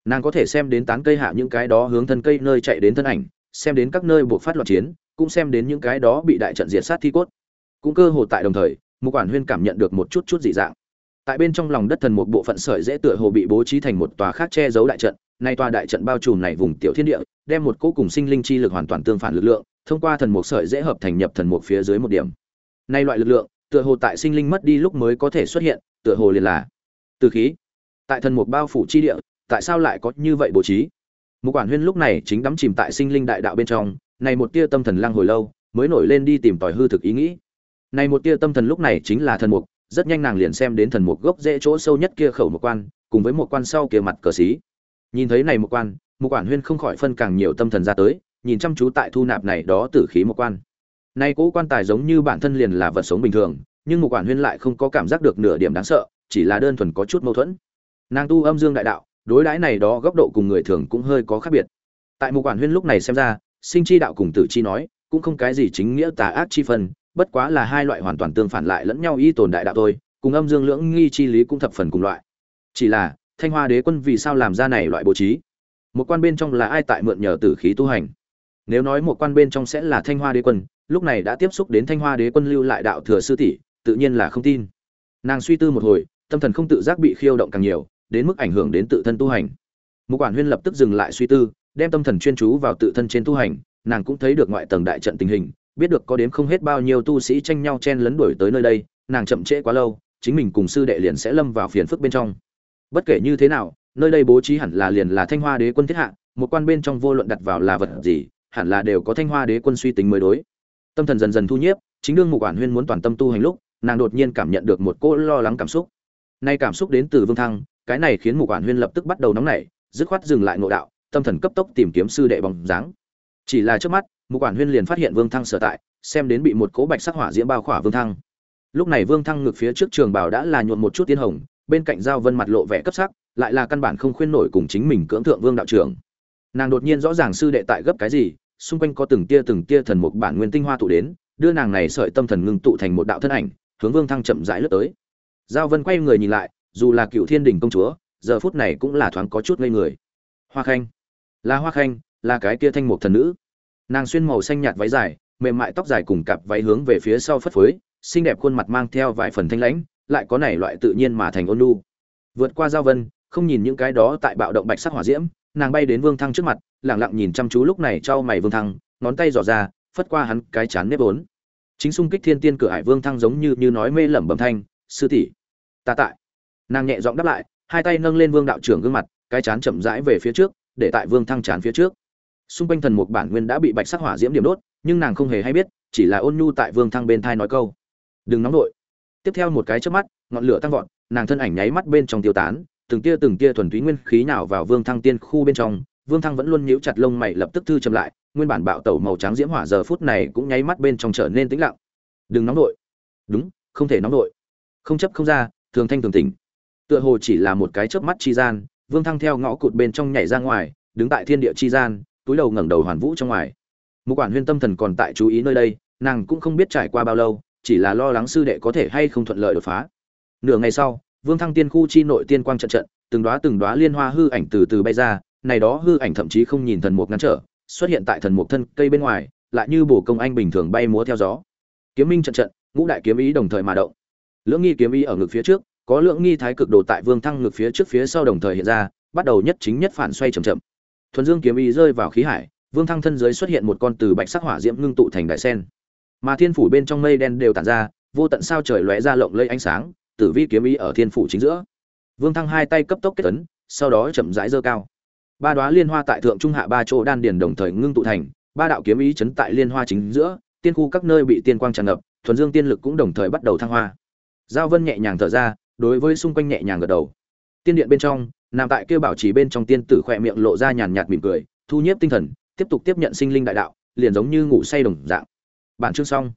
Nàng có thể xem đến tán cây hạ những cái đó hướng thân cây nơi chạy đến thân ảnh, xem đến các nơi buộc phát loạn chiến, cũng xem đến những cái đó bị đại trận diệt sát thi cốt. Cũng cơ hồ tại đồng thời một quản huyên cảm nhận được một chút chút dị dạng. Tại bên trong lòng đất thần một bộ phận sợi dễ tựa hồ bị bố trí thành một tòa khác che giấu đại trận, nay tòa đại trận bao trùm này vùng tiểu thiên địa, đem một cỗ cùng sinh linh chi lực hoàn toàn tương phản lực lượng, thông qua thần một sợi dễ hợp thành nhập thần một phía dưới một điểm. Nay loại lực lượng, tựa hồ tại sinh linh mất đi lúc mới có thể xuất hiện, tựa hồ liền là từ khí. Tại thần một bao phủ chi địa, tại sao lại có như vậy bố trí? Một quản huyên lúc này chính đắm chìm tại sinh linh đại đạo bên trong, này một tia tâm thần lang hồi lâu, mới nổi lên đi tìm tòi hư thực ý nghĩ này một tia tâm thần lúc này chính là thần mục, rất nhanh nàng liền xem đến thần mục gốc dễ chỗ sâu nhất kia khẩu một quan, cùng với một quan sau kia mặt cờ xí. Nhìn thấy này một quan một quản huyên không khỏi phân càng nhiều tâm thần ra tới, nhìn chăm chú tại thu nạp này đó tử khí một quan. Nay cố quan tài giống như bản thân liền là vật sống bình thường, nhưng một quản huyên lại không có cảm giác được nửa điểm đáng sợ, chỉ là đơn thuần có chút mâu thuẫn. Nàng tu âm dương đại đạo, đối đãi này đó góc độ cùng người thường cũng hơi có khác biệt. Tại một quản huyên lúc này xem ra, sinh chi đạo cùng tử chi nói, cũng không cái gì chính nghĩa tà ác chi phần bất quá là hai loại hoàn toàn tương phản lại lẫn nhau y tồn đại đạo thôi, cùng âm dương lưỡng nghi chi lý cũng thập phần cùng loại. Chỉ là, thanh hoa đế quân vì sao làm ra này loại bố trí? Một quan bên trong là ai tại mượn nhờ tử khí tu hành? Nếu nói một quan bên trong sẽ là thanh hoa đế quân, lúc này đã tiếp xúc đến thanh hoa đế quân lưu lại đạo thừa sư tỷ, tự nhiên là không tin. Nàng suy tư một hồi, tâm thần không tự giác bị khiêu động càng nhiều, đến mức ảnh hưởng đến tự thân tu hành. Một quản huyên lập tức dừng lại suy tư, đem tâm thần chuyên chú vào tự thân trên tu hành, nàng cũng thấy được ngoại tầng đại trận tình hình biết được có đến không hết bao nhiêu tu sĩ tranh nhau chen lấn đuổi tới nơi đây, nàng chậm trễ quá lâu, chính mình cùng sư đệ liền sẽ lâm vào phiền phức bên trong. Bất kể như thế nào, nơi đây bố trí hẳn là liền là thanh hoa đế quân thiết hạ, một quan bên trong vô luận đặt vào là vật gì, hẳn là đều có thanh hoa đế quân suy tính mới đối. Tâm thần dần dần thu nhiếp, chính đương mục quản huyên muốn toàn tâm tu hành lúc, nàng đột nhiên cảm nhận được một cỗ lo lắng cảm xúc. Nay cảm xúc đến từ vương thăng, cái này khiến mục quản huyên lập tức bắt đầu nóng nảy, dứt khoát dừng lại ngộ đạo, tâm thần cấp tốc tìm kiếm sư đệ bóng dáng. Chỉ là trước mắt mục quản huyên liền phát hiện vương thăng sở tại, xem đến bị một cỗ bạch sắc hỏa diễm bao khỏa vương thăng. Lúc này vương thăng ngược phía trước trường bảo đã là nhuộn một chút tiến hồng, bên cạnh giao vân mặt lộ vẻ cấp sắc, lại là căn bản không khuyên nổi cùng chính mình cưỡng thượng vương đạo trưởng. Nàng đột nhiên rõ ràng sư đệ tại gấp cái gì, xung quanh có từng tia từng tia thần mục bản nguyên tinh hoa tụ đến, đưa nàng này sợi tâm thần ngưng tụ thành một đạo thân ảnh, hướng vương thăng chậm rãi lướt tới. Giao vân quay người nhìn lại, dù là cựu thiên đình công chúa, giờ phút này cũng là thoáng có chút ngây người. Hoa khanh, là hoa khanh, là cái kia thanh mục thần nữ nàng xuyên màu xanh nhạt váy dài, mềm mại tóc dài cùng cặp váy hướng về phía sau phất phới, xinh đẹp khuôn mặt mang theo vài phần thanh lãnh, lại có này loại tự nhiên mà thành ôn lu vượt qua giao vân, không nhìn những cái đó tại bạo động bạch sắc hỏa diễm, nàng bay đến vương thăng trước mặt lẳng lặng nhìn chăm chú lúc này cho mày vương thăng, ngón tay dò ra, phất qua hắn cái chán nếp ốn chính xung kích thiên tiên cửa hải vương thăng giống như như nói mê lẩm bẩm thanh, sư tỷ, ta tại. Nàng nhẹ giọng đáp lại, hai tay nâng lên vương đạo trưởng gương mặt, cái chán chậm rãi về phía trước, để tại vương thăng chán phía trước xung quanh thần mục bản nguyên đã bị bạch sắc hỏa diễm điểm đốt, nhưng nàng không hề hay biết, chỉ là ôn nhu tại vương thăng bên thai nói câu. Đừng nóng nổi tiếp theo một cái trước mắt, ngọn lửa tăng vọt, nàng thân ảnh nháy mắt bên trong tiêu tán, từng tia từng tia thuần túy nguyên khí nào vào vương thăng tiên khu bên trong, vương thăng vẫn luôn nhíu chặt lông mày lập tức thư chậm lại, nguyên bản bạo tẩu màu trắng diễm hỏa giờ phút này cũng nháy mắt bên trong trở nên tĩnh lặng. Đừng nóng nổi đúng, không thể nóng nổi không chấp không ra, thường thanh thường tỉnh. Tựa hồ chỉ là một cái chớp mắt chi gian, vương thăng theo ngõ cụt bên trong nhảy ra ngoài, đứng tại thiên địa chi gian túi đầu ngẩng đầu hoàn vũ trong ngoài. Một quản huyên tâm thần còn tại chú ý nơi đây, nàng cũng không biết trải qua bao lâu, chỉ là lo lắng sư đệ có thể hay không thuận lợi đột phá. Nửa ngày sau, vương thăng tiên khu chi nội tiên quang trận trận, từng đóa từng đóa liên hoa hư ảnh từ từ bay ra, này đó hư ảnh thậm chí không nhìn thần mục ngăn trở, xuất hiện tại thần mục thân cây bên ngoài, lại như bổ công anh bình thường bay múa theo gió. Kiếm minh trận trận, ngũ đại kiếm ý đồng thời mà động. Lưỡng nghi kiếm ý ở ngực phía trước, có lưỡng nghi thái cực đồ tại vương thăng ngực phía trước phía sau đồng thời hiện ra, bắt đầu nhất chính nhất phản xoay chậm chậm thuần dương kiếm ý rơi vào khí hải vương thăng thân dưới xuất hiện một con từ bạch sắc hỏa diễm ngưng tụ thành đại sen. Mà thiên phủ bên trong mây đen đều tản ra vô tận sao trời lóe ra lộng lây ánh sáng tử vi kiếm ý ở thiên phủ chính giữa. Vương thăng hai tay cấp tốc kết tấn, sau đó chậm rãi dơ cao. Ba đóa liên hoa tại thượng trung hạ ba chỗ đan điền đồng thời ngưng tụ thành ba đạo kiếm ý chấn tại liên hoa chính giữa tiên khu các nơi bị tiên quang tràn ngập thuần dương tiên lực cũng đồng thời bắt đầu thăng hoa. Giao vân nhẹ nhàng thở ra đối với xung quanh nhẹ nhàng gật đầu. Tiên điện bên trong nằm tại kêu bảo trì bên trong tiên tử khỏe miệng lộ ra nhàn nhạt mỉm cười thu nhiếp tinh thần tiếp tục tiếp nhận sinh linh đại đạo liền giống như ngủ say đồng dạng. Bản chương xong.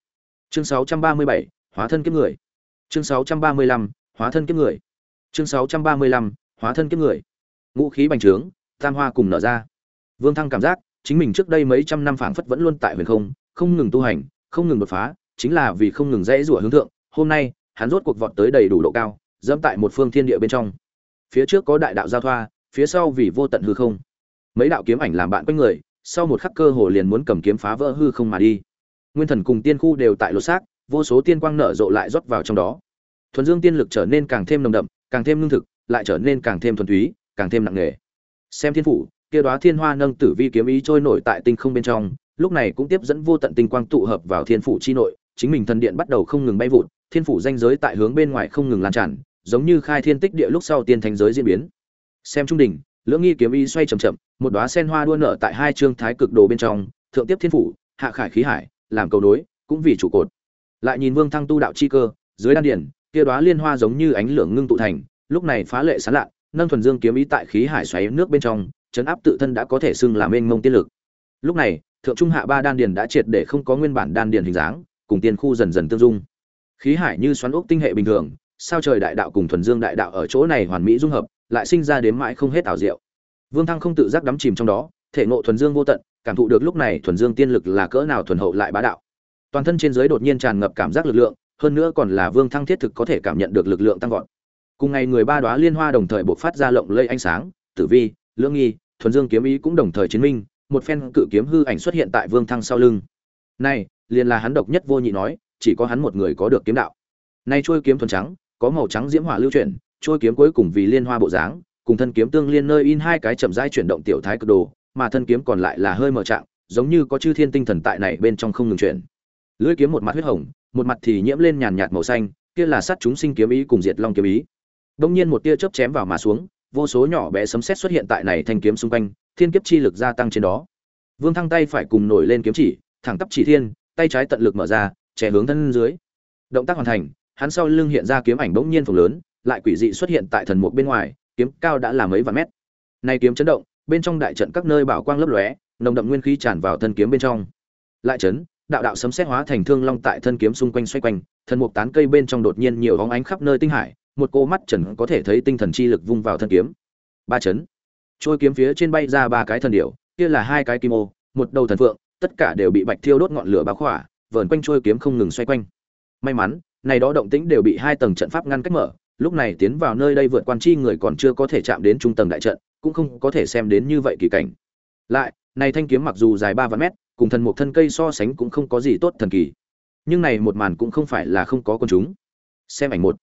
Chương 637, hóa thân kiếp người. Chương 635, hóa thân kiếp người. Chương 635, hóa thân kiếp người. Ngũ khí bành trướng tam hoa cùng nở ra. Vương thăng cảm giác chính mình trước đây mấy trăm năm phảng phất vẫn luôn tại huyền không không ngừng tu hành không ngừng đột phá chính là vì không ngừng dễ rủa hướng thượng. Hôm nay hắn rốt cuộc vọt tới đầy đủ độ cao dẫm tại một phương thiên địa bên trong phía trước có đại đạo giao thoa, phía sau vì vô tận hư không. Mấy đạo kiếm ảnh làm bạn quanh người, sau một khắc cơ hồ liền muốn cầm kiếm phá vỡ hư không mà đi. Nguyên thần cùng tiên khu đều tại lột xác, vô số tiên quang nở rộ lại rót vào trong đó. Thuần dương tiên lực trở nên càng thêm nồng đậm, càng thêm lương thực, lại trở nên càng thêm thuần túy, càng thêm nặng nề. Xem thiên phủ, kia đóa thiên hoa nâng tử vi kiếm ý trôi nổi tại tinh không bên trong, lúc này cũng tiếp dẫn vô tận tinh quang tụ hợp vào thiên phủ chi nội, chính mình thần điện bắt đầu không ngừng bay vụt, thiên phủ danh giới tại hướng bên ngoài không ngừng lan tràn giống như khai thiên tích địa lúc sau tiên thành giới diễn biến. Xem trung đỉnh, lưỡng nghi kiếm ý xoay chậm chậm, một đóa sen hoa đua nở tại hai trương thái cực đồ bên trong, thượng tiếp thiên phủ, hạ khải khí hải, làm cầu nối, cũng vì trụ cột. Lại nhìn vương thăng tu đạo chi cơ, dưới đan điển kia đóa liên hoa giống như ánh lửa ngưng tụ thành, lúc này phá lệ sáng lạ, nâng thuần dương kiếm ý tại khí hải xoáy nước bên trong, chấn áp tự thân đã có thể xưng làm mênh mông tiên lực. Lúc này, thượng trung hạ ba đan điền đã triệt để không có nguyên bản đan điền hình dáng, cùng tiên khu dần dần tương dung. Khí hải như xoắn ốc tinh hệ bình thường sao trời đại đạo cùng thuần dương đại đạo ở chỗ này hoàn mỹ dung hợp, lại sinh ra đến mãi không hết ảo diệu. Vương thăng không tự giác đắm chìm trong đó, thể ngộ thuần dương vô tận, cảm thụ được lúc này thuần dương tiên lực là cỡ nào thuần hậu lại bá đạo. Toàn thân trên dưới đột nhiên tràn ngập cảm giác lực lượng, hơn nữa còn là vương thăng thiết thực có thể cảm nhận được lực lượng tăng vọt. Cùng ngày người ba đóa liên hoa đồng thời bộc phát ra lộng lây ánh sáng, tử vi, lưỡng nghi, thuần dương kiếm ý cũng đồng thời chiến minh, một phen cự kiếm hư ảnh xuất hiện tại vương thăng sau lưng. Này, liền là hắn độc nhất vô nhị nói, chỉ có hắn một người có được kiếm đạo. Nay chuôi kiếm thuần trắng có màu trắng diễm hỏa lưu chuyển, trôi kiếm cuối cùng vì liên hoa bộ dáng, cùng thân kiếm tương liên nơi in hai cái chậm rãi chuyển động tiểu thái cực đồ, mà thân kiếm còn lại là hơi mở trạng, giống như có chư thiên tinh thần tại này bên trong không ngừng chuyển. Lưỡi kiếm một mặt huyết hồng, một mặt thì nhiễm lên nhàn nhạt màu xanh, kia là sát chúng sinh kiếm ý cùng diệt long kiếm ý. Đông nhiên một tia chớp chém vào mà xuống, vô số nhỏ bé sấm sét xuất hiện tại này thanh kiếm xung quanh, thiên kiếp chi lực gia tăng trên đó. Vương thăng tay phải cùng nổi lên kiếm chỉ, thẳng tắp chỉ thiên, tay trái tận lực mở ra chẻ hướng thân dưới. Động tác hoàn thành hắn sau lưng hiện ra kiếm ảnh bỗng nhiên phồng lớn, lại quỷ dị xuất hiện tại thần mục bên ngoài, kiếm cao đã là mấy vạn mét. Nay kiếm chấn động, bên trong đại trận các nơi bảo quang lấp lóe, nồng đậm nguyên khí tràn vào thân kiếm bên trong. Lại chấn, đạo đạo sấm sét hóa thành thương long tại thân kiếm xung quanh xoay quanh, thần mục tán cây bên trong đột nhiên nhiều bóng ánh khắp nơi tinh hải, một cô mắt trần có thể thấy tinh thần chi lực vung vào thân kiếm. Ba chấn, trôi kiếm phía trên bay ra ba cái thần điểu, kia là hai cái kim ô, một đầu thần phượng, tất cả đều bị bạch thiêu đốt ngọn lửa báo khỏa, vờn quanh trôi kiếm không ngừng xoay quanh. May mắn này đó động tĩnh đều bị hai tầng trận pháp ngăn cách mở, lúc này tiến vào nơi đây vượt quan chi người còn chưa có thể chạm đến trung tầng đại trận, cũng không có thể xem đến như vậy kỳ cảnh. Lại, này thanh kiếm mặc dù dài ba vạn mét, cùng thần một thân cây so sánh cũng không có gì tốt thần kỳ. Nhưng này một màn cũng không phải là không có con chúng. Xem ảnh một.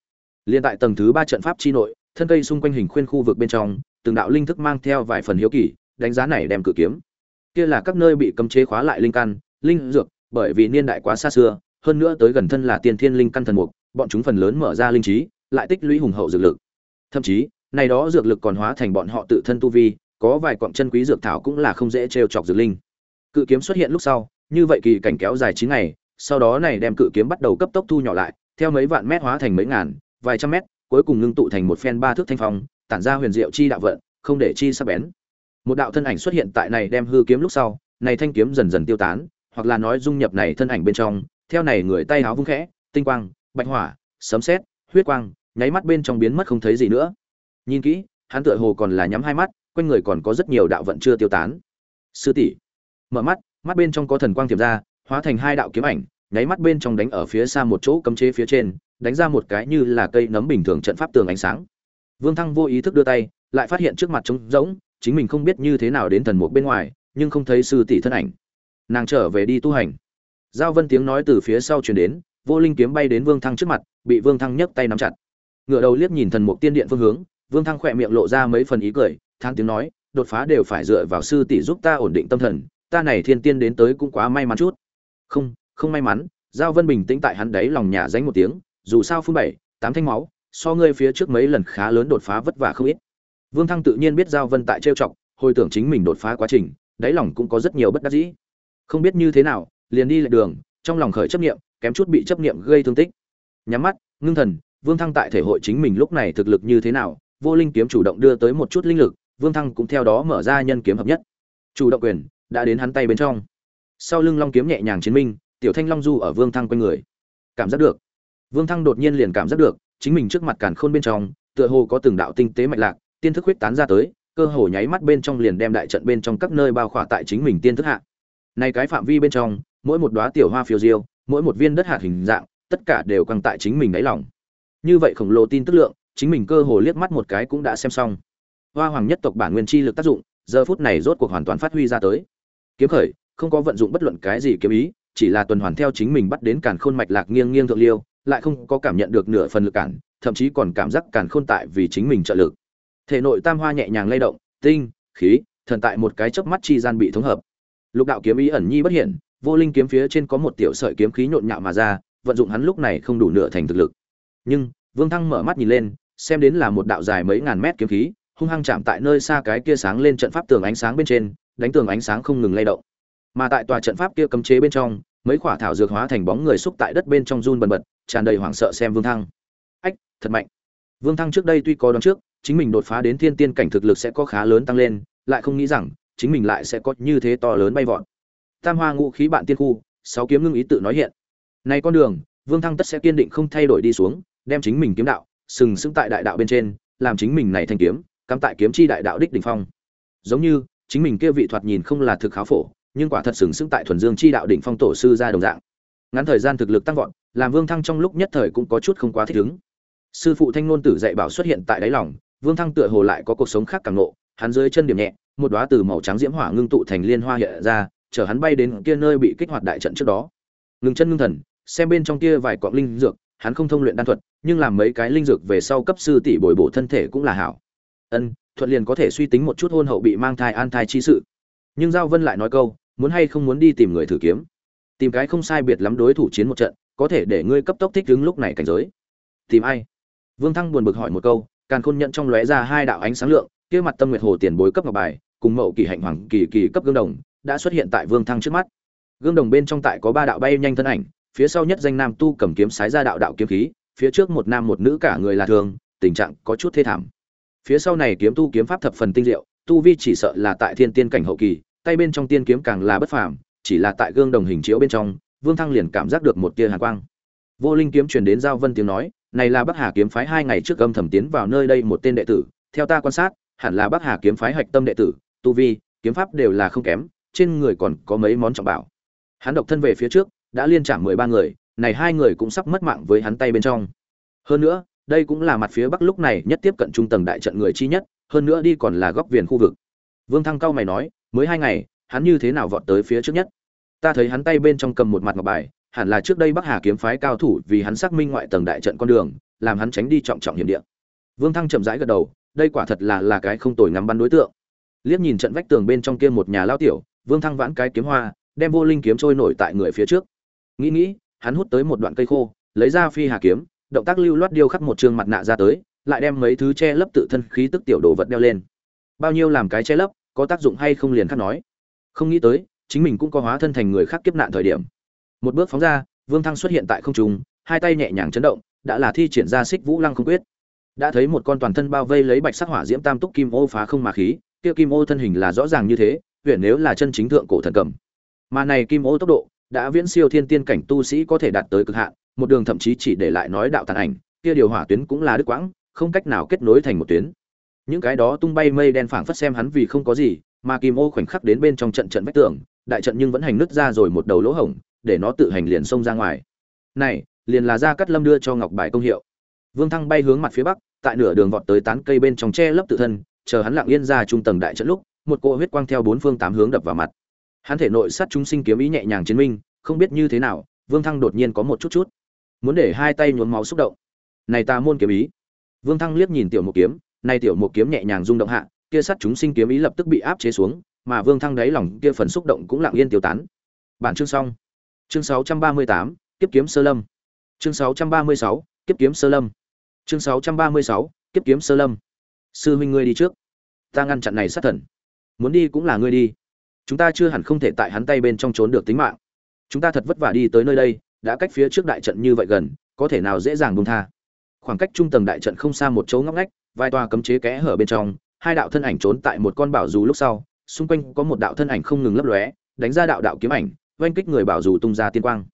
Liên tại tầng thứ ba trận pháp chi nội, thân cây xung quanh hình khuyên khu vực bên trong, từng đạo linh thức mang theo vài phần hiếu kỳ, đánh giá này đem cử kiếm. Kia là các nơi bị cấm chế khóa lại linh căn, linh dược, bởi vì niên đại quá xa xưa hơn nữa tới gần thân là tiên thiên linh căn thần mục, bọn chúng phần lớn mở ra linh trí, lại tích lũy hùng hậu dược lực. Thậm chí, này đó dược lực còn hóa thành bọn họ tự thân tu vi, có vài quặng chân quý dược thảo cũng là không dễ trêu chọc dược linh. Cự kiếm xuất hiện lúc sau, như vậy kỳ cảnh kéo dài chín ngày, sau đó này đem cự kiếm bắt đầu cấp tốc thu nhỏ lại, theo mấy vạn mét hóa thành mấy ngàn, vài trăm mét, cuối cùng ngưng tụ thành một phen ba thước thanh phong, tản ra huyền diệu chi đạo vận, không để chi sắc bén. Một đạo thân ảnh xuất hiện tại này đem hư kiếm lúc sau, này thanh kiếm dần dần tiêu tán, hoặc là nói dung nhập này thân ảnh bên trong theo này người tay háo vung khẽ, tinh quang, bạch hỏa, sấm sét, huyết quang, nháy mắt bên trong biến mất không thấy gì nữa. Nhìn kỹ, hắn tựa hồ còn là nhắm hai mắt, quanh người còn có rất nhiều đạo vận chưa tiêu tán. Sư tỷ, mở mắt mắt bên trong có thần quang tiềm ra, hóa thành hai đạo kiếm ảnh, nháy mắt bên trong đánh ở phía xa một chỗ cấm chế phía trên, đánh ra một cái như là cây nấm bình thường trận pháp tường ánh sáng. Vương thăng vô ý thức đưa tay, lại phát hiện trước mặt trống rỗng, chính mình không biết như thế nào đến thần mục bên ngoài, nhưng không thấy sư tỷ thân ảnh. Nàng trở về đi tu hành giao vân tiếng nói từ phía sau truyền đến, vô linh kiếm bay đến vương thăng trước mặt, bị vương thăng nhấc tay nắm chặt. Ngựa đầu liếc nhìn thần mục tiên điện phương hướng, vương thăng khỏe miệng lộ ra mấy phần ý cười thang tiếng nói, đột phá đều phải dựa vào sư tỷ giúp ta ổn định tâm thần, ta này thiên tiên đến tới cũng quá may mắn chút. Không không may mắn. Giao vân bình tĩnh tại hắn đấy lòng nhà dánh một tiếng, dù sao phun bảy, tám thanh máu, so ngươi phía trước mấy lần khá lớn đột phá vất vả không ít. Vương thăng tự nhiên biết giao vân tại trêu chọc, hồi tưởng chính mình đột phá quá trình, đáy lòng cũng có rất nhiều bất đắc dĩ. Không biết như thế nào liền đi lại đường, trong lòng khởi chấp niệm, kém chút bị chấp niệm gây thương tích. Nhắm mắt, ngưng thần, vương thăng tại thể hội chính mình lúc này thực lực như thế nào, vô linh kiếm chủ động đưa tới một chút linh lực, vương thăng cũng theo đó mở ra nhân kiếm hợp nhất. Chủ động quyền đã đến hắn tay bên trong. Sau lưng long kiếm nhẹ nhàng chiến minh, tiểu thanh long du ở vương thăng quanh người. Cảm giác được. Vương thăng đột nhiên liền cảm giác được, chính mình trước mặt càn khôn bên trong, tựa hồ có từng đạo tinh tế mạch lạc, tiên thức huyết tán ra tới, cơ hồ nháy mắt bên trong liền đem đại trận bên trong các nơi bao khỏa tại chính mình tiên thức hạ. Này cái phạm vi bên trong mỗi một đóa tiểu hoa phiêu diêu, mỗi một viên đất hạt hình dạng, tất cả đều căng tại chính mình đáy lòng. Như vậy khổng lồ tin tức lượng, chính mình cơ hồ liếc mắt một cái cũng đã xem xong. Hoa hoàng nhất tộc bản nguyên chi lực tác dụng, giờ phút này rốt cuộc hoàn toàn phát huy ra tới. Kiếm khởi, không có vận dụng bất luận cái gì kiếm ý, chỉ là tuần hoàn theo chính mình bắt đến càn khôn mạch lạc nghiêng nghiêng thượng liêu, lại không có cảm nhận được nửa phần lực cản, thậm chí còn cảm giác càn khôn tại vì chính mình trợ lực. Thể nội tam hoa nhẹ nhàng lay động, tinh, khí, thần tại một cái chớp mắt chi gian bị thống hợp. Lục đạo kiếm ý ẩn nhi bất hiển vô linh kiếm phía trên có một tiểu sợi kiếm khí nhộn nhạo mà ra, vận dụng hắn lúc này không đủ nửa thành thực lực. Nhưng, vương thăng mở mắt nhìn lên, xem đến là một đạo dài mấy ngàn mét kiếm khí, hung hăng chạm tại nơi xa cái kia sáng lên trận pháp tường ánh sáng bên trên, đánh tường ánh sáng không ngừng lay động. Mà tại tòa trận pháp kia cấm chế bên trong, mấy quả thảo dược hóa thành bóng người xúc tại đất bên trong run bần bật, tràn đầy hoảng sợ xem vương thăng. Ách, thật mạnh. Vương thăng trước đây tuy có đoán trước, chính mình đột phá đến thiên tiên cảnh thực lực sẽ có khá lớn tăng lên, lại không nghĩ rằng chính mình lại sẽ có như thế to lớn bay vọt tam hoa ngũ khí bạn tiên khu, sáu kiếm ngưng ý tự nói hiện. Nay con đường, vương thăng tất sẽ kiên định không thay đổi đi xuống, đem chính mình kiếm đạo, sừng sững tại đại đạo bên trên, làm chính mình này thanh kiếm, cắm tại kiếm chi đại đạo đích đỉnh phong. Giống như, chính mình kia vị thoạt nhìn không là thực khá phổ, nhưng quả thật sừng sững tại thuần dương chi đạo đỉnh phong tổ sư ra đồng dạng. Ngắn thời gian thực lực tăng vọt, làm vương thăng trong lúc nhất thời cũng có chút không quá thích ứng. Sư phụ thanh ngôn tử dạy bảo xuất hiện tại đáy lòng, vương thăng tựa hồ lại có cuộc sống khác càng nộ hắn dưới chân điểm nhẹ, một đóa từ màu trắng diễm hỏa ngưng tụ thành liên hoa hiện ra chở hắn bay đến kia nơi bị kích hoạt đại trận trước đó. Ngừng chân ngưng thần, xem bên trong kia vài quặng linh dược, hắn không thông luyện đan thuật, nhưng làm mấy cái linh dược về sau cấp sư tỷ bồi bổ thân thể cũng là hảo. Ân, thuận liền có thể suy tính một chút hôn hậu bị mang thai an thai chi sự. Nhưng giao vân lại nói câu, muốn hay không muốn đi tìm người thử kiếm. Tìm cái không sai biệt lắm đối thủ chiến một trận, có thể để ngươi cấp tốc thích ứng lúc này cảnh giới. Tìm ai? Vương thăng buồn bực hỏi một câu, càn khôn nhận trong lóe ra hai đạo ánh sáng lượng, kia mặt tâm nguyệt hồ tiền bối cấp ngọc bài, cùng mậu kỳ hạnh hoàng kỳ kỳ cấp gương đồng đã xuất hiện tại vương thăng trước mắt. Gương đồng bên trong tại có ba đạo bay nhanh thân ảnh, phía sau nhất danh nam tu cầm kiếm sái ra đạo đạo kiếm khí, phía trước một nam một nữ cả người là thường, tình trạng có chút thê thảm. Phía sau này kiếm tu kiếm pháp thập phần tinh diệu, tu vi chỉ sợ là tại thiên tiên cảnh hậu kỳ, tay bên trong tiên kiếm càng là bất phàm, chỉ là tại gương đồng hình chiếu bên trong, vương thăng liền cảm giác được một tia hàn quang. Vô linh kiếm truyền đến giao vân tiếng nói, này là bắc hà kiếm phái hai ngày trước âm thầm tiến vào nơi đây một tên đệ tử, theo ta quan sát, hẳn là bắc hà kiếm phái hạch tâm đệ tử, tu vi, kiếm pháp đều là không kém trên người còn có mấy món trọng bảo. Hắn độc thân về phía trước, đã liên chạm mười ba người, này hai người cũng sắp mất mạng với hắn tay bên trong. Hơn nữa, đây cũng là mặt phía bắc lúc này nhất tiếp cận trung tầng đại trận người chi nhất, hơn nữa đi còn là góc viền khu vực. Vương thăng cao mày nói, mới hai ngày, hắn như thế nào vọt tới phía trước nhất? Ta thấy hắn tay bên trong cầm một mặt ngọc bài, hẳn là trước đây bắc hà kiếm phái cao thủ vì hắn xác minh ngoại tầng đại trận con đường, làm hắn tránh đi trọng trọng hiểm địa. Vương thăng chậm rãi gật đầu, đây quả thật là là cái không tồi ngắm bắn đối tượng. Liếc nhìn trận vách tường bên trong kia một nhà lao tiểu vương thăng vãn cái kiếm hoa, đem vô linh kiếm trôi nổi tại người phía trước. Nghĩ nghĩ, hắn hút tới một đoạn cây khô, lấy ra phi hà kiếm, động tác lưu loát điêu khắc một trường mặt nạ ra tới, lại đem mấy thứ che lấp tự thân khí tức tiểu đồ vật đeo lên. Bao nhiêu làm cái che lấp, có tác dụng hay không liền khắc nói. Không nghĩ tới, chính mình cũng có hóa thân thành người khác kiếp nạn thời điểm. Một bước phóng ra, vương thăng xuất hiện tại không trung, hai tay nhẹ nhàng chấn động, đã là thi triển ra xích vũ lăng không quyết. Đã thấy một con toàn thân bao vây lấy bạch sắc hỏa diễm tam túc kim ô phá không mà khí, kia kim ô thân hình là rõ ràng như thế huyện nếu là chân chính thượng cổ thần cầm. Mà này kim ô tốc độ, đã viễn siêu thiên tiên cảnh tu sĩ có thể đạt tới cực hạn, một đường thậm chí chỉ để lại nói đạo tàn ảnh, kia điều hỏa tuyến cũng là đứt quãng, không cách nào kết nối thành một tuyến. Những cái đó tung bay mây đen phảng phất xem hắn vì không có gì, mà kim ô khoảnh khắc đến bên trong trận trận vách tường, đại trận nhưng vẫn hành nứt ra rồi một đầu lỗ hổng, để nó tự hành liền xông ra ngoài. Này, liền là ra cắt lâm đưa cho ngọc bài công hiệu. Vương thăng bay hướng mặt phía bắc, tại nửa đường vọt tới tán cây bên trong tre lấp tự thân, chờ hắn lặng yên ra trung tầng đại trận lúc một cỗ huyết quang theo bốn phương tám hướng đập vào mặt. Hắn thể nội sát chúng sinh kiếm ý nhẹ nhàng chiến minh không biết như thế nào vương thăng đột nhiên có một chút chút. Muốn để hai tay nhuốm máu xúc động. Này ta môn kiếm ý. Vương thăng liếc nhìn tiểu một kiếm này tiểu một kiếm nhẹ nhàng rung động hạ kia sát chúng sinh kiếm ý lập tức bị áp chế xuống mà vương thăng đáy lòng kia phần xúc động cũng lặng yên tiêu tán. Bản chương xong. Chương 638, kiếp kiếm sơ lâm. Chương 636, kiếp kiếm sơ lâm. Chương 636, kiếp kiếm sơ lâm. Sư huynh ngươi đi trước. Ta ngăn chặn này sát thần muốn đi cũng là ngươi đi. Chúng ta chưa hẳn không thể tại hắn tay bên trong trốn được tính mạng. Chúng ta thật vất vả đi tới nơi đây, đã cách phía trước đại trận như vậy gần, có thể nào dễ dàng buông tha? Khoảng cách trung tầng đại trận không xa một chỗ ngóc ngách, vài tòa cấm chế kẽ hở bên trong, hai đạo thân ảnh trốn tại một con bảo dù lúc sau, xung quanh có một đạo thân ảnh không ngừng lấp lóe, đánh ra đạo đạo kiếm ảnh, oanh kích người bảo dù tung ra tiên quang.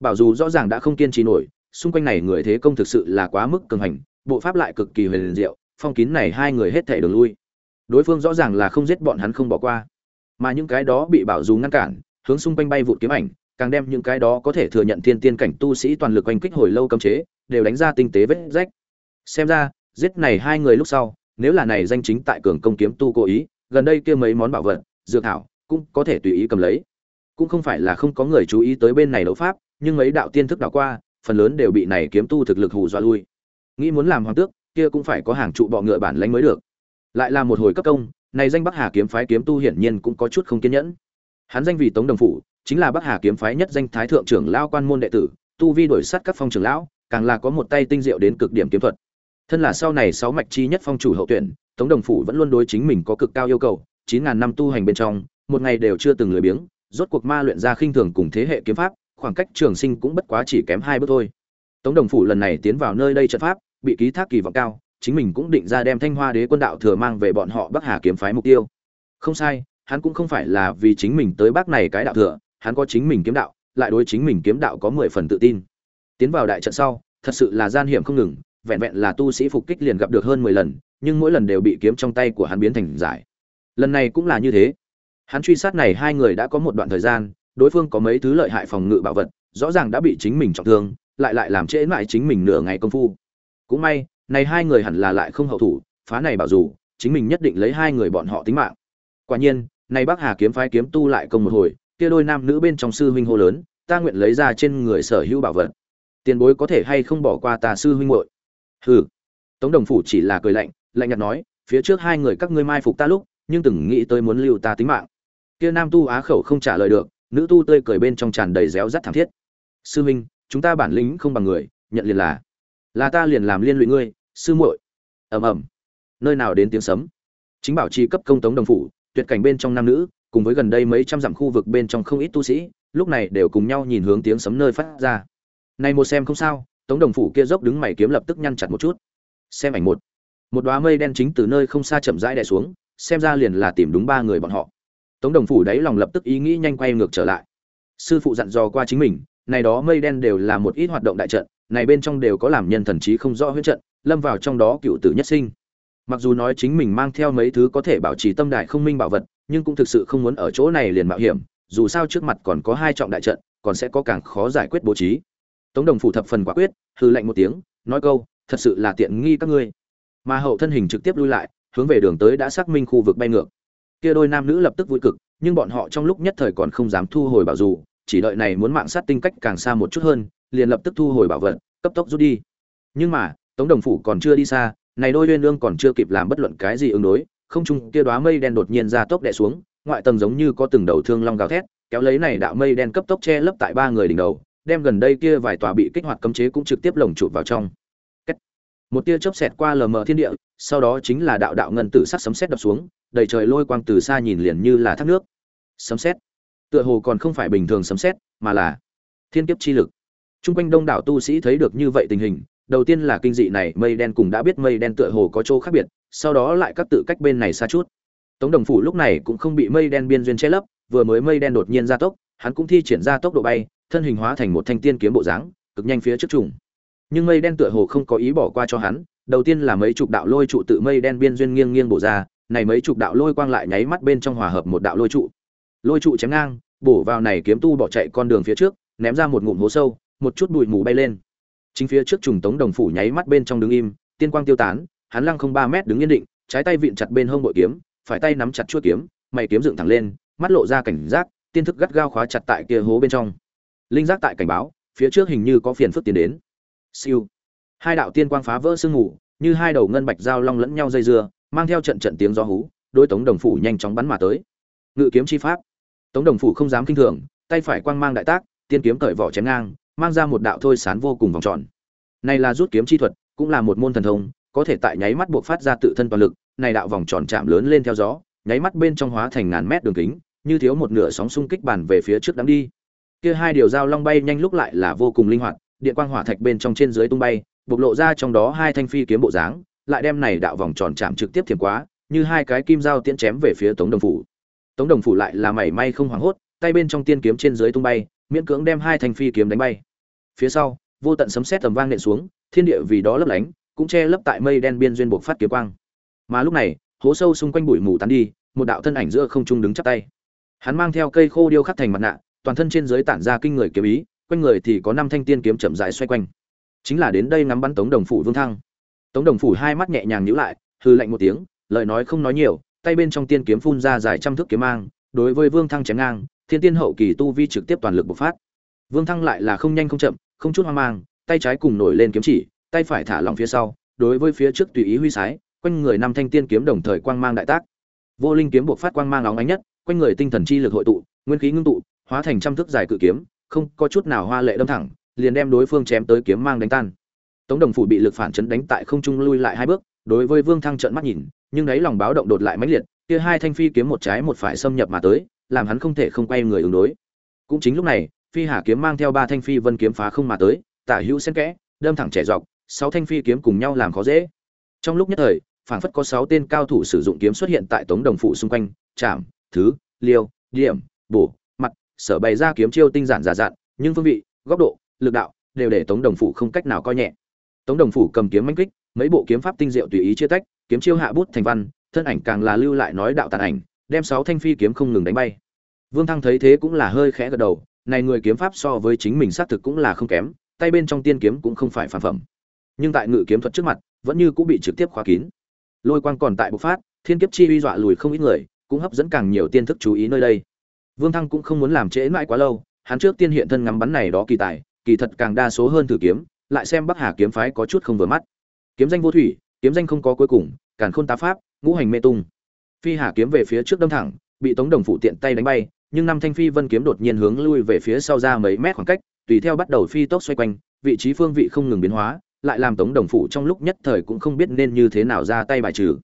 Bảo dù rõ ràng đã không kiên trì nổi, xung quanh này người thế công thực sự là quá mức cường hành, bộ pháp lại cực kỳ huyền diệu, phong kín này hai người hết thể đường lui đối phương rõ ràng là không giết bọn hắn không bỏ qua. Mà những cái đó bị bảo dù ngăn cản, hướng xung quanh bay vụt kiếm ảnh, càng đem những cái đó có thể thừa nhận thiên tiên cảnh tu sĩ toàn lực oanh kích hồi lâu cấm chế, đều đánh ra tinh tế vết rách. Xem ra, giết này hai người lúc sau, nếu là này danh chính tại cường công kiếm tu cố ý, gần đây kia mấy món bảo vật, dược thảo, cũng có thể tùy ý cầm lấy. Cũng không phải là không có người chú ý tới bên này đấu pháp, nhưng mấy đạo tiên thức đảo qua, phần lớn đều bị này kiếm tu thực lực hù dọa lui. Nghĩ muốn làm hoàng tước, kia cũng phải có hàng trụ bọ ngựa bản lãnh mới được lại là một hồi cấp công, này danh bắc hà kiếm phái kiếm tu hiển nhiên cũng có chút không kiên nhẫn. Hắn danh vì tống đồng phủ, chính là bắc hà kiếm phái nhất danh thái thượng trưởng lao quan môn đệ tử, tu vi đổi sát các phong trưởng lão, càng là có một tay tinh diệu đến cực điểm kiếm thuật. Thân là sau này sáu mạch chi nhất phong chủ hậu tuyển, tống đồng phủ vẫn luôn đối chính mình có cực cao yêu cầu, chín ngàn năm tu hành bên trong, một ngày đều chưa từng lười biếng, rốt cuộc ma luyện ra khinh thường cùng thế hệ kiếm pháp, khoảng cách trường sinh cũng bất quá chỉ kém hai bước thôi. Tống đồng phủ lần này tiến vào nơi đây trận pháp, bị ký thác kỳ vọng cao chính mình cũng định ra đem thanh hoa đế quân đạo thừa mang về bọn họ bắc hà kiếm phái mục tiêu. Không sai, hắn cũng không phải là vì chính mình tới bắc này cái đạo thừa, hắn có chính mình kiếm đạo, lại đối chính mình kiếm đạo có mười phần tự tin. Tiến vào đại trận sau, thật sự là gian hiểm không ngừng, vẹn vẹn là tu sĩ phục kích liền gặp được hơn mười lần, nhưng mỗi lần đều bị kiếm trong tay của hắn biến thành giải. Lần này cũng là như thế. Hắn truy sát này hai người đã có một đoạn thời gian, đối phương có mấy thứ lợi hại phòng ngự bảo vật, rõ ràng đã bị chính mình trọng thương, lại lại làm trễ lại chính mình nửa ngày công phu. Cũng may này hai người hẳn là lại không hậu thủ, phá này bảo dù, chính mình nhất định lấy hai người bọn họ tính mạng. Quả nhiên, này bác hà kiếm phái kiếm tu lại công một hồi, kia đôi nam nữ bên trong sư huynh hô lớn, ta nguyện lấy ra trên người sở hữu bảo vật. Tiền bối có thể hay không bỏ qua ta sư huynh muội? Hừ. Tống đồng phủ chỉ là cười lạnh lạnh nhạt nói, phía trước hai người các ngươi mai phục ta lúc, nhưng từng nghĩ tới muốn lưu ta tính mạng. Kia nam tu á khẩu không trả lời được, nữ tu tươi cười bên trong tràn đầy réo rắt thảm thiết. Sư huynh, chúng ta bản lĩnh không bằng người, nhận liền là. Là ta liền làm liên lụy ngươi sư muội. Ầm ầm. Nơi nào đến tiếng sấm? Chính bảo trì cấp công tống đồng phủ, tuyệt cảnh bên trong nam nữ, cùng với gần đây mấy trăm dặm khu vực bên trong không ít tu sĩ, lúc này đều cùng nhau nhìn hướng tiếng sấm nơi phát ra. Này một xem không sao, tống đồng phủ kia dốc đứng mày kiếm lập tức nhăn chặt một chút. Xem ảnh một. Một đóa mây đen chính từ nơi không xa chậm rãi đè xuống, xem ra liền là tìm đúng ba người bọn họ. Tống đồng phủ đáy lòng lập tức ý nghĩ nhanh quay ngược trở lại. Sư phụ dặn dò qua chính mình, này đó mây đen đều là một ít hoạt động đại trận này bên trong đều có làm nhân thần trí không rõ huyết trận, lâm vào trong đó cựu tử nhất sinh. Mặc dù nói chính mình mang theo mấy thứ có thể bảo trì tâm đại không minh bảo vật, nhưng cũng thực sự không muốn ở chỗ này liền mạo hiểm, dù sao trước mặt còn có hai trọng đại trận, còn sẽ có càng khó giải quyết bố trí. Tống đồng phủ thập phần quả quyết hư lạnh một tiếng, nói câu, thật sự là tiện nghi các ngươi. Mà hậu thân hình trực tiếp lui lại, hướng về đường tới đã xác minh khu vực bay ngược. Kia đôi nam nữ lập tức vui cực, nhưng bọn họ trong lúc nhất thời còn không dám thu hồi bảo dù chỉ đợi này muốn mạng sát tinh cách càng xa một chút hơn, liền lập tức thu hồi bảo vật, cấp tốc rút đi. Nhưng mà, tống đồng phủ còn chưa đi xa, này đôi uyên ương còn chưa kịp làm bất luận cái gì ứng đối, không trung kia đóa mây đen đột nhiên ra tốc đè xuống, ngoại tầng giống như có từng đầu thương long gào thét, kéo lấy này đạo mây đen cấp tốc che lấp tại ba người đỉnh đầu, đem gần đây kia vài tòa bị kích hoạt cấm chế cũng trực tiếp lồng chụp vào trong. Một tia chớp xẹt qua lờ mờ thiên địa, sau đó chính là đạo đạo ngân tử sắc sấm sét đập xuống, đầy trời lôi quang từ xa nhìn liền như là thác nước. Sấm sét tựa hồ còn không phải bình thường sấm xét, mà là thiên kiếp chi lực Trung quanh đông đảo tu sĩ thấy được như vậy tình hình, đầu tiên là kinh dị này mây đen cùng đã biết mây đen tựa hồ có chỗ khác biệt, sau đó lại các tự cách bên này xa chút. Tống Đồng phủ lúc này cũng không bị mây đen biên duyên che lấp, vừa mới mây đen đột nhiên ra tốc, hắn cũng thi triển ra tốc độ bay, thân hình hóa thành một thanh tiên kiếm bộ dáng, cực nhanh phía trước trùng. Nhưng mây đen tựa hồ không có ý bỏ qua cho hắn, đầu tiên là mấy chục đạo lôi trụ tự mây đen biên duyên nghiêng nghiêng bổ ra, này mấy chục đạo lôi quang lại nháy mắt bên trong hòa hợp một đạo lôi trụ. Lôi trụ chém ngang, bổ vào này kiếm tu bỏ chạy con đường phía trước, ném ra một ngụm hố sâu, một chút bụi mù bay lên. Chính phía trước trùng tống đồng phủ nháy mắt bên trong đứng im tiên quang tiêu tán hắn lăng không ba mét đứng yên định trái tay vịn chặt bên hông bội kiếm phải tay nắm chặt chuôi kiếm mày kiếm dựng thẳng lên mắt lộ ra cảnh giác tiên thức gắt gao khóa chặt tại kia hố bên trong. Linh giác tại cảnh báo phía trước hình như có phiền phức tiến đến. Siêu. Hai đạo tiên quang phá vỡ sương mù như hai đầu ngân bạch dao long lẫn nhau dây dưa mang theo trận trận tiếng gió hú đôi tống đồng phủ nhanh chóng bắn mà tới. Ngự kiếm chi pháp tống đồng phủ không dám kinh thường, tay phải quang mang đại tác, tiên kiếm cởi vỏ chém ngang, mang ra một đạo thôi sán vô cùng vòng tròn. Này là rút kiếm chi thuật, cũng là một môn thần thông, có thể tại nháy mắt buộc phát ra tự thân toàn lực, này đạo vòng tròn chạm lớn lên theo gió, nháy mắt bên trong hóa thành ngàn mét đường kính, như thiếu một nửa sóng xung kích bàn về phía trước đám đi. Kia hai điều dao long bay nhanh lúc lại là vô cùng linh hoạt, điện quang hỏa thạch bên trong trên dưới tung bay, bộc lộ ra trong đó hai thanh phi kiếm bộ dáng, lại đem này đạo vòng tròn chạm trực tiếp thiểm quá, như hai cái kim dao tiễn chém về phía tống đồng phủ tống đồng phủ lại là mảy may không hoảng hốt, tay bên trong tiên kiếm trên dưới tung bay, miễn cưỡng đem hai thanh phi kiếm đánh bay. Phía sau, vô tận sấm sét tầm vang nện xuống, thiên địa vì đó lấp lánh, cũng che lấp tại mây đen biên duyên buộc phát kiếm quang. Mà lúc này, hố sâu xung quanh bụi mù tán đi, một đạo thân ảnh giữa không trung đứng chắp tay. Hắn mang theo cây khô điêu khắc thành mặt nạ, toàn thân trên dưới tản ra kinh người kiếm ý, quanh người thì có năm thanh tiên kiếm chậm rãi xoay quanh. Chính là đến đây ngắm bắn tống đồng phủ vương thăng. Tống đồng phủ hai mắt nhẹ nhàng nhíu lại hư lạnh một tiếng, lời nói không nói nhiều tay bên trong tiên kiếm phun ra dài trăm thước kiếm mang, đối với vương thăng chém ngang, thiên tiên hậu kỳ tu vi trực tiếp toàn lực bộc phát. Vương thăng lại là không nhanh không chậm, không chút hoang mang, tay trái cùng nổi lên kiếm chỉ, tay phải thả lỏng phía sau, đối với phía trước tùy ý huy sái, quanh người năm thanh tiên kiếm đồng thời quang mang đại tác. Vô linh kiếm bộc phát quang mang óng ánh nhất, quanh người tinh thần chi lực hội tụ, nguyên khí ngưng tụ, hóa thành trăm thước dài cự kiếm, không có chút nào hoa lệ đâm thẳng, liền đem đối phương chém tới kiếm mang đánh tan. Tống đồng phủ bị lực phản chấn đánh tại không trung lui lại hai bước đối với vương thăng trợn mắt nhìn, nhưng đấy lòng báo động đột lại mãnh liệt, kia hai thanh phi kiếm một trái một phải xâm nhập mà tới, làm hắn không thể không quay người ứng đối. Cũng chính lúc này, phi hà kiếm mang theo ba thanh phi vân kiếm phá không mà tới, tả hữu xen kẽ, đâm thẳng trẻ dọc, sáu thanh phi kiếm cùng nhau làm khó dễ. Trong lúc nhất thời, phảng phất có sáu tên cao thủ sử dụng kiếm xuất hiện tại tống đồng phủ xung quanh, chạm, thứ, liêu, điểm, bổ, mặt, sở bày ra kiếm chiêu tinh giản giả dạn, nhưng phương vị, góc độ, lực đạo, đều để tống đồng phủ không cách nào coi nhẹ. Tống đồng phủ cầm kiếm mãnh kích mấy bộ kiếm pháp tinh diệu tùy ý chia tách, kiếm chiêu hạ bút thành văn, thân ảnh càng là lưu lại nói đạo tàn ảnh, đem sáu thanh phi kiếm không ngừng đánh bay. Vương thăng thấy thế cũng là hơi khẽ gật đầu, này người kiếm pháp so với chính mình xác thực cũng là không kém, tay bên trong tiên kiếm cũng không phải phản phẩm. Nhưng tại ngự kiếm thuật trước mặt, vẫn như cũng bị trực tiếp khóa kín. Lôi quang còn tại bộc phát, thiên kiếp chi uy dọa lùi không ít người, cũng hấp dẫn càng nhiều tiên thức chú ý nơi đây. Vương thăng cũng không muốn làm trễ mãi quá lâu, hắn trước tiên hiện thân ngắm bắn này đó kỳ tài, kỳ thật càng đa số hơn thử kiếm, lại xem bắc hà kiếm phái có chút không vừa mắt kiếm danh vô thủy, kiếm danh không có cuối cùng, càn khôn tá pháp, ngũ hành mê tung. Phi hà kiếm về phía trước đâm thẳng, bị tống đồng phụ tiện tay đánh bay, nhưng năm thanh phi vân kiếm đột nhiên hướng lui về phía sau ra mấy mét khoảng cách, tùy theo bắt đầu phi tốc xoay quanh, vị trí phương vị không ngừng biến hóa, lại làm tống đồng phụ trong lúc nhất thời cũng không biết nên như thế nào ra tay bài trừ.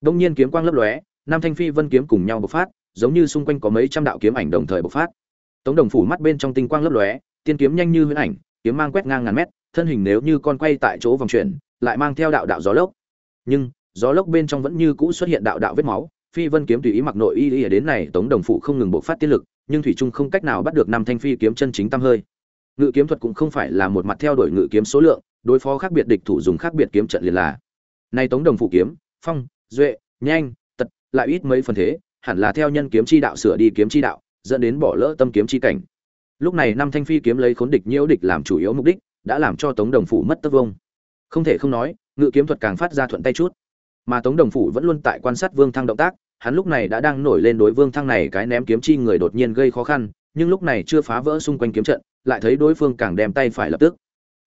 Đông nhiên kiếm quang lấp lóe, năm thanh phi vân kiếm cùng nhau bộc phát, giống như xung quanh có mấy trăm đạo kiếm ảnh đồng thời bộc phát. Tống đồng phủ mắt bên trong tinh quang lấp lóe, tiên kiếm nhanh như huyễn ảnh, kiếm mang quét ngang ngàn mét, thân hình nếu như con quay tại chỗ vòng chuyển lại mang theo đạo đạo gió lốc. Nhưng, gió lốc bên trong vẫn như cũ xuất hiện đạo đạo vết máu, phi vân kiếm tùy ý mặc nội y y đến này, tống đồng phụ không ngừng bộc phát tiên lực, nhưng thủy trung không cách nào bắt được năm thanh phi kiếm chân chính tam hơi. Ngự kiếm thuật cũng không phải là một mặt theo đuổi ngự kiếm số lượng, đối phó khác biệt địch thủ dùng khác biệt kiếm trận liền là. Nay tống đồng phụ kiếm, phong, duệ, nhanh, tật, lại ít mấy phần thế, hẳn là theo nhân kiếm chi đạo sửa đi kiếm chi đạo, dẫn đến bỏ lỡ tâm kiếm chi cảnh. Lúc này năm thanh phi kiếm lấy khốn địch nhiễu địch làm chủ yếu mục đích, đã làm cho tống đồng phủ mất tất vông không thể không nói, ngự kiếm thuật càng phát ra thuận tay chút. Mà tống đồng phủ vẫn luôn tại quan sát vương thăng động tác, hắn lúc này đã đang nổi lên đối vương thăng này cái ném kiếm chi người đột nhiên gây khó khăn, nhưng lúc này chưa phá vỡ xung quanh kiếm trận, lại thấy đối phương càng đem tay phải lập tức.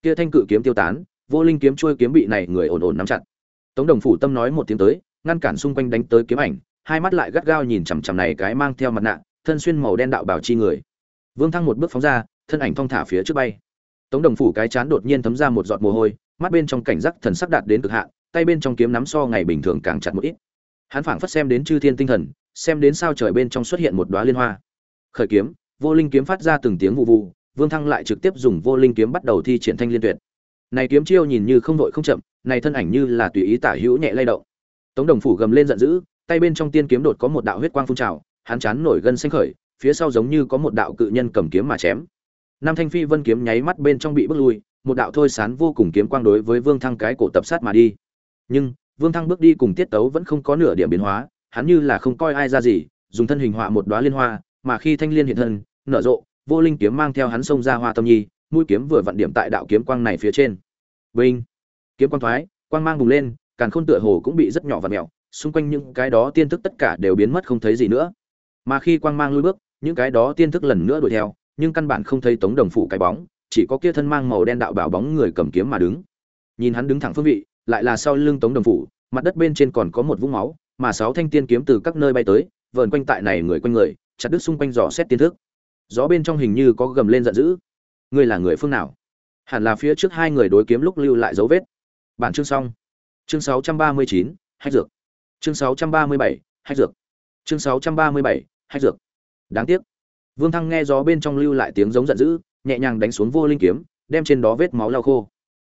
Kia thanh cự kiếm tiêu tán, vô linh kiếm trôi kiếm bị này người ổn ổn nắm chặt. Tống đồng phủ tâm nói một tiếng tới, ngăn cản xung quanh đánh tới kiếm ảnh, hai mắt lại gắt gao nhìn chằm chằm này cái mang theo mặt nạ, thân xuyên màu đen đạo bảo chi người. Vương thăng một bước phóng ra, thân ảnh thong thả phía trước bay. Tống đồng phủ cái chán đột nhiên thấm ra một giọt mồ hôi mắt bên trong cảnh giác thần sắc đạt đến cực hạn, tay bên trong kiếm nắm so ngày bình thường càng chặt một ít. Hắn phảng phất xem đến chư thiên tinh thần, xem đến sao trời bên trong xuất hiện một đóa liên hoa. Khởi kiếm, vô linh kiếm phát ra từng tiếng vụ vụ, vương thăng lại trực tiếp dùng vô linh kiếm bắt đầu thi triển thanh liên tuyệt. Này kiếm chiêu nhìn như không đội không chậm, này thân ảnh như là tùy ý tả hữu nhẹ lay động. Tống đồng phủ gầm lên giận dữ, tay bên trong tiên kiếm đột có một đạo huyết quang phun trào, hắn chán nổi gân xanh khởi, phía sau giống như có một đạo cự nhân cầm kiếm mà chém. Nam thanh phi vân kiếm nháy mắt bên trong bị bước lui một đạo thôi sán vô cùng kiếm quang đối với vương thăng cái cổ tập sát mà đi. Nhưng, vương thăng bước đi cùng tiết tấu vẫn không có nửa điểm biến hóa, hắn như là không coi ai ra gì, dùng thân hình họa một đóa liên hoa, mà khi thanh liên hiện thân, nở rộ, vô linh kiếm mang theo hắn xông ra hoa tâm nhi, mũi kiếm vừa vặn điểm tại đạo kiếm quang này phía trên. Vinh! Kiếm quang thoái, quang mang bùng lên, càn khôn tựa hồ cũng bị rất nhỏ và mèo xung quanh những cái đó tiên thức tất cả đều biến mất không thấy gì nữa. Mà khi quang mang lui bước, những cái đó tiên thức lần nữa đuổi theo, nhưng căn bản không thấy tống đồng phủ cái bóng chỉ có kia thân mang màu đen đạo bảo bóng người cầm kiếm mà đứng. Nhìn hắn đứng thẳng phương vị lại là sau lưng tống đồng phủ mặt đất bên trên còn có một vũng máu mà sáu thanh tiên kiếm từ các nơi bay tới vờn quanh tại này người quanh người chặt đứt xung quanh dò xét tiên thức. Gió bên trong hình như có gầm lên giận dữ. Ngươi là người phương nào? Hẳn là phía trước hai người đối kiếm lúc lưu lại dấu vết. Bản chương xong. Chương 639, hách dược. Chương 637, hách dược. Chương sáu trăm ba mươi bảy hách dược. Đáng tiếc. Vương thăng nghe gió bên trong lưu lại tiếng giống giận dữ nhẹ nhàng đánh xuống vô linh kiếm, đem trên đó vết máu lau khô.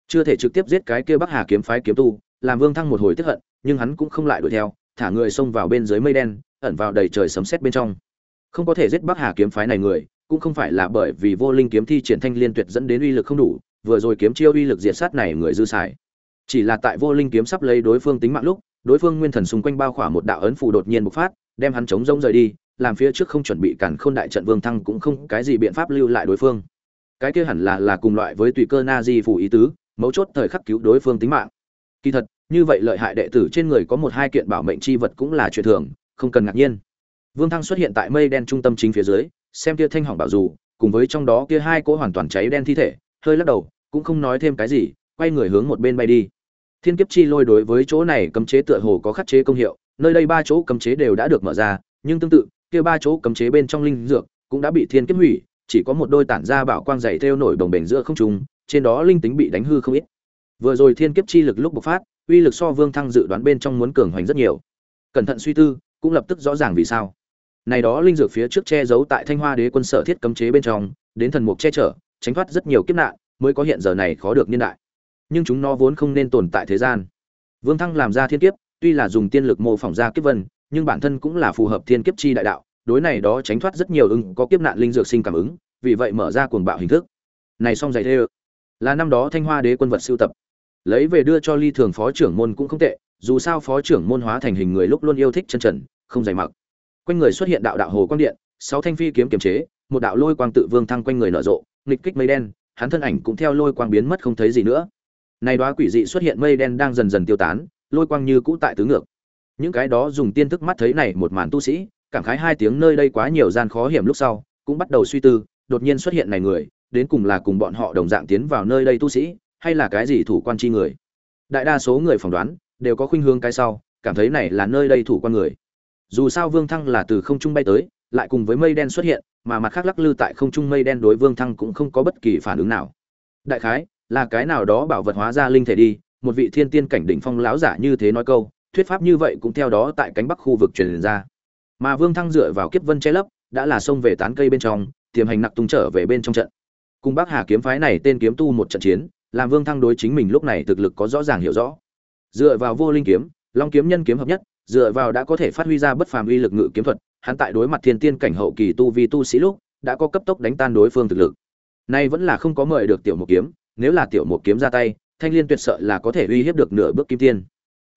Chưa thể trực tiếp giết cái kia bắc hà kiếm phái kiếm tu, làm vương thăng một hồi tức hận, nhưng hắn cũng không lại đuổi theo, thả người xông vào bên dưới mây đen, ẩn vào đầy trời sấm sét bên trong. Không có thể giết bắc hà kiếm phái này người, cũng không phải là bởi vì vô linh kiếm thi triển thanh liên tuyệt dẫn đến uy lực không đủ, vừa rồi kiếm chiêu uy lực diệt sát này người dư xài. Chỉ là tại vô linh kiếm sắp lấy đối phương tính mạng lúc, đối phương nguyên thần xung quanh bao khỏa một đạo ấn phù đột nhiên bộc phát, đem hắn chống rông rời đi, làm phía trước không chuẩn bị cản khôn đại trận vương thăng cũng không cái gì biện pháp lưu lại đối phương cái kia hẳn là là cùng loại với tùy cơ na di phủ ý tứ, mấu chốt thời khắc cứu đối phương tính mạng. Kỳ thật, như vậy lợi hại đệ tử trên người có một hai kiện bảo mệnh chi vật cũng là chuyện thường, không cần ngạc nhiên. Vương thăng xuất hiện tại mây đen trung tâm chính phía dưới, xem kia thanh hỏng bảo dù, cùng với trong đó kia hai cỗ hoàn toàn cháy đen thi thể, hơi lắc đầu, cũng không nói thêm cái gì, quay người hướng một bên bay đi. Thiên kiếp chi lôi đối với chỗ này cấm chế tựa hồ có khắc chế công hiệu, nơi đây ba chỗ cấm chế đều đã được mở ra, nhưng tương tự, kia ba chỗ cấm chế bên trong linh dược cũng đã bị thiên kiếp hủy chỉ có một đôi tản ra bảo quang dày theo nổi đồng bền giữa không trung, trên đó linh tính bị đánh hư không ít. Vừa rồi thiên kiếp chi lực lúc bộc phát, uy lực so vương thăng dự đoán bên trong muốn cường hoành rất nhiều. Cẩn thận suy tư, cũng lập tức rõ ràng vì sao. Này đó linh dược phía trước che giấu tại thanh hoa đế quân sở thiết cấm chế bên trong, đến thần mục che chở, tránh thoát rất nhiều kiếp nạn, mới có hiện giờ này khó được niên đại. Nhưng chúng nó vốn không nên tồn tại thế gian. Vương thăng làm ra thiên kiếp, tuy là dùng tiên lực mô phỏng ra kiếp vân, nhưng bản thân cũng là phù hợp thiên kiếp chi đại đạo đối này đó tránh thoát rất nhiều ưng có kiếp nạn linh dược sinh cảm ứng, vì vậy mở ra cuồng bạo hình thức. Này xong dạy thê là năm đó thanh hoa đế quân vật sưu tập. Lấy về đưa cho ly thường phó trưởng môn cũng không tệ, dù sao phó trưởng môn hóa thành hình người lúc luôn yêu thích chân trần, không dày mặc. Quanh người xuất hiện đạo đạo hồ quang điện, sáu thanh phi kiếm kiềm chế, một đạo lôi quang tự vương thăng quanh người nở rộ, nghịch kích mây đen, hắn thân ảnh cũng theo lôi quang biến mất không thấy gì nữa. Này đoá quỷ dị xuất hiện mây đen đang dần dần tiêu tán, lôi quang như cũ tại tứ ngược. Những cái đó dùng tiên thức mắt thấy này một màn tu sĩ cảm khái hai tiếng nơi đây quá nhiều gian khó hiểm lúc sau, cũng bắt đầu suy tư, đột nhiên xuất hiện này người, đến cùng là cùng bọn họ đồng dạng tiến vào nơi đây tu sĩ, hay là cái gì thủ quan chi người. Đại đa số người phỏng đoán, đều có khuynh hướng cái sau, cảm thấy này là nơi đây thủ quan người. Dù sao vương thăng là từ không trung bay tới, lại cùng với mây đen xuất hiện, mà mặt khác lắc lư tại không trung mây đen đối vương thăng cũng không có bất kỳ phản ứng nào. Đại khái, là cái nào đó bảo vật hóa ra linh thể đi, một vị thiên tiên cảnh đỉnh phong láo giả như thế nói câu, thuyết pháp như vậy cũng theo đó tại cánh bắc khu vực truyền ra mà vương thăng dựa vào kiếp vân che lấp, đã là xông về tán cây bên trong, tiềm hành nặc tung trở về bên trong trận. Cùng bác hà kiếm phái này tên kiếm tu một trận chiến, làm vương thăng đối chính mình lúc này thực lực có rõ ràng hiểu rõ. Dựa vào vô linh kiếm, long kiếm nhân kiếm hợp nhất, dựa vào đã có thể phát huy ra bất phàm uy lực ngự kiếm thuật, hắn tại đối mặt thiên tiên cảnh hậu kỳ tu vi tu sĩ lúc, đã có cấp tốc đánh tan đối phương thực lực. Nay vẫn là không có mời được tiểu một kiếm, nếu là tiểu một kiếm ra tay, thanh liên tuyệt sợ là có thể uy hiếp được nửa bước kim tiên.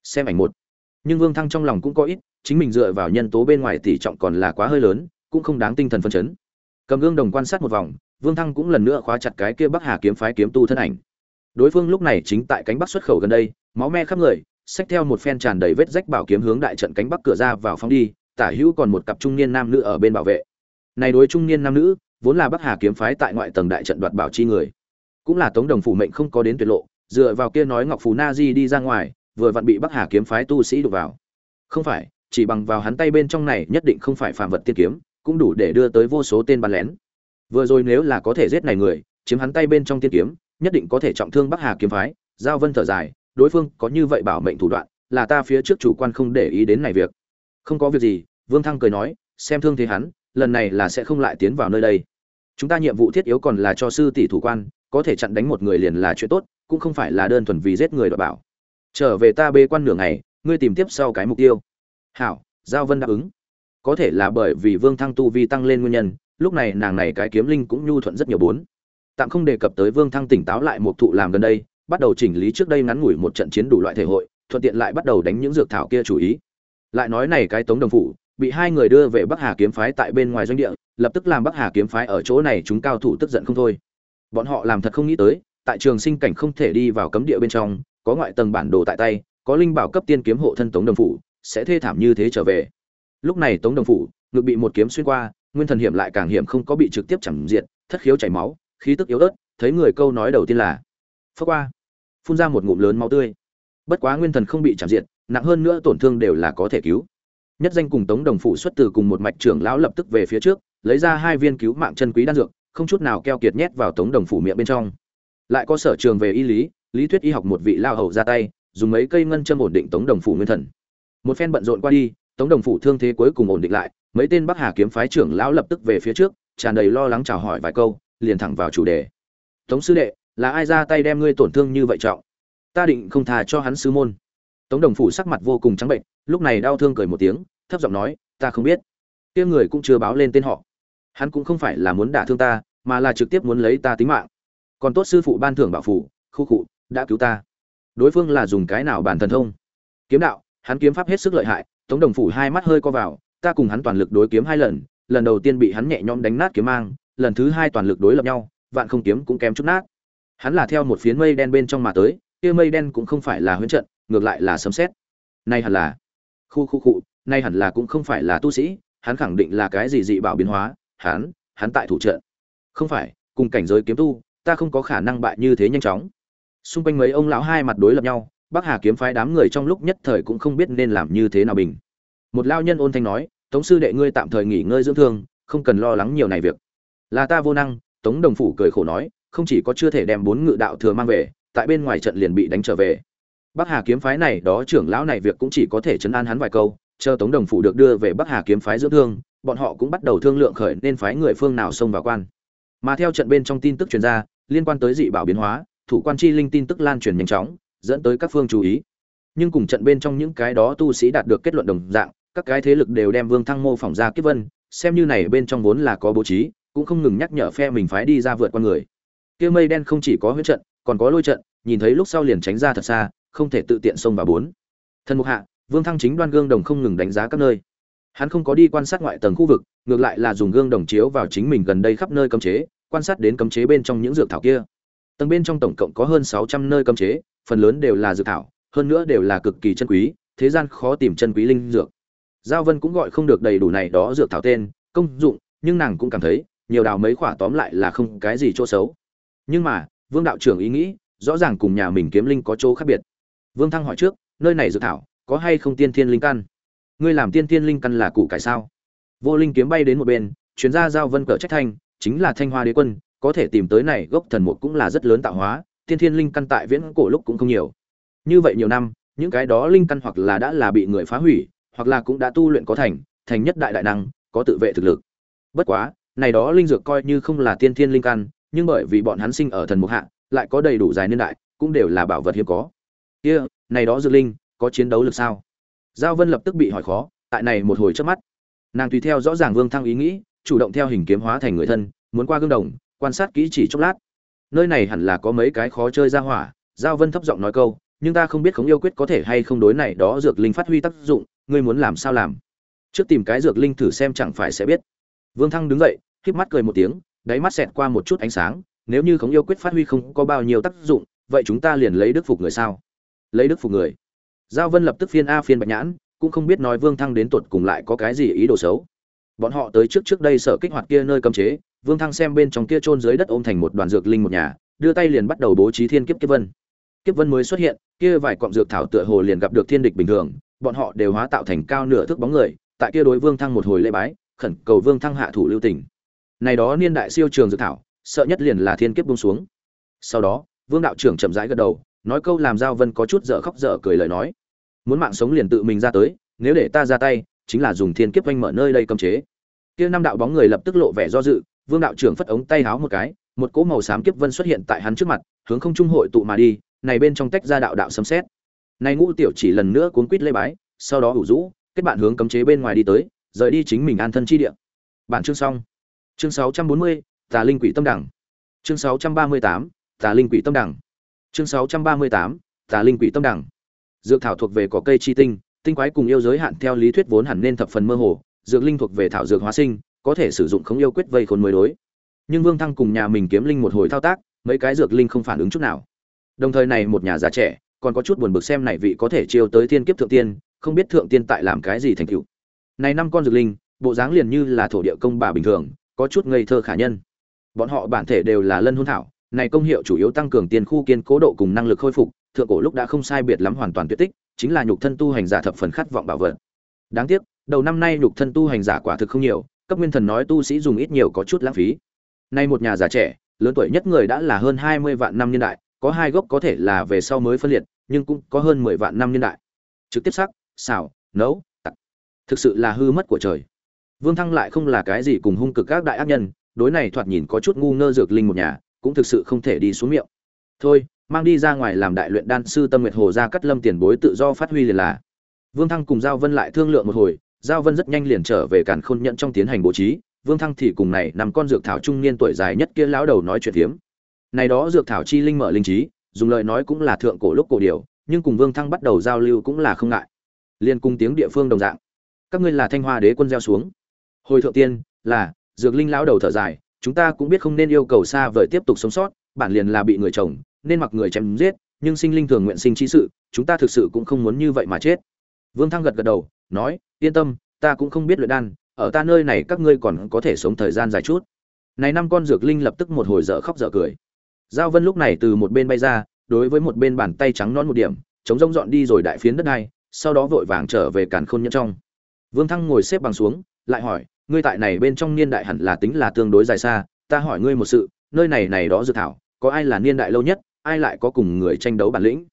Xem ảnh một. Nhưng vương thăng trong lòng cũng có ít chính mình dựa vào nhân tố bên ngoài tỷ trọng còn là quá hơi lớn, cũng không đáng tinh thần phân chấn. Cầm gương đồng quan sát một vòng, vương thăng cũng lần nữa khóa chặt cái kia bắc hà kiếm phái kiếm tu thân ảnh. Đối phương lúc này chính tại cánh bắc xuất khẩu gần đây, máu me khắp người, xách theo một phen tràn đầy vết rách bảo kiếm hướng đại trận cánh bắc cửa ra vào phóng đi, tả hữu còn một cặp trung niên nam nữ ở bên bảo vệ. Này đối trung niên nam nữ, vốn là bắc hà kiếm phái tại ngoại tầng đại trận đoạt bảo chi người. Cũng là tống đồng phủ mệnh không có đến tuyệt lộ, dựa vào kia nói ngọc phù na di đi ra ngoài, vừa vặn bị bắc hà kiếm phái tu sĩ đục vào. Không phải chỉ bằng vào hắn tay bên trong này nhất định không phải phạm vật tiên kiếm, cũng đủ để đưa tới vô số tên bắn lén. Vừa rồi nếu là có thể giết này người, chiếm hắn tay bên trong tiên kiếm, nhất định có thể trọng thương bắc hà kiếm phái. Giao vân thở dài, đối phương có như vậy bảo mệnh thủ đoạn, là ta phía trước chủ quan không để ý đến này việc. Không có việc gì, vương thăng cười nói, xem thương thế hắn, lần này là sẽ không lại tiến vào nơi đây. Chúng ta nhiệm vụ thiết yếu còn là cho sư tỷ thủ quan, có thể chặn đánh một người liền là chuyện tốt, cũng không phải là đơn thuần vì giết người đoạt bảo. Trở về ta bê quan nửa ngày, ngươi tìm tiếp sau cái mục tiêu hảo, giao vân đáp ứng. Có thể là bởi vì vương thăng tu vi tăng lên nguyên nhân, lúc này nàng này cái kiếm linh cũng nhu thuận rất nhiều bốn. Tạm không đề cập tới vương thăng tỉnh táo lại một thụ làm gần đây, bắt đầu chỉnh lý trước đây ngắn ngủi một trận chiến đủ loại thể hội, thuận tiện lại bắt đầu đánh những dược thảo kia chủ ý. Lại nói này cái tống đồng phủ, bị hai người đưa về bắc hà kiếm phái tại bên ngoài doanh địa, lập tức làm bắc hà kiếm phái ở chỗ này chúng cao thủ tức giận không thôi. Bọn họ làm thật không nghĩ tới, tại trường sinh cảnh không thể đi vào cấm địa bên trong, có ngoại tầng bản đồ tại tay, có linh bảo cấp tiên kiếm hộ thân tống đồng phủ sẽ thê thảm như thế trở về. Lúc này tống đồng phủ, ngực bị một kiếm xuyên qua, nguyên thần hiểm lại càng hiểm không có bị trực tiếp chẳng diện thất khiếu chảy máu, khí tức yếu ớt, thấy người câu nói đầu tiên là phước qua. Phun ra một ngụm lớn máu tươi. Bất quá nguyên thần không bị chạm diện nặng hơn nữa tổn thương đều là có thể cứu. Nhất danh cùng tống đồng phủ xuất từ cùng một mạch trưởng lão lập tức về phía trước, lấy ra hai viên cứu mạng chân quý đan dược, không chút nào keo kiệt nhét vào tống đồng phủ miệng bên trong. Lại có sở trường về y lý lý thuyết y học một vị lao hầu ra tay, dùng mấy cây ngân châm ổn định tống đồng phủ nguyên thần một phen bận rộn qua đi, tống đồng phủ thương thế cuối cùng ổn định lại, mấy tên bắc hà kiếm phái trưởng lão lập tức về phía trước, tràn đầy lo lắng chào hỏi vài câu, liền thẳng vào chủ đề. Tống sư đệ, là ai ra tay đem ngươi tổn thương như vậy trọng? Ta định không thà cho hắn sư môn. Tống đồng phủ sắc mặt vô cùng trắng bệnh, lúc này đau thương cười một tiếng, thấp giọng nói, ta không biết. Kia người cũng chưa báo lên tên họ. Hắn cũng không phải là muốn đả thương ta, mà là trực tiếp muốn lấy ta tính mạng. Còn tốt sư phụ ban thưởng bảo phủ, khu cụ đã cứu ta. Đối phương là dùng cái nào bản thần thông? Kiếm đạo hắn kiếm pháp hết sức lợi hại, tống đồng phủ hai mắt hơi co vào, ta cùng hắn toàn lực đối kiếm hai lần lần đầu tiên bị hắn nhẹ nhõm đánh nát kiếm mang, lần thứ hai toàn lực đối lập nhau, vạn không kiếm cũng kém chút nát. Hắn là theo một phiến mây đen bên trong mà tới, kia mây đen cũng không phải là huyễn trận, ngược lại là sấm xét nay hẳn là, khu khu cụ nay hẳn là cũng không phải là tu sĩ, hắn khẳng định là cái gì dị bảo biến hóa, hắn hắn tại thủ trận. Không phải, cùng cảnh giới kiếm tu, ta không có khả năng bại như thế nhanh chóng. Xung quanh mấy ông lão hai mặt đối lập nhau bắc hà kiếm phái đám người trong lúc nhất thời cũng không biết nên làm như thế nào bình. Một lao nhân ôn thanh nói, tống sư đệ ngươi tạm thời nghỉ ngơi dưỡng thương, không cần lo lắng nhiều này việc. Là ta vô năng, tống đồng phủ cười khổ nói, không chỉ có chưa thể đem bốn ngự đạo thừa mang về, tại bên ngoài trận liền bị đánh trở về. Bắc hà kiếm phái này, đó trưởng lão này việc cũng chỉ có thể chấn an hắn vài câu, chờ tống đồng phủ được đưa về bắc hà kiếm phái dưỡng thương, bọn họ cũng bắt đầu thương lượng khởi nên phái người phương nào xông vào quan. Mà theo trận bên trong tin tức truyền ra, liên quan tới dị bảo biến hóa, thủ quan chi linh tin tức lan truyền nhanh chóng dẫn tới các phương chú ý. Nhưng cùng trận bên trong những cái đó tu sĩ đạt được kết luận đồng dạng, các cái thế lực đều đem vương thăng mô phỏng ra kiếp vân, xem như này bên trong vốn là có bố trí, cũng không ngừng nhắc nhở phe mình phái đi ra vượt qua người. Kia mây đen không chỉ có huyết trận, còn có lôi trận, nhìn thấy lúc sau liền tránh ra thật xa, không thể tự tiện xông vào bốn. Thần mục hạ, vương thăng chính đoan gương đồng không ngừng đánh giá các nơi. Hắn không có đi quan sát ngoại tầng khu vực, ngược lại là dùng gương đồng chiếu vào chính mình gần đây khắp nơi cấm chế, quan sát đến cấm chế bên trong những dược thảo kia. Tầng bên trong tổng cộng có hơn sáu trăm nơi cấm chế phần lớn đều là dược thảo, hơn nữa đều là cực kỳ chân quý, thế gian khó tìm chân quý linh dược. Giao vân cũng gọi không được đầy đủ này đó dược thảo tên, công dụng, nhưng nàng cũng cảm thấy, nhiều đào mấy quả tóm lại là không cái gì chỗ xấu. Nhưng mà, vương đạo trưởng ý nghĩ, rõ ràng cùng nhà mình kiếm linh có chỗ khác biệt. Vương thăng hỏi trước, nơi này dược thảo, có hay không tiên thiên linh căn? Ngươi làm tiên thiên linh căn là củ cải sao? Vô linh kiếm bay đến một bên, chuyến ra giao vân cờ trách thanh, chính là thanh hoa đế quân, có thể tìm tới này gốc thần mục cũng là rất lớn tạo hóa tiên thiên linh căn tại viễn cổ lúc cũng không nhiều. Như vậy nhiều năm, những cái đó linh căn hoặc là đã là bị người phá hủy, hoặc là cũng đã tu luyện có thành thành nhất đại đại năng, có tự vệ thực lực. Bất quá, này đó linh dược coi như không là tiên thiên linh căn, nhưng bởi vì bọn hắn sinh ở thần mục hạ, lại có đầy đủ dài niên đại, cũng đều là bảo vật hiếm có. Kia, này đó dược linh, có chiến đấu lực sao? Giao vân lập tức bị hỏi khó, tại này một hồi trước mắt, nàng tùy theo rõ ràng vương thăng ý nghĩ, chủ động theo hình kiếm hóa thành người thân, muốn qua gương đồng, quan sát kỹ chỉ chốc lát nơi này hẳn là có mấy cái khó chơi ra hỏa, giao vân thấp giọng nói câu, nhưng ta không biết khống yêu quyết có thể hay không đối này đó dược linh phát huy tác dụng, ngươi muốn làm sao làm? Trước tìm cái dược linh thử xem chẳng phải sẽ biết. Vương thăng đứng dậy híp mắt cười một tiếng, đáy mắt xẹt qua một chút ánh sáng, nếu như khống yêu quyết phát huy không có bao nhiêu tác dụng, vậy chúng ta liền lấy đức phục người sao? Lấy đức phục người. Giao vân lập tức phiên a phiên bạch nhãn, cũng không biết nói vương thăng đến tuột cùng lại có cái gì ý đồ xấu. Bọn họ tới trước trước đây sở kích hoạt kia nơi cấm chế vương thăng xem bên trong kia trôn dưới đất ôm thành một đoàn dược linh một nhà, đưa tay liền bắt đầu bố trí thiên kiếp kiếp vân. Kiếp vân mới xuất hiện, kia vài cọng dược thảo tựa hồ liền gặp được thiên địch bình thường, bọn họ đều hóa tạo thành cao nửa thước bóng người, tại kia đối vương thăng một hồi lễ bái, khẩn cầu vương thăng hạ thủ lưu tình. Này đó niên đại siêu trường dược thảo, sợ nhất liền là thiên kiếp buông xuống. Sau đó, vương đạo trưởng chậm rãi gật đầu, nói câu làm giao vân có chút dở khóc dở cười lời nói. Muốn mạng sống liền tự mình ra tới, nếu để ta ra tay, chính là dùng thiên kiếp oanh mở nơi đây cấm chế. Kia năm đạo bóng người lập tức lộ vẻ do dự vương đạo trưởng phất ống tay háo một cái một cỗ màu xám kiếp vân xuất hiện tại hắn trước mặt hướng không trung hội tụ mà đi này bên trong tách ra đạo đạo sấm xét này ngũ tiểu chỉ lần nữa cuốn quít lê bái sau đó ủ rũ kết bạn hướng cấm chế bên ngoài đi tới rời đi chính mình an thân chi địa. Bản chương xong. Chương 640, tà linh quỷ tâm đẳng. Chương 638, tà linh quỷ tâm đẳng. Chương 638, tà linh quỷ tâm đẳng. Dược thảo thuộc về cỏ cây chi tinh tinh quái cùng yêu giới hạn theo lý thuyết vốn hẳn nên thập phần mơ hồ dược linh thuộc về thảo dược hóa sinh có thể sử dụng không yêu quyết vây khốn mới đối. Nhưng vương thăng cùng nhà mình kiếm linh một hồi thao tác, mấy cái dược linh không phản ứng chút nào. Đồng thời này một nhà già trẻ, còn có chút buồn bực xem này vị có thể chiêu tới thiên kiếp thượng tiên, không biết thượng tiên tại làm cái gì thành tựu. Này năm con dược linh, bộ dáng liền như là thổ địa công bà bình thường, có chút ngây thơ khả nhân. Bọn họ bản thể đều là lân hôn thảo, này công hiệu chủ yếu tăng cường tiền khu kiên cố độ cùng năng lực khôi phục, thượng cổ lúc đã không sai biệt lắm hoàn toàn tuyệt tích, chính là nhục thân tu hành giả thập phần khát vọng bảo vật. Đáng tiếc, đầu năm nay nhục thân tu hành giả quả thực không nhiều cấp nguyên thần nói tu sĩ dùng ít nhiều có chút lãng phí. Nay một nhà già trẻ, lớn tuổi nhất người đã là hơn hai mươi vạn năm niên đại, có hai gốc có thể là về sau mới phân liệt, nhưng cũng có hơn mười vạn năm niên đại. Trực tiếp sắc xào nấu, tặc. Thực sự là hư mất của trời. Vương thăng lại không là cái gì cùng hung cực các đại ác nhân, đối này thoạt nhìn có chút ngu ngơ dược linh một nhà, cũng thực sự không thể đi xuống miệng. Thôi, mang đi ra ngoài làm đại luyện đan sư tâm nguyệt hồ ra cắt lâm tiền bối tự do phát huy liền là. Vương thăng cùng giao vân lại thương lượng một hồi giao vân rất nhanh liền trở về càn khôn nhận trong tiến hành bố trí. Vương thăng thì cùng này nằm con dược thảo trung niên tuổi dài nhất kia lão đầu nói chuyện phiếm. Này đó dược thảo chi linh mở linh trí, dùng lời nói cũng là thượng cổ lúc cổ điều nhưng cùng vương thăng bắt đầu giao lưu cũng là không ngại. Liên cung tiếng địa phương đồng dạng. Các ngươi là thanh hoa đế quân gieo xuống. Hồi thượng tiên, là, dược linh lão đầu thở dài, chúng ta cũng biết không nên yêu cầu xa vời tiếp tục sống sót, bản liền là bị người chồng, nên mặc người chém giết, nhưng sinh linh thường nguyện sinh chi sự, chúng ta thực sự cũng không muốn như vậy mà chết vương thăng gật gật đầu, nói, yên tâm, ta cũng không biết luyện đan, ở ta nơi này các ngươi còn có thể sống thời gian dài chút. Này năm con dược linh lập tức một hồi dở khóc dở cười. Giao vân lúc này từ một bên bay ra, đối với một bên bàn tay trắng non một điểm, chống rông dọn đi rồi đại phiến đất này sau đó vội vàng trở về càn khôn nhân trong. Vương thăng ngồi xếp bằng xuống, lại hỏi, ngươi tại này bên trong niên đại hẳn là tính là tương đối dài xa, ta hỏi ngươi một sự, nơi này này đó dược thảo, có ai là niên đại lâu nhất, ai lại có cùng người tranh đấu bản lĩnh?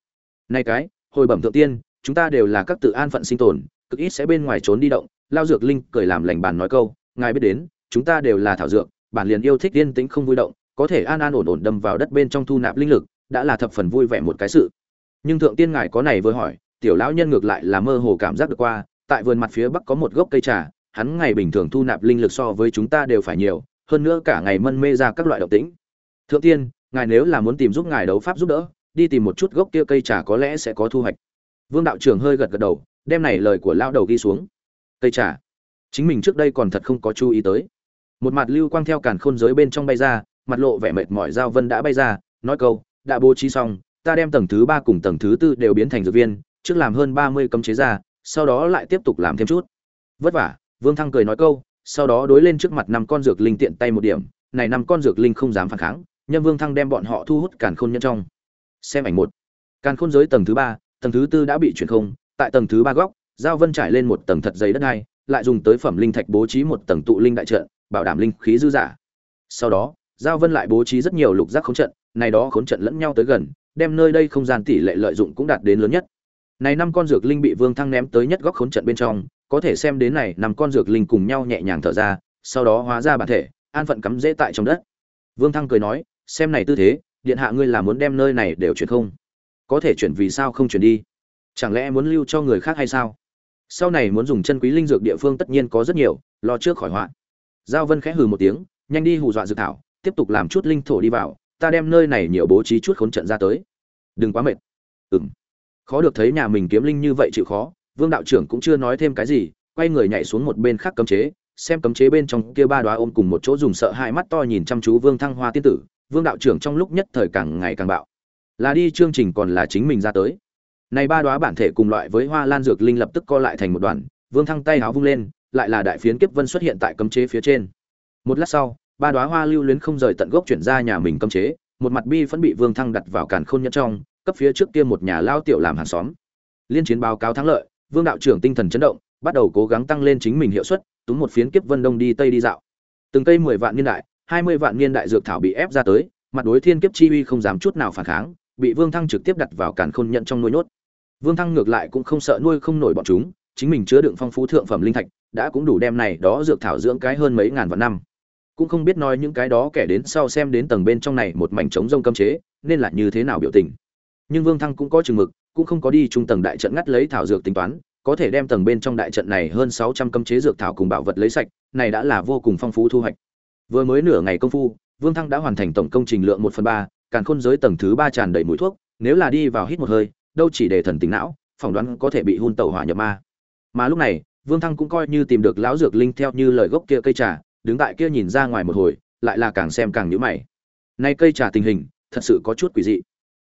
Này cái, hồi bẩm thượng tiên chúng ta đều là các tự an phận sinh tồn, cực ít sẽ bên ngoài trốn đi động. Lao dược linh cười làm lành bàn nói câu, ngài biết đến, chúng ta đều là thảo dược, bản liền yêu thích yên tĩnh không vui động, có thể an an ổn ổn đâm vào đất bên trong thu nạp linh lực, đã là thập phần vui vẻ một cái sự. Nhưng thượng tiên ngài có này vừa hỏi, tiểu lão nhân ngược lại là mơ hồ cảm giác được qua, tại vườn mặt phía bắc có một gốc cây trà, hắn ngày bình thường thu nạp linh lực so với chúng ta đều phải nhiều, hơn nữa cả ngày mân mê ra các loại động tĩnh. Thượng tiên, ngài nếu là muốn tìm giúp ngài đấu pháp giúp đỡ, đi tìm một chút gốc kia cây trà có lẽ sẽ có thu hoạch vương đạo trưởng hơi gật gật đầu, đem này lời của lao đầu ghi xuống. Cây trà. Chính mình trước đây còn thật không có chú ý tới. Một mặt lưu quang theo càn khôn giới bên trong bay ra, mặt lộ vẻ mệt mỏi giao vân đã bay ra, nói câu, đã bố trí xong, ta đem tầng thứ ba cùng tầng thứ tư đều biến thành dược viên, trước làm hơn ba mươi cấm chế ra, sau đó lại tiếp tục làm thêm chút. Vất vả, vương thăng cười nói câu, sau đó đối lên trước mặt năm con dược linh tiện tay một điểm, này năm con dược linh không dám phản kháng nhân vương thăng đem bọn họ thu hút càn khôn nhân trong. Xem ảnh một. Càn khôn giới tầng thứ ba tầng thứ tư đã bị chuyển không, tại tầng thứ ba góc, giao vân trải lên một tầng thật dày đất hai lại dùng tới phẩm linh thạch bố trí một tầng tụ linh đại trận, bảo đảm linh khí dư giả sau đó, giao vân lại bố trí rất nhiều lục giác khốn trận, này đó khốn trận lẫn nhau tới gần, đem nơi đây không gian tỷ lệ lợi dụng cũng đạt đến lớn nhất. Này năm con dược linh bị vương thăng ném tới nhất góc khốn trận bên trong, có thể xem đến này năm con dược linh cùng nhau nhẹ nhàng thở ra, sau đó hóa ra bản thể, an phận cắm dễ tại trong đất. Vương thăng cười nói, xem này tư thế, điện hạ ngươi là muốn đem nơi này đều chuyển không? Có thể chuyển vì sao không chuyển đi? Chẳng lẽ muốn lưu cho người khác hay sao? Sau này muốn dùng chân quý linh dược địa phương tất nhiên có rất nhiều, lo trước khỏi hoạn. giao vân khẽ hừ một tiếng, nhanh đi hù dọa dự thảo, tiếp tục làm chút linh thổ đi vào, ta đem nơi này nhiều bố trí chút khốn trận ra tới. Đừng quá mệt. Ừm. Khó được thấy nhà mình kiếm linh như vậy chịu khó, vương đạo trưởng cũng chưa nói thêm cái gì, quay người nhảy xuống một bên khác cấm chế, xem cấm chế bên trong kia ba đoá ôm cùng một chỗ dùng sợ hai mắt to nhìn chăm chú vương thăng hoa tiên tử, vương đạo trưởng trong lúc nhất thời càng ngày càng bạo là đi chương trình còn là chính mình ra tới. Này ba đoá bản thể cùng loại với hoa lan dược linh lập tức co lại thành một đoàn, vương thăng tay háo vung lên, lại là đại phiến kiếp vân xuất hiện tại cấm chế phía trên. Một lát sau, ba đoá hoa lưu luyến không rời tận gốc chuyển ra nhà mình cấm chế, một mặt bi vẫn bị vương thăng đặt vào càn khôn nhẫn trong, cấp phía trước kia một nhà lao tiểu làm hàng xóm. Liên chiến báo cáo thắng lợi, vương đạo trưởng tinh thần chấn động, bắt đầu cố gắng tăng lên chính mình hiệu suất, túm một phiến kiếp vân đông đi tây đi dạo. Từng cây mười vạn niên đại, hai mươi vạn niên đại dược thảo bị ép ra tới, mặt đối thiên kiếp chi uy không dám chút nào phản kháng bị vương thăng trực tiếp đặt vào càn khôn nhận trong nuôi nhốt. Vương thăng ngược lại cũng không sợ nuôi không nổi bọn chúng, chính mình chứa đựng phong phú thượng phẩm linh thạch, đã cũng đủ đem này đó dược thảo dưỡng cái hơn mấy ngàn vạn năm. Cũng không biết nói những cái đó kẻ đến sau xem đến tầng bên trong này một mảnh trống rông cấm chế, nên là như thế nào biểu tình. Nhưng vương thăng cũng có chừng mực, cũng không có đi trung tầng đại trận ngắt lấy thảo dược tính toán, có thể đem tầng bên trong đại trận này hơn sáu trăm cấm chế dược thảo cùng bảo vật lấy sạch, này đã là vô cùng phong phú thu hoạch. Vừa mới nửa ngày công phu, vương thăng đã hoàn thành tổng công trình lượng một phần ba càn khôn giới tầng thứ ba tràn đầy mũi thuốc, nếu là đi vào hít một hơi, đâu chỉ để thần tính não, phỏng đoán có thể bị hun tẩu hỏa nhập ma. Mà lúc này, vương thăng cũng coi như tìm được lão dược linh theo như lời gốc kia cây trà, đứng tại kia nhìn ra ngoài một hồi, lại là càng xem càng nhữ mày. Nay cây trà tình hình, thật sự có chút quỷ dị.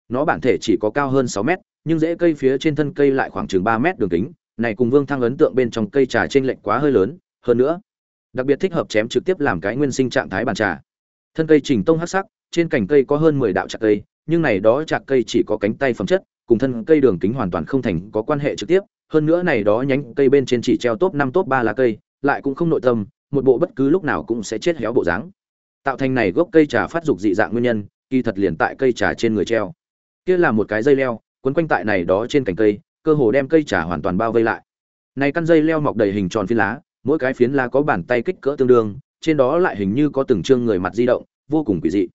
Nó bản thể chỉ có cao hơn sáu mét, nhưng rễ cây phía trên thân cây lại khoảng chừng ba mét đường kính, này cùng vương thăng ấn tượng bên trong cây trà trên lệnh quá hơi lớn, hơn nữa, đặc biệt thích hợp chém trực tiếp làm cái nguyên sinh trạng thái bàn trà. Thân cây trình tông hắc sắc trên cành cây có hơn mười đạo chạc cây, nhưng này đó chạc cây chỉ có cánh tay phẩm chất, cùng thân cây đường kính hoàn toàn không thành có quan hệ trực tiếp. Hơn nữa này đó nhánh cây bên trên chỉ treo top năm, top ba lá cây, lại cũng không nội tâm, một bộ bất cứ lúc nào cũng sẽ chết héo bộ dáng. Tạo thành này gốc cây trà phát dục dị dạng nguyên nhân, kỳ thật liền tại cây trà trên người treo. Kia là một cái dây leo, quấn quanh tại này đó trên cành cây, cơ hồ đem cây trà hoàn toàn bao vây lại. Này căn dây leo mọc đầy hình tròn phiến lá, mỗi cái phiến lá có bàn tay kích cỡ tương đương, trên đó lại hình như có từng trương người mặt di động, vô cùng quỷ dị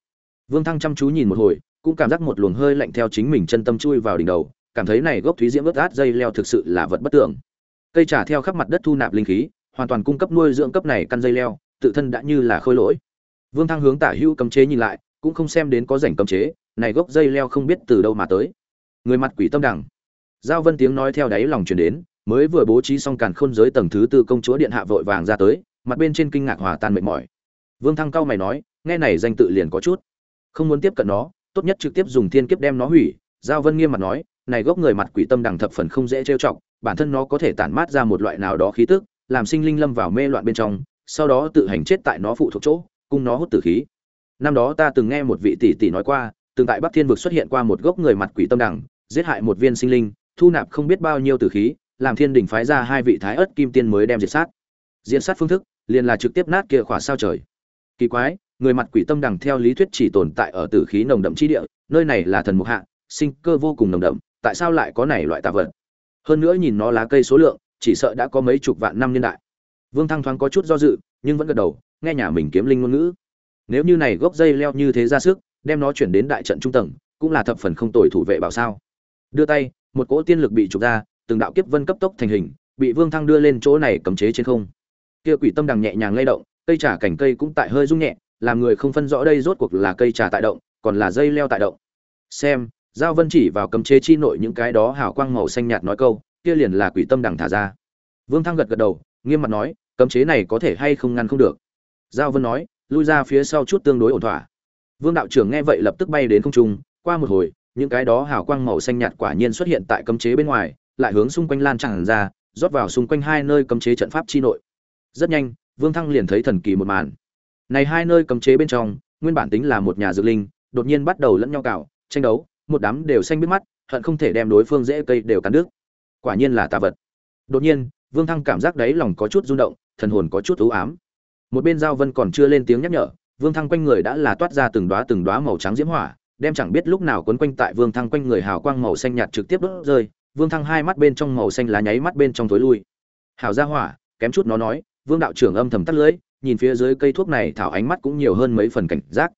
vương thăng chăm chú nhìn một hồi, cũng cảm giác một luồng hơi lạnh theo chính mình chân tâm chui vào đỉnh đầu, cảm thấy này gốc thúy diễm ướt át dây leo thực sự là vật bất tưởng cây trà theo khắp mặt đất thu nạp linh khí, hoàn toàn cung cấp nuôi dưỡng cấp này căn dây leo, tự thân đã như là khôi lỗi. Vương thăng hướng tả hữu cấm chế nhìn lại, cũng không xem đến có rảnh cấm chế, này gốc dây leo không biết từ đâu mà tới. Người mặt quỷ tâm đẳng giao vân tiếng nói theo đáy lòng truyền đến, mới vừa bố trí xong càn khôn giới tầng thứ tư công chúa điện hạ vội vàng ra tới, mặt bên trên kinh ngạc hòa tan mệt mỏi. Vương thăng cao mày nói, nghe này danh tự liền có chút không muốn tiếp cận nó, tốt nhất trực tiếp dùng thiên kiếp đem nó hủy. Giao vân nghiêm mặt nói, này gốc người mặt quỷ tâm đằng thập phần không dễ trêu chọc, bản thân nó có thể tản mát ra một loại nào đó khí tức, làm sinh linh lâm vào mê loạn bên trong, sau đó tự hành chết tại nó phụ thuộc chỗ, cùng nó hút tử khí. Năm đó ta từng nghe một vị tỷ tỷ nói qua, từng tại bắc thiên vực xuất hiện qua một gốc người mặt quỷ tâm đằng, giết hại một viên sinh linh, thu nạp không biết bao nhiêu tử khí, làm thiên đình phái ra hai vị thái ất kim tiên mới đem diệt sát. Diệt sát phương thức, liền là trực tiếp nát kia khỏa sao trời. Kỳ quái người mặt quỷ tâm đằng theo lý thuyết chỉ tồn tại ở tử khí nồng đậm chi địa, nơi này là thần mục hạ, sinh cơ vô cùng nồng đậm, tại sao lại có này loại tà vật? Hơn nữa nhìn nó lá cây số lượng, chỉ sợ đã có mấy chục vạn năm niên đại. Vương thăng thoáng có chút do dự, nhưng vẫn gật đầu, nghe nhà mình kiếm linh ngôn ngữ. Nếu như này gốc dây leo như thế ra sức, đem nó chuyển đến đại trận trung tầng, cũng là thập phần không tồi thủ vệ bảo sao. Đưa tay, một cỗ tiên lực bị trục ra, từng đạo kiếp vân cấp tốc thành hình, bị vương thăng đưa lên chỗ này cấm chế trên không. Kia quỷ tâm đằng nhẹ nhàng lay động, cây trà cảnh cây cũng tại hơi rung nhẹ làm người không phân rõ đây rốt cuộc là cây trà tại động, còn là dây leo tại động. Xem, giao vân chỉ vào cấm chế chi nội những cái đó hào quang màu xanh nhạt nói câu, kia liền là quỷ tâm đằng thả ra. Vương thăng gật gật đầu, nghiêm mặt nói, cấm chế này có thể hay không ngăn không được. Giao vân nói, lui ra phía sau chút tương đối ổn thỏa. Vương đạo trưởng nghe vậy lập tức bay đến không trung, qua một hồi, những cái đó hào quang màu xanh nhạt quả nhiên xuất hiện tại cấm chế bên ngoài, lại hướng xung quanh lan tràn ra, rót vào xung quanh hai nơi cấm chế trận pháp chi nội. Rất nhanh, vương thăng liền thấy thần kỳ một màn này hai nơi cấm chế bên trong, nguyên bản tính là một nhà dược linh, đột nhiên bắt đầu lẫn nhau cào, tranh đấu, một đám đều xanh biết mắt, hận không thể đem đối phương dễ cây đều cắn đứt. Quả nhiên là tà vật. Đột nhiên, vương thăng cảm giác đáy lòng có chút rung động, thần hồn có chút ưu ám. Một bên giao vân còn chưa lên tiếng nhắc nhở, vương thăng quanh người đã là toát ra từng đóa từng đóa màu trắng diễm hỏa, đem chẳng biết lúc nào quấn quanh tại vương thăng quanh người hào quang màu xanh nhạt trực tiếp đốt rơi, vương thăng hai mắt bên trong màu xanh lá nháy mắt bên trong tối lui. Hào ra hỏa, kém chút nó nói, vương đạo trưởng âm thầm tắt lưỡi nhìn phía dưới cây thuốc này thảo ánh mắt cũng nhiều hơn mấy phần cảnh giác.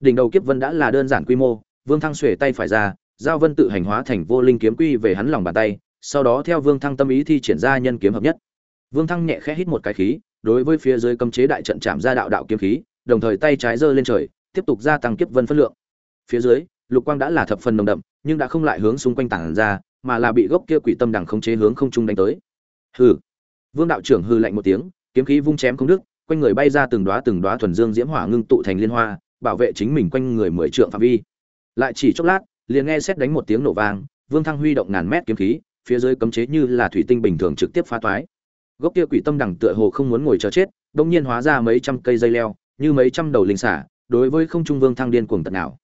Đỉnh đầu kiếp vân đã là đơn giản quy mô, vương thăng xuể tay phải ra, giao vân tự hành hóa thành vô linh kiếm quy về hắn lòng bàn tay, sau đó theo vương thăng tâm ý thi triển ra nhân kiếm hợp nhất. Vương thăng nhẹ khẽ hít một cái khí, đối với phía dưới cấm chế đại trận chạm ra đạo đạo kiếm khí, đồng thời tay trái giơ lên trời, tiếp tục gia tăng kiếp vân phân lượng. Phía dưới, lục quang đã là thập phần nồng đậm, nhưng đã không lại hướng xung quanh tảng ra, mà là bị gốc kia quỷ tâm đằng khống chế hướng không trung đánh tới. Hừ. Vương đạo trưởng hư lạnh một tiếng, kiếm khí vung chém không đứt quanh người bay ra từng đóa từng đóa thuần dương diễm hỏa ngưng tụ thành liên hoa bảo vệ chính mình quanh người mười trượng phạm vi. Lại chỉ chốc lát liền nghe xét đánh một tiếng nổ vang vương thăng huy động ngàn mét kiếm khí phía dưới cấm chế như là thủy tinh bình thường trực tiếp phá toái. Gốc kia quỷ tâm đằng tựa hồ không muốn ngồi chờ chết đột nhiên hóa ra mấy trăm cây dây leo như mấy trăm đầu linh xả đối với không trung vương thăng điên cuồng tận nào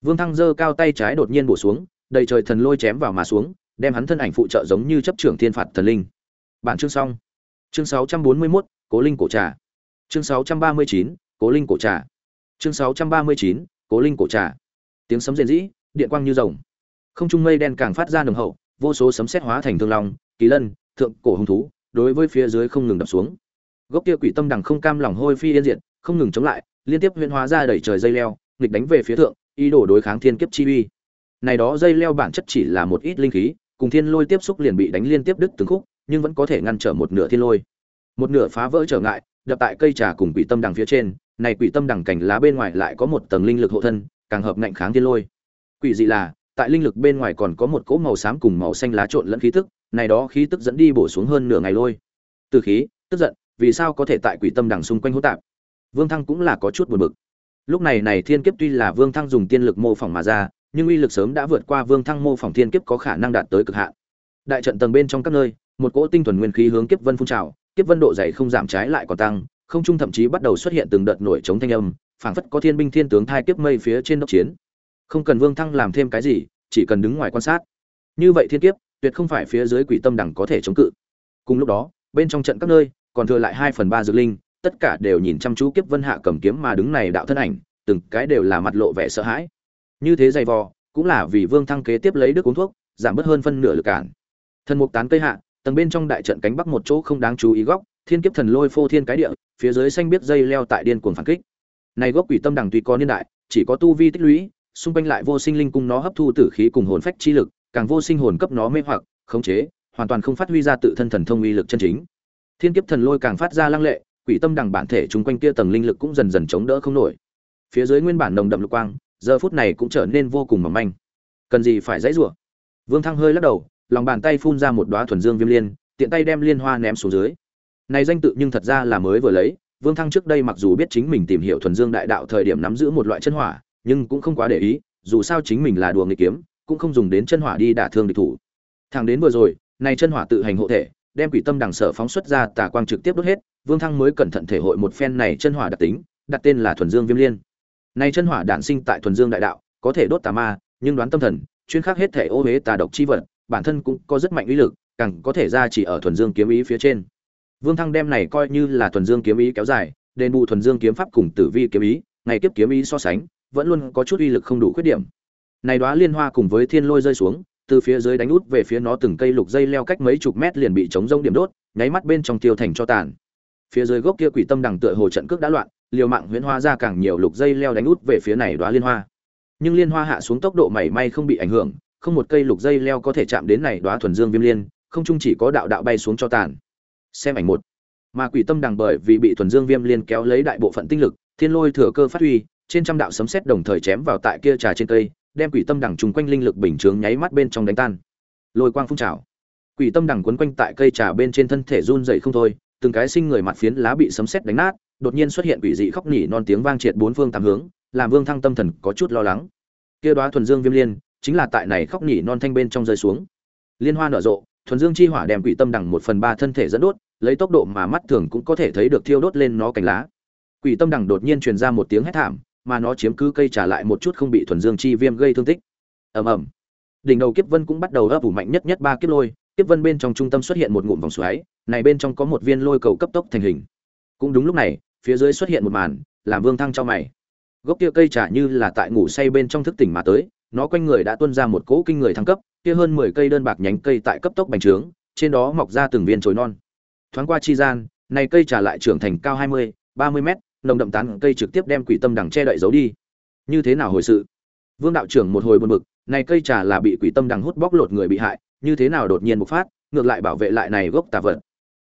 vương thăng giơ cao tay trái đột nhiên bổ xuống đầy trời thần lôi chém vào mà xuống đem hắn thân ảnh phụ trợ giống như chấp trưởng thiên phạt thần linh. Bản chương xong. Chương 641, cố linh cổ trà chương 639, cố linh cổ trà. Chương 639, cố linh cổ trà. Tiếng sấm rền rĩ điện quang như rồng. Không trung mây đen càng phát ra nồng hậu vô số sấm sét hóa thành thương long kỳ lân thượng cổ hung thú đối với phía dưới không ngừng đập xuống. Gốc kia quỷ tâm đằng không cam lòng hôi phi yên diệt không ngừng chống lại liên tiếp huyễn hóa ra đẩy trời dây leo nghịch đánh về phía thượng ý đồ đối kháng thiên kiếp chi uy. Này đó dây leo bản chất chỉ là một ít linh khí cùng thiên lôi tiếp xúc liền bị đánh liên tiếp đứt từng khúc nhưng vẫn có thể ngăn trở một nửa thiên lôi. Một nửa phá vỡ trở ngại đập tại cây trà cùng quỷ tâm đằng phía trên, này quỷ tâm đằng cảnh lá bên ngoài lại có một tầng linh lực hộ thân, càng hợp ngạnh kháng thiên lôi. Quỷ dị là, tại linh lực bên ngoài còn có một cỗ màu xám cùng màu xanh lá trộn lẫn khí tức, này đó khí tức dẫn đi bổ xuống hơn nửa ngày lôi. Từ khí, tức giận, vì sao có thể tại quỷ tâm đằng xung quanh hỗn tạp? Vương thăng cũng là có chút buồn bực. Lúc này này thiên kiếp tuy là vương thăng dùng tiên lực mô phỏng mà ra, nhưng uy lực sớm đã vượt qua vương thăng mô phỏng thiên kiếp có khả năng đạt tới cực hạn. Đại trận tầng bên trong các nơi, một cỗ tinh thuần nguyên khí hướng kiếp vân phun trào kiếp vân độ dày không giảm trái lại còn tăng, không trung thậm chí bắt đầu xuất hiện từng đợt nổi chống thanh âm, phảng phất có thiên binh thiên tướng thai kiếp mây phía trên đốc chiến. Không cần vương thăng làm thêm cái gì, chỉ cần đứng ngoài quan sát. Như vậy thiên kiếp, tuyệt không phải phía dưới quỷ tâm đẳng có thể chống cự. Cùng lúc đó, bên trong trận các nơi, còn thừa lại hai phần ba dược linh, tất cả đều nhìn chăm chú kiếp vân hạ cầm kiếm mà đứng này đạo thân ảnh, từng cái đều là mặt lộ vẻ sợ hãi. Như thế dày vò, cũng là vì vương thăng kế tiếp lấy đức uống thuốc, giảm bớt hơn phân nửa lực cản. Thần mục tán cây hạ tầng bên trong đại trận cánh bắc một chỗ không đáng chú ý góc, thiên kiếp thần lôi phô thiên cái địa, phía dưới xanh biết dây leo tại điên cuồng phản kích. Này gốc quỷ tâm đằng tuy có niên đại, chỉ có tu vi tích lũy, xung quanh lại vô sinh linh cung nó hấp thu tử khí cùng hồn phách chi lực, càng vô sinh hồn cấp nó mê hoặc, khống chế, hoàn toàn không phát huy ra tự thân thần thông uy lực chân chính. Thiên kiếp thần lôi càng phát ra lăng lệ, quỷ tâm đằng bản thể chung quanh kia tầng linh lực cũng dần dần chống đỡ không nổi. Phía dưới nguyên bản nồng đậm lục quang, giờ phút này cũng trở nên vô cùng mỏng manh. Cần gì phải dãy rủa? Vương thăng hơi lắc đầu lòng bàn tay phun ra một đóa thuần dương viêm liên, tiện tay đem liên hoa ném xuống dưới. Này danh tự nhưng thật ra là mới vừa lấy, vương thăng trước đây mặc dù biết chính mình tìm hiểu thuần dương đại đạo thời điểm nắm giữ một loại chân hỏa, nhưng cũng không quá để ý, dù sao chính mình là đùa nghịch kiếm, cũng không dùng đến chân hỏa đi đả thương địch thủ. Thằng đến vừa rồi, này chân hỏa tự hành hộ thể, đem quỷ tâm đằng sở phóng xuất ra, tà quang trực tiếp đốt hết, vương thăng mới cẩn thận thể hội một phen này chân hỏa đặc tính, đặt tên là thuần dương viêm liên. Này chân hỏa đản sinh tại thuần dương đại đạo, có thể đốt tà ma, nhưng đoán tâm thần, chuyên khắc hết thể ô huế tà độc chi vật bản thân cũng có rất mạnh uy lực, càng có thể ra chỉ ở thuần dương kiếm ý phía trên. Vương thăng đem này coi như là thuần dương kiếm ý kéo dài, đền bù thuần dương kiếm pháp cùng tử vi kiếm ý, ngày kiếp kiếm ý so sánh, vẫn luôn có chút uy lực không đủ khuyết điểm. Này đóa liên hoa cùng với thiên lôi rơi xuống, từ phía dưới đánh út về phía nó từng cây lục dây leo cách mấy chục mét liền bị chống rông điểm đốt, nháy mắt bên trong tiêu thành cho tàn. Phía dưới gốc kia quỷ tâm đằng tựa hồ trận cước đã loạn, liều mạng huyễn hoa ra càng nhiều lục dây leo đánh út về phía này đóa liên hoa. Nhưng liên hoa hạ xuống tốc độ mảy may không bị ảnh hưởng không một cây lục dây leo có thể chạm đến này đóa thuần dương viêm liên, không chung chỉ có đạo đạo bay xuống cho tàn. Xem ảnh một. Mà quỷ tâm đằng bởi vì bị thuần dương viêm liên kéo lấy đại bộ phận tinh lực, thiên lôi thừa cơ phát huy, trên trăm đạo sấm sét đồng thời chém vào tại kia trà trên cây, đem quỷ tâm đằng trùng quanh linh lực bình chướng nháy mắt bên trong đánh tan. Lôi quang phun trào. Quỷ tâm đằng quấn quanh tại cây trà bên trên thân thể run rẩy không thôi, từng cái sinh người mặt phiến lá bị sấm sét đánh nát, đột nhiên xuất hiện quỷ dị khóc nỉ non tiếng vang triệt bốn phương tám hướng, làm vương thăng tâm thần có chút lo lắng. Kia đóa thuần dương viêm liên chính là tại này khóc nỉ non thanh bên trong rơi xuống. Liên hoa nở rộ, thuần dương chi hỏa đem quỷ tâm đằng một phần ba thân thể dẫn đốt, lấy tốc độ mà mắt thường cũng có thể thấy được thiêu đốt lên nó cành lá. Quỷ tâm đằng đột nhiên truyền ra một tiếng hét thảm, mà nó chiếm cứ cây trả lại một chút không bị thuần dương chi viêm gây thương tích. Ầm ầm. Đỉnh đầu kiếp vân cũng bắt đầu ấp ủ mạnh nhất nhất ba kiếp lôi, kiếp vân bên trong trung tâm xuất hiện một ngụm vòng xoáy, này bên trong có một viên lôi cầu cấp tốc thành hình. Cũng đúng lúc này, phía dưới xuất hiện một màn, làm vương thăng cho mày. Gốc kia cây trả như là tại ngủ say bên trong thức tỉnh mà tới nó quanh người đã tuôn ra một cỗ kinh người thăng cấp, kia hơn mười cây đơn bạc nhánh cây tại cấp tốc bành trướng, trên đó mọc ra từng viên chồi non. Thoáng qua chi gian, này cây trả lại trưởng thành cao hai mươi, ba mươi mét, nồng đậm tán cây trực tiếp đem quỷ tâm đằng che đậy giấu đi. Như thế nào hồi sự? Vương đạo trưởng một hồi buồn bực, này cây trà là bị quỷ tâm đằng hút bóc lột người bị hại, như thế nào đột nhiên bộc phát, ngược lại bảo vệ lại này gốc tà vật.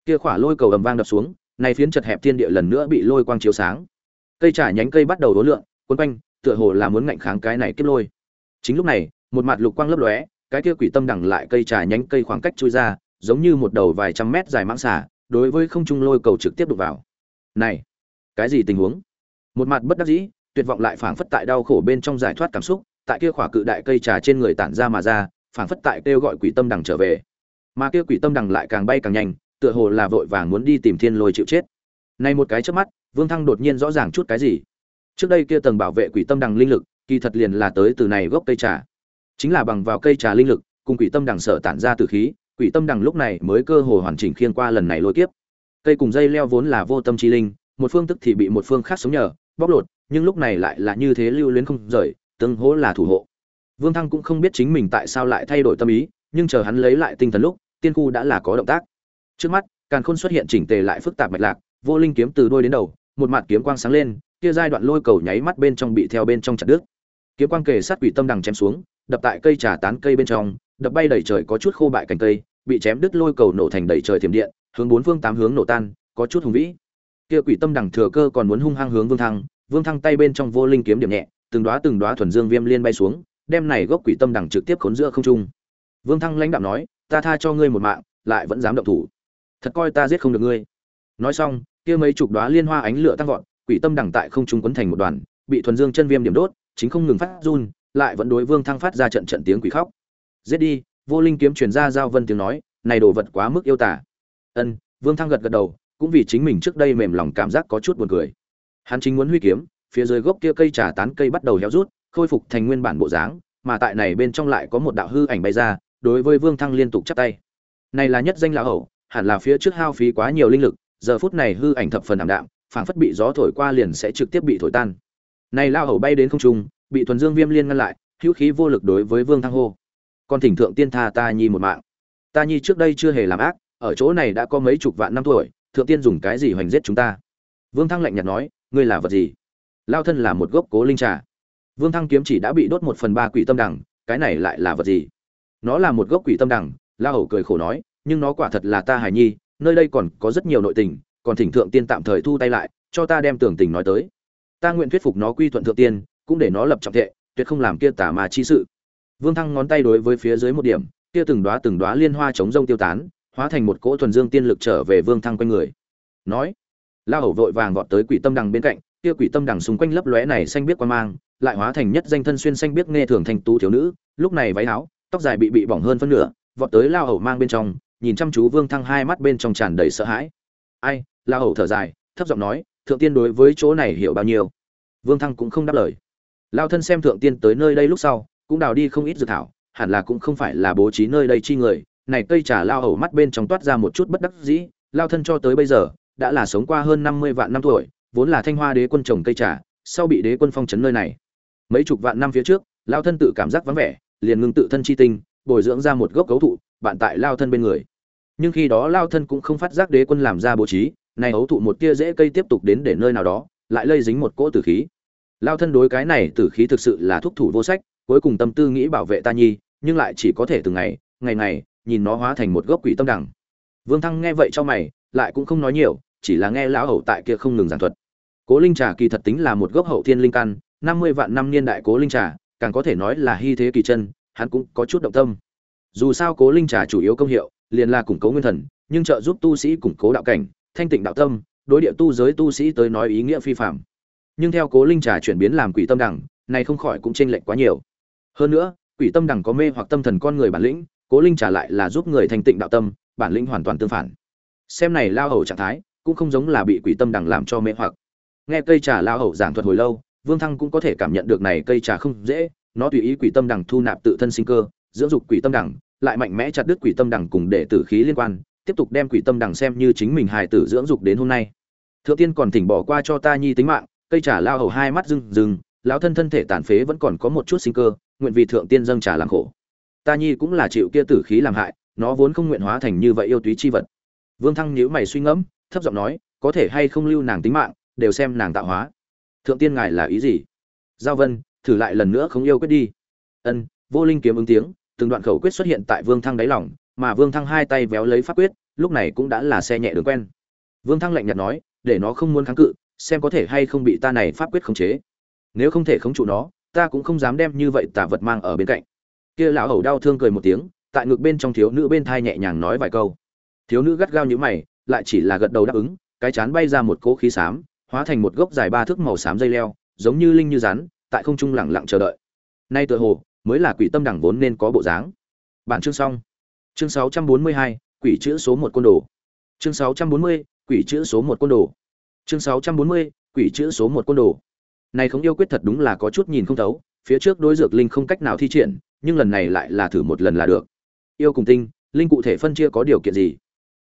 Kia khỏa lôi cầu ầm vang đập xuống, này phiến chật hẹp thiên địa lần nữa bị lôi quang chiếu sáng. Cây trà nhánh cây bắt đầu đố lượng cuốn quanh, tựa hồ là muốn ngạnh kháng cái này kiếp lôi chính lúc này, một mặt lục quang lấp lóe, cái kia quỷ tâm đằng lại cây trà nhánh cây khoảng cách chui ra, giống như một đầu vài trăm mét dài mãng xà, đối với không trung lôi cầu trực tiếp đụng vào. Này, cái gì tình huống? Một mặt bất đắc dĩ, tuyệt vọng lại phảng phất tại đau khổ bên trong giải thoát cảm xúc, tại kia khỏa cự đại cây trà trên người tản ra mà ra, phảng phất tại kêu gọi quỷ tâm đằng trở về. Mà kia quỷ tâm đằng lại càng bay càng nhanh, tựa hồ là vội vàng muốn đi tìm thiên lôi chịu chết. Nay một cái trước mắt, vương thăng đột nhiên rõ ràng chút cái gì. Trước đây kia tầng bảo vệ quỷ tâm đằng linh lực kỳ thật liền là tới từ này gốc cây trà. Chính là bằng vào cây trà linh lực, cùng quỷ tâm đằng sở tản ra từ khí, quỷ tâm đằng lúc này mới cơ hồ hoàn chỉnh khiên qua lần này lôi kiếp. Cây cùng dây leo vốn là vô tâm chi linh, một phương tức thì bị một phương khác sống nhờ, bóc lột, nhưng lúc này lại là như thế lưu luyến không rời, tương hỗ là thủ hộ. Vương thăng cũng không biết chính mình tại sao lại thay đổi tâm ý, nhưng chờ hắn lấy lại tinh thần lúc, tiên khu đã là có động tác. Trước mắt, càn khôn xuất hiện chỉnh tề lại phức tạp mạch lạc, vô linh kiếm từ đuôi đến đầu, một mặt kiếm quang sáng lên, kia giai đoạn lôi cầu nháy mắt bên trong bị theo bên trong chặt đứt kiếm quang kề sát quỷ tâm đằng chém xuống, đập tại cây trà tán cây bên trong, đập bay đầy trời có chút khô bại cành cây, bị chém đứt lôi cầu nổ thành đầy trời thiểm điện, hướng bốn phương tám hướng nổ tan, có chút hùng vĩ. Kia quỷ tâm đằng thừa cơ còn muốn hung hăng hướng vương thăng vương thăng tay bên trong vô linh kiếm điểm nhẹ, từng đóa từng đóa thuần dương viêm liên bay xuống, đem này gốc quỷ tâm đằng trực tiếp khốn giữa không trung. Vương thăng lãnh đạo nói, ta tha cho ngươi một mạng, lại vẫn dám động thủ. Thật coi ta giết không được ngươi. Nói xong, kia mấy chục đóa liên hoa ánh lửa tăng vọt, quỷ tâm đằng tại không trung quấn thành một đoàn, bị thuần dương chân viêm điểm đốt chính không ngừng phát run lại vẫn đối vương thăng phát ra trận trận tiếng quỷ khóc giết đi vô linh kiếm truyền ra giao vân tiếng nói này đồ vật quá mức yêu tả ân vương thăng gật gật đầu cũng vì chính mình trước đây mềm lòng cảm giác có chút buồn cười. Hắn chính muốn huy kiếm, phía dưới gốc kia cây trà tán cây bắt đầu héo rút, khôi phục thành nguyên bản bộ dáng, mà tại này bên trong lại có một đạo hư ảnh bay ra, đối với Vương Thăng liên tục chắp tay. Này là nhất danh lão hậu, hẳn là phía trước hao phí quá nhiều linh lực, giờ phút này hư ảnh thập phần ảm đạm, phảng phất bị gió thổi qua liền sẽ trực tiếp bị thổi tan. Này lao hầu bay đến không trung, bị thuần dương viêm liên ngăn lại, hữu khí vô lực đối với Vương Thăng hô: "Con thỉnh thượng tiên tha ta nhi một mạng. Ta nhi trước đây chưa hề làm ác, ở chỗ này đã có mấy chục vạn năm tuổi thượng tiên dùng cái gì hoành giết chúng ta? Vương thăng lạnh nhạt nói ngươi là vật gì? Lao thân là một gốc cố linh trà. Vương thăng kiếm chỉ đã bị đốt một phần ba quỷ tâm đằng cái này lại là vật gì? Nó là một gốc quỷ tâm đằng la hầu cười khổ nói nhưng nó quả thật là ta hài nhi nơi đây còn có rất nhiều nội tình còn thỉnh thượng tiên tạm thời thu tay lại cho ta đem tưởng tình nói tới ta nguyện thuyết phục nó quy thuận thượng tiên, cũng để nó lập trọng thệ, tuyệt không làm kia tả mà chi sự. Vương thăng ngón tay đối với phía dưới một điểm, kia từng đóa từng đóa liên hoa chống rông tiêu tán, hóa thành một cỗ thuần dương tiên lực trở về vương thăng quanh người. Nói, la hầu vội vàng vọt tới quỷ tâm đằng bên cạnh, kia quỷ tâm đằng xung quanh lấp lóe này xanh biết qua mang, lại hóa thành nhất danh thân xuyên xanh biết nghe thường thành tú thiếu nữ, lúc này váy áo, tóc dài bị bị bỏng hơn phân nửa, vọt tới lao hầu mang bên trong, nhìn chăm chú vương thăng hai mắt bên trong tràn đầy sợ hãi. Ai? Lao hầu thở dài, thấp giọng nói thượng tiên đối với chỗ này hiểu bao nhiêu? Vương thăng cũng không đáp lời. Lao thân xem thượng tiên tới nơi đây lúc sau, cũng đào đi không ít dược thảo, hẳn là cũng không phải là bố trí nơi đây chi người. Này cây trà lao hầu mắt bên trong toát ra một chút bất đắc dĩ, lao thân cho tới bây giờ, đã là sống qua hơn năm mươi vạn năm tuổi, vốn là thanh hoa đế quân trồng cây trà, sau bị đế quân phong trấn nơi này. Mấy chục vạn năm phía trước, lao thân tự cảm giác vắng vẻ, liền ngưng tự thân chi tinh, bồi dưỡng ra một gốc cấu thụ, bạn tại lao thân bên người. Nhưng khi đó lao thân cũng không phát giác đế quân làm ra bố trí này ấu thụ một tia dễ cây tiếp tục đến để nơi nào đó, lại lây dính một cỗ tử khí. Lao thân đối cái này tử khí thực sự là thúc thủ vô sách, cuối cùng tâm tư nghĩ bảo vệ ta nhi, nhưng lại chỉ có thể từng ngày ngày ngày, nhìn nó hóa thành một gốc quỷ tâm đẳng. Vương thăng nghe vậy cho mày, lại cũng không nói nhiều, chỉ là nghe lão hậu tại kia không ngừng giảng thuật. Cố linh trà kỳ thật tính là một gốc hậu thiên linh căn, năm mươi vạn năm niên đại cố linh trà, càng có thể nói là hy thế kỳ chân, hắn cũng có chút động tâm. Dù sao cố linh trà chủ yếu công hiệu, liền là củng cố nguyên thần, nhưng trợ giúp tu sĩ củng cố đạo cảnh thanh tịnh đạo tâm, đối địa tu giới tu sĩ tới nói ý nghĩa phi phạm nhưng theo cố linh trà chuyển biến làm quỷ tâm đẳng, này không khỏi cũng chênh lệch quá nhiều. Hơn nữa, quỷ tâm đẳng có mê hoặc tâm thần con người bản lĩnh, cố linh trà lại là giúp người thanh tịnh đạo tâm, bản lĩnh hoàn toàn tương phản. Xem này lao hầu trạng thái, cũng không giống là bị quỷ tâm đẳng làm cho mê hoặc. Nghe cây trà lao hầu giảng thuật hồi lâu, vương thăng cũng có thể cảm nhận được này cây trà không dễ, nó tùy ý quỷ tâm đẳng thu nạp tự thân sinh cơ, dưỡng dục quỷ tâm đẳng, lại mạnh mẽ chặt đứt quỷ tâm đẳng cùng để tử khí liên quan tiếp tục đem quỷ tâm đằng xem như chính mình hài tử dưỡng dục đến hôm nay. Thượng tiên còn thỉnh bỏ qua cho ta nhi tính mạng, cây trà lao hầu hai mắt rừng rừng lão thân thân thể tàn phế vẫn còn có một chút sinh cơ, nguyện vì thượng tiên dâng trà làm khổ. Ta nhi cũng là chịu kia tử khí làm hại, nó vốn không nguyện hóa thành như vậy yêu túy chi vật. Vương thăng nhíu mày suy ngẫm, thấp giọng nói, có thể hay không lưu nàng tính mạng, đều xem nàng tạo hóa. Thượng tiên ngài là ý gì? Giao vân, thử lại lần nữa không yêu quyết đi. Ân, vô linh kiếm ứng tiếng, từng đoạn khẩu quyết xuất hiện tại vương thăng đáy lòng mà vương thăng hai tay véo lấy pháp quyết, lúc này cũng đã là xe nhẹ đường quen. Vương thăng lạnh nhạt nói, để nó không muốn kháng cự, xem có thể hay không bị ta này pháp quyết khống chế. Nếu không thể khống trụ nó, ta cũng không dám đem như vậy tà vật mang ở bên cạnh. Kia lão hầu đau thương cười một tiếng, tại ngực bên trong thiếu nữ bên thai nhẹ nhàng nói vài câu. Thiếu nữ gắt gao như mày, lại chỉ là gật đầu đáp ứng, cái chán bay ra một cỗ khí xám, hóa thành một gốc dài ba thước màu xám dây leo, giống như linh như rắn, tại không trung lẳng lặng chờ đợi. Nay tựa hồ, mới là quỷ tâm đẳng vốn nên có bộ dáng. Bạn chương xong chương 642, quỷ chữ số một côn đồ. Chương 640, quỷ chữ số một côn đồ. Chương 640, quỷ chữ số một côn đồ. Này không yêu quyết thật đúng là có chút nhìn không thấu phía trước đối dược linh không cách nào thi triển nhưng lần này lại là thử một lần là được. Yêu cùng tinh linh cụ thể phân chia có điều kiện gì?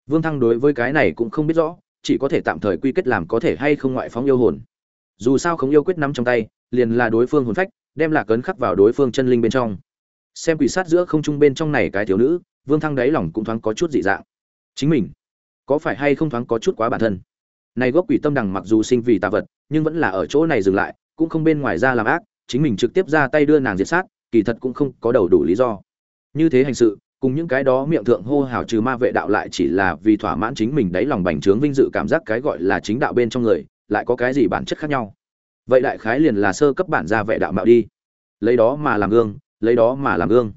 Vương thăng đối với cái này cũng không biết rõ chỉ có thể tạm thời quy kết làm có thể hay không ngoại phóng yêu hồn. Dù sao không yêu quyết nắm trong tay liền là đối phương hồn phách đem lạc cấn khắc vào đối phương chân linh bên trong. Xem quỷ sát giữa không trung bên trong này cái thiếu nữ vương thăng đáy lòng cũng thoáng có chút dị dạng. Chính mình, có phải hay không thoáng có chút quá bản thân? Này gốc quỷ tâm đằng mặc dù sinh vì tà vật, nhưng vẫn là ở chỗ này dừng lại, cũng không bên ngoài ra làm ác, chính mình trực tiếp ra tay đưa nàng diệt sát, kỳ thật cũng không có đầu đủ lý do. Như thế hành sự, cùng những cái đó miệng thượng hô hào trừ ma vệ đạo lại chỉ là vì thỏa mãn chính mình đáy lòng bành trướng vinh dự cảm giác cái gọi là chính đạo bên trong người, lại có cái gì bản chất khác nhau? Vậy đại khái liền là sơ cấp bản ra vệ đạo mạo đi. Lấy đó mà làm gương, lấy đó mà làm gương.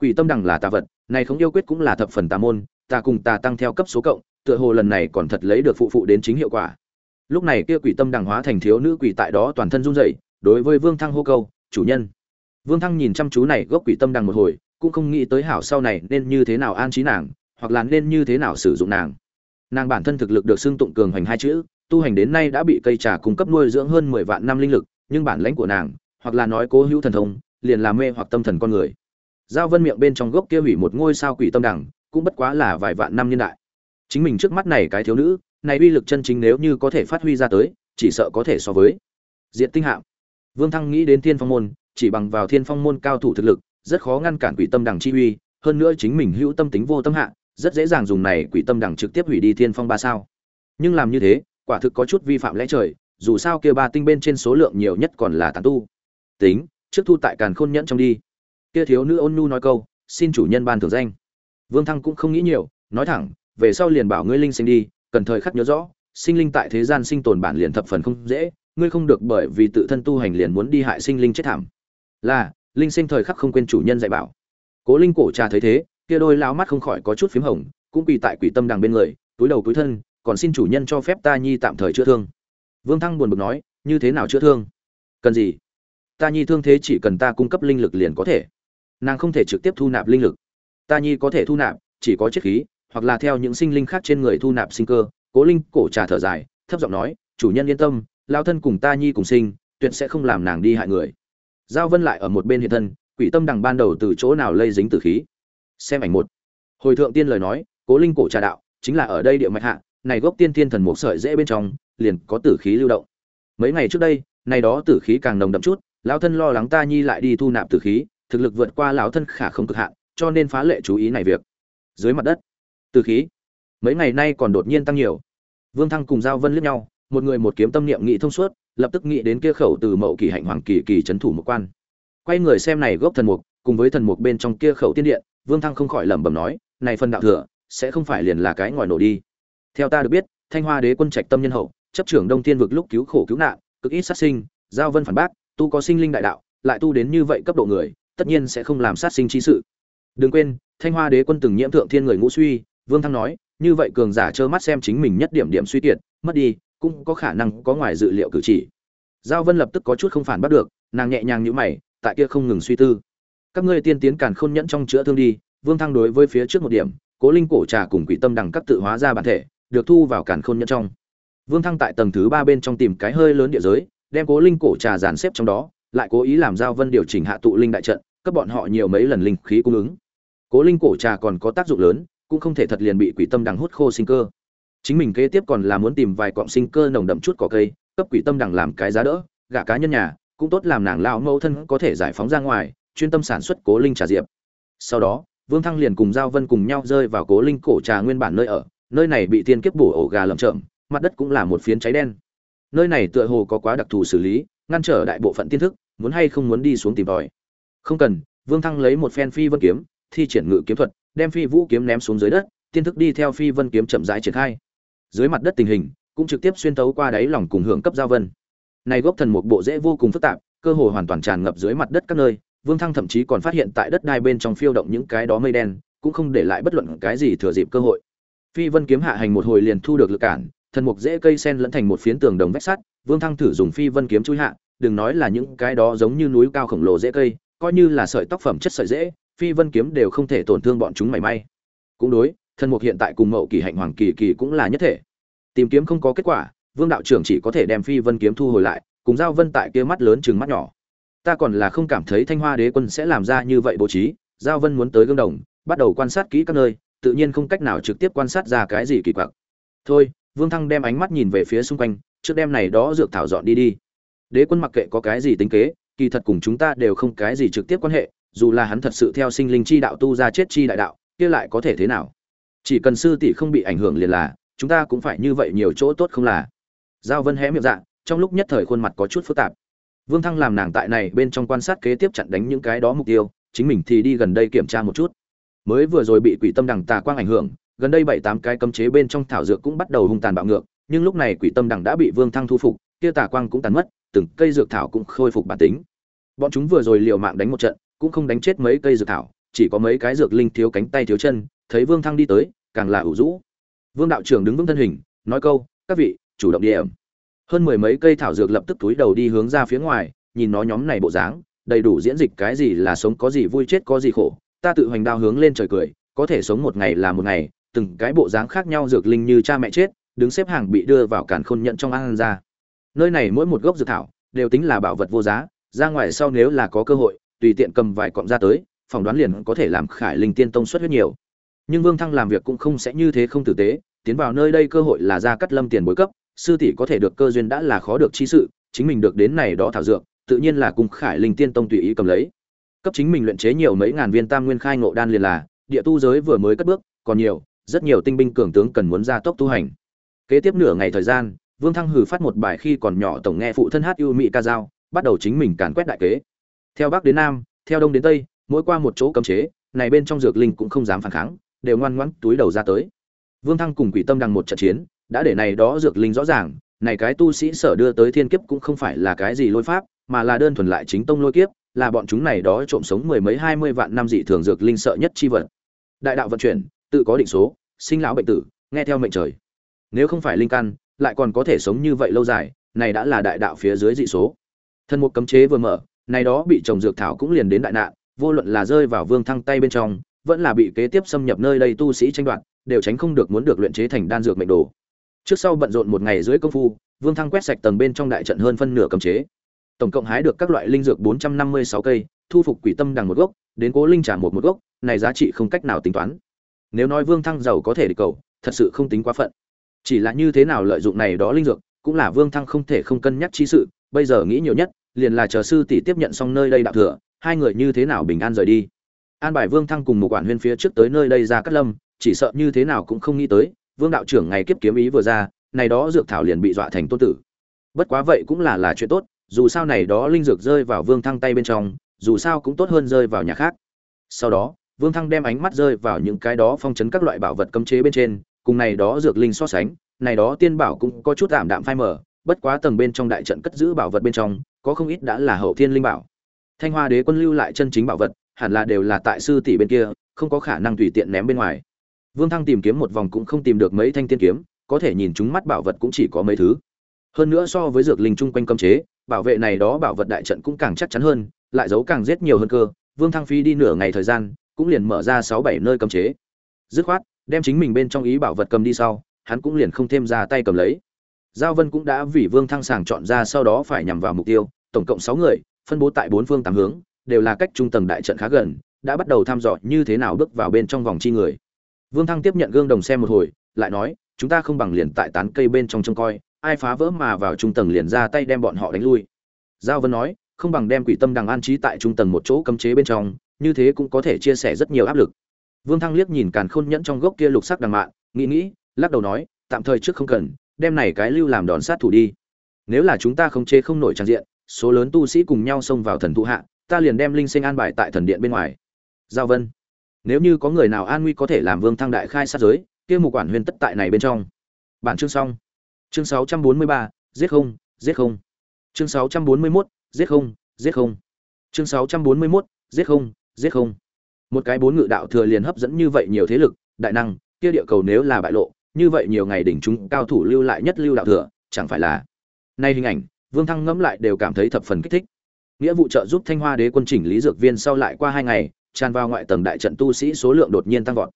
Quỷ tâm đằng là tà vật này không yêu quyết cũng là thập phần tà môn, ta cùng ta tăng theo cấp số cộng, tựa hồ lần này còn thật lấy được phụ phụ đến chính hiệu quả. Lúc này kia quỷ tâm đằng hóa thành thiếu nữ quỷ tại đó toàn thân run rẩy, đối với vương thăng hô câu, chủ nhân. Vương thăng nhìn chăm chú này gốc quỷ tâm đằng một hồi, cũng không nghĩ tới hảo sau này nên như thế nào an trí nàng, hoặc là nên như thế nào sử dụng nàng. Nàng bản thân thực lực được xưng tụng cường hành hai chữ, tu hành đến nay đã bị cây trà cung cấp nuôi dưỡng hơn mười vạn năm linh lực, nhưng bản lãnh của nàng, hoặc là nói cố hữu thần thông, liền làm mê hoặc tâm thần con người giao vân miệng bên trong gốc kia hủy một ngôi sao quỷ tâm đẳng cũng bất quá là vài vạn năm niên đại. Chính mình trước mắt này cái thiếu nữ, này uy lực chân chính nếu như có thể phát huy ra tới, chỉ sợ có thể so với diện tinh hạm. Vương thăng nghĩ đến thiên phong môn, chỉ bằng vào thiên phong môn cao thủ thực lực, rất khó ngăn cản quỷ tâm đẳng chi uy, hơn nữa chính mình hữu tâm tính vô tâm hạ, rất dễ dàng dùng này quỷ tâm đẳng trực tiếp hủy đi thiên phong ba sao. Nhưng làm như thế, quả thực có chút vi phạm lẽ trời, dù sao kia ba tinh bên trên số lượng nhiều nhất còn là tán tu. Tính, trước thu tại càn khôn nhẫn trong đi kia thiếu nữ ôn nhu nói câu, xin chủ nhân ban thưởng danh. Vương thăng cũng không nghĩ nhiều, nói thẳng, về sau liền bảo ngươi linh sinh đi, cần thời khắc nhớ rõ, sinh linh tại thế gian sinh tồn bản liền thập phần không dễ, ngươi không được bởi vì tự thân tu hành liền muốn đi hại sinh linh chết thảm. Là, linh sinh thời khắc không quên chủ nhân dạy bảo. Cố linh cổ trà thấy thế, kia đôi lao mắt không khỏi có chút phím hồng, cũng quỳ tại quỷ tâm đằng bên người, túi đầu túi thân, còn xin chủ nhân cho phép ta nhi tạm thời chữa thương. Vương thăng buồn bực nói, như thế nào chữa thương? Cần gì? Ta nhi thương thế chỉ cần ta cung cấp linh lực liền có thể nàng không thể trực tiếp thu nạp linh lực. Ta nhi có thể thu nạp, chỉ có chiết khí, hoặc là theo những sinh linh khác trên người thu nạp sinh cơ. Cố linh cổ trà thở dài, thấp giọng nói, chủ nhân yên tâm, lao thân cùng ta nhi cùng sinh, tuyệt sẽ không làm nàng đi hại người. Giao vân lại ở một bên hiện thân, quỷ tâm đằng ban đầu từ chỗ nào lây dính tử khí. Xem ảnh một. Hồi thượng tiên lời nói, cố linh cổ trà đạo, chính là ở đây địa mạch hạ, này gốc tiên tiên thần một sợi dễ bên trong, liền có tử khí lưu động. Mấy ngày trước đây, này đó tử khí càng nồng đậm chút lão thân lo lắng ta nhi lại đi thu nạp tử khí thực lực vượt qua lão thân khả không cực hạn, cho nên phá lệ chú ý này việc. Dưới mặt đất, từ khí, mấy ngày nay còn đột nhiên tăng nhiều. Vương thăng cùng giao vân liếc nhau, một người một kiếm tâm niệm nghị thông suốt, lập tức nghĩ đến kia khẩu từ mậu kỳ hạnh hoàng kỳ kỳ trấn thủ một quan. Quay người xem này gốc thần mục, cùng với thần mục bên trong kia khẩu tiên điện, vương thăng không khỏi lẩm bẩm nói, này phần đạo thừa, sẽ không phải liền là cái ngòi nổ đi. Theo ta được biết, thanh hoa đế quân trạch tâm nhân hậu, chấp trưởng đông Thiên vực lúc cứu khổ cứu nạn, cực ít sát sinh, giao vân phản bác, tu có sinh linh đại đạo, lại tu đến như vậy cấp độ người tất nhiên sẽ không làm sát sinh chi sự. Đừng quên, thanh hoa đế quân từng nhiễm thượng thiên người ngũ suy, vương thăng nói, như vậy cường giả trơ mắt xem chính mình nhất điểm điểm suy kiệt, mất đi, cũng có khả năng có ngoài dự liệu cử chỉ. Giao vân lập tức có chút không phản bắt được, nàng nhẹ nhàng như mày, tại kia không ngừng suy tư. Các ngươi tiên tiến càn khôn nhẫn trong chữa thương đi, vương thăng đối với phía trước một điểm, cố linh cổ trà cùng quỷ tâm đằng các tự hóa ra bản thể, được thu vào càn khôn nhẫn trong. Vương thăng tại tầng thứ ba bên trong tìm cái hơi lớn địa giới, đem cố linh cổ trà dàn xếp trong đó, lại cố ý làm giao vân điều chỉnh hạ tụ linh đại trận cấp bọn họ nhiều mấy lần linh khí cung ứng. Cố linh cổ trà còn có tác dụng lớn, cũng không thể thật liền bị quỷ tâm đằng hút khô sinh cơ. Chính mình kế tiếp còn là muốn tìm vài cọng sinh cơ nồng đậm chút cỏ cây, cấp quỷ tâm đằng làm cái giá đỡ, gả cá nhân nhà, cũng tốt làm nàng lão mẫu thân có thể giải phóng ra ngoài, chuyên tâm sản xuất cố linh trà diệp. Sau đó, vương thăng liền cùng giao vân cùng nhau rơi vào cố linh cổ trà nguyên bản nơi ở, nơi này bị thiên kiếp bổ ổ gà lầm trộm mặt đất cũng là một phiến cháy đen. Nơi này tựa hồ có quá đặc thù xử lý, ngăn trở đại bộ phận tiên thức, muốn hay không muốn đi xuống tìm tòi không cần, vương thăng lấy một phen phi vân kiếm, thi triển ngự kiếm thuật, đem phi vũ kiếm ném xuống dưới đất, tiên thức đi theo phi vân kiếm chậm rãi triển khai. Dưới mặt đất tình hình cũng trực tiếp xuyên tấu qua đáy lòng cùng hưởng cấp giao vân. Này gốc thần một bộ dễ vô cùng phức tạp, cơ hồ hoàn toàn tràn ngập dưới mặt đất các nơi, vương thăng thậm chí còn phát hiện tại đất đai bên trong phiêu động những cái đó mây đen, cũng không để lại bất luận cái gì thừa dịp cơ hội. Phi vân kiếm hạ hành một hồi liền thu được lực cản, thần mục dễ cây sen lẫn thành một phiến tường đồng vách sắt, vương thăng thử dùng phi vân kiếm chui hạ, đừng nói là những cái đó giống như núi cao khổng lồ dễ cây coi như là sợi tóc phẩm chất sợi dễ, phi vân kiếm đều không thể tổn thương bọn chúng mảy may. Cũng đối, thần mục hiện tại cùng mậu kỳ hạnh hoàng kỳ kỳ cũng là nhất thể. Tìm kiếm không có kết quả, vương đạo trưởng chỉ có thể đem phi vân kiếm thu hồi lại, cùng giao vân tại kia mắt lớn chừng mắt nhỏ. Ta còn là không cảm thấy thanh hoa đế quân sẽ làm ra như vậy bố trí, giao vân muốn tới gương đồng, bắt đầu quan sát kỹ các nơi, tự nhiên không cách nào trực tiếp quan sát ra cái gì kỳ quặc. Thôi, vương thăng đem ánh mắt nhìn về phía xung quanh, trước đêm này đó dược thảo dọn đi đi. Đế quân mặc kệ có cái gì tính kế kỳ thật cùng chúng ta đều không cái gì trực tiếp quan hệ, dù là hắn thật sự theo sinh linh chi đạo tu ra chết chi đại đạo, kia lại có thể thế nào? Chỉ cần sư tỷ không bị ảnh hưởng liền là, chúng ta cũng phải như vậy nhiều chỗ tốt không là? Giao vân hé miệng dạ trong lúc nhất thời khuôn mặt có chút phức tạp. Vương thăng làm nàng tại này bên trong quan sát kế tiếp chặn đánh những cái đó mục tiêu, chính mình thì đi gần đây kiểm tra một chút. Mới vừa rồi bị quỷ tâm đằng tà quang ảnh hưởng, gần đây bảy tám cái cấm chế bên trong thảo dược cũng bắt đầu hung tàn bạo ngược, nhưng lúc này quỷ tâm đằng đã bị vương thăng thu phục, kia tà quang cũng tàn mất từng cây dược thảo cũng khôi phục bản tính. Bọn chúng vừa rồi liều mạng đánh một trận, cũng không đánh chết mấy cây dược thảo, chỉ có mấy cái dược linh thiếu cánh tay thiếu chân, thấy vương thăng đi tới, càng là ủ rũ. Vương đạo trưởng đứng vững thân hình, nói câu, các vị, chủ động điểm hơn mười mấy cây thảo dược lập tức túi đầu đi hướng ra phía ngoài, nhìn nó nhóm này bộ dáng, đầy đủ diễn dịch cái gì là sống có gì vui chết có gì khổ. Ta tự hoành đao hướng lên trời cười, có thể sống một ngày là một ngày, từng cái bộ dáng khác nhau dược linh như cha mẹ chết, đứng xếp hàng bị đưa vào càn khôn nhận trong an ra nơi này mỗi một gốc dược thảo đều tính là bảo vật vô giá, ra ngoài sau nếu là có cơ hội, tùy tiện cầm vài cọng ra tới, phỏng đoán liền có thể làm khải linh tiên tông xuất huyết nhiều. Nhưng vương thăng làm việc cũng không sẽ như thế không tử tế, tiến vào nơi đây cơ hội là ra cắt lâm tiền bối cấp, sư tỷ có thể được cơ duyên đã là khó được chi sự, chính mình được đến này đó thảo dược, tự nhiên là cùng khải linh tiên tông tùy ý cầm lấy. Cấp chính mình luyện chế nhiều mấy ngàn viên tam nguyên khai ngộ đan liền là, địa tu giới vừa mới cất bước, còn nhiều, rất nhiều tinh binh cường tướng cần muốn ra tốc tu hành. Kế tiếp nửa ngày thời gian vương thăng hừ phát một bài khi còn nhỏ tổng nghe phụ thân hát yêu mỹ ca dao, bắt đầu chính mình càn quét đại kế. Theo bắc đến nam, theo đông đến tây, mỗi qua một chỗ cấm chế, này bên trong dược linh cũng không dám phản kháng, đều ngoan ngoãn túi đầu ra tới. Vương thăng cùng quỷ tâm đằng một trận chiến, đã để này đó dược linh rõ ràng, này cái tu sĩ sở đưa tới thiên kiếp cũng không phải là cái gì lôi pháp, mà là đơn thuần lại chính tông lôi kiếp, là bọn chúng này đó trộm sống mười mấy hai mươi vạn năm dị thường dược linh sợ nhất chi vật. Đại đạo vận chuyển, tự có định số, sinh lão bệnh tử, nghe theo mệnh trời. Nếu không phải linh căn lại còn có thể sống như vậy lâu dài này đã là đại đạo phía dưới dị số thân một cấm chế vừa mở này đó bị trồng dược thảo cũng liền đến đại nạn vô luận là rơi vào vương thăng tay bên trong vẫn là bị kế tiếp xâm nhập nơi đây tu sĩ tranh đoạt đều tránh không được muốn được luyện chế thành đan dược mệnh đồ trước sau bận rộn một ngày dưới công phu vương thăng quét sạch tầng bên trong đại trận hơn phân nửa cấm chế tổng cộng hái được các loại linh dược 456 cây, thu phục quỷ tâm đằng một gốc, đến cố linh trả một một gốc, này giá trị không cách nào tính toán. Nếu nói Vương Thăng giàu có thể đi cầu, thật sự không tính quá phận. Chỉ là như thế nào lợi dụng này đó linh dược, cũng là Vương Thăng không thể không cân nhắc chi sự, bây giờ nghĩ nhiều nhất, liền là chờ sư tỷ tiếp nhận xong nơi đây đạo thừa, hai người như thế nào bình an rời đi. An bài Vương Thăng cùng một quản huyên phía trước tới nơi đây ra cắt lâm, chỉ sợ như thế nào cũng không nghĩ tới, Vương đạo trưởng ngày kiếp kiếm ý vừa ra, này đó dược thảo liền bị dọa thành tôn tử. Bất quá vậy cũng là là chuyện tốt, dù sao này đó linh dược rơi vào Vương Thăng tay bên trong, dù sao cũng tốt hơn rơi vào nhà khác. Sau đó, Vương Thăng đem ánh mắt rơi vào những cái đó phong chấn các loại bảo vật cấm chế bên trên, cùng này đó dược linh so sánh, này đó tiên bảo cũng có chút ảm đạm phai mờ, bất quá tầng bên trong đại trận cất giữ bảo vật bên trong, có không ít đã là hậu thiên linh bảo. Thanh Hoa Đế quân lưu lại chân chính bảo vật, hẳn là đều là tại sư tỷ bên kia, không có khả năng tùy tiện ném bên ngoài. Vương Thăng tìm kiếm một vòng cũng không tìm được mấy thanh tiên kiếm, có thể nhìn chúng mắt bảo vật cũng chỉ có mấy thứ. Hơn nữa so với dược linh chung quanh cấm chế, bảo vệ này đó bảo vật đại trận cũng càng chắc chắn hơn, lại giấu càng giết nhiều hơn cơ. Vương Thăng Phi đi nửa ngày thời gian, cũng liền mở ra sáu bảy nơi cấm chế. Dứt khoát, đem chính mình bên trong ý bảo vật cầm đi sau, hắn cũng liền không thêm ra tay cầm lấy. Giao Vân cũng đã vì Vương Thăng sàng chọn ra sau đó phải nhằm vào mục tiêu, tổng cộng sáu người, phân bố tại bốn phương tám hướng, đều là cách trung tầng đại trận khá gần, đã bắt đầu thăm dò như thế nào bước vào bên trong vòng chi người. Vương Thăng tiếp nhận gương đồng xem một hồi, lại nói, chúng ta không bằng liền tại tán cây bên trong trông coi, ai phá vỡ mà vào trung tầng liền ra tay đem bọn họ đánh lui giao vân nói không bằng đem quỷ tâm đằng an trí tại trung tầng một chỗ cấm chế bên trong như thế cũng có thể chia sẻ rất nhiều áp lực vương thăng liếc nhìn càn khôn nhẫn trong gốc kia lục sắc đằng mạn nghĩ nghĩ lắc đầu nói tạm thời trước không cần đem này cái lưu làm đòn sát thủ đi. Nếu là chúng ta không chế không nổi trang diện số lớn tu sĩ cùng nhau xông vào thần thụ hạ ta liền đem linh sinh an bài tại thần điện bên ngoài. Giao vân. Nếu như có người nào an nguy có thể làm vương thăng đại khai sát giới kia mục quản huyền tất tại này bên trong. Bản chương xong. Chương 643, giết không giết không. Chương 641, giết không giết không. Chương 641, giết không giết không một cái bốn ngự đạo thừa liền hấp dẫn như vậy nhiều thế lực đại năng kia địa cầu nếu là bại lộ như vậy nhiều ngày đỉnh chúng cao thủ lưu lại nhất lưu đạo thừa chẳng phải là? Nay hình ảnh vương thăng ngẫm lại đều cảm thấy thập phần kích thích. Nghĩa vụ trợ giúp thanh hoa đế quân chỉnh lý dược viên sau lại qua hai ngày tràn vào ngoại tầng đại trận tu sĩ số lượng đột nhiên tăng vọt.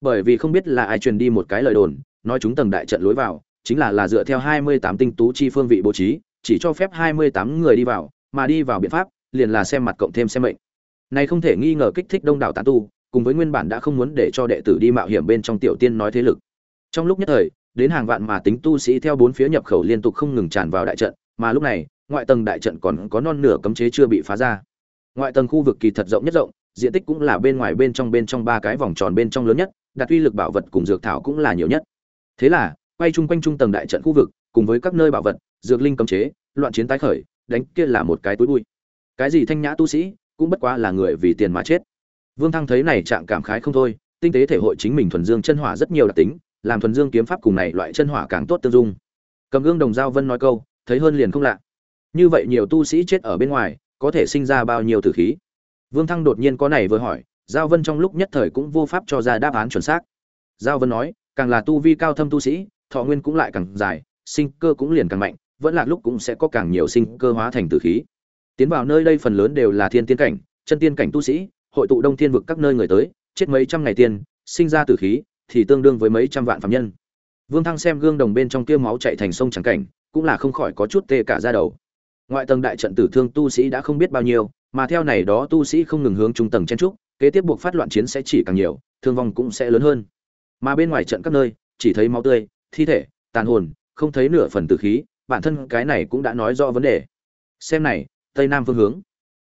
Bởi vì không biết là ai truyền đi một cái lời đồn nói chúng tầng đại trận lối vào chính là là dựa theo 28 tinh tú chi phương vị bố trí, chỉ cho phép 28 người đi vào, mà đi vào biện pháp liền là xem mặt cộng thêm xem mệnh. Này không thể nghi ngờ kích thích đông đảo tán tu, cùng với nguyên bản đã không muốn để cho đệ tử đi mạo hiểm bên trong tiểu tiên nói thế lực. Trong lúc nhất thời, đến hàng vạn mà tính tu sĩ theo bốn phía nhập khẩu liên tục không ngừng tràn vào đại trận, mà lúc này, ngoại tầng đại trận còn có non nửa cấm chế chưa bị phá ra. Ngoại tầng khu vực kỳ thật rộng nhất rộng, diện tích cũng là bên ngoài bên trong bên trong ba cái vòng tròn bên trong lớn nhất, đặt uy lực bảo vật cùng dược thảo cũng là nhiều nhất. Thế là, quay chung quanh trung tầng đại trận khu vực, cùng với các nơi bảo vật, dược linh cấm chế, loạn chiến tái khởi, đánh kia là một cái túi bụi. Cái gì thanh nhã tu sĩ, cũng bất quá là người vì tiền mà chết. Vương Thăng thấy này trạng cảm khái không thôi, tinh tế thể hội chính mình thuần dương chân hỏa rất nhiều đặc tính, làm thuần dương kiếm pháp cùng này loại chân hỏa càng tốt tương dung. Cầm gương đồng giao vân nói câu, thấy hơn liền không lạ. Như vậy nhiều tu sĩ chết ở bên ngoài, có thể sinh ra bao nhiêu tử khí? Vương Thăng đột nhiên có này vừa hỏi, Giao Vân trong lúc nhất thời cũng vô pháp cho ra đáp án chuẩn xác. Giao Vân nói, càng là tu vi cao thâm tu sĩ, thọ nguyên cũng lại càng dài sinh cơ cũng liền càng mạnh vẫn là lúc cũng sẽ có càng nhiều sinh cơ hóa thành tử khí tiến vào nơi đây phần lớn đều là thiên tiên cảnh, chân tiên cảnh tu sĩ, hội tụ đông thiên vực các nơi người tới, chết mấy trăm ngày tiên, sinh ra tử khí, thì tương đương với mấy trăm vạn phạm nhân. Vương thăng xem gương đồng bên trong kia máu chạy thành sông trắng cảnh, cũng là không khỏi có chút tê cả ra đầu. Ngoại tầng đại trận tử thương tu sĩ đã không biết bao nhiêu, mà theo này đó tu sĩ không ngừng hướng trung tầng chen trúc, kế tiếp buộc phát loạn chiến sẽ chỉ càng nhiều, thương vong cũng sẽ lớn hơn. Mà bên ngoài trận các nơi, chỉ thấy máu tươi, thi thể, tàn hồn, không thấy nửa phần tử khí, bản thân cái này cũng đã nói rõ vấn đề. Xem này tây nam phương hướng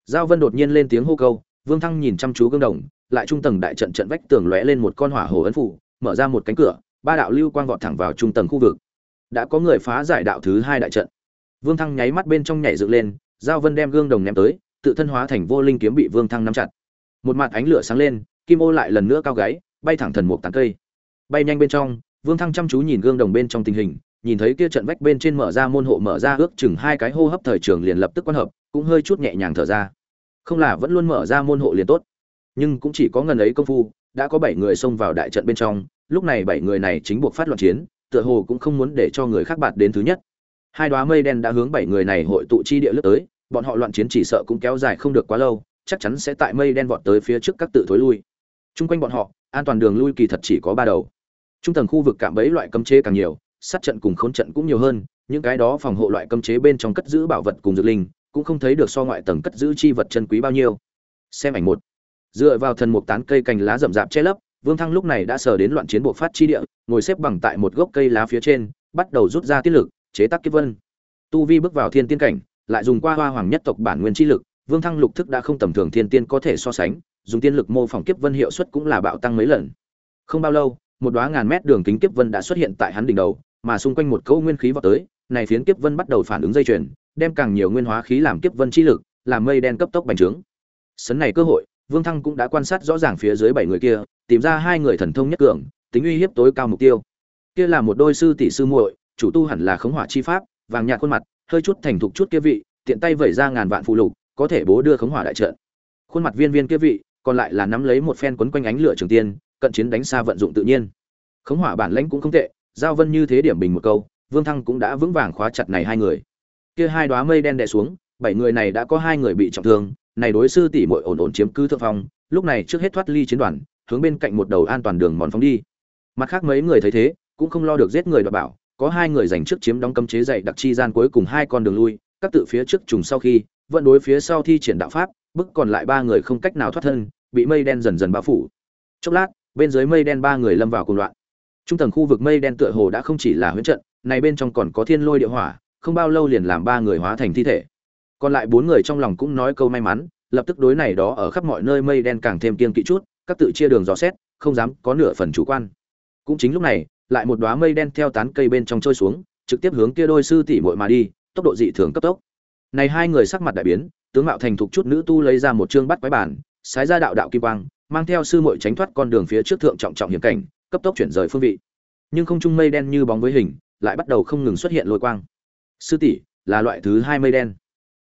giao vân đột nhiên lên tiếng hô câu Vương Thăng nhìn chăm chú gương đồng, lại trung tầng đại trận trận vách tường lóe lên một con hỏa hồ ấn phủ, mở ra một cánh cửa, ba đạo lưu quang vọt thẳng vào trung tầng khu vực. Đã có người phá giải đạo thứ hai đại trận. Vương Thăng nháy mắt bên trong nhảy dựng lên, Giao Vân đem gương đồng ném tới, tự thân hóa thành vô linh kiếm bị Vương Thăng nắm chặt. Một mặt ánh lửa sáng lên, kim ô lại lần nữa cao gáy, bay thẳng thần mục tán cây. Bay nhanh bên trong, Vương Thăng chăm chú nhìn gương đồng bên trong tình hình, nhìn thấy kia trận vách bên trên mở ra môn hộ mở ra ước chừng hai cái hô hấp thời trường liền lập tức quan hợp, cũng hơi chút nhẹ nhàng thở ra. Không là vẫn luôn mở ra môn hộ liền tốt, nhưng cũng chỉ có ngần ấy công phu, đã có bảy người xông vào đại trận bên trong, lúc này bảy người này chính buộc phát loạn chiến, tựa hồ cũng không muốn để cho người khác bạt đến thứ nhất. Hai đóa mây đen đã hướng bảy người này hội tụ chi địa lướt tới, bọn họ loạn chiến chỉ sợ cũng kéo dài không được quá lâu, chắc chắn sẽ tại mây đen vọt tới phía trước các tự thối lui. chung quanh bọn họ, an toàn đường lui kỳ thật chỉ có ba đầu. Trung tầng khu vực cạm bẫy loại cấm chế càng nhiều, sát trận cùng khốn trận cũng nhiều hơn, những cái đó phòng hộ loại cấm chế bên trong cất giữ bảo vật cùng dược linh, cũng không thấy được so ngoại tầng cất giữ chi vật chân quý bao nhiêu. Xem ảnh một. Dựa vào thần mục tán cây cành lá rậm rạp che lấp, Vương Thăng lúc này đã sờ đến loạn chiến bộ phát chi địa, ngồi xếp bằng tại một gốc cây lá phía trên, bắt đầu rút ra tiết lực, chế tác kiếp vân. Tu vi bước vào thiên tiên cảnh, lại dùng qua hoa hoàng nhất tộc bản nguyên chi lực, Vương Thăng lục thức đã không tầm thường thiên tiên có thể so sánh, dùng tiên lực mô phỏng kiếp vân hiệu suất cũng là bạo tăng mấy lần. Không bao lâu, một đóa ngàn mét đường kính kiếp vân đã xuất hiện tại hắn đỉnh đầu, mà xung quanh một câu nguyên khí vọt tới, này phiến kiếp vân bắt đầu phản ứng dây chuyền, đem càng nhiều nguyên hóa khí làm kiếp vân chi lực, làm mây đen cấp tốc bành trướng. Sấn này cơ hội, Vương Thăng cũng đã quan sát rõ ràng phía dưới bảy người kia, tìm ra hai người thần thông nhất cường, tính uy hiếp tối cao mục tiêu. Kia là một đôi sư tỷ sư muội, chủ tu hẳn là khống hỏa chi pháp, vàng nhạt khuôn mặt, hơi chút thành thục chút kia vị, tiện tay vẩy ra ngàn vạn phù lục, có thể bố đưa khống hỏa đại trận. Khuôn mặt viên viên kia vị, còn lại là nắm lấy một phen quấn quanh ánh lửa trường tiên, cận chiến đánh xa vận dụng tự nhiên. Khống hỏa bản lãnh cũng không tệ, giao vân như thế điểm bình một câu, Vương Thăng cũng đã vững vàng khóa chặt này hai người. Kia hai đóa mây đen đè xuống, bảy người này đã có hai người bị trọng thương, này đối sư tỷ muội ổn ổn chiếm cứ thượng phong, lúc này trước hết thoát ly chiến đoàn, hướng bên cạnh một đầu an toàn đường mòn phóng đi. Mặt khác mấy người thấy thế, cũng không lo được giết người đoạt bảo, có hai người giành trước chiếm đóng cấm chế dạy đặc chi gian cuối cùng hai con đường lui, các tự phía trước trùng sau khi, vận đối phía sau thi triển đạo pháp, bức còn lại ba người không cách nào thoát thân, bị mây đen dần dần bao phủ. Chốc lát, bên dưới mây đen ba người lâm vào cuồng loạn. Trung tầng khu vực mây đen tựa hồ đã không chỉ là huyễn trận, này bên trong còn có thiên lôi địa hỏa, không bao lâu liền làm ba người hóa thành thi thể. Còn lại bốn người trong lòng cũng nói câu may mắn, lập tức đối này đó ở khắp mọi nơi mây đen càng thêm kiên kỵ chút, các tự chia đường dò xét, không dám có nửa phần chủ quan. Cũng chính lúc này, lại một đóa mây đen theo tán cây bên trong trôi xuống, trực tiếp hướng kia đôi sư tỷ muội mà đi, tốc độ dị thường cấp tốc. Này hai người sắc mặt đại biến, tướng mạo thành thục chút nữ tu lấy ra một chương bắt quái bản, xái ra đạo đạo kim quang, mang theo sư muội tránh thoát con đường phía trước thượng trọng trọng hiểm cảnh, cấp tốc chuyển rời phương vị. Nhưng không trung mây đen như bóng với hình, lại bắt đầu không ngừng xuất hiện lôi quang. Sư tỷ, là loại thứ hai mây đen.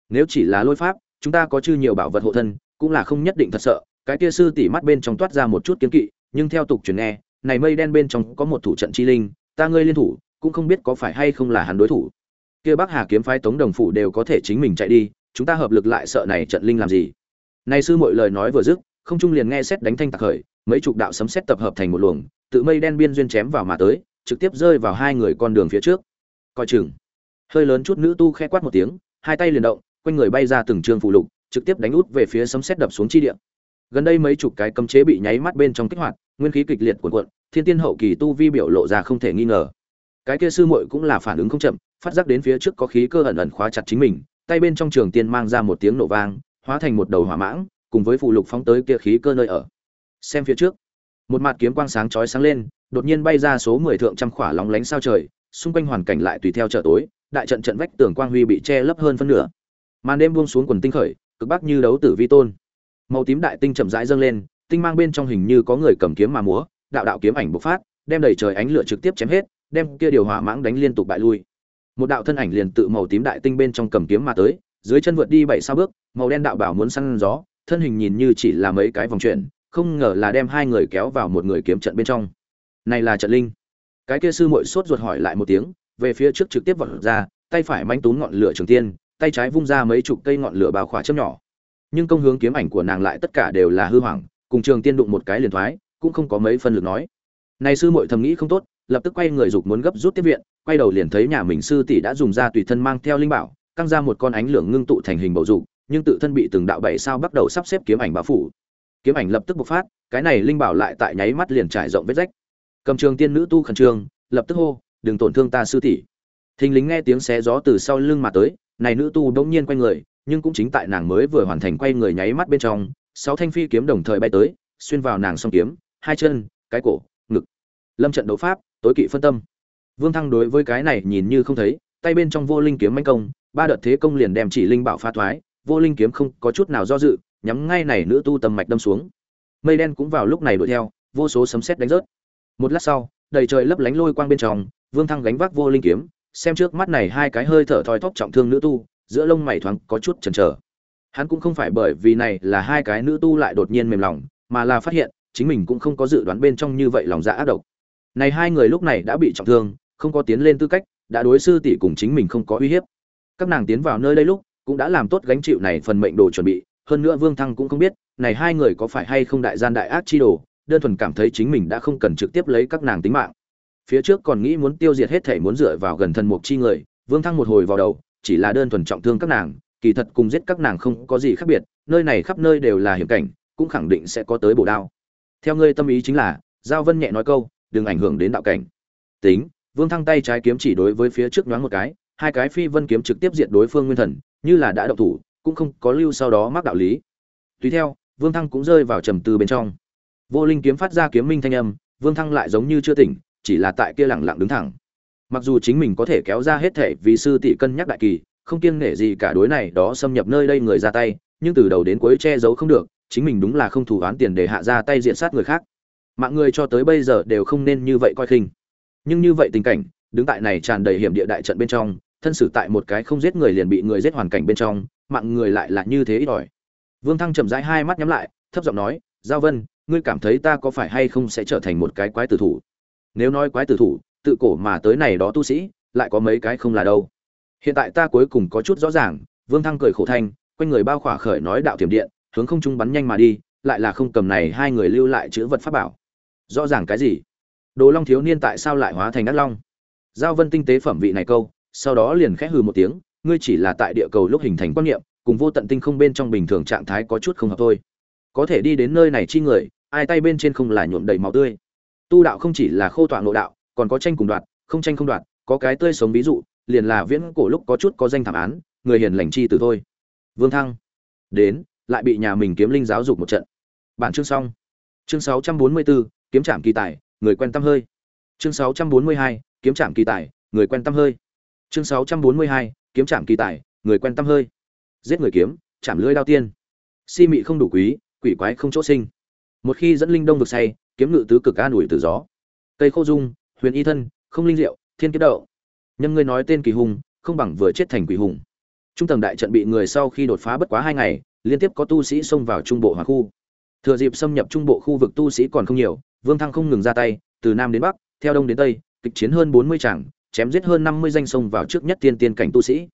Nếu chỉ là lôi pháp, chúng ta có chư nhiều bảo vật hộ thân, cũng là không nhất định thật sợ. Cái kia sư tỷ mắt bên trong toát ra một chút kiến kỵ, nhưng theo tục truyền nghe, này mây đen bên trong có một thủ trận chi linh, ta ngươi liên thủ, cũng không biết có phải hay không là hắn đối thủ. Kia Bắc Hà kiếm phái Tống Đồng phủ đều có thể chính mình chạy đi, chúng ta hợp lực lại sợ này trận linh làm gì? Này sư muội lời nói vừa dứt, không trung liền nghe xét đánh thanh tạc khởi, mấy chục đạo sấm sét tập hợp thành một luồng, tự mây đen biên duyên chém vào mà tới, trực tiếp rơi vào hai người con đường phía trước. Coi chừng. Hơi lớn chút nữ tu khẽ quát một tiếng, hai tay liền động, quanh người bay ra từng trường phụ lục, trực tiếp đánh út về phía sấm sét đập xuống chi địa. Gần đây mấy chục cái cấm chế bị nháy mắt bên trong kích hoạt, nguyên khí kịch liệt cuộn cuộn, thiên tiên hậu kỳ tu vi biểu lộ ra không thể nghi ngờ. Cái kia sư muội cũng là phản ứng không chậm, phát giác đến phía trước có khí cơ ẩn ẩn khóa chặt chính mình, tay bên trong trường tiên mang ra một tiếng nổ vang, hóa thành một đầu hỏa mãng, cùng với phụ lục phóng tới kia khí cơ nơi ở. Xem phía trước, một mặt kiếm quang sáng chói sáng lên, đột nhiên bay ra số mười thượng trăm khỏa lóng lánh sao trời, xung quanh hoàn cảnh lại tùy theo trở tối, đại trận trận vách tường quang huy bị che lấp hơn phân nửa. Màn đêm buông xuống quần tinh khởi, cực bắc như đấu tử vi tôn. Màu tím đại tinh chậm rãi dâng lên, tinh mang bên trong hình như có người cầm kiếm mà múa, đạo đạo kiếm ảnh bộc phát, đem đầy trời ánh lửa trực tiếp chém hết, đem kia điều hỏa mãng đánh liên tục bại lui. Một đạo thân ảnh liền tự màu tím đại tinh bên trong cầm kiếm mà tới, dưới chân vượt đi bảy sao bước, màu đen đạo bảo muốn săn gió, thân hình nhìn như chỉ là mấy cái vòng chuyển, không ngờ là đem hai người kéo vào một người kiếm trận bên trong. Này là trận linh. Cái kia sư muội sốt ruột hỏi lại một tiếng, về phía trước trực tiếp vọt ra, tay phải manh tún ngọn lửa trường tiên, tay trái vung ra mấy chục cây ngọn lửa bao khỏa chớp nhỏ. Nhưng công hướng kiếm ảnh của nàng lại tất cả đều là hư hoàng, cùng trường tiên đụng một cái liền thoái, cũng không có mấy phân lực nói. Này sư muội thầm nghĩ không tốt, lập tức quay người dục muốn gấp rút tiếp viện, quay đầu liền thấy nhà mình sư tỷ đã dùng ra tùy thân mang theo linh bảo, căng ra một con ánh lửa ngưng tụ thành hình bầu dục, nhưng tự thân bị từng đạo bảy sao bắt đầu sắp xếp kiếm ảnh bao phủ. Kiếm ảnh lập tức bộc phát, cái này linh bảo lại tại nháy mắt liền trải rộng vết rách. Cầm trường tiên nữ tu khẩn trương, lập tức hô, đừng tổn thương ta sư tỷ. Thình lính nghe tiếng xé gió từ sau lưng mà tới, này nữ tu đống nhiên quay người, nhưng cũng chính tại nàng mới vừa hoàn thành quay người nháy mắt bên trong, sáu thanh phi kiếm đồng thời bay tới xuyên vào nàng song kiếm hai chân cái cổ ngực lâm trận đấu pháp tối kỵ phân tâm vương thăng đối với cái này nhìn như không thấy tay bên trong vô linh kiếm manh công ba đợt thế công liền đem chỉ linh bảo phá thoái vô linh kiếm không có chút nào do dự nhắm ngay này nữ tu tầm mạch đâm xuống. Mây đen cũng vào lúc này đuổi theo, vô số sấm sét đánh rớt. Một lát sau, đầy trời lấp lánh lôi quang bên trong, vương thăng gánh vác vô linh kiếm, xem trước mắt này hai cái hơi thở thoi thóp trọng thương nữ tu, giữa lông mày thoáng có chút chần chờ. Hắn cũng không phải bởi vì này là hai cái nữ tu lại đột nhiên mềm lòng, mà là phát hiện, chính mình cũng không có dự đoán bên trong như vậy lòng dạ ác độc. Này hai người lúc này đã bị trọng thương, không có tiến lên tư cách, đã đối sư tỷ cùng chính mình không có uy hiếp. Các nàng tiến vào nơi đây lúc, cũng đã làm tốt gánh chịu này phần mệnh đồ chuẩn bị hơn nữa vương thăng cũng không biết, này hai người có phải hay không đại gian đại ác chi đồ, đơn thuần cảm thấy chính mình đã không cần trực tiếp lấy các nàng tính mạng. Phía trước còn nghĩ muốn tiêu diệt hết thể muốn dựa vào gần thân mục chi người, vương thăng một hồi vào đầu, chỉ là đơn thuần trọng thương các nàng, kỳ thật cùng giết các nàng không có gì khác biệt, nơi này khắp nơi đều là hiểm cảnh, cũng khẳng định sẽ có tới bổ đao. Theo ngươi tâm ý chính là, giao vân nhẹ nói câu, đừng ảnh hưởng đến đạo cảnh. Tính, vương thăng tay trái kiếm chỉ đối với phía trước nhoáng một cái, hai cái phi vân kiếm trực tiếp diệt đối phương nguyên thần, như là đã động thủ cũng không có lưu sau đó mắc đạo lý. Tùy theo, vương thăng cũng rơi vào trầm tư bên trong. Vô linh kiếm phát ra kiếm minh thanh âm, vương thăng lại giống như chưa tỉnh, chỉ là tại kia lẳng lặng đứng thẳng. Mặc dù chính mình có thể kéo ra hết thể vì sư tỷ cân nhắc đại kỳ, không kiêng nể gì cả đối này đó xâm nhập nơi đây người ra tay, nhưng từ đầu đến cuối che giấu không được, chính mình đúng là không thủ án tiền để hạ ra tay diện sát người khác. Mạng người cho tới bây giờ đều không nên như vậy coi khinh. Nhưng như vậy tình cảnh, đứng tại này tràn đầy hiểm địa đại trận bên trong thân xử tại một cái không giết người liền bị người giết hoàn cảnh bên trong, mạng người lại là như thế ít ỏi. Vương thăng chậm rãi hai mắt nhắm lại, thấp giọng nói, giao vân, ngươi cảm thấy ta có phải hay không sẽ trở thành một cái quái tử thủ? Nếu nói quái tử thủ, tự cổ mà tới này đó tu sĩ, lại có mấy cái không là đâu. Hiện tại ta cuối cùng có chút rõ ràng, vương thăng cười khổ thanh, quanh người bao khỏa khởi nói đạo tiềm điện, hướng không trung bắn nhanh mà đi, lại là không cầm này hai người lưu lại chữ vật pháp bảo. Rõ ràng cái gì? Đồ long thiếu niên tại sao lại hóa thành đắc long? Giao vân tinh tế phẩm vị này câu sau đó liền khẽ hừ một tiếng ngươi chỉ là tại địa cầu lúc hình thành quan niệm cùng vô tận tinh không bên trong bình thường trạng thái có chút không hợp thôi. Có thể đi đến nơi này chi người ai tay bên trên không là nhuộm đầy máu tươi. Tu đạo không chỉ là khô tọa nội đạo còn có tranh cùng đoạt không tranh không đoạt có cái tươi sống ví dụ liền là viễn cổ lúc có chút có danh thảm án người hiền lành chi từ thôi. Vương thăng đến lại bị nhà mình kiếm linh giáo dục một trận. Bản chương xong. Chương 644, kiếm trạm kỳ tài người quen tâm hơi. Chương 642, kiếm trạm kỳ tài người quen tâm hơi chương 642, kiếm trạm kỳ tài người quen tâm hơi. Giết người kiếm chạm lưỡi đao tiên. Si mị không đủ quý quỷ quái không chỗ sinh. Một khi dẫn linh đông vực say kiếm ngự tứ cực an ủi từ gió. Cây khô dung huyền y thân không linh diệu thiên kiếp đậu. Nhâm ngươi nói tên kỳ hùng không bằng vừa chết thành quỷ hùng. Trung tầng đại trận bị người sau khi đột phá bất quá hai ngày liên tiếp có tu sĩ xông vào trung bộ hòa khu. Thừa dịp xâm nhập trung bộ khu vực tu sĩ còn không nhiều vương thăng không ngừng ra tay từ nam đến bắc theo đông đến tây kịch chiến hơn bốn mươi tràng chém giết hơn năm mươi danh sông vào trước nhất tiên tiên cảnh tu sĩ.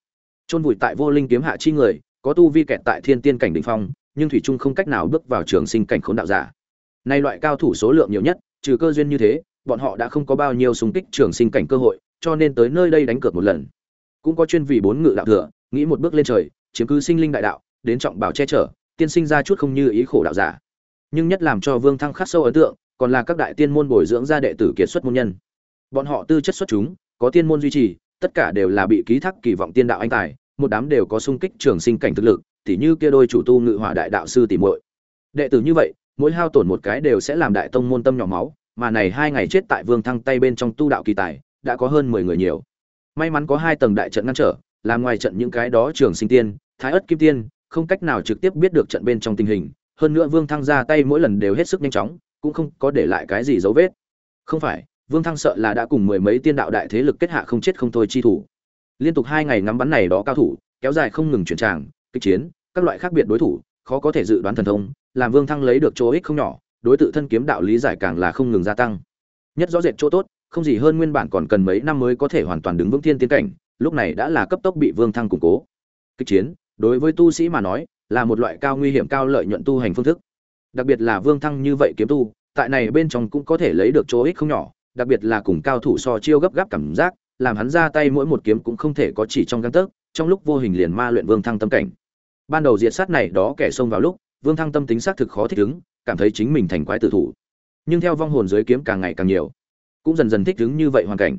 Chôn vùi tại vô linh kiếm hạ chi người, có tu vi kẹt tại thiên tiên cảnh đỉnh phong, nhưng thủy trung không cách nào bước vào trường sinh cảnh khốn đạo giả. Nay loại cao thủ số lượng nhiều nhất, trừ cơ duyên như thế, bọn họ đã không có bao nhiêu xung kích trường sinh cảnh cơ hội, cho nên tới nơi đây đánh cược một lần. Cũng có chuyên vì bốn ngự đạo thừa, nghĩ một bước lên trời, chiếm cứ sinh linh đại đạo, đến trọng bảo che chở, tiên sinh ra chút không như ý khổ đạo giả. Nhưng nhất làm cho vương thăng khắc sâu ấn tượng, còn là các đại tiên môn bồi dưỡng ra đệ tử kiệt xuất môn nhân. Bọn họ tư chất xuất chúng có tiên môn duy trì, tất cả đều là bị ký thác kỳ vọng tiên đạo anh tài, một đám đều có sung kích trường sinh cảnh thực lực, tỉ như kia đôi chủ tu ngự hỏa đại đạo sư tỉ muội. Đệ tử như vậy, mỗi hao tổn một cái đều sẽ làm đại tông môn tâm nhỏ máu, mà này hai ngày chết tại vương thăng tay bên trong tu đạo kỳ tài, đã có hơn mười người nhiều. May mắn có hai tầng đại trận ngăn trở, làm ngoài trận những cái đó trường sinh tiên, thái ất kim tiên, không cách nào trực tiếp biết được trận bên trong tình hình, hơn nữa vương thăng ra tay mỗi lần đều hết sức nhanh chóng, cũng không có để lại cái gì dấu vết. Không phải vương thăng sợ là đã cùng mười mấy tiên đạo đại thế lực kết hạ không chết không thôi chi thủ. Liên tục hai ngày ngắm bắn này đó cao thủ, kéo dài không ngừng chuyển tràng, kịch chiến, các loại khác biệt đối thủ, khó có thể dự đoán thần thông, làm vương thăng lấy được chỗ ích không nhỏ, đối tự thân kiếm đạo lý giải càng là không ngừng gia tăng. Nhất rõ rệt chỗ tốt, không gì hơn nguyên bản còn cần mấy năm mới có thể hoàn toàn đứng vững thiên tiến cảnh, lúc này đã là cấp tốc bị vương thăng củng cố. Kịch chiến, đối với tu sĩ mà nói, là một loại cao nguy hiểm cao lợi nhuận tu hành phương thức. Đặc biệt là vương thăng như vậy kiếm tu, tại này bên trong cũng có thể lấy được chỗ ích không nhỏ đặc biệt là cùng cao thủ so chiêu gấp gáp cảm giác, làm hắn ra tay mỗi một kiếm cũng không thể có chỉ trong gang tấc, trong lúc vô hình liền ma luyện vương thăng tâm cảnh. Ban đầu diệt sát này đó kẻ xông vào lúc, vương thăng tâm tính xác thực khó thích ứng, cảm thấy chính mình thành quái tử thủ. Nhưng theo vong hồn dưới kiếm càng ngày càng nhiều, cũng dần dần thích ứng như vậy hoàn cảnh.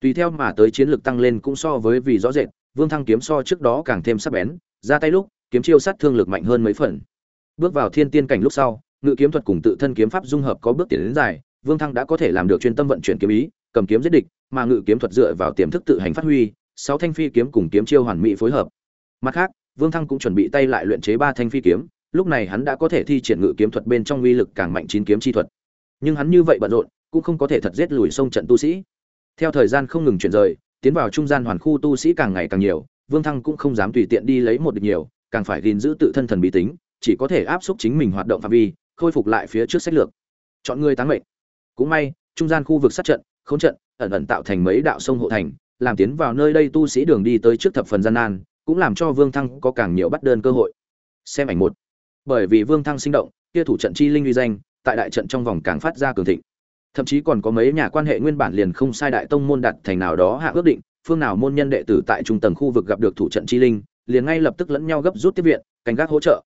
Tùy theo mà tới chiến lược tăng lên cũng so với vì rõ rệt, vương thăng kiếm so trước đó càng thêm sắc bén, ra tay lúc, kiếm chiêu sát thương lực mạnh hơn mấy phần. Bước vào thiên tiên cảnh lúc sau, ngự kiếm thuật cùng tự thân kiếm pháp dung hợp có bước tiến đến dài vương thăng đã có thể làm được chuyên tâm vận chuyển kiếm ý, cầm kiếm giết địch, mà ngự kiếm thuật dựa vào tiềm thức tự hành phát huy, sáu thanh phi kiếm cùng kiếm chiêu hoàn mỹ phối hợp. Mặt khác, vương thăng cũng chuẩn bị tay lại luyện chế ba thanh phi kiếm, lúc này hắn đã có thể thi triển ngự kiếm thuật bên trong uy lực càng mạnh chín kiếm chi thuật. Nhưng hắn như vậy bận rộn, cũng không có thể thật giết lùi sông trận tu sĩ. Theo thời gian không ngừng chuyển rời, tiến vào trung gian hoàn khu tu sĩ càng ngày càng nhiều, vương thăng cũng không dám tùy tiện đi lấy một được nhiều, càng phải gìn giữ tự thân thần bí tính, chỉ có thể áp xúc chính mình hoạt động phạm vi, khôi phục lại phía trước sách lược. Chọn người táng mệnh cũng may, trung gian khu vực sát trận, khốn trận, ẩn ẩn tạo thành mấy đạo sông hộ thành, làm tiến vào nơi đây tu sĩ đường đi tới trước thập phần gian nan, cũng làm cho vương thăng có càng nhiều bắt đơn cơ hội. Xem ảnh một. Bởi vì vương thăng sinh động, kia thủ trận chi linh uy danh, tại đại trận trong vòng càng phát ra cường thịnh. Thậm chí còn có mấy nhà quan hệ nguyên bản liền không sai đại tông môn đặt thành nào đó hạ ước định, phương nào môn nhân đệ tử tại trung tầng khu vực gặp được thủ trận chi linh, liền ngay lập tức lẫn nhau gấp rút tiếp viện, canh gác hỗ trợ.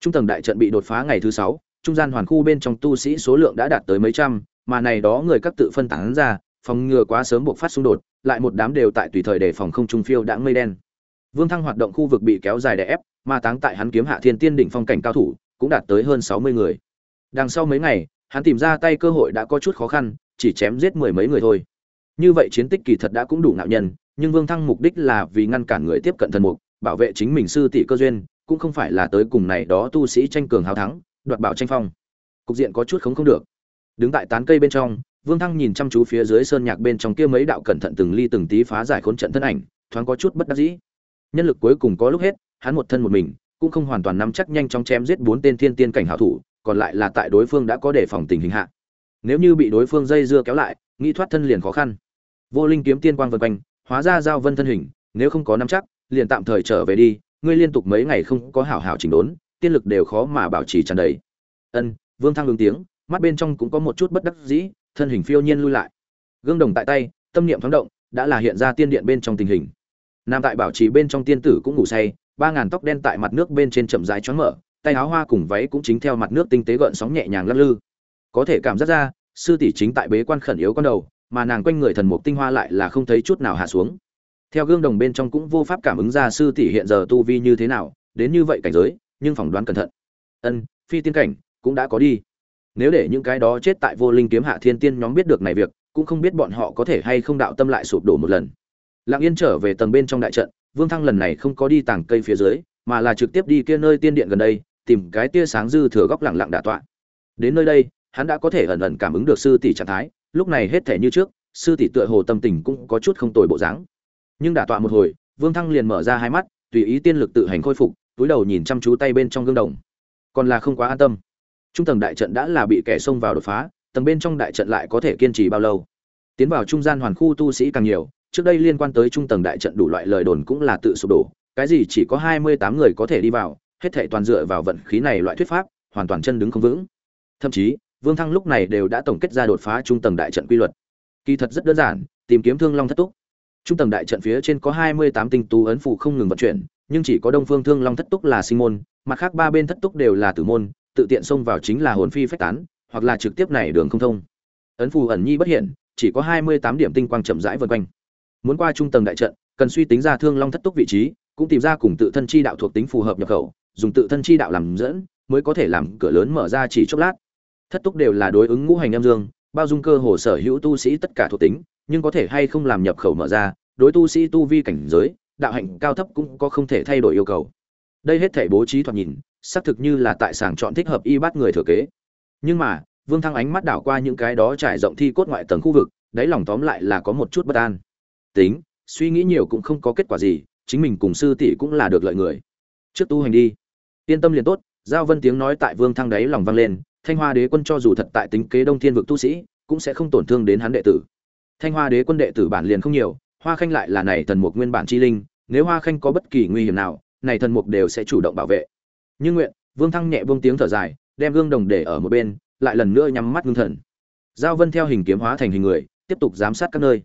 Trung tầng đại trận bị đột phá ngày thứ sáu, trung gian hoàn khu bên trong tu sĩ số lượng đã đạt tới mấy trăm mà này đó người các tự phân tán ra, phòng ngừa quá sớm buộc phát xung đột, lại một đám đều tại tùy thời đề phòng không trung phiêu đã mây đen. Vương thăng hoạt động khu vực bị kéo dài đè ép mà táng tại hắn kiếm hạ thiên tiên đỉnh phong cảnh cao thủ, cũng đạt tới hơn sáu mươi người. Đằng sau mấy ngày, hắn tìm ra tay cơ hội đã có chút khó khăn, chỉ chém giết mười mấy người thôi. Như vậy chiến tích kỳ thật đã cũng đủ ngạo nhân, nhưng vương thăng mục đích là vì ngăn cản người tiếp cận thần mục, bảo vệ chính mình sư tỷ cơ duyên, cũng không phải là tới cùng này đó tu sĩ tranh cường hào thắng, đoạt bảo tranh phong. Cục diện có chút không không được đứng tại tán cây bên trong, vương thăng nhìn chăm chú phía dưới sơn nhạc bên trong kia mấy đạo cẩn thận từng ly từng tí phá giải khốn trận thân ảnh, thoáng có chút bất đắc dĩ. Nhân lực cuối cùng có lúc hết, hắn một thân một mình, cũng không hoàn toàn nắm chắc nhanh chóng chém giết bốn tên thiên tiên cảnh hảo thủ, còn lại là tại đối phương đã có đề phòng tình hình hạ. Nếu như bị đối phương dây dưa kéo lại, nghĩ thoát thân liền khó khăn. Vô linh kiếm tiên quang vân quanh, hóa ra giao vân thân hình, nếu không có nắm chắc, liền tạm thời trở về đi, ngươi liên tục mấy ngày không có hảo hảo chỉnh đốn, tiên lực đều khó mà bảo trì tràn đầy. Ân, vương thăng ứng tiếng mắt bên trong cũng có một chút bất đắc dĩ, thân hình phiêu nhiên lui lại. Gương đồng tại tay, tâm niệm thoáng động, đã là hiện ra tiên điện bên trong tình hình. Nam tại bảo trì bên trong tiên tử cũng ngủ say, ba ngàn tóc đen tại mặt nước bên trên chậm rãi choáng mở, tay áo hoa cùng váy cũng chính theo mặt nước tinh tế gợn sóng nhẹ nhàng lắc lư. Có thể cảm giác ra, sư tỷ chính tại bế quan khẩn yếu con đầu, mà nàng quanh người thần mục tinh hoa lại là không thấy chút nào hạ xuống. Theo gương đồng bên trong cũng vô pháp cảm ứng ra sư tỷ hiện giờ tu vi như thế nào, đến như vậy cảnh giới, nhưng phỏng đoán cẩn thận. Ân, phi tiên cảnh cũng đã có đi nếu để những cái đó chết tại vô linh kiếm hạ thiên tiên nhóm biết được này việc, cũng không biết bọn họ có thể hay không đạo tâm lại sụp đổ một lần. Lặng yên trở về tầng bên trong đại trận, vương thăng lần này không có đi tàng cây phía dưới, mà là trực tiếp đi kia nơi tiên điện gần đây, tìm cái tia sáng dư thừa góc lặng lặng đả tọa. Đến nơi đây, hắn đã có thể ẩn ẩn cảm ứng được sư tỷ trạng thái, lúc này hết thể như trước, sư tỷ tựa hồ tâm tình cũng có chút không tồi bộ dáng. Nhưng đả tọa một hồi, vương thăng liền mở ra hai mắt, tùy ý tiên lực tự hành khôi phục, túi đầu nhìn chăm chú tay bên trong gương đồng. Còn là không quá an tâm trung tầng đại trận đã là bị kẻ xông vào đột phá, tầng bên trong đại trận lại có thể kiên trì bao lâu? Tiến vào trung gian hoàn khu tu sĩ càng nhiều, trước đây liên quan tới trung tầng đại trận đủ loại lời đồn cũng là tự sụp đổ, cái gì chỉ có hai mươi tám người có thể đi vào, hết thảy toàn dựa vào vận khí này loại thuyết pháp, hoàn toàn chân đứng không vững. Thậm chí, vương thăng lúc này đều đã tổng kết ra đột phá trung tầng đại trận quy luật. Kỳ thật rất đơn giản, tìm kiếm thương long thất túc. Trung tầng đại trận phía trên có hai mươi tám tinh tú ấn phủ không ngừng vận chuyển, nhưng chỉ có đông phương thương long thất túc là sinh môn, mặt khác ba bên thất túc đều là tử môn tự tiện xông vào chính là hồn phi phách tán, hoặc là trực tiếp này đường không thông. Ấn phù ẩn nhi bất hiện, chỉ có hai mươi tám điểm tinh quang chậm rãi vân quanh. Muốn qua trung tầng đại trận, cần suy tính ra thương long thất túc vị trí, cũng tìm ra cùng tự thân chi đạo thuộc tính phù hợp nhập khẩu, dùng tự thân chi đạo làm dẫn, mới có thể làm cửa lớn mở ra chỉ chốc lát. Thất túc đều là đối ứng ngũ hành âm dương, bao dung cơ hồ sở hữu tu sĩ tất cả thuộc tính, nhưng có thể hay không làm nhập khẩu mở ra, đối tu sĩ tu vi cảnh giới, đạo hạnh cao thấp cũng có không thể thay đổi yêu cầu. Đây hết thể bố trí thoạt nhìn xác thực như là tại sàng chọn thích hợp y bắt người thừa kế. Nhưng mà, vương thăng ánh mắt đảo qua những cái đó trải rộng thi cốt ngoại tầng khu vực, đáy lòng tóm lại là có một chút bất an. Tính, suy nghĩ nhiều cũng không có kết quả gì, chính mình cùng sư tỷ cũng là được lợi người. Trước tu hành đi. Yên tâm liền tốt, giao vân tiếng nói tại vương thăng đáy lòng vang lên, thanh hoa đế quân cho dù thật tại tính kế đông thiên vực tu sĩ, cũng sẽ không tổn thương đến hắn đệ tử. Thanh hoa đế quân đệ tử bản liền không nhiều, hoa khanh lại là này thần mục nguyên bản chi linh, nếu hoa khanh có bất kỳ nguy hiểm nào, này thần mục đều sẽ chủ động bảo vệ nhưng nguyện, vương thăng nhẹ vương tiếng thở dài, đem gương đồng để ở một bên, lại lần nữa nhắm mắt ngưng thần. Giao vân theo hình kiếm hóa thành hình người, tiếp tục giám sát các nơi.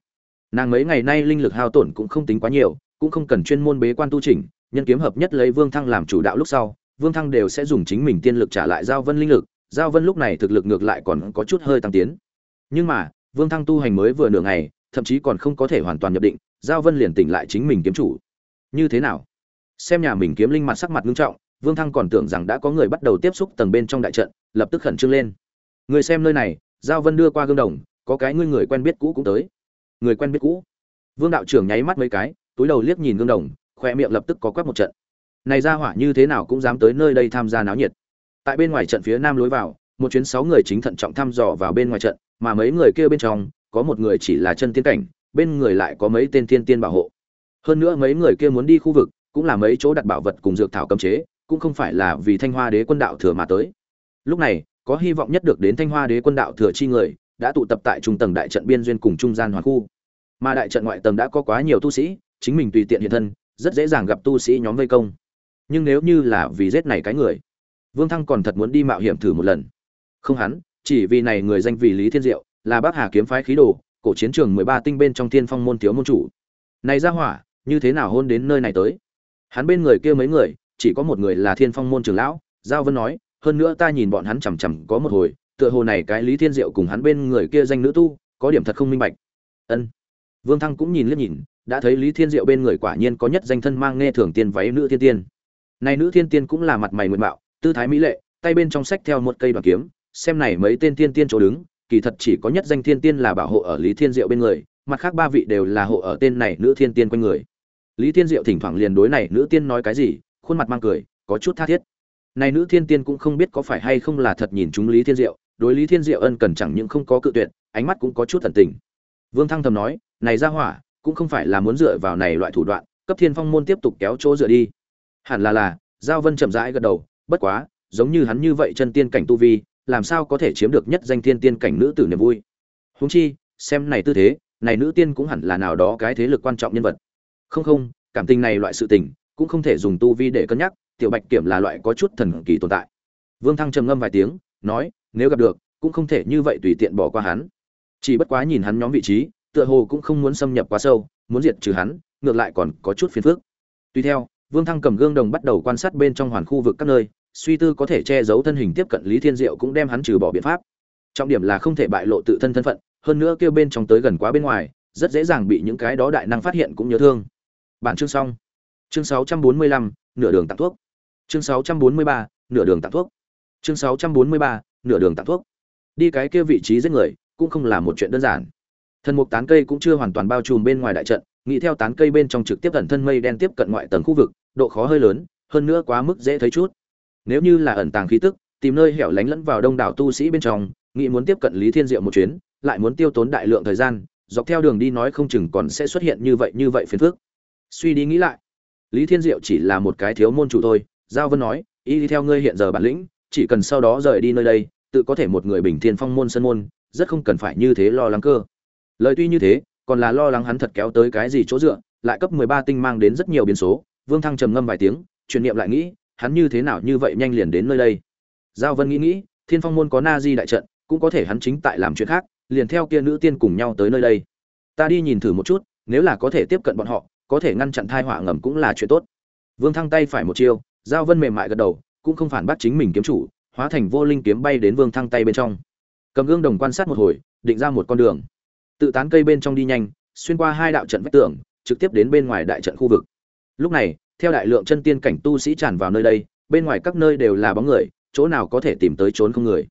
Nàng mấy ngày nay linh lực hao tổn cũng không tính quá nhiều, cũng không cần chuyên môn bế quan tu chỉnh, nhân kiếm hợp nhất lấy vương thăng làm chủ đạo lúc sau, vương thăng đều sẽ dùng chính mình tiên lực trả lại giao vân linh lực, giao vân lúc này thực lực ngược lại còn có chút hơi tăng tiến. Nhưng mà, vương thăng tu hành mới vừa nửa ngày, thậm chí còn không có thể hoàn toàn nhập định, giao vân liền tỉnh lại chính mình kiếm chủ. Như thế nào? Xem nhà mình kiếm linh mặt sắc mặt nghiêm trọng Vương Thăng còn tưởng rằng đã có người bắt đầu tiếp xúc tầng bên trong đại trận, lập tức khẩn trương lên. Người xem nơi này, Giao Vân đưa qua gương đồng, có cái ngươi người quen biết cũ cũng tới. Người quen biết cũ. Vương đạo trưởng nháy mắt mấy cái, túi đầu liếc nhìn gương đồng, khoe miệng lập tức có quắc một trận. Này ra hỏa như thế nào cũng dám tới nơi đây tham gia náo nhiệt. Tại bên ngoài trận phía nam lối vào, một chuyến sáu người chính thận trọng thăm dò vào bên ngoài trận, mà mấy người kia bên trong, có một người chỉ là chân tiên cảnh, bên người lại có mấy tên thiên tiên bảo hộ. Hơn nữa mấy người kia muốn đi khu vực, cũng là mấy chỗ đặt bảo vật cùng dược thảo cấm chế, cũng không phải là vì Thanh Hoa Đế quân đạo thừa mà tới. Lúc này, có hy vọng nhất được đến Thanh Hoa Đế quân đạo thừa chi người, đã tụ tập tại trung tầng đại trận biên duyên cùng trung gian hoàn khu. Mà đại trận ngoại tầng đã có quá nhiều tu sĩ, chính mình tùy tiện hiện thân, rất dễ dàng gặp tu sĩ nhóm vây công. Nhưng nếu như là vì giết này cái người, Vương Thăng còn thật muốn đi mạo hiểm thử một lần. Không hắn, chỉ vì này người danh vì Lý Thiên Diệu, là Bắc Hà kiếm phái khí đồ, cổ chiến trường mười ba tinh bên trong Thiên Phong môn thiếu môn chủ. Này ra hỏa, như thế nào hôn đến nơi này tới? Hắn bên người kia mấy người, chỉ có một người là Thiên Phong môn trưởng lão, Giao Vân nói, hơn nữa ta nhìn bọn hắn chằm chằm có một hồi, tựa hồ này cái Lý Thiên Diệu cùng hắn bên người kia danh nữ tu, có điểm thật không minh bạch. Ân. Vương Thăng cũng nhìn liếc nhìn, đã thấy Lý Thiên Diệu bên người quả nhiên có nhất danh thân mang nghe thường tiên váy nữ thiên tiên. Này nữ thiên tiên cũng là mặt mày nguyện mạo, tư thái mỹ lệ, tay bên trong sách theo một cây đoàn kiếm, xem này mấy tên tiên tiên chỗ đứng, kỳ thật chỉ có nhất danh thiên tiên là bảo hộ ở Lý Thiên Diệu bên người, mặt khác ba vị đều là hộ ở tên này nữ thiên tiên quanh người. Lý Thiên Diệu thỉnh thoảng liền đối này nữ tiên nói cái gì, khuôn mặt mang cười, có chút tha thiết. Này nữ thiên tiên cũng không biết có phải hay không là thật nhìn chúng Lý Thiên Diệu, đối Lý Thiên Diệu ân cần chẳng những không có cự tuyệt, ánh mắt cũng có chút thần tình. Vương Thăng thầm nói, này ra hỏa, cũng không phải là muốn dựa vào này loại thủ đoạn, cấp Thiên Phong môn tiếp tục kéo chỗ dựa đi. Hẳn là là, Giao Vân chậm rãi gật đầu, bất quá, giống như hắn như vậy chân tiên cảnh tu vi, làm sao có thể chiếm được nhất danh thiên tiên cảnh nữ tử niềm vui. Huống chi, xem này tư thế, này nữ tiên cũng hẳn là nào đó cái thế lực quan trọng nhân vật. Không không, cảm tình này loại sự tình, cũng không thể dùng tu vi để cân nhắc, tiểu Bạch Kiểm là loại có chút thần kỳ tồn tại. Vương Thăng trầm ngâm vài tiếng, nói, nếu gặp được, cũng không thể như vậy tùy tiện bỏ qua hắn. Chỉ bất quá nhìn hắn nhóm vị trí, tựa hồ cũng không muốn xâm nhập quá sâu, muốn diệt trừ hắn, ngược lại còn có chút phiền phức. Tuy theo, Vương Thăng cầm gương đồng bắt đầu quan sát bên trong hoàn khu vực các nơi, suy tư có thể che giấu thân hình tiếp cận Lý Thiên Diệu cũng đem hắn trừ bỏ biện pháp. Trọng điểm là không thể bại lộ tự thân thân phận, hơn nữa kêu bên trong tới gần quá bên ngoài, rất dễ dàng bị những cái đó đại năng phát hiện cũng nhớ thương. Bản chương xong. Chương 645, nửa đường tặng thuốc. Chương 643, nửa đường tặng thuốc. Chương 643, nửa đường tặng thuốc. Đi cái kia vị trí giết người, cũng không là một chuyện đơn giản. Thần mục tán cây cũng chưa hoàn toàn bao trùm bên ngoài đại trận, nghĩ theo tán cây bên trong trực tiếp ẩn thân mây đen tiếp cận ngoại tầng khu vực, độ khó hơi lớn, hơn nữa quá mức dễ thấy chút. Nếu như là ẩn tàng khí tức, tìm nơi hẻo lánh lẫn vào đông đảo tu sĩ bên trong, nghĩ muốn tiếp cận Lý Thiên Diệu một chuyến, lại muốn tiêu tốn đại lượng thời gian, dọc theo đường đi nói không chừng còn sẽ xuất hiện như vậy như vậy phiền phức. Suy đi nghĩ lại, Lý Thiên Diệu chỉ là một cái thiếu môn chủ thôi, Giao Vân nói, y theo ngươi hiện giờ bản lĩnh, chỉ cần sau đó rời đi nơi đây, tự có thể một người bình thiên phong môn sân môn, rất không cần phải như thế lo lắng cơ. Lời tuy như thế, còn là lo lắng hắn thật kéo tới cái gì chỗ dựa, lại cấp 13 tinh mang đến rất nhiều biến số, Vương Thăng trầm ngâm vài tiếng, truyền niệm lại nghĩ, hắn như thế nào như vậy nhanh liền đến nơi đây. Giao Vân nghĩ nghĩ, Thiên Phong môn có Na Di đại trận, cũng có thể hắn chính tại làm chuyện khác, liền theo kia nữ tiên cùng nhau tới nơi đây. Ta đi nhìn thử một chút, nếu là có thể tiếp cận bọn họ, có thể ngăn chặn tai họa ngầm cũng là chuyện tốt. Vương Thăng tay phải một chiêu, Giao Vân mềm mại gật đầu, cũng không phản bác chính mình kiếm chủ, hóa thành vô linh kiếm bay đến Vương Thăng tay bên trong. Cầm gương đồng quan sát một hồi, định ra một con đường. Tự tán cây bên trong đi nhanh, xuyên qua hai đạo trận vách tường, trực tiếp đến bên ngoài đại trận khu vực. Lúc này, theo đại lượng chân tiên cảnh tu sĩ tràn vào nơi đây, bên ngoài các nơi đều là bóng người, chỗ nào có thể tìm tới trốn không người.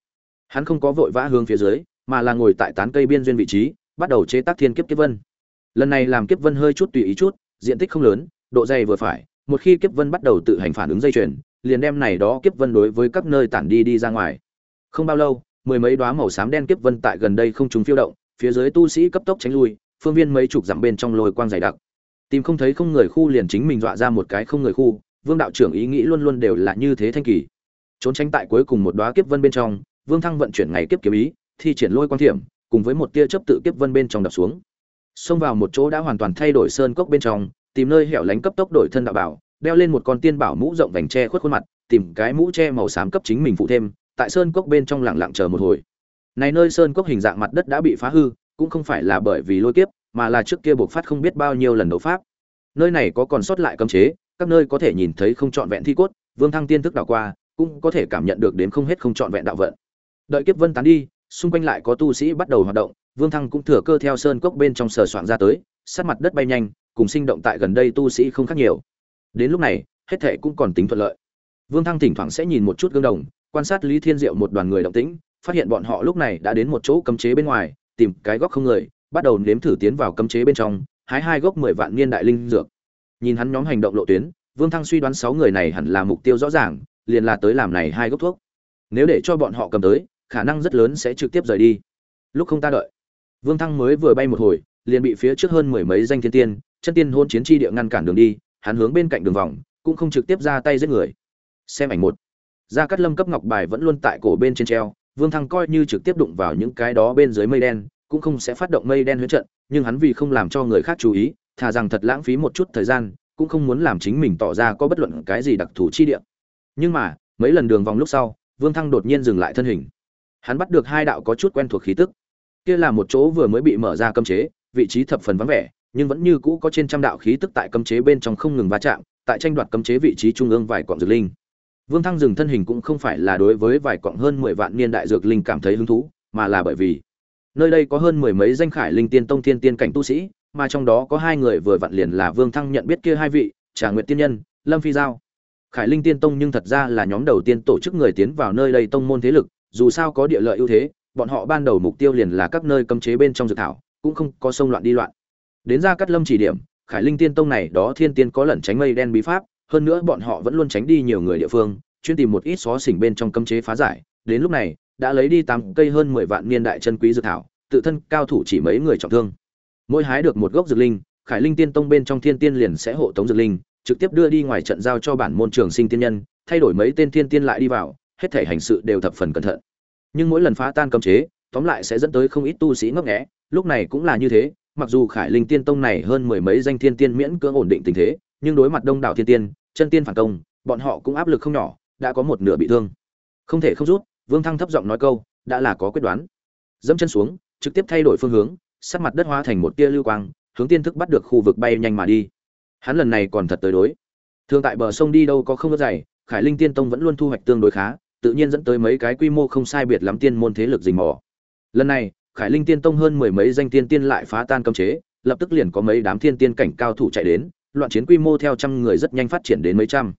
Hắn không có vội vã hướng phía dưới, mà là ngồi tại tán cây biên duyên vị trí, bắt đầu chế tác thiên kiếp kiếp vân. Lần này làm kiếp vân hơi chút tùy ý chút, diện tích không lớn, độ dày vừa phải, một khi kiếp vân bắt đầu tự hành phản ứng dây chuyền, liền đem này đó kiếp vân đối với các nơi tản đi đi ra ngoài. Không bao lâu, mười mấy đóa màu xám đen kiếp vân tại gần đây không trùng phiêu động, phía dưới tu sĩ cấp tốc tránh lui, phương viên mấy chục dặm bên trong lôi quang dày đặc. Tìm không thấy không người khu liền chính mình dọa ra một cái không người khu, Vương đạo trưởng ý nghĩ luôn luôn đều là như thế thanh kỳ. Trốn tránh tại cuối cùng một đóa kiếp vân bên trong, Vương Thăng vận chuyển ngày kiếp kiếm ý, thi triển lôi quang thiểm, cùng với một tia chớp tự kiếp vân bên trong đập xuống. Xông vào một chỗ đã hoàn toàn thay đổi sơn cốc bên trong, tìm nơi hẻo lánh cấp tốc đổi thân đạo bảo, đeo lên một con tiên bảo mũ rộng vành che khuất khuôn mặt, tìm cái mũ che màu xám cấp chính mình phụ thêm, tại sơn cốc bên trong lặng lặng chờ một hồi. Này nơi sơn cốc hình dạng mặt đất đã bị phá hư, cũng không phải là bởi vì lôi kiếp, mà là trước kia buộc phát không biết bao nhiêu lần đấu pháp. Nơi này có còn sót lại cấm chế, các nơi có thể nhìn thấy không trọn vẹn thi cốt, Vương Thăng tiên thức đảo qua, cũng có thể cảm nhận được đến không hết không trọn vẹn đạo vận. Đợi kiếp vân tán đi, xung quanh lại có tu sĩ bắt đầu hoạt động, Vương Thăng cũng thừa cơ theo sơn cốc bên trong sờ soạn ra tới, sát mặt đất bay nhanh, cùng sinh động tại gần đây tu sĩ không khác nhiều. Đến lúc này, hết thảy cũng còn tính thuận lợi. Vương Thăng thỉnh thoảng sẽ nhìn một chút gương đồng, quan sát Lý Thiên Diệu một đoàn người động tĩnh, phát hiện bọn họ lúc này đã đến một chỗ cấm chế bên ngoài, tìm cái góc không người, bắt đầu nếm thử tiến vào cấm chế bên trong, hái hai gốc mười vạn niên đại linh dược. Nhìn hắn nhóm hành động lộ tuyến, Vương Thăng suy đoán sáu người này hẳn là mục tiêu rõ ràng, liền là tới làm này hai gốc thuốc. Nếu để cho bọn họ cầm tới, khả năng rất lớn sẽ trực tiếp rời đi. Lúc không ta đợi, Vương Thăng mới vừa bay một hồi, liền bị phía trước hơn mười mấy danh thiên tiên, chân tiên hôn chiến chi địa ngăn cản đường đi, hắn hướng bên cạnh đường vòng, cũng không trực tiếp ra tay giết người. Xem ảnh một. Gia Cát Lâm cấp ngọc bài vẫn luôn tại cổ bên trên treo, Vương Thăng coi như trực tiếp đụng vào những cái đó bên dưới mây đen, cũng không sẽ phát động mây đen huyễn trận, nhưng hắn vì không làm cho người khác chú ý, thà rằng thật lãng phí một chút thời gian, cũng không muốn làm chính mình tỏ ra có bất luận cái gì đặc thù chi địa. Nhưng mà, mấy lần đường vòng lúc sau, Vương Thăng đột nhiên dừng lại thân hình. Hắn bắt được hai đạo có chút quen thuộc khí tức. Kia là một chỗ vừa mới bị mở ra cấm chế, vị trí thập phần vắng vẻ, nhưng vẫn như cũ có trên trăm đạo khí tức tại cấm chế bên trong không ngừng va chạm, tại tranh đoạt cấm chế vị trí trung ương vài quặng dược linh. Vương Thăng dừng thân hình cũng không phải là đối với vài quặng hơn mười vạn niên đại dược linh cảm thấy hứng thú, mà là bởi vì nơi đây có hơn mười mấy danh khải linh tiên tông thiên tiên cảnh tu sĩ, mà trong đó có hai người vừa vặn liền là Vương Thăng nhận biết kia hai vị, Trà Nguyệt tiên nhân, Lâm Phi Giao. Khải Linh Tiên Tông nhưng thật ra là nhóm đầu tiên tổ chức người tiến vào nơi đây tông môn thế lực, dù sao có địa lợi ưu thế, bọn họ ban đầu mục tiêu liền là các nơi cấm chế bên trong dược thảo, cũng không có sông loạn đi loạn. Đến ra cắt lâm chỉ điểm, Khải Linh Tiên Tông này đó thiên tiên có lẩn tránh mây đen bí pháp, hơn nữa bọn họ vẫn luôn tránh đi nhiều người địa phương, chuyên tìm một ít xó xỉnh bên trong cấm chế phá giải, đến lúc này, đã lấy đi tám cây hơn mười vạn niên đại chân quý dược thảo, tự thân cao thủ chỉ mấy người trọng thương. Mỗi hái được một gốc dược linh, Khải Linh Tiên Tông bên trong thiên tiên liền sẽ hộ tống dược linh, trực tiếp đưa đi ngoài trận giao cho bản môn trường sinh tiên nhân, thay đổi mấy tên thiên tiên lại đi vào, hết thể hành sự đều thập phần cẩn thận. Nhưng mỗi lần phá tan cấm chế, tóm lại sẽ dẫn tới không ít tu sĩ ngốc nghẽ lúc này cũng là như thế, mặc dù Khải Linh Tiên Tông này hơn mười mấy danh thiên tiên miễn cưỡng ổn định tình thế, nhưng đối mặt đông đảo thiên tiên, chân tiên phản công, bọn họ cũng áp lực không nhỏ, đã có một nửa bị thương. Không thể không rút, Vương Thăng thấp giọng nói câu, đã là có quyết đoán. Dẫm chân xuống, trực tiếp thay đổi phương hướng, sát mặt đất hóa thành một tia lưu quang, hướng tiên thức bắt được khu vực bay nhanh mà đi. Hắn lần này còn thật tới đối. Thường tại bờ sông đi đâu có không đất dày, Khải Linh Tiên Tông vẫn luôn thu hoạch tương đối khá, tự nhiên dẫn tới mấy cái quy mô không sai biệt lắm tiên môn thế lực rình mò. Lần này, Khải Linh Tiên Tông hơn mười mấy danh tiên tiên lại phá tan cấm chế, lập tức liền có mấy đám thiên tiên cảnh cao thủ chạy đến, loạn chiến quy mô theo trăm người rất nhanh phát triển đến mấy trăm.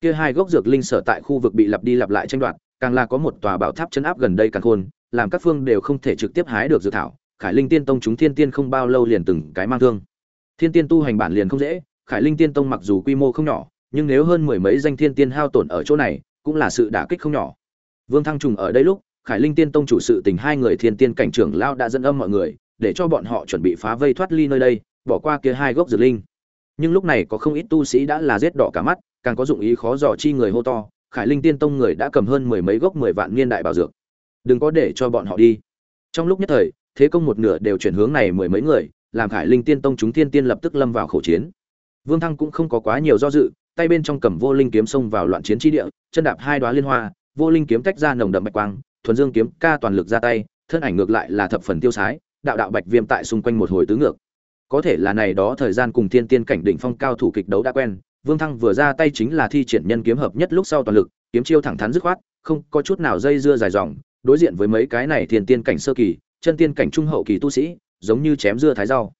Kia hai gốc dược linh sở tại khu vực bị lặp đi lặp lại tranh đoạt, càng là có một tòa bảo tháp chấn áp gần đây càng khôn, làm các phương đều không thể trực tiếp hái được dược thảo. Khải Linh Tiên Tông chúng thiên tiên không bao lâu liền từng cái mang thương. Thiên tiên tu hành bản liền không dễ, Khải Linh Tiên Tông mặc dù quy mô không nhỏ, nhưng nếu hơn mười mấy danh thiên tiên hao tổn ở chỗ này, cũng là sự đả kích không nhỏ. Vương Thăng Trùng ở đây lúc, Khải Linh Tiên Tông chủ sự tình hai người thiên tiên cảnh trưởng lao đã dẫn âm mọi người, để cho bọn họ chuẩn bị phá vây thoát ly nơi đây, bỏ qua kia hai gốc dược linh. Nhưng lúc này có không ít tu sĩ đã là giết đỏ cả mắt, càng có dụng ý khó dò chi người hô to, Khải Linh Tiên Tông người đã cầm hơn mười mấy gốc mười vạn niên đại bảo dược. Đừng có để cho bọn họ đi. Trong lúc nhất thời, thế công một nửa đều chuyển hướng này mười mấy người, làm Khải Linh Tiên Tông chúng thiên tiên lập tức lâm vào khẩu chiến. Vương Thăng cũng không có quá nhiều do dự, tay bên trong cầm vô linh kiếm xông vào loạn chiến chi địa, chân đạp hai đóa liên hoa, vô linh kiếm tách ra nồng đậm bạch quang, thuần dương kiếm ca toàn lực ra tay, thân ảnh ngược lại là thập phần tiêu sái, đạo đạo bạch viêm tại xung quanh một hồi tứ ngược. Có thể là này đó thời gian cùng thiên tiên cảnh đỉnh phong cao thủ kịch đấu đã quen, Vương Thăng vừa ra tay chính là thi triển nhân kiếm hợp nhất lúc sau toàn lực, kiếm chiêu thẳng thắn dứt khoát, không có chút nào dây dưa dài dòng, đối diện với mấy cái này thiên tiên cảnh sơ kỳ, chân tiên cảnh trung hậu kỳ tu sĩ, giống như chém dưa thái rau.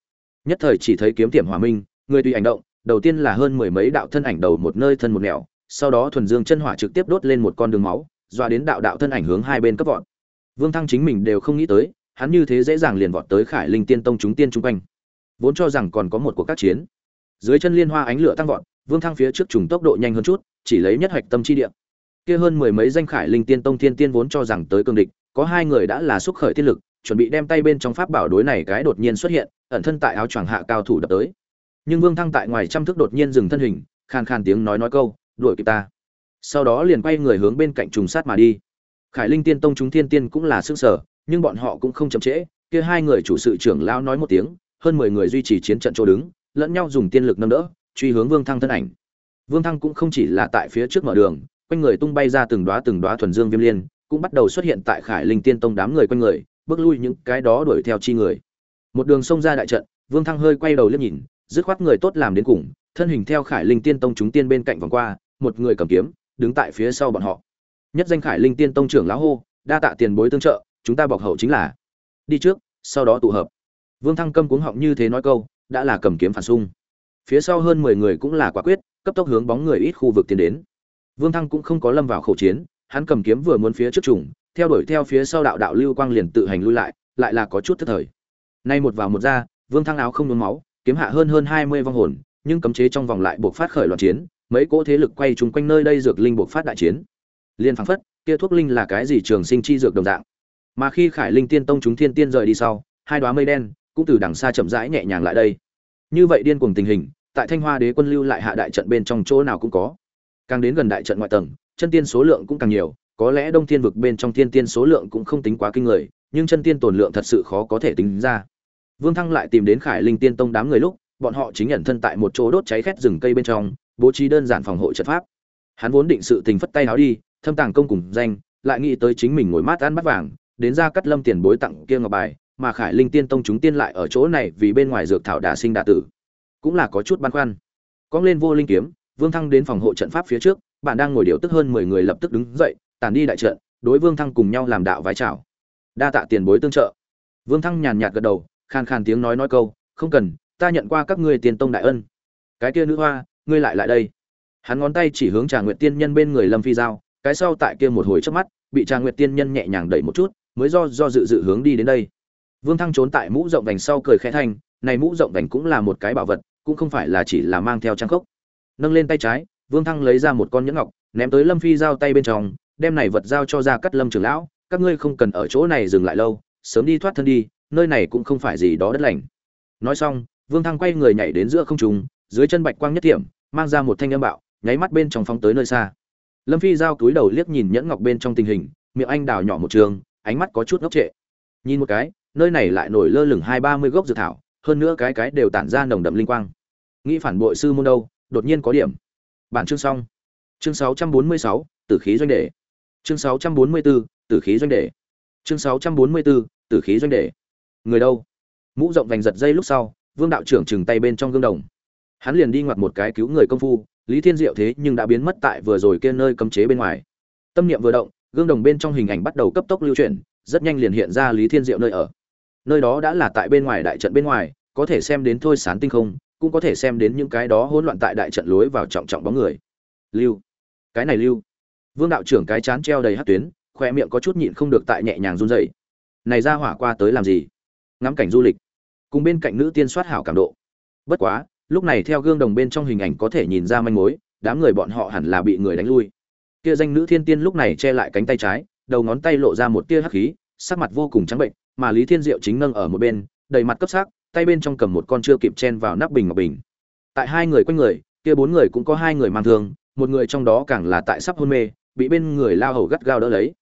Nhất thời chỉ thấy kiếm tiệm hòa minh, người tùy hành động, đầu tiên là hơn mười mấy đạo thân ảnh đầu một nơi thân một nẻo, sau đó thuần dương chân hỏa trực tiếp đốt lên một con đường máu, dọa đến đạo đạo thân ảnh hướng hai bên cấp vọt. Vương Thăng chính mình đều không nghĩ tới, hắn như thế dễ dàng liền vọt tới Khải Linh Tiên Tông chúng tiên trung quanh. Vốn cho rằng còn có một cuộc các chiến. Dưới chân liên hoa ánh lửa tăng vọt, Vương Thăng phía trước trùng tốc độ nhanh hơn chút, chỉ lấy nhất hoạch tâm chi địa. Kia hơn mười mấy danh Khải Linh Tiên Tông thiên tiên vốn cho rằng tới cương địch, có hai người đã là xúc khởi tiên lực, chuẩn bị đem tay bên trong pháp bảo đối này cái đột nhiên xuất hiện, ẩn thân tại áo choàng hạ cao thủ đập tới nhưng vương thăng tại ngoài trăm thước đột nhiên dừng thân hình, khàn khàn tiếng nói nói câu, đuổi kịp ta. Sau đó liền quay người hướng bên cạnh trùng sát mà đi. Khải linh tiên tông chúng thiên tiên cũng là sức sở, nhưng bọn họ cũng không chậm trễ. Kia hai người chủ sự trưởng lao nói một tiếng, hơn mười người duy trì chiến trận chỗ đứng, lẫn nhau dùng tiên lực nâng đỡ, truy hướng vương thăng thân ảnh. Vương thăng cũng không chỉ là tại phía trước mở đường, quanh người tung bay ra từng đóa từng đóa thuần dương viêm liên, cũng bắt đầu xuất hiện tại khải linh tiên tông đám người quanh người, bước lui những cái đó đuổi theo chi người. Một đường xông ra đại trận, vương thăng hơi quay đầu liếc nhìn dứt khoát người tốt làm đến cùng thân hình theo khải linh tiên tông chúng tiên bên cạnh vòng qua một người cầm kiếm đứng tại phía sau bọn họ. Nhất danh khải linh tiên tông trưởng lão hô đa tạ tiền bối tương trợ chúng ta bọc hậu chính là. Đi trước sau đó tụ hợp. Vương thăng câm cuống họng như thế nói câu đã là cầm kiếm phản xung. Phía sau hơn mười người cũng là quả quyết cấp tốc hướng bóng người ít khu vực tiến đến. Vương Thăng cũng không có lâm vào khẩu chiến, hắn cầm kiếm vừa muốn phía trước trùng, theo đuổi theo phía sau đạo đạo lưu quang liền tự hành lui lại, lại là có chút thất thời. Nay một vào một ra, Vương Thăng áo không nhuốm máu, kiếm hạ hơn hơn 20 vong hồn, nhưng cấm chế trong vòng lại buộc phát khởi loạn chiến, mấy cỗ thế lực quay chung quanh nơi đây dược linh buộc phát đại chiến. Liên phảng phất, kia thuốc linh là cái gì trường sinh chi dược đồng dạng. Mà khi Khải Linh Tiên Tông chúng thiên tiên rời đi sau, hai đóa mây đen cũng từ đằng xa chậm rãi nhẹ nhàng lại đây. Như vậy điên cuồng tình hình, tại Thanh Hoa Đế quân lưu lại hạ đại trận bên trong chỗ nào cũng có. Càng đến gần đại trận ngoại tầng, chân tiên số lượng cũng càng nhiều, có lẽ Đông Thiên vực bên trong thiên tiên số lượng cũng không tính quá kinh người, nhưng chân tiên tồn lượng thật sự khó có thể tính ra. Vương Thăng lại tìm đến Khải Linh Tiên Tông đám người lúc, bọn họ chính nhận thân tại một chỗ đốt cháy khét rừng cây bên trong, bố trí đơn giản phòng hộ trận pháp. Hắn vốn định sự tình phất tay áo đi, thâm tàng công cùng danh, lại nghĩ tới chính mình ngồi mát ăn bắt vàng, đến ra cắt lâm tiền bối tặng kia ngọc bài, mà Khải Linh Tiên Tông chúng tiên lại ở chỗ này vì bên ngoài dược thảo đả sinh đả tử, cũng là có chút băn khoăn. Cong lên vô linh kiếm, Vương Thăng đến phòng hộ trận pháp phía trước, bạn đang ngồi điều tức hơn mười người lập tức đứng dậy, tản đi đại trận, đối Vương Thăng cùng nhau làm đạo vái chào. Đa tạ tiền bối tương trợ. Vương Thăng nhàn nhạt gật đầu, Khàn khàn tiếng nói nói câu, không cần, ta nhận qua các ngươi tiền tông đại ân. Cái kia nữ hoa, ngươi lại lại đây. Hắn ngón tay chỉ hướng Trà Nguyệt tiên nhân bên người Lâm Phi giao, cái sau tại kia một hồi chớp mắt, bị Trà Nguyệt tiên nhân nhẹ nhàng đẩy một chút, mới do do dự dự hướng đi đến đây. Vương Thăng trốn tại mũ rộng vành sau cười khẽ thanh, này mũ rộng vành cũng là một cái bảo vật, cũng không phải là chỉ là mang theo trang khốc. Nâng lên tay trái, Vương Thăng lấy ra một con nhẫn ngọc, ném tới Lâm Phi giao tay bên trong, đem này vật giao cho ra cắt Lâm trưởng lão, các ngươi không cần ở chỗ này dừng lại lâu, sớm đi thoát thân đi, nơi này cũng không phải gì đó đất lành. Nói xong, Vương Thăng quay người nhảy đến giữa không trung, dưới chân bạch quang nhất tiệm mang ra một thanh âm bạo, nháy mắt bên trong phóng tới nơi xa. Lâm Phi giao túi đầu liếc nhìn nhẫn ngọc bên trong tình hình, miệng anh đào nhỏ một trường, ánh mắt có chút ngốc trệ. Nhìn một cái, nơi này lại nổi lơ lửng hai ba mươi gốc dược thảo, hơn nữa cái cái đều tản ra nồng đậm linh quang. Nghĩ phản bội sư môn đâu, đột nhiên có điểm. Bản chương xong. Chương sáu trăm bốn mươi sáu, tử khí doanh đề. Chương sáu trăm bốn mươi 644, tử khí doanh đề. Chương sáu trăm bốn mươi 644, tử khí doanh đề. Người đâu? Mũ rộng vành giật dây lúc sau, Vương đạo trưởng trừng tay bên trong gương đồng. Hắn liền đi ngoặt một cái cứu người công phu, Lý Thiên Diệu thế nhưng đã biến mất tại vừa rồi kia nơi cấm chế bên ngoài. Tâm niệm vừa động, gương đồng bên trong hình ảnh bắt đầu cấp tốc lưu chuyển, rất nhanh liền hiện ra Lý Thiên Diệu nơi ở. Nơi đó đã là tại bên ngoài đại trận bên ngoài, có thể xem đến thôi sán tinh không, cũng có thể xem đến những cái đó hỗn loạn tại đại trận lối vào trọng trọng bóng người. Lưu, cái này lưu. Vương đạo trưởng cái chán treo đầy hát tuyến, khoe miệng có chút nhịn không được tại nhẹ nhàng run dậy Này ra hỏa qua tới làm gì? Ngắm cảnh du lịch. Cùng bên cạnh nữ tiên soát hảo cảm độ. Bất quá, lúc này theo gương đồng bên trong hình ảnh có thể nhìn ra manh mối, đám người bọn họ hẳn là bị người đánh lui. Kia danh nữ thiên tiên lúc này che lại cánh tay trái, đầu ngón tay lộ ra một tia hắc khí, sắc mặt vô cùng trắng bệnh, mà Lý Thiên Diệu chính nâng ở một bên, đầy mặt cấp sắc, tay bên trong cầm một con chưa kịp chen vào nắp bình ngọc bình. Tại hai người quanh người, kia bốn người cũng có hai người mang thương, một người trong đó càng là tại sắp hôn mê, bị bên người lao hầu gắt gao đỡ lấy.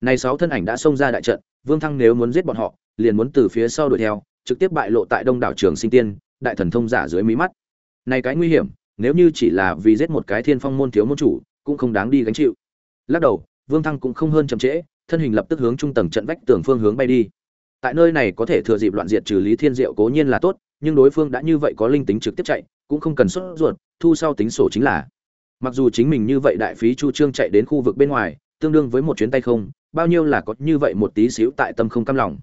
Này sáu thân ảnh đã xông ra đại trận, Vương Thăng nếu muốn giết bọn họ, liền muốn từ phía sau đuổi theo, trực tiếp bại lộ tại Đông đảo Trường Sinh Tiên, đại thần thông giả dưới mí mắt. Này cái nguy hiểm, nếu như chỉ là vì giết một cái Thiên Phong môn thiếu môn chủ, cũng không đáng đi gánh chịu. Lắc đầu, Vương Thăng cũng không hơn chậm trễ, thân hình lập tức hướng trung tầng trận vách tường phương hướng bay đi. Tại nơi này có thể thừa dịp loạn diệt trừ Lý Thiên Diệu cố nhiên là tốt, nhưng đối phương đã như vậy có linh tính trực tiếp chạy, cũng không cần xuất ruột, thu sau tính sổ chính là. Mặc dù chính mình như vậy đại phí chu trương chạy đến khu vực bên ngoài, tương đương với một chuyến tay không, bao nhiêu là có như vậy một tí xíu tại tâm không cam lòng.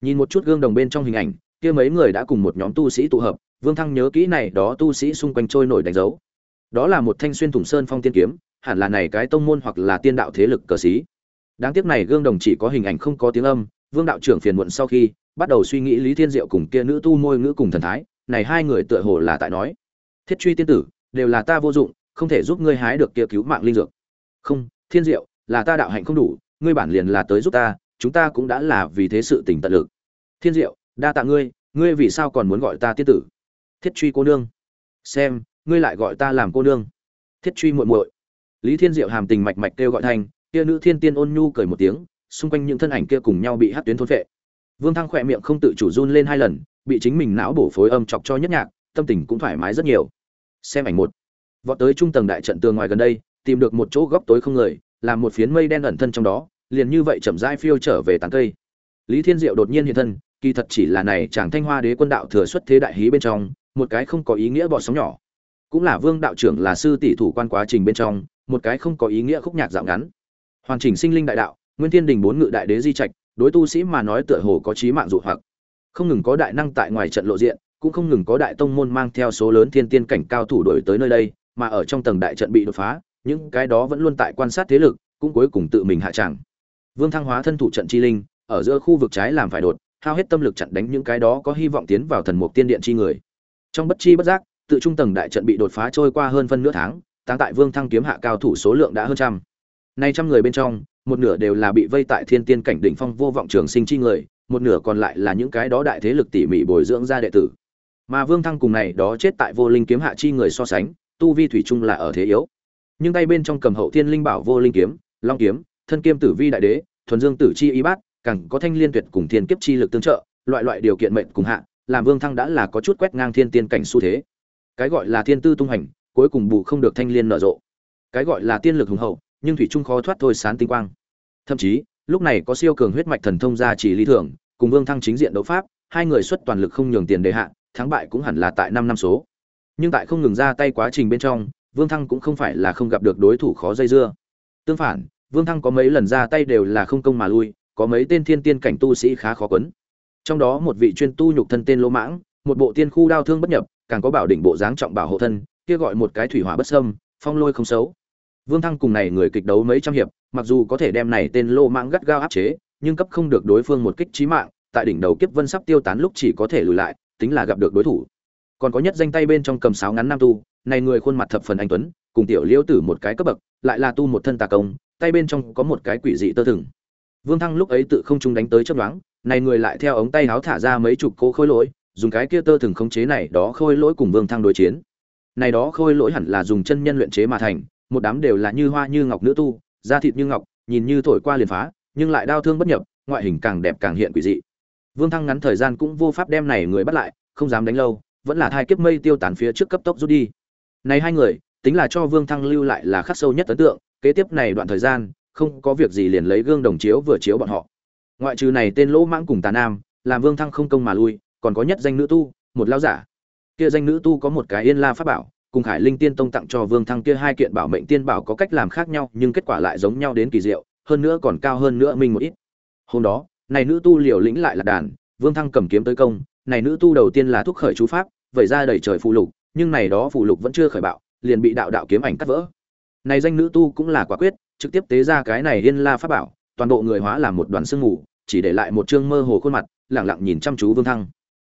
Nhìn một chút gương đồng bên trong hình ảnh, kia mấy người đã cùng một nhóm tu sĩ tụ hợp, Vương Thăng nhớ kỹ này đó tu sĩ xung quanh trôi nổi đánh dấu. Đó là một thanh xuyên thủng sơn phong tiên kiếm, hẳn là này cái tông môn hoặc là tiên đạo thế lực cờ xí Đáng tiếc này gương đồng chỉ có hình ảnh không có tiếng âm, Vương đạo trưởng phiền muộn sau khi, bắt đầu suy nghĩ Lý Thiên Diệu cùng kia nữ tu môi ngữ cùng thần thái, này hai người tựa hồ là tại nói: "Thiết truy tiên tử, đều là ta vô dụng, không thể giúp ngươi hái được kia cứu mạng linh dược." "Không, Thiên Diệu, là ta đạo hạnh không đủ, ngươi bản liền là tới giúp ta, chúng ta cũng đã là vì thế sự tình tận lực." "Thiên Diệu, đa tạ ngươi, ngươi vì sao còn muốn gọi ta tiên tử?" "Thiết truy cô nương." "Xem, ngươi lại gọi ta làm cô nương." "Thiết truy muội muội." Lý Thiên Diệu hàm tình mạch mạch kêu gọi thành, kia nữ thiên tiên ôn nhu cười một tiếng, xung quanh những thân ảnh kia cùng nhau bị hát tuyến thôn phệ. Vương Thăng khỏe miệng không tự chủ run lên hai lần, bị chính mình não bổ phối âm chọc cho nhất nhạc, tâm tình cũng thoải mái rất nhiều. Xem ảnh một. Vọt tới trung tầng đại trận tường ngoài gần đây, tìm được một chỗ góc tối không người, làm một phiến mây đen ẩn thân trong đó, liền như vậy chậm rãi phiêu trở về tán cây. Lý Thiên Diệu đột nhiên hiện thân, kỳ thật chỉ là này chàng Thanh Hoa Đế quân đạo thừa xuất thế đại hí bên trong, một cái không có ý nghĩa bọt sóng nhỏ. Cũng là Vương đạo trưởng là sư tỷ thủ quan quá trình bên trong, một cái không có ý nghĩa khúc nhạc dạo ngắn. Hoàn chỉnh sinh linh đại đạo, Nguyên Thiên Đình bốn ngự đại đế di trạch, đối tu sĩ mà nói tựa hồ có chí mạng dụ hoặc. Không ngừng có đại năng tại ngoài trận lộ diện, cũng không ngừng có đại tông môn mang theo số lớn thiên tiên cảnh cao thủ đổi tới nơi đây, mà ở trong tầng đại trận bị đột phá, những cái đó vẫn luôn tại quan sát thế lực cũng cuối cùng tự mình hạ tràng vương thăng hóa thân thủ trận chi linh, ở giữa khu vực trái làm phải đột, hao hết tâm lực chặn đánh những cái đó có hy vọng tiến vào thần mục tiên điện chi người. Trong bất chi bất giác, tự trung tầng đại trận bị đột phá trôi qua hơn phân nửa tháng tăng tại vương thăng kiếm hạ cao thủ số lượng đã hơn trăm. Nay trăm người bên trong, một nửa đều là bị vây tại thiên tiên cảnh đỉnh phong vô vọng trường sinh chi người, một nửa còn lại là những cái đó đại thế lực tỉ mỉ bồi dưỡng ra đệ tử. Mà vương thăng cùng này đó chết tại vô linh kiếm hạ chi người so sánh, tu vi thủy chung là ở thế yếu. Nhưng tay bên trong cầm hậu thiên linh bảo vô linh kiếm, long kiếm thân kiêm tử vi đại đế, thuần dương tử chi y bát, càng có thanh liên tuyệt cùng thiên kiếp chi lực tương trợ, loại loại điều kiện mệnh cùng hạ, làm vương thăng đã là có chút quét ngang thiên tiên cảnh xu thế. Cái gọi là thiên tư tung hành, cuối cùng bù không được thanh liên nở rộ. Cái gọi là tiên lực hùng hậu, nhưng thủy trung khó thoát thôi sán tinh quang. Thậm chí, lúc này có siêu cường huyết mạch thần thông gia chỉ lý thưởng, cùng vương thăng chính diện đấu pháp, hai người xuất toàn lực không nhường tiền đề hạ, thắng bại cũng hẳn là tại năm năm số. Nhưng tại không ngừng ra tay quá trình bên trong, vương thăng cũng không phải là không gặp được đối thủ khó dây dưa. Tương phản vương thăng có mấy lần ra tay đều là không công mà lui, có mấy tên thiên tiên cảnh tu sĩ khá khó quấn. Trong đó một vị chuyên tu nhục thân tên lô mãng, một bộ tiên khu đao thương bất nhập, càng có bảo đỉnh bộ dáng trọng bảo hộ thân, kia gọi một cái thủy hỏa bất sâm phong lôi không xấu. Vương thăng cùng này người kịch đấu mấy trăm hiệp, mặc dù có thể đem này tên lô mãng gắt gao áp chế, nhưng cấp không được đối phương một kích chí mạng, tại đỉnh đầu kiếp vân sắp tiêu tán lúc chỉ có thể lùi lại, tính là gặp được đối thủ. Còn có nhất danh tay bên trong cầm sáo ngắn nam tu, này người khuôn mặt thập phần anh tuấn, cùng tiểu liễu tử một cái cấp bậc, lại là tu một thân tà công tay bên trong có một cái quỷ dị tơ thừng. Vương thăng lúc ấy tự không trung đánh tới chấp đoán này người lại theo ống tay háo thả ra mấy chục cô khôi lỗi, dùng cái kia tơ thừng khống chế này đó khôi lỗi cùng vương thăng đối chiến. Này đó khôi lỗi hẳn là dùng chân nhân luyện chế mà thành, một đám đều là như hoa như ngọc nữ tu, da thịt như ngọc, nhìn như thổi qua liền phá, nhưng lại đau thương bất nhập, ngoại hình càng đẹp càng hiện quỷ dị. Vương thăng ngắn thời gian cũng vô pháp đem này người bắt lại, không dám đánh lâu, vẫn là thai kiếp mây tiêu tán phía trước cấp tốc rút đi. Này hai người, tính là cho vương thăng lưu lại là khắc sâu nhất ấn tượng kế tiếp này đoạn thời gian, không có việc gì liền lấy gương đồng chiếu vừa chiếu bọn họ. Ngoại trừ này tên lỗ mãng cùng tà nam, làm vương thăng không công mà lui, còn có nhất danh nữ tu, một lao giả. Kia danh nữ tu có một cái yên la pháp bảo, cùng khải linh tiên tông tặng cho vương thăng kia hai kiện bảo mệnh tiên bảo có cách làm khác nhau, nhưng kết quả lại giống nhau đến kỳ diệu, hơn nữa còn cao hơn nữa mình một ít. Hôm đó, này nữ tu liều lĩnh lại là đàn, vương thăng cầm kiếm tới công, này nữ tu đầu tiên là thúc khởi chú pháp, vẩy ra đầy trời phụ lục, nhưng này đó phụ lục vẫn chưa khởi bạo, liền bị đạo đạo kiếm ảnh cắt vỡ này danh nữ tu cũng là quả quyết, trực tiếp tế ra cái này yên la pháp bảo, toàn bộ người hóa làm một đoàn sương mù, chỉ để lại một trương mơ hồ khuôn mặt lẳng lặng nhìn chăm chú vương thăng.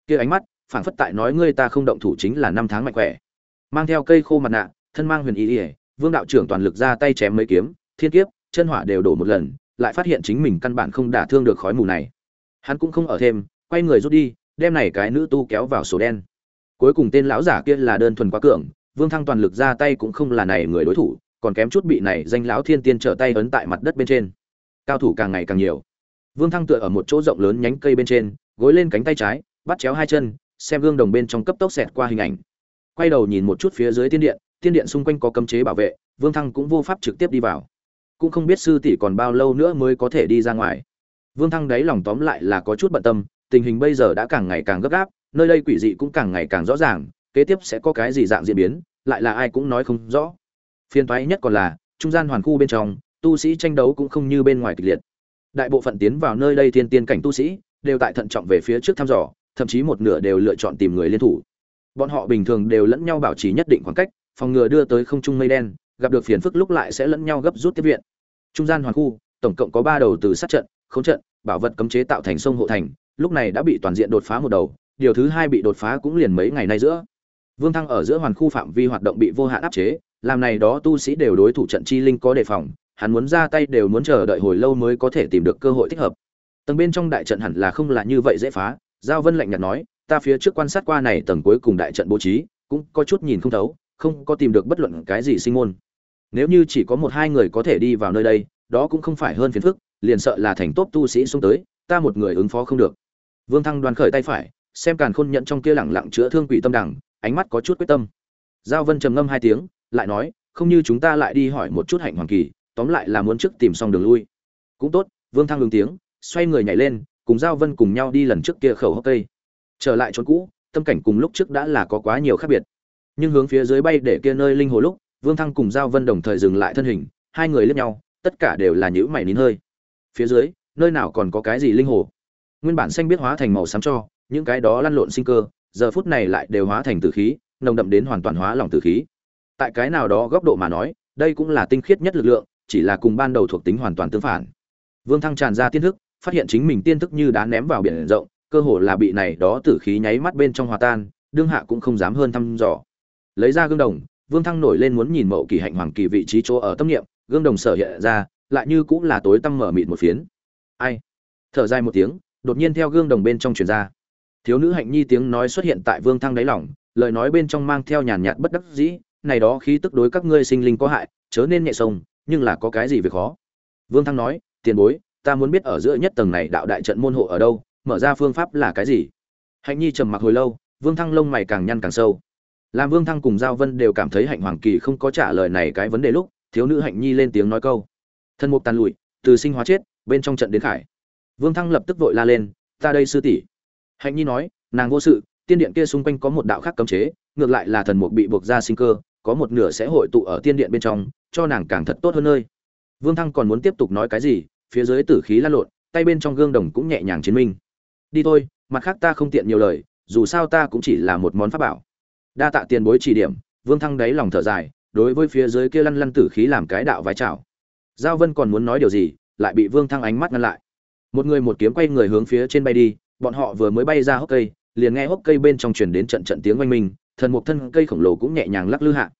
Kia ánh mắt, phảng phất tại nói ngươi ta không động thủ chính là năm tháng mạnh khỏe. Mang theo cây khô mặt nạ, thân mang huyền ý ỉa vương đạo trưởng toàn lực ra tay chém mấy kiếm, thiên kiếp, chân hỏa đều đổ một lần, lại phát hiện chính mình căn bản không đả thương được khói mù này. Hắn cũng không ở thêm, quay người rút đi, đem này cái nữ tu kéo vào sổ đen. Cuối cùng tên lão giả kia là đơn thuần quá cường, vương thăng toàn lực ra tay cũng không là này người đối thủ còn kém chút bị này danh lão thiên tiên trở tay ấn tại mặt đất bên trên. Cao thủ càng ngày càng nhiều. Vương thăng tựa ở một chỗ rộng lớn nhánh cây bên trên, gối lên cánh tay trái, bắt chéo hai chân, xem gương đồng bên trong cấp tốc xẹt qua hình ảnh. Quay đầu nhìn một chút phía dưới tiên điện tiên điện xung quanh có cấm chế bảo vệ, vương thăng cũng vô pháp trực tiếp đi vào. Cũng không biết sư tỷ còn bao lâu nữa mới có thể đi ra ngoài. Vương thăng đáy lòng tóm lại là có chút bận tâm, tình hình bây giờ đã càng ngày càng gấp gáp, nơi đây quỷ dị cũng càng ngày càng rõ ràng, kế tiếp sẽ có cái gì dạng diễn biến, lại là ai cũng nói không rõ phiên toái nhất còn là, trung gian hoàn khu bên trong, tu sĩ tranh đấu cũng không như bên ngoài kịch liệt. Đại bộ phận tiến vào nơi đây tiên tiên cảnh tu sĩ, đều tại thận trọng về phía trước thăm dò, thậm chí một nửa đều lựa chọn tìm người liên thủ. Bọn họ bình thường đều lẫn nhau bảo trì nhất định khoảng cách, phòng ngừa đưa tới không trung mây đen, gặp được phiền phức lúc lại sẽ lẫn nhau gấp rút tiếp viện. Trung gian hoàn khu, tổng cộng có ba đầu từ sát trận khống trận, bảo vật cấm chế tạo thành sông hộ thành, lúc này đã bị toàn diện đột phá một đầu, điều thứ hai bị đột phá cũng liền mấy ngày nay giữa. Vương thăng ở giữa hoàn khu phạm vi hoạt động bị vô hạn áp chế làm này đó tu sĩ đều đối thủ trận chi linh có đề phòng, hắn muốn ra tay đều muốn chờ đợi hồi lâu mới có thể tìm được cơ hội thích hợp. Tầng bên trong đại trận hẳn là không là như vậy dễ phá, giao vân lạnh nhạt nói, ta phía trước quan sát qua này tầng cuối cùng đại trận bố trí, cũng có chút nhìn không thấu, không có tìm được bất luận cái gì sinh môn. Nếu như chỉ có một hai người có thể đi vào nơi đây, đó cũng không phải hơn phiền phức, liền sợ là thành tốt tu sĩ xuống tới, ta một người ứng phó không được. Vương thăng đoan khởi tay phải, xem càn khôn nhận trong kia lẳng lặng chữa thương quỷ tâm đẳng ánh mắt có chút quyết tâm. Giao vân trầm ngâm hai tiếng lại nói, không như chúng ta lại đi hỏi một chút hạnh hoàng kỳ, tóm lại là muốn trước tìm xong đường lui. Cũng tốt, vương thăng ứng tiếng, xoay người nhảy lên, cùng giao vân cùng nhau đi lần trước kia khẩu hốc cây. Trở lại chốn cũ, tâm cảnh cùng lúc trước đã là có quá nhiều khác biệt. Nhưng hướng phía dưới bay để kia nơi linh hồ lúc, vương thăng cùng giao vân đồng thời dừng lại thân hình, hai người liếc nhau, tất cả đều là nhữ mày nín hơi. Phía dưới, nơi nào còn có cái gì linh hồ? Nguyên bản xanh biết hóa thành màu xám cho, những cái đó lăn lộn sinh cơ, giờ phút này lại đều hóa thành tử khí, nồng đậm đến hoàn toàn hóa lòng tử khí tại cái nào đó góc độ mà nói, đây cũng là tinh khiết nhất lực lượng, chỉ là cùng ban đầu thuộc tính hoàn toàn tương phản. Vương thăng tràn ra tiên thức, phát hiện chính mình tiên thức như đá ném vào biển rộng, cơ hồ là bị này đó tử khí nháy mắt bên trong hòa tan, đương hạ cũng không dám hơn thăm dò. Lấy ra gương đồng, vương thăng nổi lên muốn nhìn mậu kỳ hạnh hoàng kỳ vị trí chỗ ở tâm niệm, gương đồng sở hiện ra, lại như cũng là tối tăm mở mịt một phiến. Ai? Thở dài một tiếng, đột nhiên theo gương đồng bên trong truyền ra. Thiếu nữ hạnh nhi tiếng nói xuất hiện tại vương thăng đáy lòng, lời nói bên trong mang theo nhàn nhạt bất đắc dĩ này đó khí tức đối các ngươi sinh linh có hại, chớ nên nhẹ sông, nhưng là có cái gì việc khó? Vương thăng nói, tiền bối, ta muốn biết ở giữa nhất tầng này đạo đại trận môn hộ ở đâu, mở ra phương pháp là cái gì? Hạnh nhi trầm mặc hồi lâu, vương thăng lông mày càng nhăn càng sâu. Làm vương thăng cùng giao vân đều cảm thấy hạnh hoàng kỳ không có trả lời này cái vấn đề lúc, thiếu nữ hạnh nhi lên tiếng nói câu, thân mục tàn lụi, từ sinh hóa chết, bên trong trận đến khải. Vương thăng lập tức vội la lên, ta đây sư tỷ. Hạnh nhi nói, nàng vô sự, tiên điện kia xung quanh có một đạo khác cấm chế, ngược lại là thần mục bị buộc ra sinh cơ có một nửa sẽ hội tụ ở tiên điện bên trong, cho nàng càng thật tốt hơn nơi. Vương thăng còn muốn tiếp tục nói cái gì, phía dưới tử khí lan lộn, tay bên trong gương đồng cũng nhẹ nhàng chiến minh. Đi thôi, mặt khác ta không tiện nhiều lời, dù sao ta cũng chỉ là một món pháp bảo. Đa tạ tiền bối chỉ điểm, vương thăng đáy lòng thở dài, đối với phía dưới kia lăn lăn tử khí làm cái đạo vái chào. Giao vân còn muốn nói điều gì, lại bị vương thăng ánh mắt ngăn lại. Một người một kiếm quay người hướng phía trên bay đi, bọn họ vừa mới bay ra hốc cây, liền nghe hốc cây bên trong truyền đến trận trận tiếng oanh minh thần mục thân cây khổng lồ cũng nhẹ nhàng lắc lư hạ.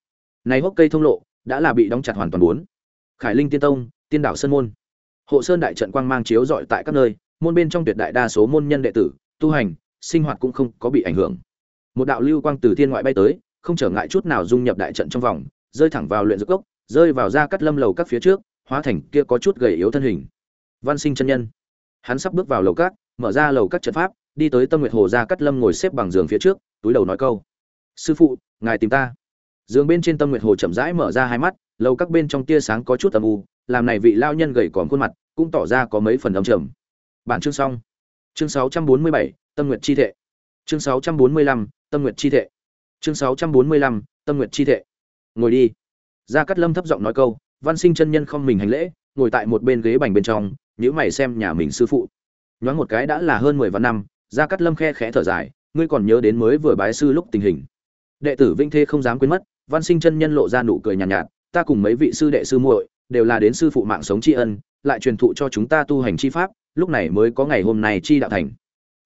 Này hốc cây thông lộ, đã là bị đóng chặt hoàn toàn bốn. Khải linh tiên tông, tiên đảo sơn môn. Hộ sơn đại trận quang mang chiếu rọi tại các nơi, môn bên trong tuyệt đại đa số môn nhân đệ tử, tu hành, sinh hoạt cũng không có bị ảnh hưởng. Một đạo lưu quang từ thiên ngoại bay tới, không trở ngại chút nào dung nhập đại trận trong vòng, rơi thẳng vào luyện dược cốc rơi vào ra cắt lâm lầu các phía trước, hóa thành kia có chút gầy yếu thân hình. Văn sinh chân nhân. Hắn sắp bước vào lầu các, mở ra lầu các trận pháp, đi tới tâm nguyệt hồ ra cắt lâm ngồi xếp bằng giường phía trước, túi đầu nói câu sư phụ ngài tìm ta. Giường bên trên tâm nguyệt hồ chậm rãi mở ra hai mắt lầu các bên trong tia sáng có chút âm u làm này vị lao nhân gầy còm khuôn mặt cũng tỏ ra có mấy phần âm trầm. Bản chương xong. Chương 647, tâm nguyệt chi thệ. Chương 645, tâm nguyệt chi thệ. Chương 645, tâm nguyệt chi thệ. Ngồi đi. Gia cát lâm thấp giọng nói câu văn sinh chân nhân không mình hành lễ ngồi tại một bên ghế bành bên trong nhữ mày xem nhà mình sư phụ. Nhoáng một cái đã là hơn mười vạn năm gia cát lâm khe khẽ thở dài ngươi còn nhớ đến mới vừa bái sư lúc tình hình đệ tử vinh thê không dám quên mất văn sinh chân nhân lộ ra nụ cười nhàn nhạt, nhạt ta cùng mấy vị sư đệ sư muội đều là đến sư phụ mạng sống tri ân lại truyền thụ cho chúng ta tu hành chi pháp lúc này mới có ngày hôm nay chi đạo thành.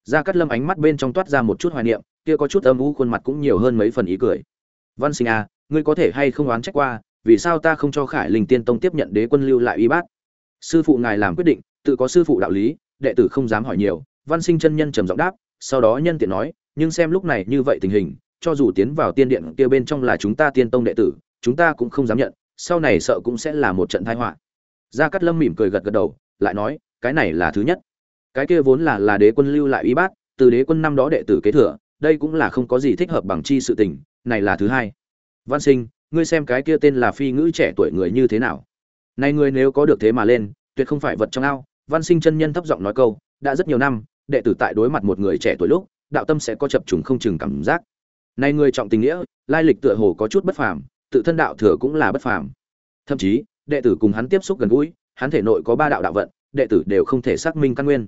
Gia cát lâm ánh mắt bên trong toát ra một chút hoài niệm kia có chút âm u khuôn mặt cũng nhiều hơn mấy phần ý cười. Văn sinh a à, ngươi có thể hay không oán trách qua vì sao ta không cho khải linh tiên tông tiếp nhận đế quân lưu lại y bát? Sư phụ ngài làm quyết định tự có sư phụ đạo lý đệ tử không dám hỏi nhiều. Văn sinh chân nhân trầm giọng đáp sau đó nhân tiện nói nhưng xem lúc này như vậy tình hình cho dù tiến vào tiên điện kia bên trong là chúng ta tiên tông đệ tử, chúng ta cũng không dám nhận, sau này sợ cũng sẽ là một trận tai họa. Gia cát lâm mỉm cười gật gật đầu, lại nói, cái này là thứ nhất. Cái kia vốn là là đế quân lưu lại y bát, từ đế quân năm đó đệ tử kế thừa, đây cũng là không có gì thích hợp bằng chi sự tình, này là thứ hai. Văn sinh, ngươi xem cái kia tên là phi ngữ trẻ tuổi người như thế nào? Này ngươi nếu có được thế mà lên, tuyệt không phải vật trong ao. Văn sinh chân nhân thấp giọng nói câu, đã rất nhiều năm, đệ tử tại đối mặt một người trẻ tuổi lúc, đạo tâm sẽ có chập trùng không chừng cảm giác này người trọng tình nghĩa, lai lịch tựa hồ có chút bất phàm, tự thân đạo thừa cũng là bất phàm. Thậm chí, đệ tử cùng hắn tiếp xúc gần gũi, hắn thể nội có ba đạo đạo vận, đệ tử đều không thể xác minh căn nguyên.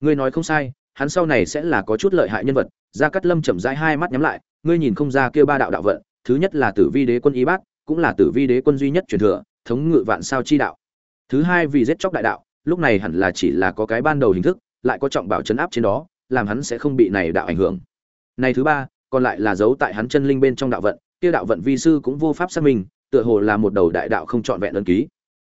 Ngươi nói không sai, hắn sau này sẽ là có chút lợi hại nhân vật. Gia cát lâm chậm rãi hai mắt nhắm lại, ngươi nhìn không ra kia ba đạo đạo vận, thứ nhất là tử vi đế quân y bác cũng là tử vi đế quân duy nhất truyền thừa, thống ngự vạn sao chi đạo. Thứ hai vì giết chóc đại đạo, lúc này hẳn là chỉ là có cái ban đầu hình thức, lại có trọng bảo chấn áp trên đó, làm hắn sẽ không bị này đạo ảnh hưởng. Này thứ ba còn lại là giấu tại hắn chân linh bên trong đạo vận, kia đạo vận vi sư cũng vô pháp xác minh, tựa hồ là một đầu đại đạo không trọn vẹn ấn ký.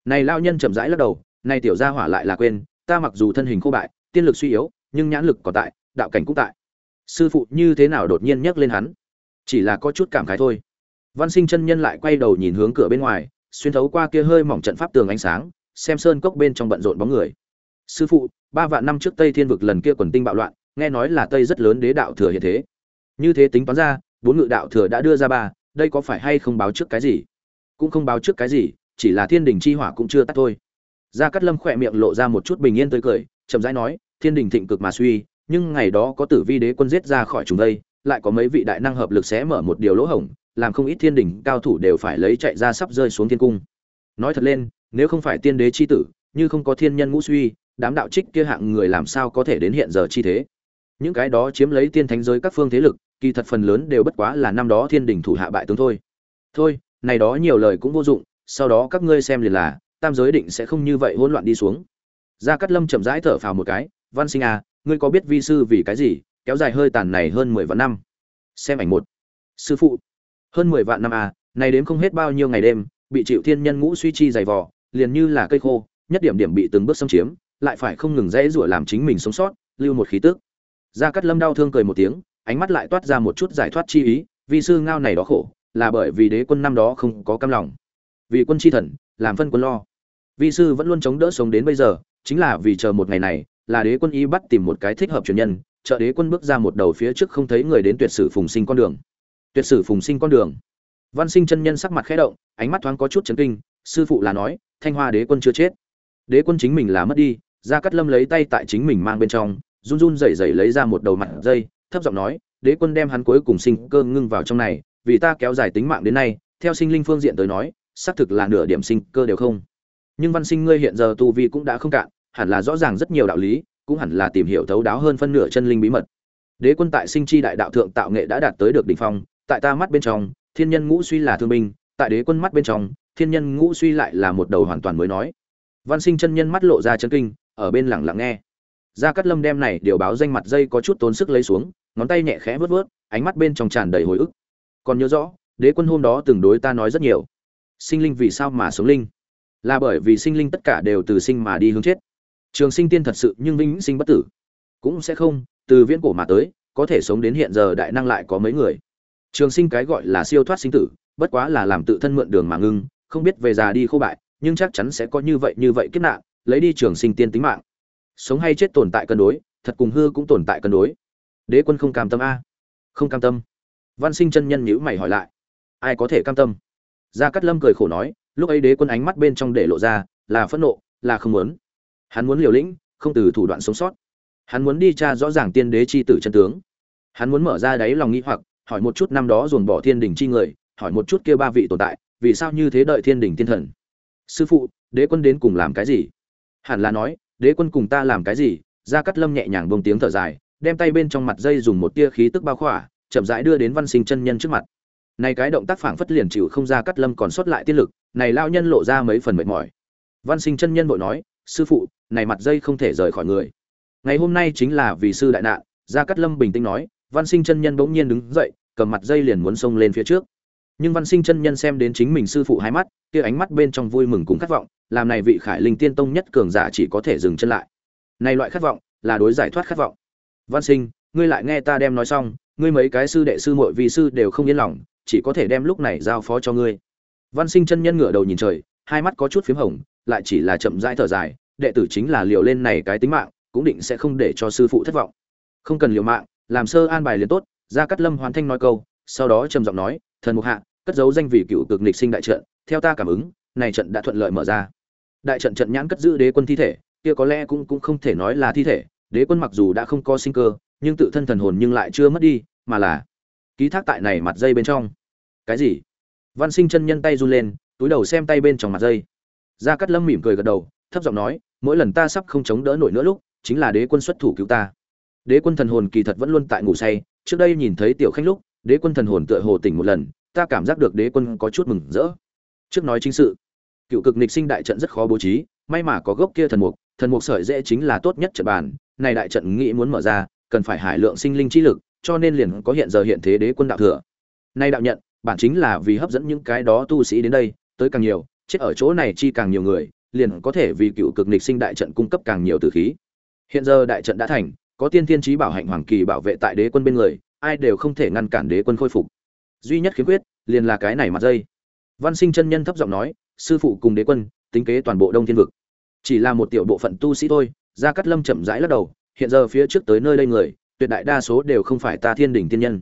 Này lao nhân chậm rãi lắc đầu, này tiểu gia hỏa lại là quên, ta mặc dù thân hình khô bại, tiên lực suy yếu, nhưng nhãn lực còn tại, đạo cảnh cũng tại. Sư phụ như thế nào đột nhiên nhắc lên hắn? Chỉ là có chút cảm khái thôi. Văn sinh chân nhân lại quay đầu nhìn hướng cửa bên ngoài, xuyên thấu qua kia hơi mỏng trận pháp tường ánh sáng, xem sơn cốc bên trong bận rộn bóng người. Sư phụ, ba vạn năm trước tây thiên vực lần kia quần tinh bạo loạn, nghe nói là tây rất lớn đế đạo thừa hiện thế như thế tính toán ra, bốn ngự đạo thừa đã đưa ra ba, đây có phải hay không báo trước cái gì? Cũng không báo trước cái gì, chỉ là thiên đình chi hỏa cũng chưa tắt thôi. Gia cát lâm khỏe miệng lộ ra một chút bình yên tươi cười, chậm rãi nói, thiên đình thịnh cực mà suy, nhưng ngày đó có tử vi đế quân giết ra khỏi chúng đây, lại có mấy vị đại năng hợp lực sẽ mở một điều lỗ hổng, làm không ít thiên đình cao thủ đều phải lấy chạy ra sắp rơi xuống thiên cung. Nói thật lên, nếu không phải tiên đế chi tử, như không có thiên nhân ngũ suy, đám đạo trích kia hạng người làm sao có thể đến hiện giờ chi thế? Những cái đó chiếm lấy tiên thánh giới các phương thế lực, kỳ thật phần lớn đều bất quá là năm đó thiên đình thủ hạ bại tướng thôi. Thôi, này đó nhiều lời cũng vô dụng, sau đó các ngươi xem liền là, tam giới định sẽ không như vậy hỗn loạn đi xuống. Gia cát lâm chậm rãi thở phào một cái, văn sinh à ngươi có biết vi sư vì cái gì, kéo dài hơi tàn này hơn mười vạn năm? Xem ảnh một. Sư phụ, hơn mười vạn năm à này đếm không hết bao nhiêu ngày đêm, bị chịu thiên nhân ngũ suy chi dày vò, liền như là cây khô, nhất điểm điểm bị từng bước xâm chiếm, lại phải không ngừng dễ rủa làm chính mình sống sót, lưu một khí tức gia cát lâm đau thương cười một tiếng, ánh mắt lại toát ra một chút giải thoát chi ý, vi sư ngao này đó khổ, là bởi vì đế quân năm đó không có cam lòng. Vì quân chi thần, làm phân quân lo. Vi sư vẫn luôn chống đỡ sống đến bây giờ, chính là vì chờ một ngày này, là đế quân y bắt tìm một cái thích hợp truyền nhân, trợ đế quân bước ra một đầu phía trước không thấy người đến tuyệt sử phùng sinh con đường. Tuyệt sử phùng sinh con đường? Văn sinh chân nhân sắc mặt khẽ động, ánh mắt thoáng có chút chấn kinh, sư phụ là nói, thanh hoa đế quân chưa chết. Đế quân chính mình là mất đi. Gia cát lâm lấy tay tại chính mình mang bên trong run run rẩy rẩy lấy ra một đầu mặt dây, thấp giọng nói, đế quân đem hắn cuối cùng sinh cơ ngưng vào trong này, vì ta kéo dài tính mạng đến nay, theo sinh linh phương diện tới nói, xác thực là nửa điểm sinh cơ đều không. Nhưng văn sinh ngươi hiện giờ tu vi cũng đã không cạn, hẳn là rõ ràng rất nhiều đạo lý, cũng hẳn là tìm hiểu thấu đáo hơn phân nửa chân linh bí mật. Đế quân tại sinh chi đại đạo thượng tạo nghệ đã đạt tới được đỉnh phong, tại ta mắt bên trong, thiên nhân ngũ suy là thương binh, tại đế quân mắt bên trong, thiên nhân ngũ suy lại là một đầu hoàn toàn mới nói. Văn sinh chân nhân mắt lộ ra chân kinh, ở bên lặng lặng nghe gia cát lâm đem này điều báo danh mặt dây có chút tốn sức lấy xuống, ngón tay nhẹ khẽ vớt vớt, ánh mắt bên trong tràn đầy hồi ức. Còn nhớ rõ, đế quân hôm đó từng đối ta nói rất nhiều. Sinh linh vì sao mà sống linh? Là bởi vì sinh linh tất cả đều từ sinh mà đi hướng chết. Trường sinh tiên thật sự nhưng vĩnh sinh bất tử. Cũng sẽ không, từ viễn cổ mà tới, có thể sống đến hiện giờ đại năng lại có mấy người. Trường sinh cái gọi là siêu thoát sinh tử, bất quá là làm tự thân mượn đường mà ngưng, không biết về già đi khô bại, nhưng chắc chắn sẽ có như vậy như vậy kiếp nạn, lấy đi trường sinh tiên tính mạng sống hay chết tồn tại cân đối, thật cùng hư cũng tồn tại cân đối. Đế quân không cam tâm a. Không cam tâm. Văn sinh chân nhân nhữ mày hỏi lại. Ai có thể cam tâm? Gia cát lâm cười khổ nói, lúc ấy đế quân ánh mắt bên trong để lộ ra là phẫn nộ, là không muốn. Hắn muốn liều lĩnh, không từ thủ đoạn sống sót. Hắn muốn đi tra rõ ràng tiên đế chi tử chân tướng. Hắn muốn mở ra đáy lòng nghĩ hoặc, hỏi một chút năm đó dồn bỏ thiên đình chi người, hỏi một chút kia ba vị tồn tại, vì sao như thế đợi thiên đình thiên thần? Sư phụ, đế quân đến cùng làm cái gì? Hẳn là nói đế quân cùng ta làm cái gì? Gia cát lâm nhẹ nhàng bông tiếng thở dài, đem tay bên trong mặt dây dùng một tia khí tức bao khỏa, chậm rãi đưa đến văn sinh chân nhân trước mặt. Này cái động tác phảng phất liền chịu không ra cắt lâm còn sót lại tiên lực, này lao nhân lộ ra mấy phần mệt mỏi. Văn sinh chân nhân vội nói, sư phụ, này mặt dây không thể rời khỏi người. Ngày hôm nay chính là vì sư đại nạn. Gia cắt lâm bình tĩnh nói, văn sinh chân nhân bỗng nhiên đứng dậy, cầm mặt dây liền muốn xông lên phía trước nhưng văn sinh chân nhân xem đến chính mình sư phụ hai mắt, kia ánh mắt bên trong vui mừng cùng khát vọng, làm này vị khải linh tiên tông nhất cường giả chỉ có thể dừng chân lại. Này loại khát vọng, là đối giải thoát khát vọng. Văn sinh, ngươi lại nghe ta đem nói xong, ngươi mấy cái sư đệ sư muội vì sư đều không yên lòng, chỉ có thể đem lúc này giao phó cho ngươi. Văn sinh chân nhân ngửa đầu nhìn trời, hai mắt có chút phím hồng, lại chỉ là chậm rãi thở dài, đệ tử chính là liều lên này cái tính mạng, cũng định sẽ không để cho sư phụ thất vọng. Không cần liều mạng, làm sơ an bài liền tốt ra cắt lâm hoàn thanh nói câu, sau đó trầm giọng nói, thần mục hạ cất giấu danh vị cựu cực lịch sinh đại trận, theo ta cảm ứng, này trận đã thuận lợi mở ra. Đại trận trận nhãn cất giữ đế quân thi thể, kia có lẽ cũng cũng không thể nói là thi thể, đế quân mặc dù đã không có sinh cơ, nhưng tự thân thần hồn nhưng lại chưa mất đi, mà là ký thác tại này mặt dây bên trong. Cái gì? Văn sinh chân nhân tay run lên, túi đầu xem tay bên trong mặt dây. Gia cát lâm mỉm cười gật đầu, thấp giọng nói, mỗi lần ta sắp không chống đỡ nổi nữa lúc, chính là đế quân xuất thủ cứu ta. Đế quân thần hồn kỳ thật vẫn luôn tại ngủ say, trước đây nhìn thấy tiểu khanh lúc, đế quân thần hồn tựa hồ tỉnh một lần ta cảm giác được đế quân có chút mừng rỡ. Trước nói chính sự, cựu cực nịch sinh đại trận rất khó bố trí, may mà có gốc kia thần mục thần mục sợi dễ chính là tốt nhất trận bàn, này đại trận nghĩ muốn mở ra, cần phải hải lượng sinh linh chi lực, cho nên liền có hiện giờ hiện thế đế quân đạo thừa. Nay đạo nhận, bản chính là vì hấp dẫn những cái đó tu sĩ đến đây, tới càng nhiều, chết ở chỗ này chi càng nhiều người, liền có thể vì cựu cực nịch sinh đại trận cung cấp càng nhiều tử khí. Hiện giờ đại trận đã thành, có tiên thiên trí bảo hạnh hoàng kỳ bảo vệ tại đế quân bên người, ai đều không thể ngăn cản đế quân khôi phục duy nhất khiếm khuyết liền là cái này mặt dây. Văn sinh chân nhân thấp giọng nói, sư phụ cùng đế quân, tính kế toàn bộ đông thiên vực. Chỉ là một tiểu bộ phận tu sĩ thôi, gia cát lâm chậm rãi lắc đầu, hiện giờ phía trước tới nơi đây người, tuyệt đại đa số đều không phải ta thiên đỉnh tiên nhân.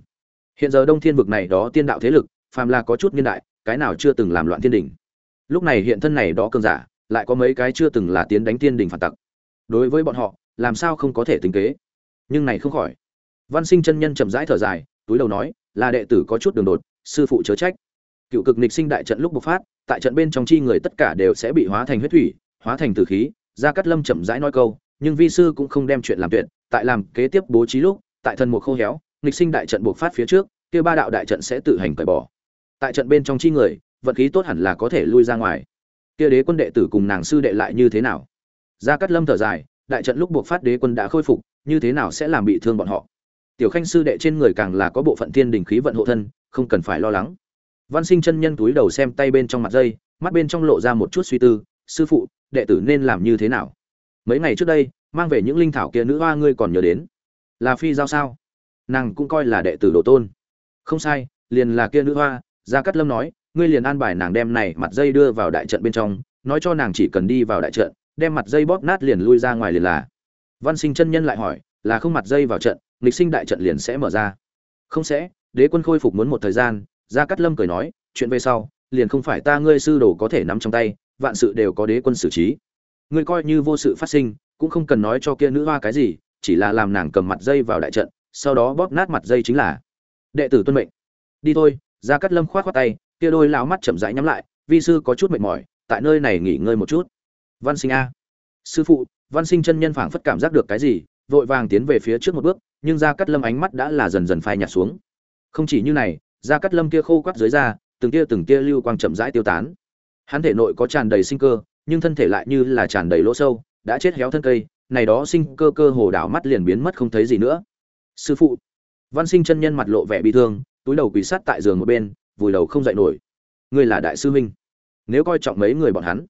Hiện giờ đông thiên vực này đó tiên đạo thế lực, phàm là có chút niên đại, cái nào chưa từng làm loạn thiên đỉnh. Lúc này hiện thân này đó cường giả, lại có mấy cái chưa từng là tiến đánh tiên đỉnh phản tặc. Đối với bọn họ, làm sao không có thể tính kế? Nhưng này không khỏi. Văn sinh chân nhân chậm rãi thở dài, túi đầu nói là đệ tử có chút đường đột, sư phụ chớ trách. Cựu cực nịch sinh đại trận lúc bộc phát, tại trận bên trong chi người tất cả đều sẽ bị hóa thành huyết thủy, hóa thành tử khí, gia cát lâm chậm rãi nói câu, nhưng vi sư cũng không đem chuyện làm tuyệt, tại làm kế tiếp bố trí lúc, tại thần mục khô héo nịch sinh đại trận bộc phát phía trước, kia ba đạo đại trận sẽ tự hành cởi bỏ. Tại trận bên trong chi người, vận khí tốt hẳn là có thể lui ra ngoài. Kia đế quân đệ tử cùng nàng sư đệ lại như thế nào? Gia cát lâm thở dài, đại trận lúc buộc phát đế quân đã khôi phục, như thế nào sẽ làm bị thương bọn họ? Tiểu khanh sư đệ trên người càng là có bộ phận thiên đình khí vận hộ thân, không cần phải lo lắng. Văn sinh chân nhân túi đầu xem tay bên trong mặt dây, mắt bên trong lộ ra một chút suy tư, sư phụ, đệ tử nên làm như thế nào? Mấy ngày trước đây, mang về những linh thảo kia nữ hoa ngươi còn nhớ đến. Là phi giao sao? Nàng cũng coi là đệ tử đồ tôn. Không sai, liền là kia nữ hoa. Gia cát lâm nói, ngươi liền an bài nàng đem này mặt dây đưa vào đại trận bên trong, nói cho nàng chỉ cần đi vào đại trận, đem mặt dây bóp nát liền lui ra ngoài liền là. Văn sinh chân nhân lại hỏi, là không mặt dây vào trận nghịch sinh đại trận liền sẽ mở ra. Không sẽ, đế quân khôi phục muốn một thời gian, gia cát lâm cười nói, chuyện về sau, liền không phải ta ngươi sư đồ có thể nắm trong tay, vạn sự đều có đế quân xử trí. Ngươi coi như vô sự phát sinh, cũng không cần nói cho kia nữ hoa cái gì, chỉ là làm nàng cầm mặt dây vào đại trận, sau đó bóp nát mặt dây chính là đệ tử tuân mệnh. Đi thôi, gia cát lâm khoát khoát tay, kia đôi lão mắt chậm rãi nhắm lại, vi sư có chút mệt mỏi, tại nơi này nghỉ ngơi một chút. Văn sinh a. Sư phụ, văn sinh chân nhân phảng phất cảm giác được cái gì, vội vàng tiến về phía trước một bước nhưng gia cát lâm ánh mắt đã là dần dần phai nhạt xuống. Không chỉ như này, gia cát lâm kia khô quắt dưới da, từng tia từng tia lưu quang chậm rãi tiêu tán. Hắn thể nội có tràn đầy sinh cơ, nhưng thân thể lại như là tràn đầy lỗ sâu, đã chết héo thân cây, này đó sinh cơ cơ hồ đảo mắt liền biến mất không thấy gì nữa. Sư phụ. Văn sinh chân nhân mặt lộ vẻ bị thương, túi đầu quỳ sát tại giường một bên, vùi đầu không dậy nổi. Ngươi là đại sư huynh. Nếu coi trọng mấy người bọn hắn.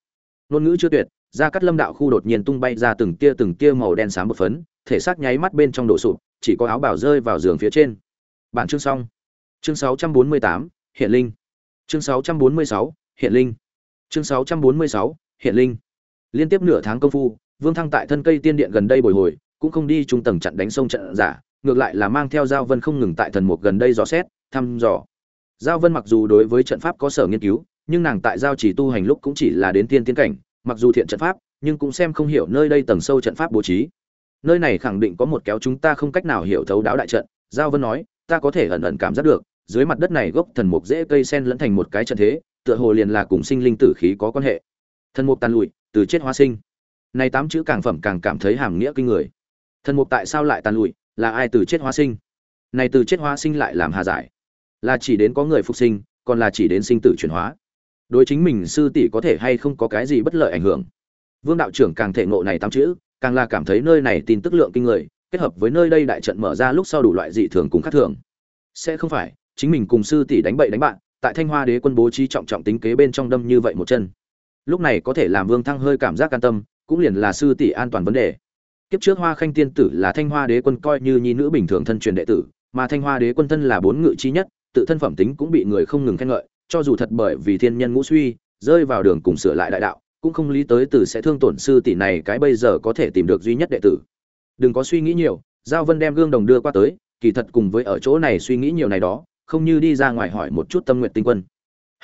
Ngôn ngữ chưa tuyệt ra cắt lâm đạo khu đột nhiên tung bay ra từng tia từng tia màu đen xám một phấn, thể xác nháy mắt bên trong đổ sụp chỉ có áo bảo rơi vào giường phía trên. Bản chương xong. Chương 648, hiện linh. Chương 646, hiện linh. Chương 646, hiện linh. Liên tiếp nửa tháng công phu vương thăng tại thân cây tiên điện gần đây bồi hồi cũng không đi trung tầng chặn đánh sông trận giả ngược lại là mang theo giao vân không ngừng tại thần mục gần đây dò xét thăm dò. Giao vân mặc dù đối với trận pháp có sở nghiên cứu nhưng nàng tại giao chỉ tu hành lúc cũng chỉ là đến tiên tiến cảnh mặc dù thiện trận pháp nhưng cũng xem không hiểu nơi đây tầng sâu trận pháp bố trí nơi này khẳng định có một kéo chúng ta không cách nào hiểu thấu đáo đại trận. Giao vân nói, ta có thể ẩn ẩn cảm giác được, dưới mặt đất này gốc thần mục dễ cây sen lẫn thành một cái trận thế, tựa hồ liền là cùng sinh linh tử khí có quan hệ. Thần mục tàn lụi, từ chết hóa sinh. Này tám chữ càng phẩm càng cảm thấy hàm nghĩa kinh người. Thần mục tại sao lại tàn lụi, là ai từ chết hóa sinh? Này từ chết hóa sinh lại làm hà giải. Là chỉ đến có người phục sinh, còn là chỉ đến sinh tử chuyển hóa. Đối chính mình sư tỷ có thể hay không có cái gì bất lợi ảnh hưởng? Vương đạo trưởng càng thể ngộ này tám chữ càng là cảm thấy nơi này tin tức lượng kinh người, kết hợp với nơi đây đại trận mở ra lúc sau đủ loại dị thường cùng khác thường. Sẽ không phải, chính mình cùng sư tỷ đánh bậy đánh bạn, tại thanh hoa đế quân bố trí trọng trọng tính kế bên trong đâm như vậy một chân. Lúc này có thể làm vương thăng hơi cảm giác an tâm, cũng liền là sư tỷ an toàn vấn đề. Kiếp trước hoa khanh tiên tử là thanh hoa đế quân coi như nhi nữ bình thường thân truyền đệ tử, mà thanh hoa đế quân thân là bốn ngự chi nhất, tự thân phẩm tính cũng bị người không ngừng khen ngợi, cho dù thật bởi vì thiên nhân ngũ suy, rơi vào đường cùng sửa lại đại đạo cũng không lý tới từ sẽ thương tổn sư tỷ này cái bây giờ có thể tìm được duy nhất đệ tử. Đừng có suy nghĩ nhiều, giao vân đem gương đồng đưa qua tới, kỳ thật cùng với ở chỗ này suy nghĩ nhiều này đó, không như đi ra ngoài hỏi một chút tâm nguyện tinh quân.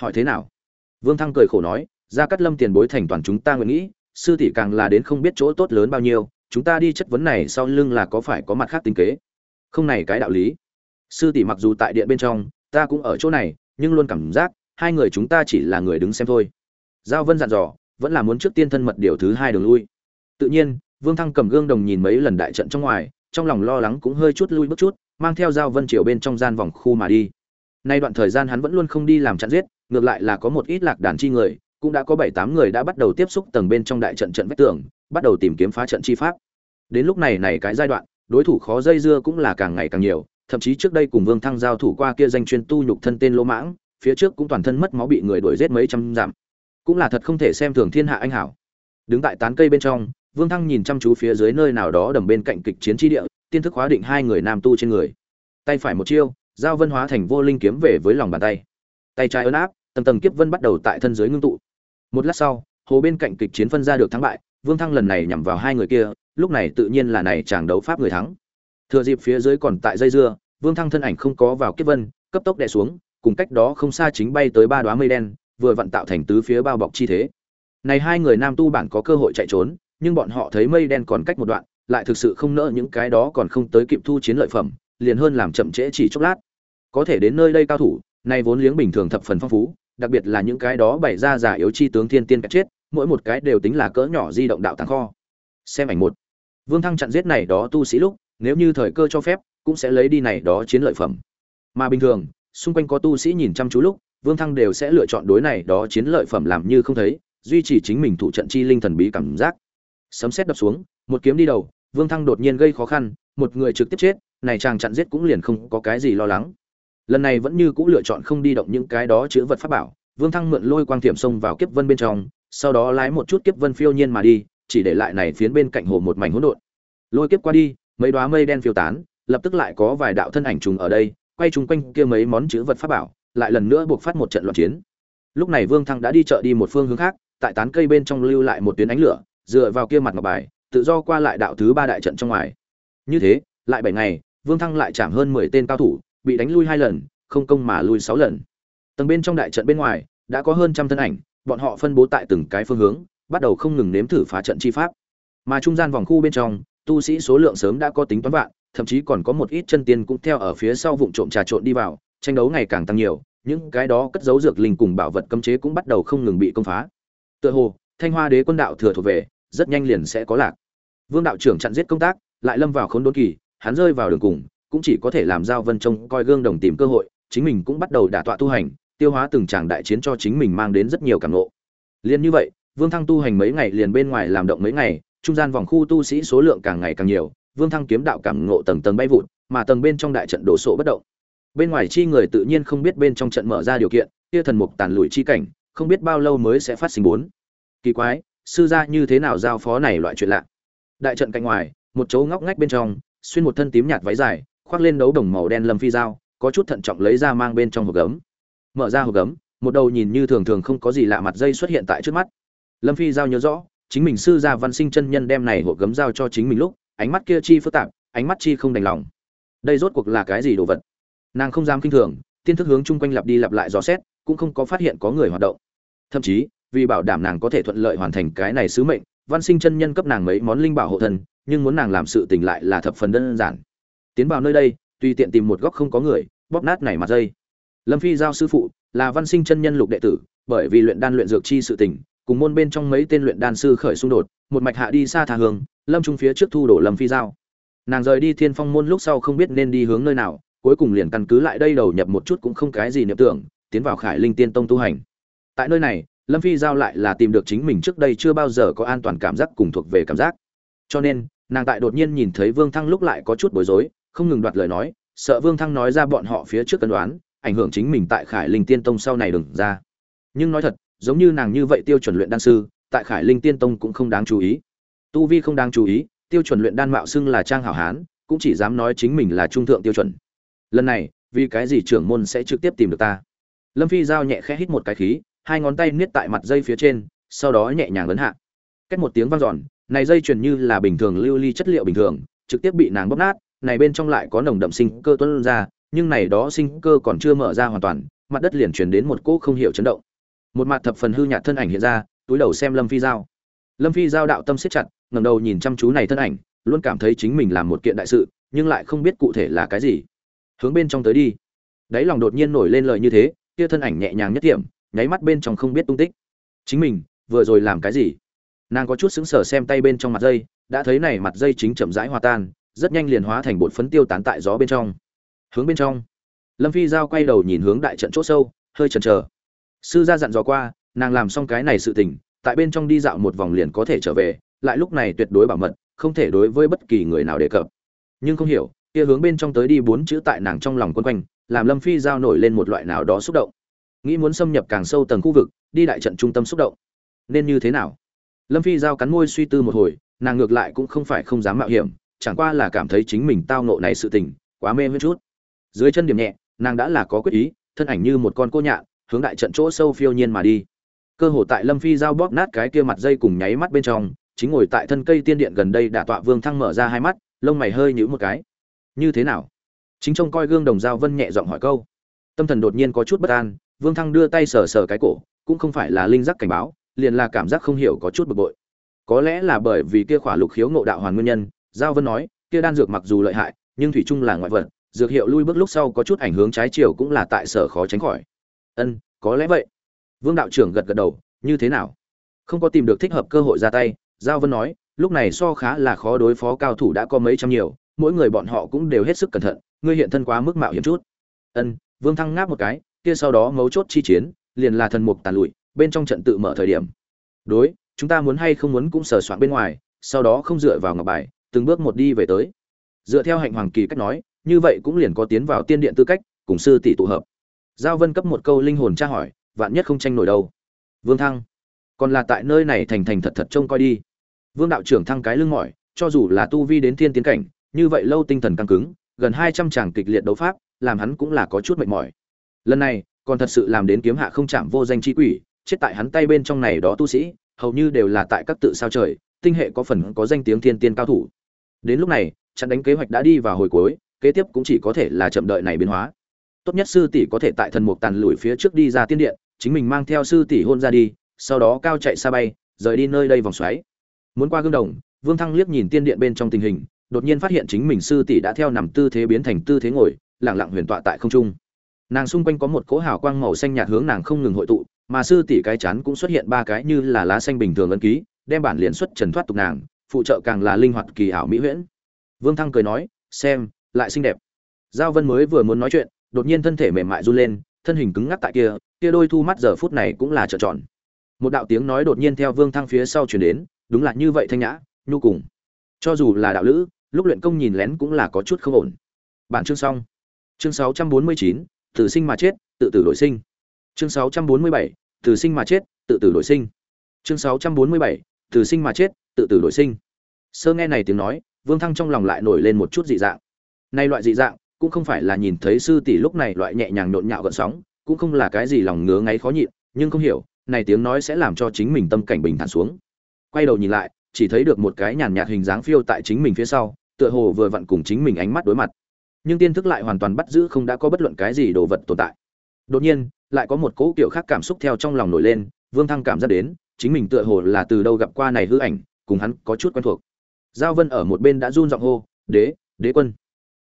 Hỏi thế nào? Vương thăng cười khổ nói ra cắt lâm tiền bối thành toàn chúng ta nguyện nghĩ, sư tỷ càng là đến không biết chỗ tốt lớn bao nhiêu, chúng ta đi chất vấn này sau lưng là có phải có mặt khác tính kế? Không này cái đạo lý. Sư tỷ mặc dù tại điện bên trong, ta cũng ở chỗ này, nhưng luôn cảm giác, hai người chúng ta chỉ là người đứng xem thôi. Giao vân dặn dò vẫn là muốn trước tiên thân mật điều thứ hai đường lui. Tự nhiên, vương thăng cầm gương đồng nhìn mấy lần đại trận trong ngoài, trong lòng lo lắng cũng hơi chút lui bước chút, mang theo dao vân triều bên trong gian vòng khu mà đi. Nay đoạn thời gian hắn vẫn luôn không đi làm chặn giết, ngược lại là có một ít lạc đàn chi người, cũng đã có bảy tám người đã bắt đầu tiếp xúc tầng bên trong đại trận trận vách tường, bắt đầu tìm kiếm phá trận chi pháp. Đến lúc này này cái giai đoạn, đối thủ khó dây dưa cũng là càng ngày càng nhiều, thậm chí trước đây cùng vương thăng giao thủ qua kia danh chuyên tu nhục thân tên lỗ mãng, phía trước cũng toàn thân mất máu bị người đuổi giết mấy trăm dặm cũng là thật không thể xem thường thiên hạ anh hảo. Đứng tại tán cây bên trong, vương thăng nhìn chăm chú phía dưới nơi nào đó đầm bên cạnh kịch chiến tri địa, tiên thức hóa định hai người nam tu trên người. Tay phải một chiêu, giao vân hóa thành vô linh kiếm về với lòng bàn tay. Tay trái ấn áp, tầng tầng kiếp vân bắt đầu tại thân dưới ngưng tụ. Một lát sau, hồ bên cạnh kịch chiến phân ra được thắng bại, vương thăng lần này nhằm vào hai người kia, lúc này tự nhiên là này chàng đấu pháp người thắng. Thừa dịp phía dưới còn tại dây dưa, vương thăng thân ảnh không có vào kiếp vân, cấp tốc đè xuống, cùng cách đó không xa chính bay tới ba đoá mây đen vừa vặn tạo thành tứ phía bao bọc chi thế. Này hai người nam tu bản có cơ hội chạy trốn, nhưng bọn họ thấy mây đen còn cách một đoạn, lại thực sự không nỡ những cái đó còn không tới kịp thu chiến lợi phẩm, liền hơn làm chậm trễ chỉ chốc lát. Có thể đến nơi đây cao thủ nay vốn liếng bình thường thập phần phong phú, đặc biệt là những cái đó bày ra giả yếu chi tướng thiên tiên cả chết, mỗi một cái đều tính là cỡ nhỏ di động đạo tàng kho. Xem ảnh một. Vương thăng chặn giết này đó tu sĩ lúc, nếu như thời cơ cho phép, cũng sẽ lấy đi này đó chiến lợi phẩm. Mà bình thường, xung quanh có tu sĩ nhìn chăm chú lúc vương thăng đều sẽ lựa chọn đối này đó chiến lợi phẩm làm như không thấy, duy trì chính mình thủ trận chi linh thần bí cảm giác. Sấm sét đập xuống, một kiếm đi đầu, vương thăng đột nhiên gây khó khăn, một người trực tiếp chết, này chàng chặn giết cũng liền không có cái gì lo lắng. Lần này vẫn như cũ lựa chọn không đi động những cái đó chứa vật pháp bảo, vương thăng mượn lôi quang tiệm sông vào kiếp vân bên trong, sau đó lái một chút kiếp vân phiêu nhiên mà đi, chỉ để lại này phiến bên cạnh hồ một mảnh hỗn độn. Lôi kiếp qua đi, mấy đóa mây đen phiêu tán, lập tức lại có vài đạo thân ảnh trùng ở đây, quay chung quanh kia mấy món chứa vật pháp bảo lại lần nữa buộc phát một trận loạn chiến. Lúc này vương thăng đã đi chợ đi một phương hướng khác, tại tán cây bên trong lưu lại một tuyến ánh lửa, dựa vào kia mặt ngọc bài, tự do qua lại đạo thứ ba đại trận trong ngoài. Như thế, lại bảy ngày, vương thăng lại chạm hơn mười tên cao thủ, bị đánh lui hai lần, không công mà lui sáu lần. Tầng bên trong đại trận bên ngoài, đã có hơn trăm thân ảnh, bọn họ phân bố tại từng cái phương hướng, bắt đầu không ngừng nếm thử phá trận chi pháp. Mà trung gian vòng khu bên trong, tu sĩ số lượng sớm đã có tính toán vạn, thậm chí còn có một ít chân tiên cũng theo ở phía sau vụng trộm trà trộn đi vào tranh đấu ngày càng tăng nhiều, những cái đó cất giấu dược linh cùng bảo vật cấm chế cũng bắt đầu không ngừng bị công phá. Tựa hồ, thanh hoa đế quân đạo thừa thuộc về, rất nhanh liền sẽ có lạc. Vương đạo trưởng chặn giết công tác, lại lâm vào khốn đốn kỳ, hắn rơi vào đường cùng, cũng chỉ có thể làm giao vân trông coi gương đồng tìm cơ hội, chính mình cũng bắt đầu đả tọa tu hành, tiêu hóa từng tràng đại chiến cho chính mình mang đến rất nhiều cảm ngộ. Liền như vậy, vương thăng tu hành mấy ngày liền bên ngoài làm động mấy ngày, trung gian vòng khu tu sĩ số lượng càng ngày càng nhiều, vương thăng kiếm đạo cảm ngộ tầng tầng bay vụt, mà tầng bên trong đại trận đổ sộ bất động bên ngoài chi người tự nhiên không biết bên trong trận mở ra điều kiện, kia thần mục tàn lùi chi cảnh, không biết bao lâu mới sẽ phát sinh bốn. Kỳ quái, sư gia như thế nào giao phó này loại chuyện lạ? Đại trận cạnh ngoài, một chỗ ngóc ngách bên trong, xuyên một thân tím nhạt váy dài, khoác lên đấu đồng màu đen lâm phi dao, có chút thận trọng lấy ra mang bên trong hộp gấm. Mở ra hộp gấm, một đầu nhìn như thường thường không có gì lạ mặt dây xuất hiện tại trước mắt. Lâm phi giao nhớ rõ, chính mình sư gia văn sinh chân nhân đem này hộp gấm giao cho chính mình lúc, ánh mắt kia chi phức tạp, ánh mắt chi không đành lòng. Đây rốt cuộc là cái gì đồ vật? Nàng không dám kinh thường, tiên thức hướng chung quanh lặp đi lặp lại dò xét, cũng không có phát hiện có người hoạt động. Thậm chí, vì bảo đảm nàng có thể thuận lợi hoàn thành cái này sứ mệnh, văn sinh chân nhân cấp nàng mấy món linh bảo hộ thân, nhưng muốn nàng làm sự tình lại là thập phần đơn giản. Tiến vào nơi đây, tùy tiện tìm một góc không có người, bóp nát này mặt dây. Lâm phi giao sư phụ, là văn sinh chân nhân lục đệ tử, bởi vì luyện đan luyện dược chi sự tình, cùng môn bên trong mấy tên luyện đan sư khởi xung đột, một mạch hạ đi xa thà hương. lâm trung phía trước thu đổ lâm phi giao. Nàng rời đi thiên phong môn lúc sau không biết nên đi hướng nơi nào cuối cùng liền căn cứ lại đây đầu nhập một chút cũng không cái gì niệm tưởng, tiến vào khải linh tiên tông tu hành. Tại nơi này, lâm phi giao lại là tìm được chính mình trước đây chưa bao giờ có an toàn cảm giác cùng thuộc về cảm giác. Cho nên, nàng tại đột nhiên nhìn thấy vương thăng lúc lại có chút bối rối, không ngừng đoạt lời nói, sợ vương thăng nói ra bọn họ phía trước cân đoán, ảnh hưởng chính mình tại khải linh tiên tông sau này đừng ra. Nhưng nói thật, giống như nàng như vậy tiêu chuẩn luyện đan sư, tại khải linh tiên tông cũng không đáng chú ý. Tu vi không đáng chú ý, tiêu chuẩn luyện đan mạo xưng là trang hảo hán, cũng chỉ dám nói chính mình là trung thượng tiêu chuẩn lần này, vì cái gì trưởng môn sẽ trực tiếp tìm được ta? Lâm phi giao nhẹ khẽ hít một cái khí, hai ngón tay niết tại mặt dây phía trên, sau đó nhẹ nhàng ấn hạ. Cách một tiếng vang giòn này dây truyền như là bình thường lưu ly chất liệu bình thường, trực tiếp bị nàng bóp nát, này bên trong lại có nồng đậm sinh cơ tuôn ra, nhưng này đó sinh cơ còn chưa mở ra hoàn toàn, mặt đất liền truyền đến một cỗ không hiểu chấn động. Một mặt thập phần hư nhạt thân ảnh hiện ra, túi đầu xem lâm phi giao. Lâm phi giao đạo tâm siết chặt, ngẩng đầu nhìn chăm chú này thân ảnh, luôn cảm thấy chính mình làm một kiện đại sự, nhưng lại không biết cụ thể là cái gì hướng bên trong tới đi. Đáy lòng đột nhiên nổi lên lời như thế, kia thân ảnh nhẹ nhàng nhất điểm nháy mắt bên trong không biết tung tích. Chính mình, vừa rồi làm cái gì? Nàng có chút sững sờ xem tay bên trong mặt dây, đã thấy này mặt dây chính chậm rãi hòa tan, rất nhanh liền hóa thành bột phấn tiêu tán tại gió bên trong. Hướng bên trong. Lâm phi giao quay đầu nhìn hướng đại trận chỗ sâu, hơi chần chờ. Sư gia dặn dò qua, nàng làm xong cái này sự tình, tại bên trong đi dạo một vòng liền có thể trở về, lại lúc này tuyệt đối bảo mật, không thể đối với bất kỳ người nào đề cập. Nhưng không hiểu kia hướng bên trong tới đi bốn chữ tại nàng trong lòng quân quanh, làm lâm phi giao nổi lên một loại nào đó xúc động. Nghĩ muốn xâm nhập càng sâu tầng khu vực, đi đại trận trung tâm xúc động. Nên như thế nào? Lâm phi giao cắn môi suy tư một hồi, nàng ngược lại cũng không phải không dám mạo hiểm, chẳng qua là cảm thấy chính mình tao nộ này sự tình, quá mê với chút. Dưới chân điểm nhẹ, nàng đã là có quyết ý, thân ảnh như một con cô nhạn, hướng đại trận chỗ sâu phiêu nhiên mà đi. Cơ hồ tại lâm phi giao bóp nát cái kia mặt dây cùng nháy mắt bên trong, chính ngồi tại thân cây tiên điện gần đây đả tọa vương thăng mở ra hai mắt, lông mày hơi nhũ một cái như thế nào? Chính trông coi gương đồng giao vân nhẹ giọng hỏi câu. Tâm thần đột nhiên có chút bất an, vương thăng đưa tay sờ sờ cái cổ, cũng không phải là linh giác cảnh báo, liền là cảm giác không hiểu có chút bực bội. Có lẽ là bởi vì kia khỏa lục khiếu ngộ đạo hoàn nguyên nhân, giao vân nói, kia đan dược mặc dù lợi hại, nhưng thủy chung là ngoại vật, dược hiệu lui bước lúc sau có chút ảnh hướng trái chiều cũng là tại sở khó tránh khỏi. Ân, có lẽ vậy. Vương đạo trưởng gật gật đầu, như thế nào? Không có tìm được thích hợp cơ hội ra tay, giao vân nói, lúc này so khá là khó đối phó cao thủ đã có mấy trăm nhiều mỗi người bọn họ cũng đều hết sức cẩn thận, ngươi hiện thân quá mức mạo hiểm chút. Ân, vương thăng ngáp một cái, kia sau đó mấu chốt chi chiến, liền là thần mục tàn lụi, bên trong trận tự mở thời điểm. Đối, chúng ta muốn hay không muốn cũng sờ soạn bên ngoài, sau đó không dựa vào ngọc bài, từng bước một đi về tới. Dựa theo hạnh hoàng kỳ cách nói, như vậy cũng liền có tiến vào tiên điện tư cách, cùng sư tỷ tụ hợp. Giao vân cấp một câu linh hồn tra hỏi, vạn nhất không tranh nổi đâu. Vương thăng, còn là tại nơi này thành thành thật thật trông coi đi. Vương đạo trưởng thăng cái lưng mỏi, cho dù là tu vi đến thiên tiến cảnh như vậy lâu tinh thần căng cứng, gần hai trăm tràng kịch liệt đấu pháp, làm hắn cũng là có chút mệt mỏi. Lần này, còn thật sự làm đến kiếm hạ không chạm vô danh chi quỷ, chết tại hắn tay bên trong này đó tu sĩ, hầu như đều là tại các tự sao trời, tinh hệ có phần có danh tiếng thiên tiên cao thủ. Đến lúc này, trận đánh kế hoạch đã đi vào hồi cuối, kế tiếp cũng chỉ có thể là chậm đợi này biến hóa. Tốt nhất sư tỷ có thể tại thần mục tàn lùi phía trước đi ra tiên điện, chính mình mang theo sư tỷ hôn ra đi, sau đó cao chạy xa bay, rời đi nơi đây vòng xoáy. Muốn qua gương đồng, vương thăng liếc nhìn tiên điện bên trong tình hình đột nhiên phát hiện chính mình sư tỷ đã theo nằm tư thế biến thành tư thế ngồi, lẳng lặng huyền tọa tại không trung. Nàng xung quanh có một cỗ hào quang màu xanh nhạt hướng nàng không ngừng hội tụ, mà sư tỷ cái chán cũng xuất hiện ba cái như là lá xanh bình thường ấn ký, đem bản liền xuất trần thoát tục nàng, phụ trợ càng là linh hoạt kỳ ảo mỹ huyễn. Vương thăng cười nói, xem, lại xinh đẹp. Giao vân mới vừa muốn nói chuyện, đột nhiên thân thể mềm mại run lên, thân hình cứng ngắc tại kia kia đôi thu mắt giờ phút này cũng là trợn tròn. Một đạo tiếng nói đột nhiên theo vương thăng phía sau chuyển đến, đúng là như vậy thanh nhã, nhu cùng cho dù là đạo lữ lúc luyện công nhìn lén cũng là có chút không ổn. Bản chương xong. Chương 649, từ sinh mà chết tự tử đổi sinh. Chương 647, từ sinh mà chết tự tử đổi sinh. Chương 647, từ sinh mà chết tự tử đổi sinh. Sơ nghe này tiếng nói vương thăng trong lòng lại nổi lên một chút dị dạng. Nay loại dị dạng cũng không phải là nhìn thấy sư tỷ lúc này loại nhẹ nhàng nhộn nhạo gợn sóng cũng không là cái gì lòng ngứa ngáy khó nhịn nhưng không hiểu này tiếng nói sẽ làm cho chính mình tâm cảnh bình thản xuống. Quay đầu nhìn lại chỉ thấy được một cái nhàn nhạt hình dáng phiêu tại chính mình phía sau tựa hồ vừa vặn cùng chính mình ánh mắt đối mặt. Nhưng tiên thức lại hoàn toàn bắt giữ không đã có bất luận cái gì đồ vật tồn tại. Đột nhiên lại có một cỗ kiểu khác cảm xúc theo trong lòng nổi lên vương thăng cảm giác đến chính mình tựa hồ là từ đâu gặp qua này hư ảnh cùng hắn có chút quen thuộc. Giao vân ở một bên đã run giọng hô đế đế quân.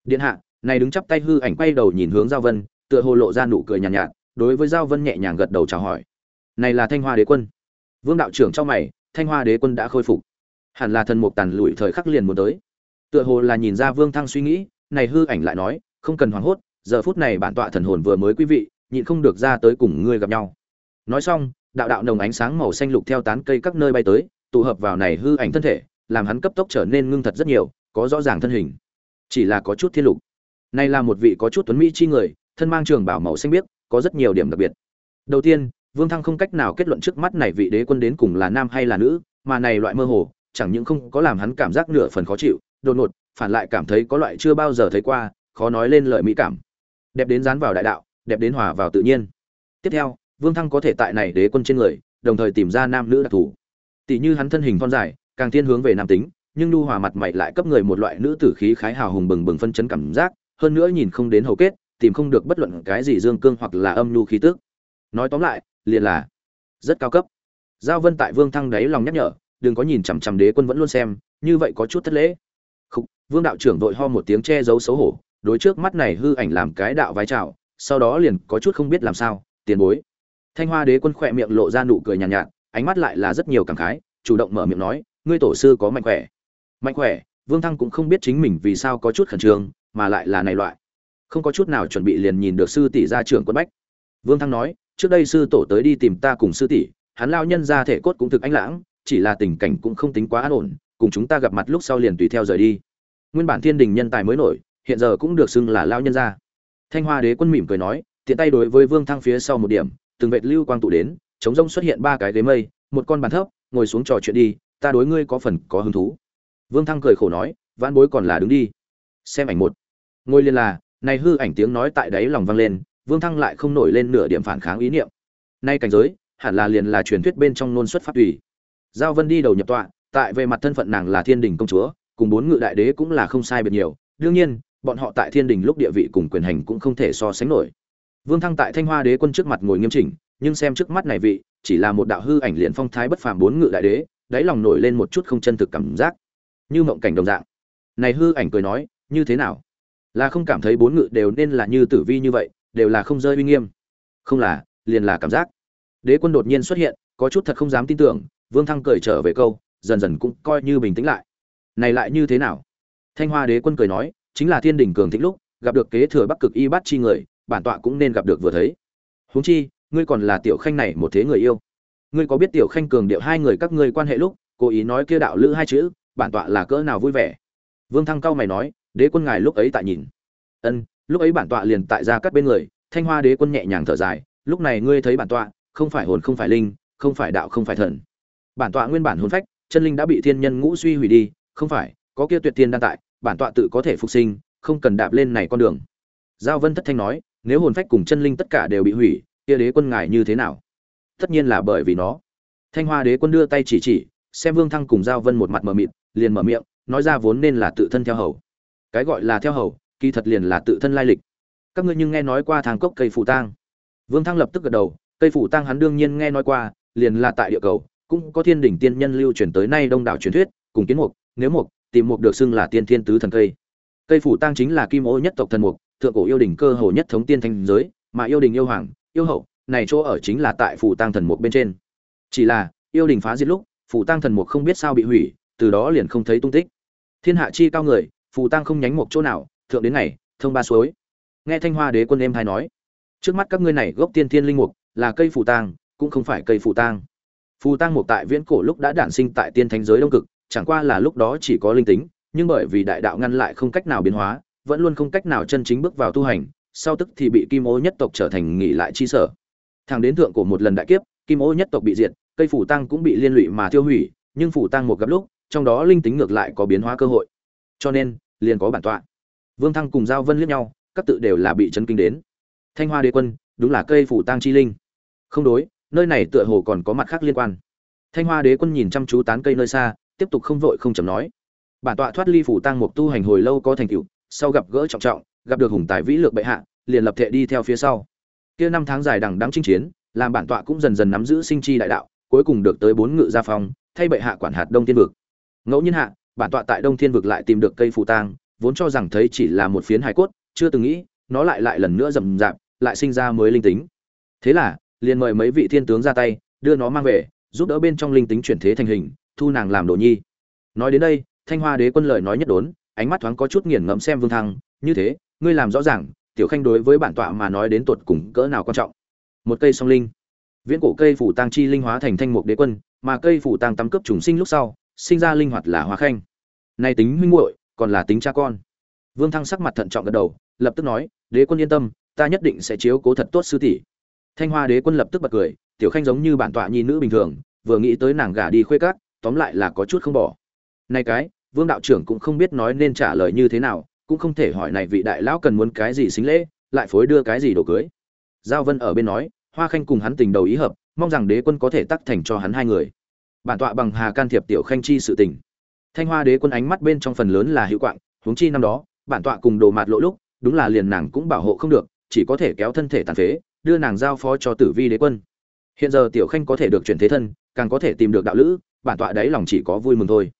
Điện hạ. Này đứng chắp tay hư ảnh quay đầu nhìn hướng giao vân tựa hồ lộ ra nụ cười nhàn nhạt, nhạt đối với giao vân nhẹ nhàng gật đầu chào hỏi. Này là thanh hoa đế quân. Vương đạo trưởng trong mày thanh hoa đế quân đã khôi phục hẳn là thần mục tàn lụi thời khắc liền muốn tới. Tựa hồ là nhìn ra vương thăng suy nghĩ, này hư ảnh lại nói, không cần hoảng hốt, giờ phút này bản tọa thần hồn vừa mới quý vị, nhịn không được ra tới cùng ngươi gặp nhau. Nói xong, đạo đạo nồng ánh sáng màu xanh lục theo tán cây các nơi bay tới, tụ hợp vào này hư ảnh thân thể, làm hắn cấp tốc trở nên ngưng thật rất nhiều, có rõ ràng thân hình. Chỉ là có chút thiên lục. Nay là một vị có chút tuấn mỹ chi người, thân mang trường bảo màu xanh biếc, có rất nhiều điểm đặc biệt. Đầu tiên, vương thăng không cách nào kết luận trước mắt này vị đế quân đến cùng là nam hay là nữ, mà này loại mơ hồ chẳng những không có làm hắn cảm giác nửa phần khó chịu, đột ngột, phản lại cảm thấy có loại chưa bao giờ thấy qua, khó nói lên lợi mỹ cảm. Đẹp đến dán vào đại đạo, đẹp đến hòa vào tự nhiên. Tiếp theo, vương thăng có thể tại này đế quân trên người, đồng thời tìm ra nam nữ đặc thù. Tỷ như hắn thân hình thon dài, càng thiên hướng về nam tính, nhưng nu hòa mặt mày lại cấp người một loại nữ tử khí khái hào hùng bừng bừng phân chấn cảm giác, hơn nữa nhìn không đến hầu kết, tìm không được bất luận cái gì dương cương hoặc là âm nhu khí tức. Nói tóm lại, liền là rất cao cấp. Giao vân tại vương thăng đáy lòng nhắc nhở đừng có nhìn chằm chằm đế quân vẫn luôn xem như vậy có chút thất lễ. Khúc, vương đạo trưởng vội ho một tiếng che giấu xấu hổ đối trước mắt này hư ảnh làm cái đạo vái chào sau đó liền có chút không biết làm sao tiền bối. Thanh hoa đế quân khỏe miệng lộ ra nụ cười nhàn nhạt, nhạt ánh mắt lại là rất nhiều cảm khái chủ động mở miệng nói ngươi tổ sư có mạnh khỏe. Mạnh khỏe? Vương thăng cũng không biết chính mình vì sao có chút khẩn trương mà lại là này loại. Không có chút nào chuẩn bị liền nhìn được sư tỷ ra trưởng quân bách. Vương thăng nói trước đây sư tổ tới đi tìm ta cùng sư tỷ hắn lao nhân ra thể cốt cũng thực anh lãng chỉ là tình cảnh cũng không tính quá an ổn, cùng chúng ta gặp mặt lúc sau liền tùy theo rời đi. Nguyên bản thiên đình nhân tài mới nổi, hiện giờ cũng được xưng là lao nhân gia. Thanh hoa đế quân mỉm cười nói, tiện tay đối với vương thăng phía sau một điểm, từng vệt lưu quang tụ đến, chống rông xuất hiện ba cái ghế mây, một con bàn thấp, ngồi xuống trò chuyện đi, ta đối ngươi có phần có hứng thú. Vương thăng cười khổ nói, vãn bối còn là đứng đi. Xem ảnh một. Ngôi liên là, này hư ảnh tiếng nói tại đáy lòng vang lên, vương thăng lại không nổi lên nửa điểm phản kháng ý niệm. Nay cảnh giới, hẳn là liền là truyền thuyết bên trong nôn xuất pháp tùy giao vân đi đầu nhập tọa, tại về mặt thân phận nàng là thiên đình công chúa, cùng bốn ngự đại đế cũng là không sai biệt nhiều. Đương nhiên, bọn họ tại thiên đình lúc địa vị cùng quyền hành cũng không thể so sánh nổi. Vương thăng tại thanh hoa đế quân trước mặt ngồi nghiêm chỉnh, nhưng xem trước mắt này vị, chỉ là một đạo hư ảnh liền phong thái bất phàm bốn ngự đại đế, đáy lòng nổi lên một chút không chân thực cảm giác. Như mộng cảnh đồng dạng. Này hư ảnh cười nói, như thế nào? Là không cảm thấy bốn ngự đều nên là như tử vi như vậy, đều là không rơi uy nghiêm. Không là, liền là cảm giác. Đế quân đột nhiên xuất hiện, có chút thật không dám tin tưởng vương thăng cười trở về câu, dần dần cũng coi như bình tĩnh lại. Này lại như thế nào? Thanh hoa đế quân cười nói, chính là thiên đình cường thịnh lúc, gặp được kế thừa bắc cực y bắt chi người, bản tọa cũng nên gặp được vừa thấy. Huống chi, ngươi còn là tiểu khanh này một thế người yêu. Ngươi có biết tiểu khanh cường điệu hai người các ngươi quan hệ lúc, cố ý nói kia đạo lữ hai chữ, bản tọa là cỡ nào vui vẻ? Vương thăng cao mày nói, đế quân ngài lúc ấy tại nhìn. Ân, lúc ấy bản tọa liền tại ra cắt bên người, thanh hoa đế quân nhẹ nhàng thở dài, lúc này ngươi thấy bản tọa, không phải hồn không phải linh, không phải đạo không phải thần bản tọa nguyên bản hồn phách, chân linh đã bị thiên nhân ngũ suy hủy đi, không phải, có kia tuyệt tiên đang tại, bản tọa tự có thể phục sinh, không cần đạp lên này con đường. Giao vân thất thanh nói, nếu hồn phách cùng chân linh tất cả đều bị hủy, kia đế quân ngài như thế nào? Tất nhiên là bởi vì nó. Thanh hoa đế quân đưa tay chỉ chỉ, xem vương thăng cùng giao vân một mặt mở mịt, liền mở miệng, nói ra vốn nên là tự thân theo hầu. Cái gọi là theo hầu, kỳ thật liền là tự thân lai lịch. Các ngươi nhưng nghe nói qua thang cốc cây phủ tang. Vương thăng lập tức gật đầu, cây phủ tang hắn đương nhiên nghe nói qua, liền là tại địa cầu cũng có thiên đỉnh tiên nhân lưu truyền tới nay đông đảo truyền thuyết, cùng kiến mục, nếu mục, tìm mục được xưng là tiên thiên tứ thần cây. Cây phủ tang chính là kim ô nhất tộc thần mục, thượng cổ yêu đình cơ hồ nhất thống tiên thanh giới, mà yêu đình yêu hoàng, yêu hậu, này chỗ ở chính là tại phủ tang thần mục bên trên. Chỉ là, yêu đình phá diệt lúc, phủ tang thần mục không biết sao bị hủy, từ đó liền không thấy tung tích. Thiên hạ chi cao người, phủ tang không nhánh một chỗ nào, thượng đến ngày, thông ba suối. Nghe thanh hoa đế quân em hai nói, trước mắt các ngươi này gốc tiên thiên linh mục là cây phủ tang, cũng không phải cây phủ tang phù tang mục tại viễn cổ lúc đã đản sinh tại tiên thánh giới đông cực, chẳng qua là lúc đó chỉ có linh tính, nhưng bởi vì đại đạo ngăn lại không cách nào biến hóa, vẫn luôn không cách nào chân chính bước vào tu hành, sau tức thì bị kim ô nhất tộc trở thành nghỉ lại chi sở. Thằng đến thượng cổ một lần đại kiếp, kim ô nhất tộc bị diệt, cây phủ tăng cũng bị liên lụy mà tiêu hủy, nhưng phủ tăng một gặp lúc, trong đó linh tính ngược lại có biến hóa cơ hội. Cho nên, liền có bản tọa. Vương thăng cùng giao vân liếc nhau, các tự đều là bị chấn kinh đến. Thanh hoa đế quân, đúng là cây phủ tăng chi linh. Không đối nơi này tựa hồ còn có mặt khác liên quan. Thanh hoa đế quân nhìn chăm chú tán cây nơi xa, tiếp tục không vội không chậm nói. Bản tọa thoát ly phủ tăng một tu hành hồi lâu có thành tựu, sau gặp gỡ trọng trọng, gặp được hùng tài vĩ lược bệ hạ, liền lập thệ đi theo phía sau. Kia năm tháng dài đằng đẵng chinh chiến, làm bản tọa cũng dần dần nắm giữ sinh chi đại đạo, cuối cùng được tới bốn ngự gia phong, thay bệ hạ quản hạt đông thiên vực. Ngẫu nhiên hạ, bản tọa tại đông thiên vực lại tìm được cây phù tang, vốn cho rằng thấy chỉ là một phiến hài cốt, chưa từng nghĩ, nó lại lại lần nữa rầm rạp, lại sinh ra mới linh tính. Thế là liền mời mấy vị thiên tướng ra tay, đưa nó mang về, giúp đỡ bên trong linh tính chuyển thế thành hình, thu nàng làm đồ nhi. Nói đến đây, thanh hoa đế quân lời nói nhất đốn, ánh mắt thoáng có chút nghiền ngẫm xem vương thăng, như thế, ngươi làm rõ ràng, tiểu khanh đối với bản tọa mà nói đến tột cùng cỡ nào quan trọng? Một cây song linh. Viễn cổ cây phủ tang chi linh hóa thành thanh mục đế quân, mà cây phủ tang tắm cướp trùng sinh lúc sau, sinh ra linh hoạt là hóa khanh. Nay tính huynh muội, còn là tính cha con. Vương thăng sắc mặt thận trọng gật đầu, lập tức nói, đế quân yên tâm, ta nhất định sẽ chiếu cố thật tốt sư tỷ thanh hoa đế quân lập tức bật cười, tiểu khanh giống như bản tọa nhi nữ bình thường, vừa nghĩ tới nàng gả đi khuê cát tóm lại là có chút không bỏ. Nay cái, vương đạo trưởng cũng không biết nói nên trả lời như thế nào, cũng không thể hỏi này vị đại lão cần muốn cái gì xính lễ, lại phối đưa cái gì đồ cưới. Giao vân ở bên nói, hoa khanh cùng hắn tình đầu ý hợp, mong rằng đế quân có thể tắc thành cho hắn hai người. Bản tọa bằng hà can thiệp tiểu khanh chi sự tình. Thanh hoa đế quân ánh mắt bên trong phần lớn là hữu quạng, huống chi năm đó, bản tọa cùng đồ mạt lỗ lúc, đúng là liền nàng cũng bảo hộ không được, chỉ có thể kéo thân thể tàn phế đưa nàng giao phó cho tử vi đế quân. Hiện giờ tiểu khanh có thể được chuyển thế thân, càng có thể tìm được đạo lữ, bản tọa đấy lòng chỉ có vui mừng thôi.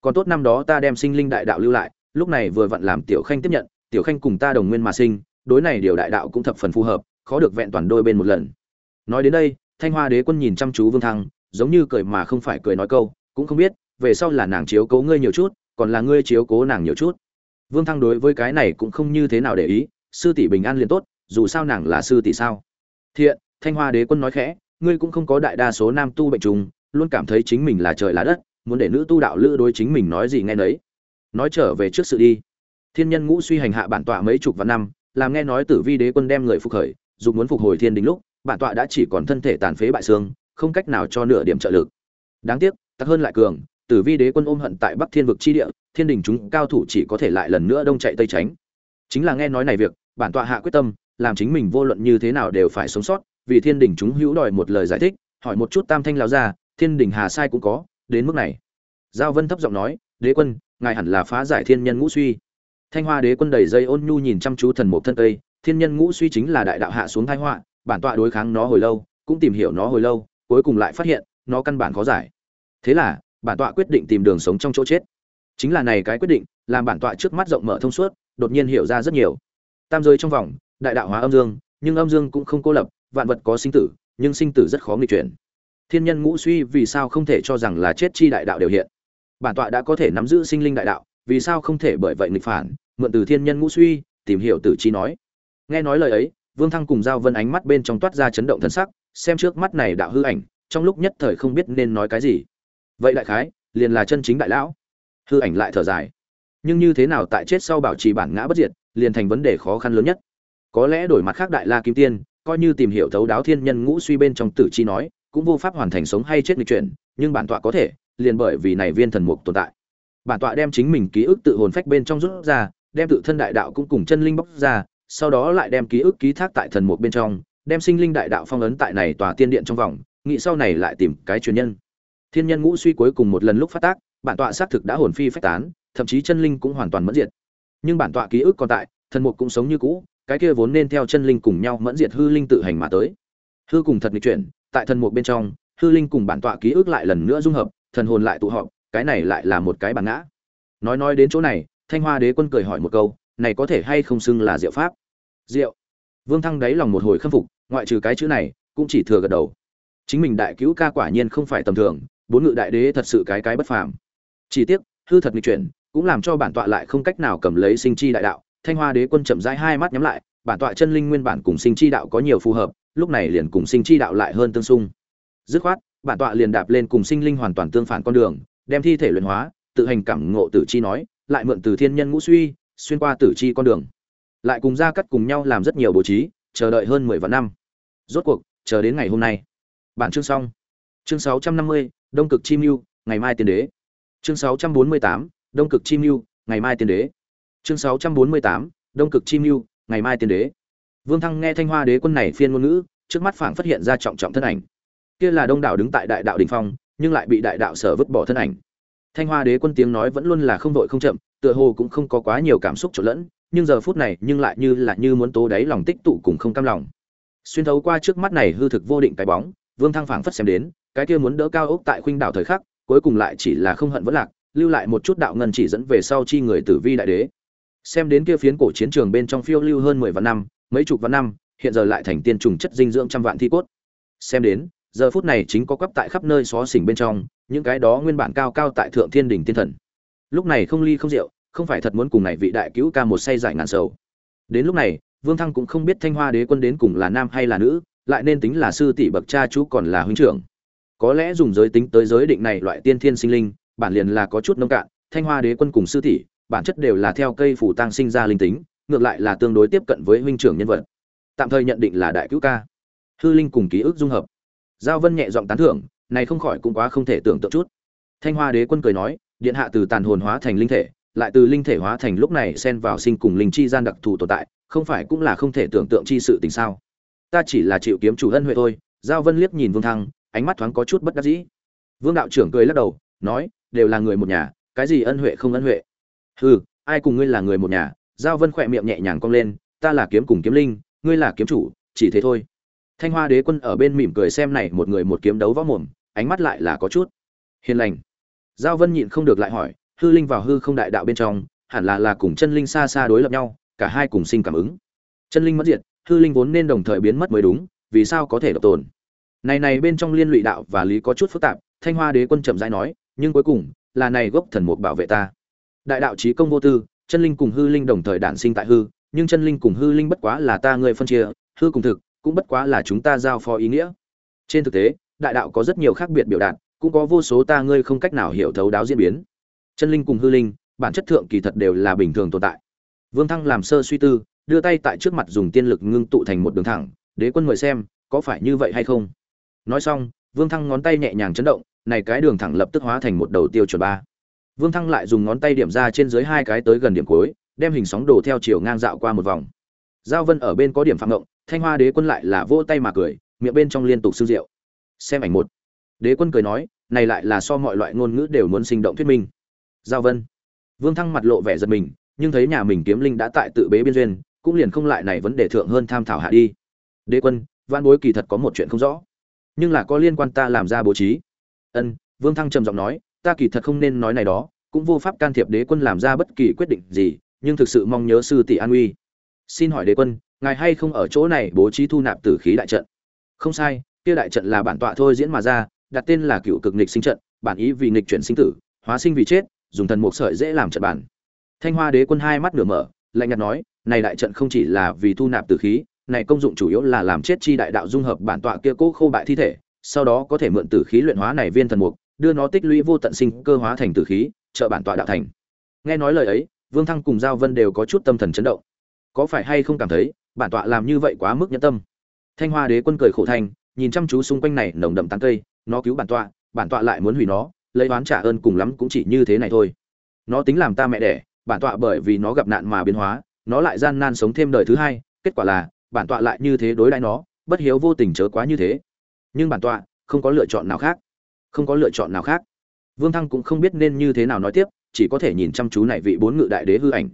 Còn tốt năm đó ta đem sinh linh đại đạo lưu lại, lúc này vừa vặn làm tiểu khanh tiếp nhận, tiểu khanh cùng ta đồng nguyên mà sinh, đối này điều đại đạo cũng thập phần phù hợp, khó được vẹn toàn đôi bên một lần. Nói đến đây, thanh hoa đế quân nhìn chăm chú vương thăng, giống như cười mà không phải cười nói câu, cũng không biết, về sau là nàng chiếu cố ngươi nhiều chút, còn là ngươi chiếu cố nàng nhiều chút. Vương thăng đối với cái này cũng không như thế nào để ý, sư tỷ bình an liền tốt, dù sao nàng là sư tỷ sao? Thiện, thanh hoa đế quân nói khẽ, ngươi cũng không có đại đa số nam tu bệnh trùng, luôn cảm thấy chính mình là trời là đất, muốn để nữ tu đạo lữ đối chính mình nói gì nghe nấy. Nói trở về trước sự đi. Thiên nhân ngũ suy hành hạ bản tọa mấy chục vạn năm, làm nghe nói tử vi đế quân đem người phục khởi, dục muốn phục hồi thiên đình lúc, bản tọa đã chỉ còn thân thể tàn phế bại xương, không cách nào cho nửa điểm trợ lực. Đáng tiếc tắc hơn lại cường, tử vi đế quân ôm hận tại bắc thiên vực chi địa, thiên đình chúng cao thủ chỉ có thể lại lần nữa đông chạy tây tránh. Chính là nghe nói này việc, bản tọa hạ quyết tâm làm chính mình vô luận như thế nào đều phải sống sót, vì thiên đình chúng hữu đòi một lời giải thích, hỏi một chút tam thanh lao ra thiên đình hà sai cũng có, đến mức này. Giao vân thấp giọng nói, đế quân, ngài hẳn là phá giải thiên nhân ngũ suy. Thanh hoa đế quân đầy dây ôn nhu nhìn chăm chú thần mục thân tây thiên nhân ngũ suy chính là đại đạo hạ xuống thái họa, bản tọa đối kháng nó hồi lâu, cũng tìm hiểu nó hồi lâu, cuối cùng lại phát hiện, nó căn bản khó giải. Thế là, bản tọa quyết định tìm đường sống trong chỗ chết. Chính là này cái quyết định, làm bản tọa trước mắt rộng mở thông suốt, đột nhiên hiểu ra rất nhiều. Tam giới trong vòng đại đạo hóa âm dương, nhưng âm dương cũng không cô lập, vạn vật có sinh tử, nhưng sinh tử rất khó nghịch chuyển. Thiên nhân ngũ suy vì sao không thể cho rằng là chết chi đại đạo đều hiện? Bản tọa đã có thể nắm giữ sinh linh đại đạo, vì sao không thể bởi vậy nghịch phản? Mượn từ thiên nhân ngũ suy, tìm hiểu tử chi nói. Nghe nói lời ấy, vương thăng cùng giao vân ánh mắt bên trong toát ra chấn động thần sắc, xem trước mắt này đạo hư ảnh, trong lúc nhất thời không biết nên nói cái gì. Vậy đại khái, liền là chân chính đại lão. Hư ảnh lại thở dài. Nhưng như thế nào tại chết sau bảo trì bản ngã bất diệt, liền thành vấn đề khó khăn lớn nhất có lẽ đổi mặt khác đại la kim tiên, coi như tìm hiểu thấu đáo thiên nhân ngũ suy bên trong tử chi nói, cũng vô pháp hoàn thành sống hay chết nghịch chuyển nhưng bản tọa có thể, liền bởi vì này viên thần mục tồn tại. Bản tọa đem chính mình ký ức tự hồn phách bên trong rút ra, đem tự thân đại đạo cũng cùng chân linh bóc ra, sau đó lại đem ký ức ký thác tại thần mục bên trong, đem sinh linh đại đạo phong ấn tại này tòa tiên điện trong vòng, nghĩ sau này lại tìm cái truyền nhân. Thiên nhân ngũ suy cuối cùng một lần lúc phát tác, bản tọa xác thực đã hồn phi phách tán, thậm chí chân linh cũng hoàn toàn mất diệt. Nhưng bản tọa ký ức còn tại, thần mục cũng sống như cũ cái kia vốn nên theo chân linh cùng nhau mẫn diệt hư linh tự hành mà tới. Hư cùng thật nghịch chuyển, tại thần mục bên trong, hư linh cùng bản tọa ký ức lại lần nữa dung hợp, thần hồn lại tụ họp, cái này lại là một cái bản ngã. Nói nói đến chỗ này, thanh hoa đế quân cười hỏi một câu, này có thể hay không xưng là diệu pháp? Diệu. Vương thăng đáy lòng một hồi khâm phục, ngoại trừ cái chữ này, cũng chỉ thừa gật đầu. Chính mình đại cứu ca quả nhiên không phải tầm thường, bốn ngự đại đế thật sự cái cái bất phàm. Chỉ tiếc, hư thật nghịch chuyển, cũng làm cho bản tọa lại không cách nào cầm lấy sinh chi đại đạo thanh hoa đế quân chậm rãi hai mắt nhắm lại, bản tọa chân linh nguyên bản cùng sinh chi đạo có nhiều phù hợp, lúc này liền cùng sinh chi đạo lại hơn tương xung. Dứt khoát, bản tọa liền đạp lên cùng sinh linh hoàn toàn tương phản con đường, đem thi thể luyện hóa, tự hành cảm ngộ tử chi nói, lại mượn từ thiên nhân ngũ suy, xuyên qua tử chi con đường. Lại cùng ra cắt cùng nhau làm rất nhiều bố trí, chờ đợi hơn mười vạn năm. Rốt cuộc, chờ đến ngày hôm nay. Bản chương xong. Chương sáu trăm năm mươi, đông cực chim mưu, ngày mai tiên đế. Chương sáu trăm bốn mươi tám, đông cực chim mưu, ngày mai tiên đế chương sáu trăm bốn mươi tám, đông cực chim mưu, ngày mai tiên đế. Vương thăng nghe thanh hoa đế quân này phiên ngôn ngữ, trước mắt phảng phát hiện ra trọng trọng thân ảnh. Kia là đông đảo đứng tại đại đạo đình phong, nhưng lại bị đại đạo sở vứt bỏ thân ảnh. Thanh hoa đế quân tiếng nói vẫn luôn là không vội không chậm, tựa hồ cũng không có quá nhiều cảm xúc trộn lẫn, nhưng giờ phút này nhưng lại như là như muốn tố đáy lòng tích tụ cùng không cam lòng. Xuyên thấu qua trước mắt này hư thực vô định cái bóng, vương thăng phảng phất xem đến, cái kia muốn đỡ cao ốc tại khuynh đảo thời khắc, cuối cùng lại chỉ là không hận vẫn lạc, lưu lại một chút đạo ngân chỉ dẫn về sau chi người tử vi đại đế xem đến kia phiến cổ chiến trường bên trong phiêu lưu hơn mười vạn năm, mấy chục vạn năm, hiện giờ lại thành tiên trùng chất dinh dưỡng trăm vạn thi cốt. Xem đến, giờ phút này chính có quắp tại khắp nơi xó xỉnh bên trong, những cái đó nguyên bản cao cao tại thượng thiên đỉnh tiên thần. Lúc này không ly không rượu, không phải thật muốn cùng này vị đại cứu ca một say giải ngàn sầu. Đến lúc này, vương thăng cũng không biết thanh hoa đế quân đến cùng là nam hay là nữ, lại nên tính là sư tỷ bậc cha chú còn là huynh trưởng. Có lẽ dùng giới tính tới giới định này loại tiên thiên sinh linh, bản liền là có chút nông cạn, thanh hoa đế quân cùng sư tỷ bản chất đều là theo cây phủ tăng sinh ra linh tính, ngược lại là tương đối tiếp cận với huynh trưởng nhân vật. Tạm thời nhận định là đại cứu ca. Hư linh cùng ký ức dung hợp. Giao vân nhẹ giọng tán thưởng, này không khỏi cũng quá không thể tưởng tượng chút. Thanh hoa đế quân cười nói, điện hạ từ tàn hồn hóa thành linh thể, lại từ linh thể hóa thành lúc này xen vào sinh cùng linh chi gian đặc thù tồn tại, không phải cũng là không thể tưởng tượng chi sự tình sao? Ta chỉ là chịu kiếm chủ ân huệ thôi, giao vân liếc nhìn vương thăng, ánh mắt thoáng có chút bất đắc dĩ. Vương đạo trưởng cười lắc đầu, nói, đều là người một nhà, cái gì ân huệ không ân huệ? Hừ, ai cùng ngươi là người một nhà? Giao vân khỏe miệng nhẹ nhàng cong lên, ta là kiếm cùng kiếm linh, ngươi là kiếm chủ, chỉ thế thôi. Thanh hoa đế quân ở bên mỉm cười xem này một người một kiếm đấu võ mồm, ánh mắt lại là có chút hiền lành. Giao vân nhịn không được lại hỏi, hư linh vào hư không đại đạo bên trong, hẳn là là cùng chân linh xa xa đối lập nhau, cả hai cùng sinh cảm ứng. Chân linh mất diệt, hư linh vốn nên đồng thời biến mất mới đúng, vì sao có thể độc tồn? Này này bên trong liên lụy đạo và lý có chút phức tạp, thanh hoa đế quân chậm rãi nói, nhưng cuối cùng là này gốc thần mục bảo vệ ta đại đạo trí công vô tư, chân linh cùng hư linh đồng thời đản sinh tại hư, nhưng chân linh cùng hư linh bất quá là ta người phân chia, hư cùng thực cũng bất quá là chúng ta giao phó ý nghĩa. Trên thực tế, đại đạo có rất nhiều khác biệt biểu đạt, cũng có vô số ta ngươi không cách nào hiểu thấu đáo diễn biến. Chân linh cùng hư linh, bản chất thượng kỳ thật đều là bình thường tồn tại. Vương thăng làm sơ suy tư, đưa tay tại trước mặt dùng tiên lực ngưng tụ thành một đường thẳng, đế quân mời xem, có phải như vậy hay không? Nói xong, vương thăng ngón tay nhẹ nhàng chấn động, này cái đường thẳng lập tức hóa thành một đầu tiêu chuẩn ba vương thăng lại dùng ngón tay điểm ra trên dưới hai cái tới gần điểm cuối, đem hình sóng đồ theo chiều ngang dạo qua một vòng. Giao vân ở bên có điểm phạm ngộng, thanh hoa đế quân lại là vỗ tay mà cười, miệng bên trong liên tục sương rượu. Xem ảnh một. Đế quân cười nói, này lại là so mọi loại ngôn ngữ đều muốn sinh động thuyết minh. Giao vân. Vương thăng mặt lộ vẻ giật mình, nhưng thấy nhà mình kiếm linh đã tại tự bế biên duyên, cũng liền không lại này vấn đề thượng hơn tham thảo hạ đi. Đế quân văn bối kỳ thật có một chuyện không rõ, nhưng là có liên quan ta làm ra bố trí. Ân, vương thăng trầm giọng nói ta kỳ thật không nên nói này đó, cũng vô pháp can thiệp đế quân làm ra bất kỳ quyết định gì, nhưng thực sự mong nhớ sư tỷ an uy. Xin hỏi đế quân, ngài hay không ở chỗ này bố trí thu nạp tử khí đại trận? Không sai, kia đại trận là bản tọa thôi diễn mà ra, đặt tên là cựu cực nghịch sinh trận, bản ý vì nghịch chuyển sinh tử, hóa sinh vì chết, dùng thần mục sợi dễ làm trận bản. Thanh hoa đế quân hai mắt nửa mở, lạnh nhạt nói, này đại trận không chỉ là vì thu nạp tử khí, này công dụng chủ yếu là làm chết chi đại đạo dung hợp bản tọa kia cố khô bại thi thể, sau đó có thể mượn tử khí luyện hóa này viên thần mục đưa nó tích lũy vô tận sinh cơ hóa thành tử khí, trợ bản tọa đạo thành. Nghe nói lời ấy, vương thăng cùng giao vân đều có chút tâm thần chấn động. Có phải hay không cảm thấy, bản tọa làm như vậy quá mức nhẫn tâm? Thanh hoa đế quân cười khổ thanh nhìn chăm chú xung quanh này nồng đậm tán cây, nó cứu bản tọa bản tọa lại muốn hủy nó, lấy oán trả ơn cùng lắm cũng chỉ như thế này thôi. Nó tính làm ta mẹ đẻ, bản tọa bởi vì nó gặp nạn mà biến hóa, nó lại gian nan sống thêm đời thứ hai, kết quả là, bản tọa lại như thế đối đãi nó, bất hiếu vô tình chớ quá như thế. Nhưng bản tọa không có lựa chọn nào khác không có lựa chọn nào khác. Vương thăng cũng không biết nên như thế nào nói tiếp, chỉ có thể nhìn chăm chú này vị bốn ngự đại đế hư ảnh.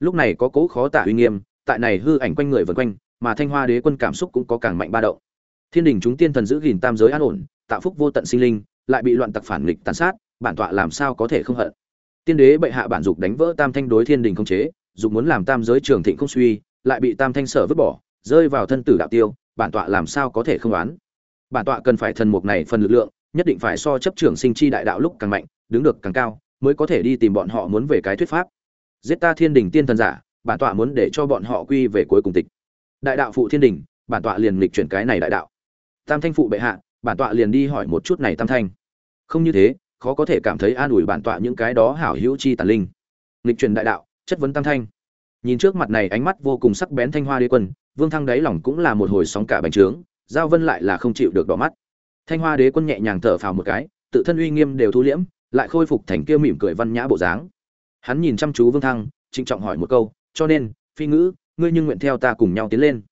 Lúc này có cố khó tả uy nghiêm, tại này hư ảnh quanh người vần quanh, mà thanh hoa đế quân cảm xúc cũng có càng mạnh ba động. Thiên đình chúng tiên thần giữ gìn tam giới an ổn, tạo phúc vô tận sinh linh, lại bị loạn tặc phản nghịch tàn sát, bản tọa làm sao có thể không hận? Tiên đế bệ hạ bản dục đánh vỡ tam thanh đối thiên đình không chế, dục muốn làm tam giới trường thịnh không suy, lại bị tam thanh sở vứt bỏ, rơi vào thân tử đạo tiêu, bản tọa làm sao có thể không oán? Bản tọa cần phải thần mục này phần lực lượng nhất định phải so chấp trưởng sinh chi đại đạo lúc càng mạnh, đứng được càng cao, mới có thể đi tìm bọn họ muốn về cái thuyết pháp. Giết ta thiên đình tiên thần giả, bản tọa muốn để cho bọn họ quy về cuối cùng tịch. Đại đạo phụ thiên đình, bản tọa liền lịch chuyển cái này đại đạo. Tam thanh phụ bệ hạ, bản tọa liền đi hỏi một chút này tam thanh. Không như thế, khó có thể cảm thấy an ủi bản tọa những cái đó hảo hữu chi tàn linh. Lịch chuyển đại đạo, chất vấn tam thanh. Nhìn trước mặt này ánh mắt vô cùng sắc bén thanh hoa đế quân, vương thăng đáy lòng cũng là một hồi sóng cả bành trướng, giao vân lại là không chịu được đỏ mắt thanh hoa đế quân nhẹ nhàng thở phào một cái, tự thân uy nghiêm đều thu liễm, lại khôi phục thành kia mỉm cười văn nhã bộ dáng. Hắn nhìn chăm chú vương thăng, trịnh trọng hỏi một câu, cho nên, phi ngữ, ngươi nhưng nguyện theo ta cùng nhau tiến lên?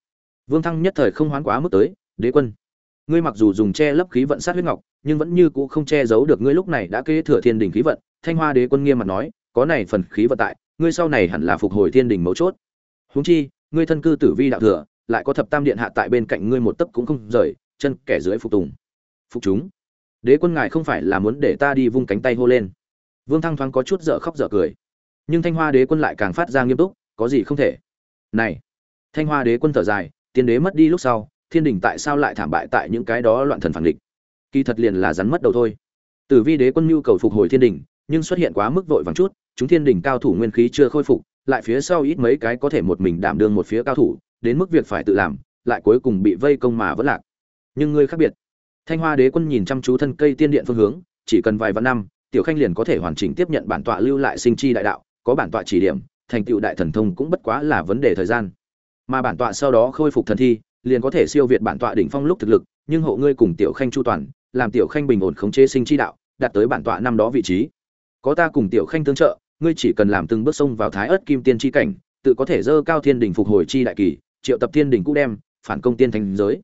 Vương thăng nhất thời không hoán quá mức tới, đế quân, ngươi mặc dù dùng che lấp khí vận sát huyết ngọc, nhưng vẫn như cũ không che giấu được ngươi lúc này đã kế thừa thiên đình khí vận. Thanh hoa đế quân nghiêm mặt nói, có này phần khí vận tại, ngươi sau này hẳn là phục hồi thiên đình mấu chốt. Huống chi, ngươi thân cư tử vi đạo thừa, lại có thập tam điện hạ tại bên cạnh ngươi một tấc cũng không rời, chân kẻ dưới phục tùng phục chúng. Đế quân ngài không phải là muốn để ta đi vung cánh tay hô lên. Vương thăng thoáng có chút dở khóc dở cười. Nhưng thanh hoa đế quân lại càng phát ra nghiêm túc, có gì không thể. Này, thanh hoa đế quân thở dài, tiên đế mất đi lúc sau, thiên đình tại sao lại thảm bại tại những cái đó loạn thần phản địch? Kỳ thật liền là rắn mất đầu thôi. Tử vi đế quân nhu cầu phục hồi thiên đình, nhưng xuất hiện quá mức vội vàng chút, chúng thiên đình cao thủ nguyên khí chưa khôi phục, lại phía sau ít mấy cái có thể một mình đảm đương một phía cao thủ, đến mức việc phải tự làm, lại cuối cùng bị vây công mà vẫn lạc. Nhưng ngươi khác biệt thanh hoa đế quân nhìn chăm chú thân cây tiên điện phương hướng, chỉ cần vài vạn năm, tiểu khanh liền có thể hoàn chỉnh tiếp nhận bản tọa lưu lại sinh chi đại đạo, có bản tọa chỉ điểm, thành tựu đại thần thông cũng bất quá là vấn đề thời gian. Mà bản tọa sau đó khôi phục thần thi, liền có thể siêu việt bản tọa đỉnh phong lúc thực lực, nhưng hộ ngươi cùng tiểu khanh chu toàn, làm tiểu khanh bình ổn khống chế sinh chi đạo, đạt tới bản tọa năm đó vị trí. Có ta cùng tiểu khanh tương trợ, ngươi chỉ cần làm từng bước xông vào thái ớt kim tiên chi cảnh, tự có thể dơ cao thiên đỉnh phục hồi chi đại kỳ, triệu tập thiên đỉnh cũ đem, phản công tiên thành giới.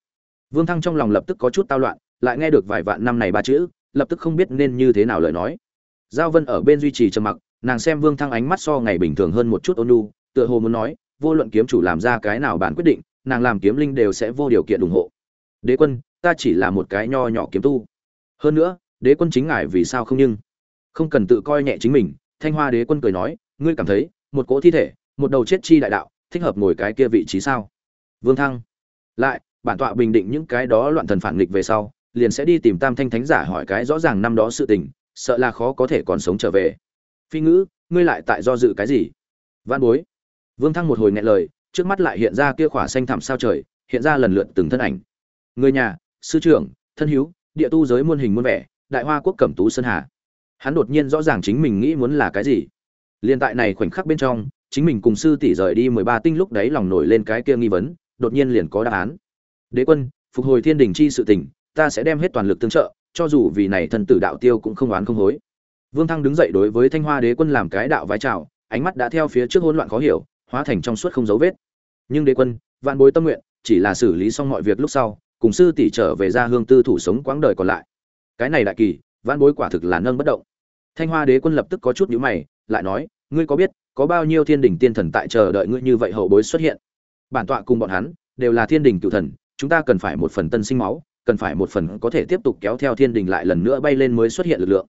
Vương thăng trong lòng lập tức có chút tao loạn lại nghe được vài vạn năm này ba chữ, lập tức không biết nên như thế nào lời nói. Giao vân ở bên duy trì trầm mặc, nàng xem vương thăng ánh mắt so ngày bình thường hơn một chút ôn tựa hồ muốn nói, vô luận kiếm chủ làm ra cái nào bản quyết định, nàng làm kiếm linh đều sẽ vô điều kiện ủng hộ. Đế quân, ta chỉ là một cái nho nhỏ kiếm tu. Hơn nữa, đế quân chính ngài vì sao không nhưng? Không cần tự coi nhẹ chính mình, thanh hoa đế quân cười nói, ngươi cảm thấy, một cỗ thi thể, một đầu chết chi đại đạo, thích hợp ngồi cái kia vị trí sao? Vương thăng, lại, bản tọa bình định những cái đó loạn thần phản nghịch về sau liền sẽ đi tìm tam thanh thánh giả hỏi cái rõ ràng năm đó sự tình, sợ là khó có thể còn sống trở về. Phi ngữ, ngươi lại tại do dự cái gì? Văn bối. Vương thăng một hồi nghẹn lời, trước mắt lại hiện ra kia khỏa xanh thẳm sao trời, hiện ra lần lượt từng thân ảnh. Người nhà, sư trưởng, thân hữu, địa tu giới muôn hình muôn vẻ, đại hoa quốc cẩm tú sơn hà. Hắn đột nhiên rõ ràng chính mình nghĩ muốn là cái gì. Liên tại này khoảnh khắc bên trong, chính mình cùng sư tỷ rời đi mười ba tinh lúc đấy lòng nổi lên cái kia nghi vấn, đột nhiên liền có đáp án. Đế quân, phục hồi thiên đình chi sự tình ta sẽ đem hết toàn lực tương trợ, cho dù vì này thần tử đạo tiêu cũng không oán không hối. Vương thăng đứng dậy đối với thanh hoa đế quân làm cái đạo vái chào, ánh mắt đã theo phía trước hỗn loạn khó hiểu, hóa thành trong suốt không dấu vết. Nhưng đế quân, vạn bối tâm nguyện, chỉ là xử lý xong mọi việc lúc sau, cùng sư tỷ trở về ra hương tư thủ sống quãng đời còn lại. Cái này đại kỳ, vạn bối quả thực là nâng bất động. Thanh hoa đế quân lập tức có chút nhíu mày, lại nói, ngươi có biết, có bao nhiêu thiên đình tiên thần tại chờ đợi ngươi như vậy hậu bối xuất hiện? Bản tọa cùng bọn hắn, đều là thiên đình cựu thần, chúng ta cần phải một phần tân sinh máu cần phải một phần có thể tiếp tục kéo theo thiên đình lại lần nữa bay lên mới xuất hiện lực lượng.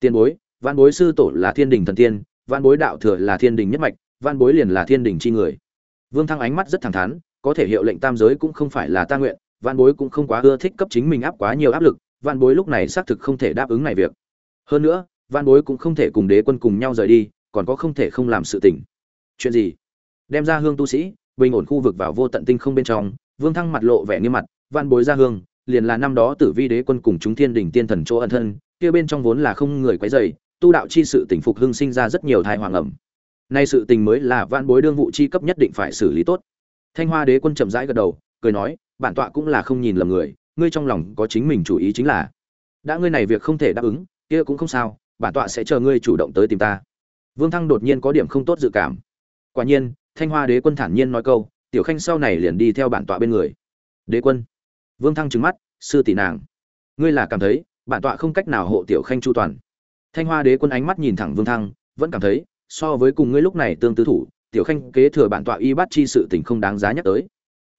Tiền bối văn bối sư tổ là thiên đình thần tiên văn bối đạo thừa là thiên đình nhất mạch văn bối liền là thiên đình chi người. Vương thăng ánh mắt rất thẳng thắn, có thể hiệu lệnh tam giới cũng không phải là ta nguyện văn bối cũng không quá ưa thích cấp chính mình áp quá nhiều áp lực văn bối lúc này xác thực không thể đáp ứng này việc. Hơn nữa văn bối cũng không thể cùng đế quân cùng nhau rời đi, còn có không thể không làm sự tình. Chuyện gì? Đem ra hương tu sĩ, bình ổn khu vực vào vô tận tinh không bên trong, vương thăng mặt lộ vẻ nghiêm mặt văn bối ra hương liền là năm đó tử vi đế quân cùng chúng thiên đình tiên thần chỗ ân thân, kia bên trong vốn là không người quấy rầy, tu đạo chi sự tỉnh phục hưng sinh ra rất nhiều thai hoàng ẩm. Nay sự tình mới là vạn bối đương vụ chi cấp nhất định phải xử lý tốt. Thanh hoa đế quân chậm rãi gật đầu, cười nói, bản tọa cũng là không nhìn lầm người, ngươi trong lòng có chính mình chủ ý chính là, đã ngươi này việc không thể đáp ứng, kia cũng không sao, bản tọa sẽ chờ ngươi chủ động tới tìm ta. Vương thăng đột nhiên có điểm không tốt dự cảm. Quả nhiên, thanh hoa đế quân thản nhiên nói câu, tiểu khanh sau này liền đi theo bản tọa bên người. Đế quân vương thăng trừng mắt, sư tỷ nàng, ngươi là cảm thấy bản tọa không cách nào hộ tiểu khanh chu toàn. Thanh hoa đế quân ánh mắt nhìn thẳng vương thăng, vẫn cảm thấy, so với cùng ngươi lúc này tương tứ thủ, tiểu khanh kế thừa bản tọa y bắt chi sự tình không đáng giá nhắc tới.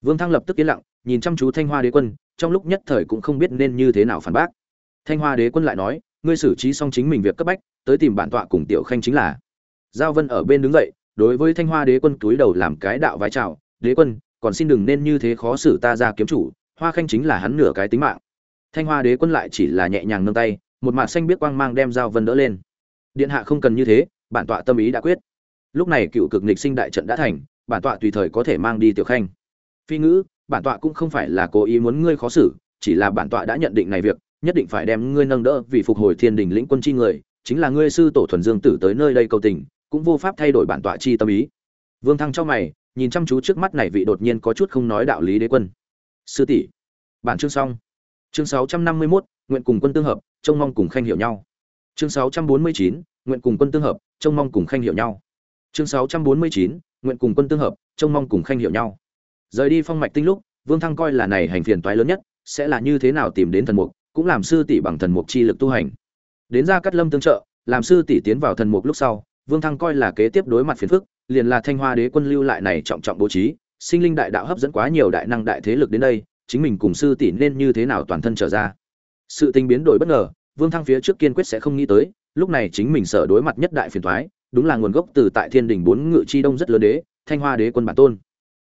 Vương thăng lập tức yên lặng, nhìn chăm chú thanh hoa đế quân, trong lúc nhất thời cũng không biết nên như thế nào phản bác. Thanh hoa đế quân lại nói, ngươi xử trí xong chính mình việc cấp bách, tới tìm bản tọa cùng tiểu khanh chính là. Giao vân ở bên đứng dậy, đối với thanh hoa đế quân túi đầu làm cái đạo vái chào, đế quân, còn xin đừng nên như thế khó xử ta ra kiếm chủ hoa khanh chính là hắn nửa cái tính mạng. Thanh hoa đế quân lại chỉ là nhẹ nhàng nâng tay, một mạt xanh biết quang mang đem dao vân đỡ lên. Điện hạ không cần như thế, bản tọa tâm ý đã quyết. Lúc này cựu cực nịch sinh đại trận đã thành, bản tọa tùy thời có thể mang đi tiểu khanh. Phi ngữ, bản tọa cũng không phải là cố ý muốn ngươi khó xử, chỉ là bản tọa đã nhận định này việc, nhất định phải đem ngươi nâng đỡ vì phục hồi thiên đình lĩnh quân chi người, chính là ngươi sư tổ thuần dương tử tới nơi đây cầu tình, cũng vô pháp thay đổi bản tọa chi tâm ý. Vương thăng cho mày, nhìn chăm chú trước mắt này vị đột nhiên có chút không nói đạo lý đế quân sư tỷ. Bản chương xong. Chương 651, nguyện cùng quân tương hợp trông mong cùng khanh hiểu nhau. Chương 649, nguyện cùng quân tương hợp trông mong cùng khanh hiểu nhau. Chương 649, nguyện cùng quân tương hợp trông mong cùng khanh hiểu nhau. Rời đi phong mạch tinh lúc vương thăng coi là này hành phiền toái lớn nhất sẽ là như thế nào tìm đến thần mục cũng làm sư tỷ bằng thần mục chi lực tu hành. Đến ra cắt lâm tương trợ làm sư tỷ tiến vào thần mục lúc sau vương thăng coi là kế tiếp đối mặt phiền phức liền là thanh hoa đế quân lưu lại này trọng trọng bố trí sinh linh đại đạo hấp dẫn quá nhiều đại năng đại thế lực đến đây, chính mình cùng sư tỷ nên như thế nào toàn thân trở ra. Sự tình biến đổi bất ngờ, vương thăng phía trước kiên quyết sẽ không nghĩ tới, lúc này chính mình sợ đối mặt nhất đại phiền thoái đúng là nguồn gốc từ tại thiên đình bốn ngự chi đông rất lớn đế, thanh hoa đế quân bản tôn.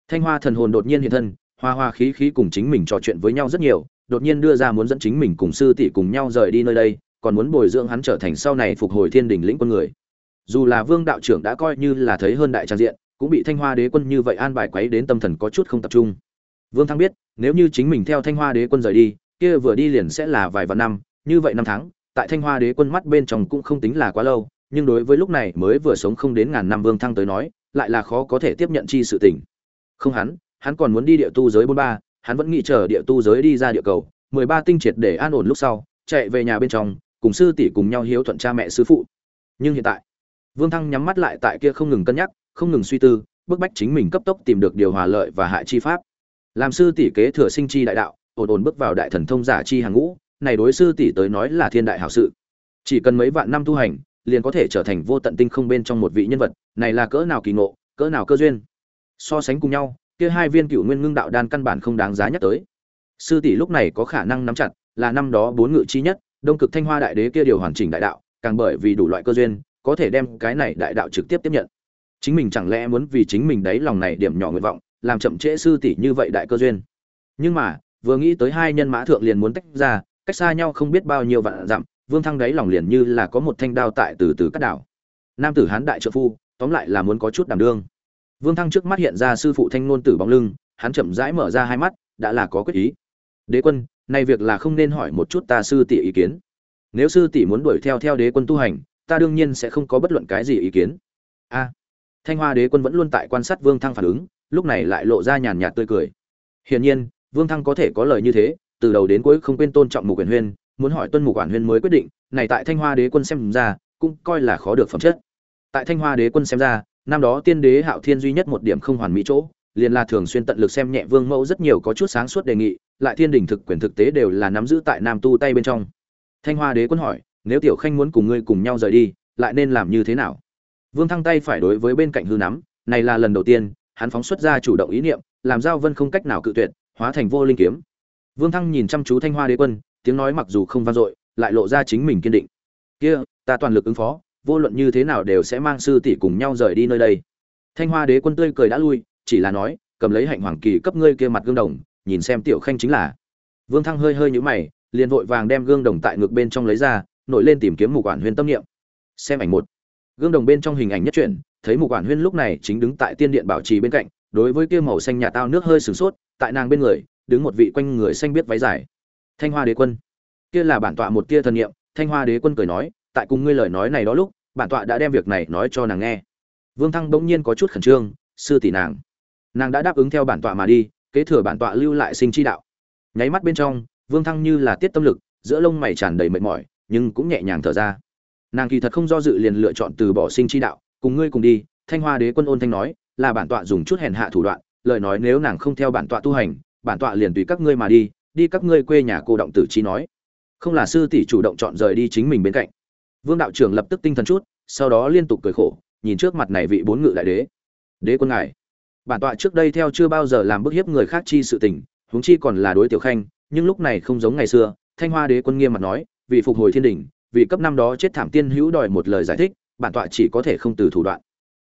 Thanh hoa thần hồn đột nhiên hiện thân, hoa hoa khí khí cùng chính mình trò chuyện với nhau rất nhiều, đột nhiên đưa ra muốn dẫn chính mình cùng sư tỷ cùng nhau rời đi nơi đây, còn muốn bồi dưỡng hắn trở thành sau này phục hồi thiên đình lĩnh quân người. Dù là vương đạo trưởng đã coi như là thấy hơn đại trang diện cũng bị thanh hoa đế quân như vậy an bài quấy đến tâm thần có chút không tập trung. Vương thăng biết, nếu như chính mình theo thanh hoa đế quân rời đi, kia vừa đi liền sẽ là vài vạn năm, như vậy năm tháng, tại thanh hoa đế quân mắt bên trong cũng không tính là quá lâu, nhưng đối với lúc này mới vừa sống không đến ngàn năm vương thăng tới nói, lại là khó có thể tiếp nhận chi sự tình. Không hắn hắn còn muốn đi địa tu giới bốn ba, hắn vẫn nghĩ chờ địa tu giới đi ra địa cầu, mười ba tinh triệt để an ổn lúc sau, chạy về nhà bên trong, cùng sư tỷ cùng nhau hiếu thuận cha mẹ sư phụ. Nhưng hiện tại, vương thăng nhắm mắt lại tại kia không ngừng cân nhắc không ngừng suy tư, bức bách chính mình cấp tốc tìm được điều hòa lợi và hại chi pháp. Làm sư tỷ kế thừa sinh chi đại đạo, ổn ổn bước vào đại thần thông giả chi hàng ngũ, này đối sư tỷ tới nói là thiên đại hảo sự. Chỉ cần mấy vạn năm tu hành, liền có thể trở thành vô tận tinh không bên trong một vị nhân vật, này là cỡ nào kỳ ngộ, cỡ nào cơ duyên. So sánh cùng nhau, kia hai viên cựu nguyên ngưng đạo đan căn bản không đáng giá nhắc tới. Sư tỷ lúc này có khả năng nắm chặt, là năm đó bốn ngự chi nhất, đông cực thanh hoa đại đế kia điều hoàn chỉnh đại đạo, càng bởi vì đủ loại cơ duyên, có thể đem cái này đại đạo trực tiếp tiếp nhận chính mình chẳng lẽ muốn vì chính mình đấy lòng này điểm nhỏ nguyện vọng, làm chậm trễ sư tỷ như vậy đại cơ duyên? Nhưng mà, vừa nghĩ tới hai nhân mã thượng liền muốn tách ra, cách xa nhau không biết bao nhiêu vạn dặm, vương thăng đấy lòng liền như là có một thanh đao tại từ từ cắt đảo. Nam tử hán đại trợ phu, tóm lại là muốn có chút đảm đương. Vương thăng trước mắt hiện ra sư phụ thanh nôn tử bóng lưng, hắn chậm rãi mở ra hai mắt, đã là có quyết ý. Đế quân, nay việc là không nên hỏi một chút ta sư tỷ ý kiến. Nếu sư tỷ muốn đuổi theo theo đế quân tu hành, ta đương nhiên sẽ không có bất luận cái gì ý kiến. A thanh hoa đế quân vẫn luôn tại quan sát vương thăng phản ứng, lúc này lại lộ ra nhàn nhạt tươi cười. Hiển nhiên, vương thăng có thể có lời như thế, từ đầu đến cuối không quên tôn trọng mục quyền huyên, muốn hỏi tuân mục quản huyên mới quyết định, này tại thanh hoa đế quân xem ra, cũng coi là khó được phẩm chất. Tại thanh hoa đế quân xem ra, năm đó tiên đế hạo thiên duy nhất một điểm không hoàn mỹ chỗ, liền là thường xuyên tận lực xem nhẹ vương mẫu rất nhiều có chút sáng suốt đề nghị, lại thiên Đỉnh thực quyền thực tế đều là nắm giữ tại nam tu tay bên trong. Thanh hoa đế quân hỏi, nếu tiểu khanh muốn cùng ngươi cùng nhau rời đi, lại nên làm như thế nào? Vương thăng tay phải đối với bên cạnh hư nắm, này là lần đầu tiên, hắn phóng xuất ra chủ động ý niệm, làm giao vân không cách nào cự tuyệt, hóa thành vô linh kiếm. Vương thăng nhìn chăm chú thanh hoa đế quân, tiếng nói mặc dù không vang dội, lại lộ ra chính mình kiên định. Kia, ta toàn lực ứng phó, vô luận như thế nào đều sẽ mang sư tỷ cùng nhau rời đi nơi đây. Thanh hoa đế quân tươi cười đã lui, chỉ là nói, cầm lấy hạnh hoàng kỳ cấp ngươi kia mặt gương đồng, nhìn xem tiểu khanh chính là. Vương thăng hơi hơi nhũ mày, liền vội vàng đem gương đồng tại ngực bên trong lấy ra, nổi lên tìm kiếm mục quản huyền tâm niệm. Xem ảnh một gương đồng bên trong hình ảnh nhất truyện thấy mục quản huyên lúc này chính đứng tại tiên điện bảo trì bên cạnh, đối với kia màu xanh nhà tao nước hơi sửng sốt, tại nàng bên người, đứng một vị quanh người xanh biết váy dài. Thanh hoa đế quân. Kia là bản tọa một tia thần niệm, thanh hoa đế quân cười nói, tại cùng ngươi lời nói này đó lúc, bản tọa đã đem việc này nói cho nàng nghe. Vương thăng bỗng nhiên có chút khẩn trương, sư tỷ nàng. Nàng đã đáp ứng theo bản tọa mà đi, kế thừa bản tọa lưu lại sinh chi đạo. Nháy mắt bên trong, vương thăng như là tiết tâm lực, giữa lông mày tràn đầy mệt mỏi, nhưng cũng nhẹ nhàng thở ra nàng kỳ thật không do dự liền lựa chọn từ bỏ sinh chi đạo, cùng ngươi cùng đi, thanh hoa đế quân ôn thanh nói, là bản tọa dùng chút hèn hạ thủ đoạn, lời nói nếu nàng không theo bản tọa tu hành, bản tọa liền tùy các ngươi mà đi đi các ngươi quê nhà cô động tử chi nói. Không là sư tỷ chủ động chọn rời đi chính mình bên cạnh. Vương đạo trưởng lập tức tinh thần chút, sau đó liên tục cười khổ, nhìn trước mặt này vị bốn ngự đại đế. Đế quân ngài, bản tọa trước đây theo chưa bao giờ làm bức hiếp người khác chi sự tình, huống chi còn là đối tiểu khanh, nhưng lúc này không giống ngày xưa, thanh hoa đế quân nghiêm mặt nói, vì phục hồi thiên đình vì cấp năm đó chết thảm tiên hữu đòi một lời giải thích, bản tọa chỉ có thể không từ thủ đoạn.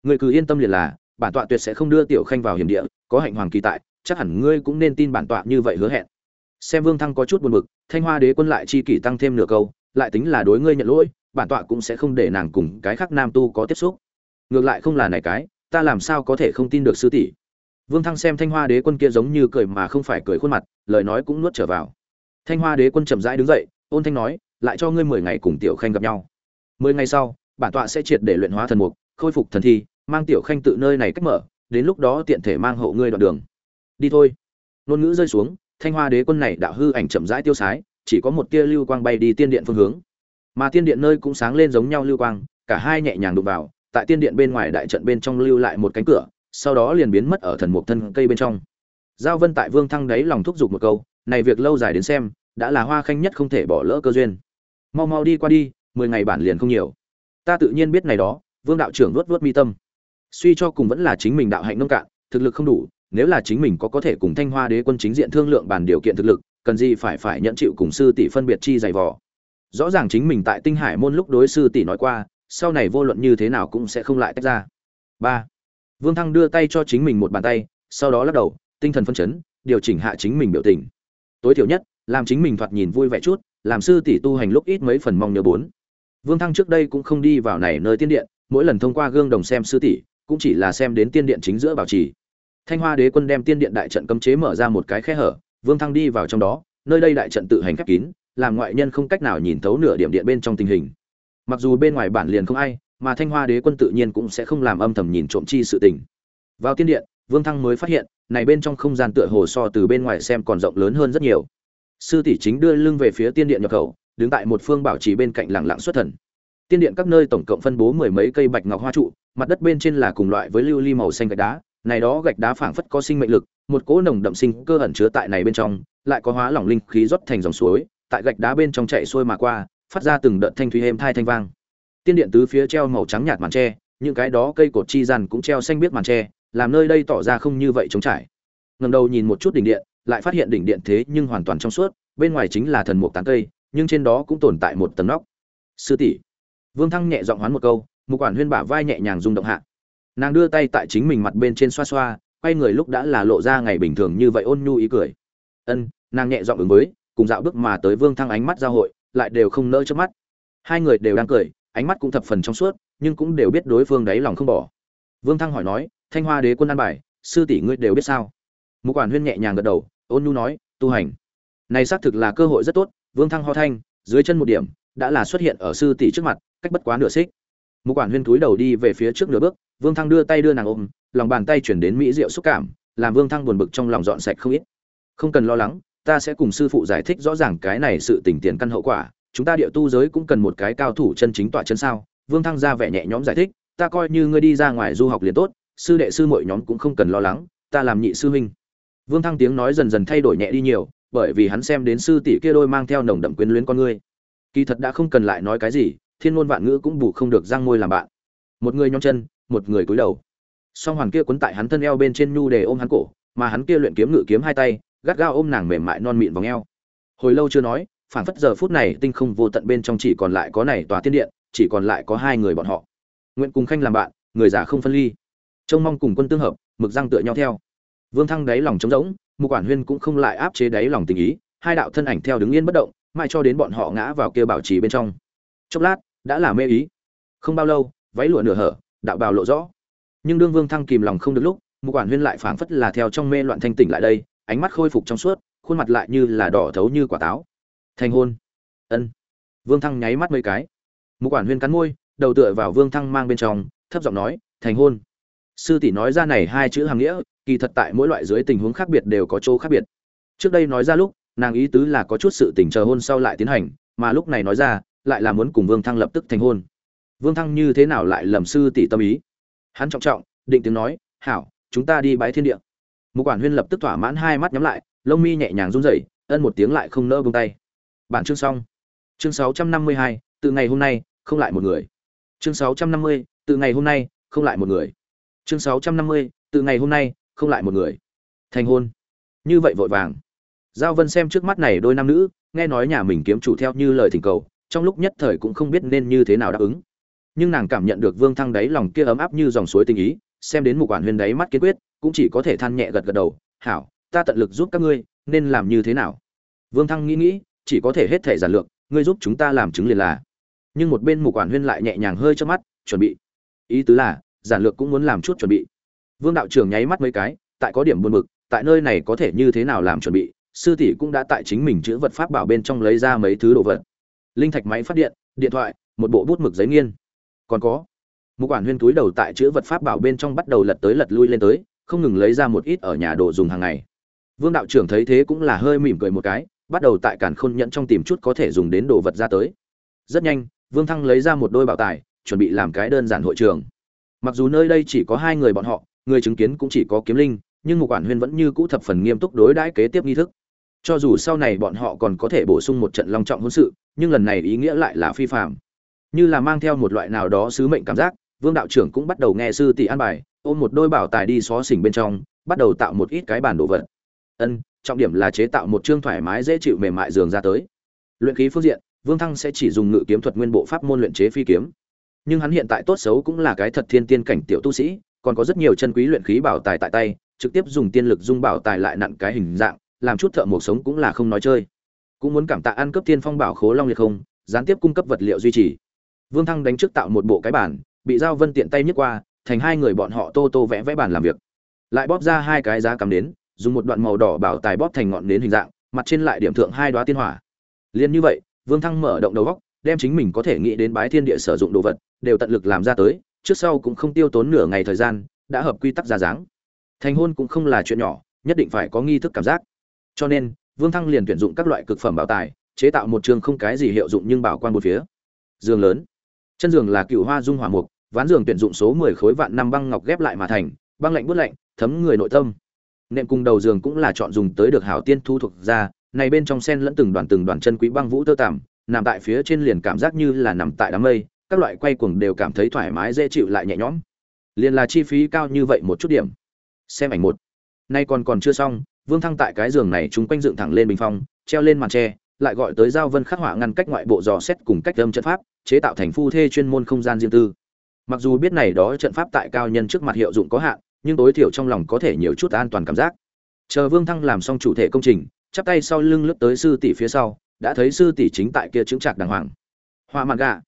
Người cứ yên tâm liền là, bản tọa tuyệt sẽ không đưa tiểu khanh vào hiểm địa, có hạnh hoàng kỳ tại, chắc hẳn ngươi cũng nên tin bản tọa như vậy hứa hẹn. Xem vương thăng có chút buồn bực, thanh hoa đế quân lại chi kỷ tăng thêm nửa câu, lại tính là đối ngươi nhận lỗi, bản tọa cũng sẽ không để nàng cùng cái khác nam tu có tiếp xúc. Ngược lại không là này cái, ta làm sao có thể không tin được sư tỷ? Vương thăng xem thanh hoa đế quân kia giống như cười mà không phải cười khuôn mặt, lời nói cũng nuốt trở vào. Thanh hoa đế quân chậm rãi đứng dậy, ôn thanh nói lại cho ngươi mười ngày cùng tiểu khanh gặp nhau. Mười ngày sau, bản tọa sẽ triệt để luyện hóa thần mục, khôi phục thần thi, mang tiểu khanh tự nơi này cách mở, đến lúc đó tiện thể mang hộ ngươi đoạn đường. Đi thôi. Ngôn ngữ rơi xuống, thanh hoa đế quân này đạo hư ảnh chậm rãi tiêu sái, chỉ có một tia lưu quang bay đi tiên điện phương hướng. Mà tiên điện nơi cũng sáng lên giống nhau lưu quang, cả hai nhẹ nhàng đụng vào, tại tiên điện bên ngoài đại trận bên trong lưu lại một cánh cửa, sau đó liền biến mất ở thần mục thân cây bên trong. Giao vân tại vương thăng đấy lòng thúc giục một câu, này việc lâu dài đến xem, đã là hoa khanh nhất không thể bỏ lỡ cơ duyên mau mau đi qua đi, mười ngày bản liền không nhiều. Ta tự nhiên biết này đó, vương đạo trưởng vuốt vuốt mi tâm. Suy cho cùng vẫn là chính mình đạo hạnh nông cạn, thực lực không đủ, nếu là chính mình có có thể cùng thanh hoa đế quân chính diện thương lượng bàn điều kiện thực lực, cần gì phải phải nhận chịu cùng sư tỷ phân biệt chi dày vò. Rõ ràng chính mình tại tinh hải môn lúc đối sư tỷ nói qua, sau này vô luận như thế nào cũng sẽ không lại tách ra. Ba. Vương thăng đưa tay cho chính mình một bàn tay, sau đó lắc đầu, tinh thần phân chấn, điều chỉnh hạ chính mình biểu tình. Tối thiểu nhất, làm chính mình thoạt nhìn vui vẻ chút làm sư tỷ tu hành lúc ít mấy phần mong nhớ bốn. Vương thăng trước đây cũng không đi vào này nơi tiên điện, mỗi lần thông qua gương đồng xem sư tỷ, cũng chỉ là xem đến tiên điện chính giữa bảo trì. Thanh hoa đế quân đem tiên điện đại trận cấm chế mở ra một cái khe hở, vương thăng đi vào trong đó, nơi đây đại trận tự hành khép kín, làm ngoại nhân không cách nào nhìn thấu nửa điểm điện bên trong tình hình. Mặc dù bên ngoài bản liền không ai, mà thanh hoa đế quân tự nhiên cũng sẽ không làm âm thầm nhìn trộm chi sự tình. Vào tiên điện, vương thăng mới phát hiện, này bên trong không gian tựa hồ so từ bên ngoài xem còn rộng lớn hơn rất nhiều sư tỷ chính đưa lưng về phía tiên điện nhập khẩu, đứng tại một phương bảo trì bên cạnh lẳng lặng xuất thần. Tiên điện các nơi tổng cộng phân bố mười mấy cây bạch ngọc hoa trụ, mặt đất bên trên là cùng loại với lưu ly màu xanh gạch đá, này đó gạch đá phảng phất có sinh mệnh lực, một cỗ nồng đậm sinh cơ ẩn chứa tại này bên trong, lại có hóa lỏng linh khí rót thành dòng suối, tại gạch đá bên trong chạy xuôi mà qua, phát ra từng đợt thanh thúy êm thai thanh vang. Tiên điện tứ phía treo màu trắng nhạt màn tre, những cái đó cây cột chi rằn cũng treo xanh biết màn tre, làm nơi đây tỏ ra không như vậy trống trải. Ngầm đầu nhìn một chút đỉnh điện lại phát hiện đỉnh điện thế nhưng hoàn toàn trong suốt, bên ngoài chính là thần mục tán cây, nhưng trên đó cũng tồn tại một tầng nóc. Sư tỷ. Vương thăng nhẹ giọng hoán một câu một quản huyên bả vai nhẹ nhàng rung động hạ. Nàng đưa tay tại chính mình mặt bên trên xoa xoa, quay người lúc đã là lộ ra ngày bình thường như vậy ôn nhu ý cười. Ân, nàng nhẹ giọng ứng với, cùng dạo bước mà tới vương thăng ánh mắt giao hội, lại đều không nỡ trước mắt. Hai người đều đang cười, ánh mắt cũng thập phần trong suốt, nhưng cũng đều biết đối phương đáy lòng không bỏ. Vương thăng hỏi nói, thanh hoa đế quân an bài, sư tỷ ngươi đều biết sao? Mục quản huyên nhẹ nhàng gật đầu, ôn nhu nói, tu hành. Này xác thực là cơ hội rất tốt, vương thăng ho thanh, dưới chân một điểm, đã là xuất hiện ở sư tỷ trước mặt, cách bất quá nửa xích. Mục quản huyên túi đầu đi về phía trước nửa bước, vương thăng đưa tay đưa nàng ôm, lòng bàn tay chuyển đến mỹ diệu xúc cảm, làm vương thăng buồn bực trong lòng dọn sạch không ít. Không cần lo lắng, ta sẽ cùng sư phụ giải thích rõ ràng cái này sự tình tiền căn hậu quả, chúng ta địa tu giới cũng cần một cái cao thủ chân chính tọa chân sao. Vương thăng ra vẻ nhẹ nhõm giải thích, ta coi như ngươi đi ra ngoài du học liền tốt, sư đệ sư mọi nhóm cũng không cần lo lắng, ta làm nhị sư huynh vương thăng tiếng nói dần dần thay đổi nhẹ đi nhiều, bởi vì hắn xem đến sư tỷ kia đôi mang theo nồng đậm quyến luyến con ngươi. Kỳ thật đã không cần lại nói cái gì, thiên ngôn vạn ngữ cũng bù không được răng môi làm bạn. Một người nhón chân, một người cúi đầu. Song hoàn kia quấn tại hắn thân eo bên trên nhu để ôm hắn cổ, mà hắn kia luyện kiếm ngự kiếm hai tay, gắt gao ôm nàng mềm mại non mịn vòng eo. Hồi lâu chưa nói phản phất giờ phút này tinh không vô tận bên trong chỉ còn lại có này tòa tiên điện, chỉ còn lại có hai người bọn họ. Nguyện cùng khanh làm bạn, người già không phân ly. Trông mong cùng quân tương hợp, mực răng tựa nhau theo vương thăng đáy lòng trống rỗng, Mục quản huyên cũng không lại áp chế đáy lòng tình ý, hai đạo thân ảnh theo đứng yên bất động, mãi cho đến bọn họ ngã vào kia bảo trì bên trong. Chốc lát, đã là mê ý. Không bao lâu, váy lụa nửa hở, đạo bào lộ rõ. Nhưng đương vương thăng kìm lòng không được lúc, mục quản huyên lại phảng phất là theo trong mê loạn thanh tỉnh lại đây, ánh mắt khôi phục trong suốt, khuôn mặt lại như là đỏ thấu như quả táo. Thành hôn. Ân. Vương thăng nháy mắt mấy cái. Mục quản huyên cắn môi, đầu tựa vào vương thăng mang bên trong, thấp giọng nói, thành hôn. Sư tỷ nói ra này hai chữ hàng nghĩa kỳ thật tại mỗi loại dưới tình huống khác biệt đều có chỗ khác biệt. Trước đây nói ra lúc, nàng ý tứ là có chút sự tình chờ hôn sau lại tiến hành, mà lúc này nói ra, lại là muốn cùng vương thăng lập tức thành hôn. Vương thăng như thế nào lại lầm sư tỷ tâm ý? Hắn trọng trọng, định tiếng nói, hảo, chúng ta đi bái thiên địa. Một quản huyên lập tức thỏa mãn hai mắt nhắm lại, lông mi nhẹ nhàng run rẩy, ân một tiếng lại không nỡ buông tay. Bản chương xong. Chương sáu trăm năm mươi hai, từ ngày hôm nay, không lại một người. Chương sáu trăm năm mươi, từ ngày hôm nay, không lại một người. Chương sáu trăm năm mươi, từ ngày hôm nay không lại một người. Thành hôn. Như vậy vội vàng. Giao vân xem trước mắt này đôi nam nữ, nghe nói nhà mình kiếm chủ theo như lời thỉnh cầu, trong lúc nhất thời cũng không biết nên như thế nào đáp ứng. Nhưng nàng cảm nhận được vương thăng đáy lòng kia ấm áp như dòng suối tình ý, xem đến một quản huyền đáy mắt kiên quyết, cũng chỉ có thể than nhẹ gật gật đầu, hảo, ta tận lực giúp các ngươi, nên làm như thế nào? Vương thăng nghĩ nghĩ, chỉ có thể hết thể giản lược, ngươi giúp chúng ta làm chứng liền là. Nhưng một bên mục quản huyên lại nhẹ nhàng hơi cho mắt, chuẩn bị. Ý tứ là, giản lược cũng muốn làm chút chuẩn bị vương đạo trưởng nháy mắt mấy cái, tại có điểm buồn bực, tại nơi này có thể như thế nào làm chuẩn bị, sư tỷ cũng đã tại chính mình chữ vật pháp bảo bên trong lấy ra mấy thứ đồ vật. Linh thạch máy phát điện điện thoại, một bộ bút mực giấy nghiên. Còn có, một quản huyên túi đầu tại chữ vật pháp bảo bên trong bắt đầu lật tới lật lui lên tới, không ngừng lấy ra một ít ở nhà đồ dùng hàng ngày. Vương đạo trưởng thấy thế cũng là hơi mỉm cười một cái, bắt đầu tại cản khôn nhẫn trong tìm chút có thể dùng đến đồ vật ra tới. Rất nhanh, vương thăng lấy ra một đôi bảo tài, chuẩn bị làm cái đơn giản hội trường. Mặc dù nơi đây chỉ có hai người bọn họ người chứng kiến cũng chỉ có kiếm linh, nhưng một quản huyên vẫn như cũ thập phần nghiêm túc đối đãi kế tiếp nghi thức. Cho dù sau này bọn họ còn có thể bổ sung một trận long trọng hôn sự, nhưng lần này ý nghĩa lại là phi phạm như là mang theo một loại nào đó sứ mệnh cảm giác, vương đạo trưởng cũng bắt đầu nghe sư tỷ an bài, ôm một đôi bảo tài đi xó xỉnh bên trong, bắt đầu tạo một ít cái bản đồ vật. Ân, trọng điểm là chế tạo một chương thoải mái dễ chịu mềm mại giường ra tới. Luyện khí phương diện, vương thăng sẽ chỉ dùng ngự kiếm thuật nguyên bộ pháp môn luyện chế phi kiếm. Nhưng hắn hiện tại tốt xấu cũng là cái thật thiên tiên cảnh tiểu tu sĩ còn có rất nhiều chân quý luyện khí bảo tài tại tay, trực tiếp dùng tiên lực dung bảo tài lại nặn cái hình dạng, làm chút thợ mộc sống cũng là không nói chơi. Cũng muốn cảm tạ ăn cấp tiên phong bảo khố long liệt không, gián tiếp cung cấp vật liệu duy trì. Vương thăng đánh trước tạo một bộ cái bản bị giao vân tiện tay nhấc qua, thành hai người bọn họ tô tô vẽ vẽ bản làm việc. Lại bóp ra hai cái giá cắm đến, dùng một đoạn màu đỏ bảo tài bóp thành ngọn nến hình dạng, mặt trên lại điểm thượng hai đoá tiên hỏa. Liên như vậy, vương thăng mở động đầu góc đem chính mình có thể nghĩ đến bái thiên địa sử dụng đồ vật, đều tận lực làm ra tới trước sau cũng không tiêu tốn nửa ngày thời gian, đã hợp quy tắc ra dáng. Thành hôn cũng không là chuyện nhỏ, nhất định phải có nghi thức cảm giác. Cho nên, vương thăng liền tuyển dụng các loại cực phẩm bảo tài, chế tạo một trường không cái gì hiệu dụng nhưng bảo quan một phía. Giường lớn. Chân giường là cựu hoa dung hỏa mục, ván giường tuyển dụng số mười khối vạn năm băng ngọc ghép lại mà thành, băng lạnh bút lạnh, thấm người nội tâm. Nệm cùng đầu giường cũng là chọn dùng tới được hảo tiên thu thuộc ra, này bên trong sen lẫn từng đoàn từng đoàn chân quý băng vũ tơ tằm, nằm tại phía trên liền cảm giác như là nằm tại đám mây các loại quay cuồng đều cảm thấy thoải mái, dễ chịu lại nhẹ nhõm. Liền là chi phí cao như vậy một chút điểm. Xem ảnh một. Nay còn còn chưa xong, vương thăng tại cái giường này chúng quanh dựng thẳng lên bình phong, treo lên màn tre, lại gọi tới giao vân khắc họa ngăn cách ngoại bộ dò xét cùng cách âm trận pháp, chế tạo thành phu thê chuyên môn không gian riêng tư. Mặc dù biết này đó trận pháp tại cao nhân trước mặt hiệu dụng có hạn, nhưng tối thiểu trong lòng có thể nhiều chút an toàn cảm giác. Chờ vương thăng làm xong chủ thể công trình, chắp tay sau lưng lướt tới sư tỷ phía sau, đã thấy sư tỷ chính tại kia chứng trạc đàng hoàng. Họa mạn gà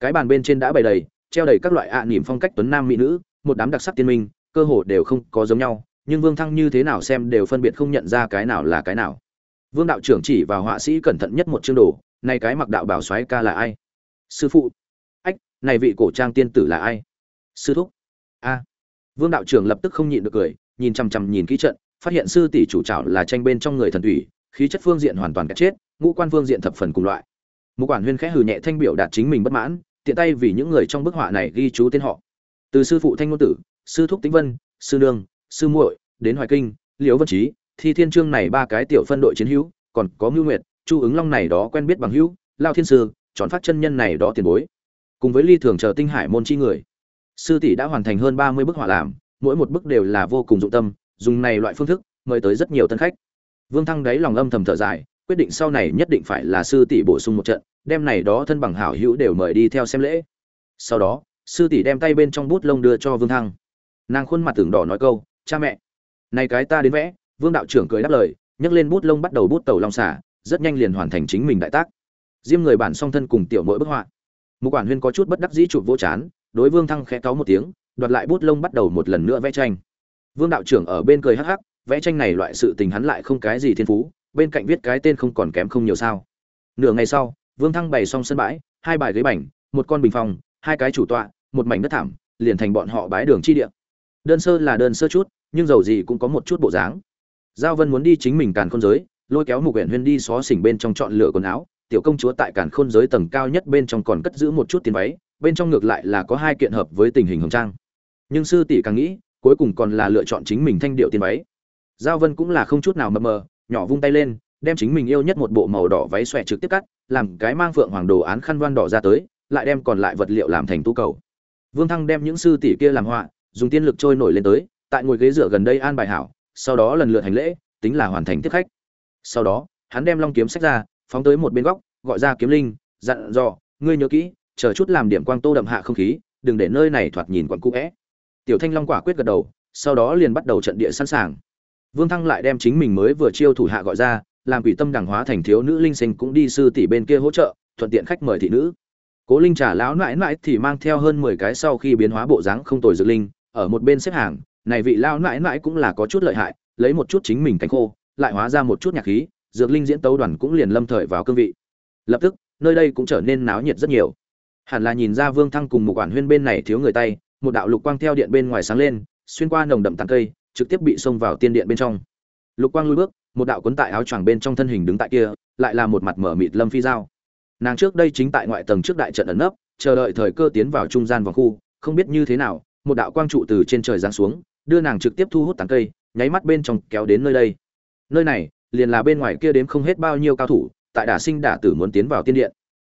cái bàn bên trên đã bày đầy, treo đầy các loại ạ à phong cách tuấn nam mỹ nữ, một đám đặc sắc tiên minh, cơ hồ đều không có giống nhau, nhưng vương thăng như thế nào xem đều phân biệt không nhận ra cái nào là cái nào. Vương đạo trưởng chỉ vào họa sĩ cẩn thận nhất một chương đồ, này cái mặc đạo bảo xoáy ca là ai? Sư phụ. Ách, này vị cổ trang tiên tử là ai? Sư thúc. A. Vương đạo trưởng lập tức không nhịn được cười, nhìn chằm chằm nhìn kỹ trận, phát hiện sư tỷ chủ trảo là tranh bên trong người thần thủy, khí chất phương diện hoàn toàn cách chết, ngũ quan phương diện thập phần cùng loại. Ngũ quản huyên khẽ hừ nhẹ thanh biểu đạt chính mình bất mãn tiện tay vì những người trong bức họa này ghi chú tên họ. Từ sư phụ thanh ngôn tử, sư thúc tĩnh vân, sư nương, sư muội, đến hoài kinh, liễu vân trí, thi thiên trương này ba cái tiểu phân đội chiến hữu, còn có ngưu nguyệt, chu ứng long này đó quen biết bằng hữu, lao thiên sư, chọn phát chân nhân này đó tiền bối. Cùng với ly thường chờ tinh hải môn chi người, sư tỷ đã hoàn thành hơn ba mươi bức họa làm, mỗi một bức đều là vô cùng dụng tâm, dùng này loại phương thức, mời tới rất nhiều tân khách. Vương thăng đáy lòng âm thầm thở dài, quyết định sau này nhất định phải là sư tỷ bổ sung một trận đem này đó thân bằng hảo hữu đều mời đi theo xem lễ. Sau đó, sư tỷ đem tay bên trong bút lông đưa cho vương thăng. Nàng khuôn mặt tưởng đỏ nói câu, cha mẹ. Này cái ta đến vẽ, vương đạo trưởng cười đáp lời, nhấc lên bút lông bắt đầu bút tàu long xả, rất nhanh liền hoàn thành chính mình đại tác. Diêm người bản song thân cùng tiểu mỗi bức họa. Một quản huyên có chút bất đắc dĩ chụp vỗ chán, đối vương thăng khẽ cáu một tiếng, đoạt lại bút lông bắt đầu một lần nữa vẽ tranh. Vương đạo trưởng ở bên cười hắc hắc, vẽ tranh này loại sự tình hắn lại không cái gì thiên phú, bên cạnh viết cái tên không còn kém không nhiều sao. Nửa ngày sau vương thăng bày xong sân bãi, hai bài ghế bành, một con bình phòng hai cái chủ tọa, một mảnh đất thảm, liền thành bọn họ bái đường chi địa. Đơn sơ là đơn sơ chút, nhưng dầu gì cũng có một chút bộ dáng. Giao vân muốn đi chính mình càn khôn giới, lôi kéo mục huyện huyên đi xó xỉnh bên trong chọn lựa quần áo. Tiểu công chúa tại càn khôn giới tầng cao nhất bên trong còn cất giữ một chút tiền váy, bên trong ngược lại là có hai kiện hợp với tình hình hồng trang. Nhưng sư tỷ càng nghĩ, cuối cùng còn là lựa chọn chính mình thanh điệu tiền váy. Giao vân cũng là không chút nào mập mờ, nhỏ vung tay lên đem chính mình yêu nhất một bộ màu đỏ váy xòe trực tiếp cắt, làm cái mang phượng hoàng đồ án khăn voan đỏ ra tới, lại đem còn lại vật liệu làm thành tu cầu. Vương thăng đem những sư tỷ kia làm họa, dùng tiên lực trôi nổi lên tới, tại ngồi ghế dựa gần đây an bài hảo, sau đó lần lượt hành lễ, tính là hoàn thành tiếp khách. Sau đó, hắn đem long kiếm sách ra, phóng tới một bên góc, gọi ra kiếm linh, dặn dò, ngươi nhớ kỹ, chờ chút làm điểm quang tô đậm hạ không khí, đừng để nơi này thoạt nhìn quặn cũ vẽ tiểu thanh long quả quyết gật đầu, sau đó liền bắt đầu trận địa sẵn sàng. Vương thăng lại đem chính mình mới vừa chiêu thủ hạ gọi ra làm quỷ tâm đẳng hóa thành thiếu nữ linh sinh cũng đi sư tỷ bên kia hỗ trợ, thuận tiện khách mời thị nữ. Cố linh trả lão mãi mãi thì mang theo hơn mười cái sau khi biến hóa bộ dáng không tồi dược linh, ở một bên xếp hàng, này vị lao mãi mãi cũng là có chút lợi hại, lấy một chút chính mình cánh khô, lại hóa ra một chút nhạc khí, dược linh diễn tấu đoàn cũng liền lâm thời vào cương vị. Lập tức, nơi đây cũng trở nên náo nhiệt rất nhiều. Hẳn là nhìn ra vương thăng cùng một quản huyên bên này thiếu người tay, một đạo lục quang theo điện bên ngoài sáng lên, xuyên qua nồng đậm tàn cây, trực tiếp bị xông vào tiên điện bên trong. Lục quang lui bước một đạo cuốn tại áo choàng bên trong thân hình đứng tại kia, lại là một mặt mở mịt lâm phi dao. nàng trước đây chính tại ngoại tầng trước đại trận ẩn nấp, chờ đợi thời cơ tiến vào trung gian vòng khu, không biết như thế nào, một đạo quang trụ từ trên trời giáng xuống, đưa nàng trực tiếp thu hút tán cây, nháy mắt bên trong kéo đến nơi đây. Nơi này, liền là bên ngoài kia đếm không hết bao nhiêu cao thủ, tại đả sinh đả tử muốn tiến vào tiên điện.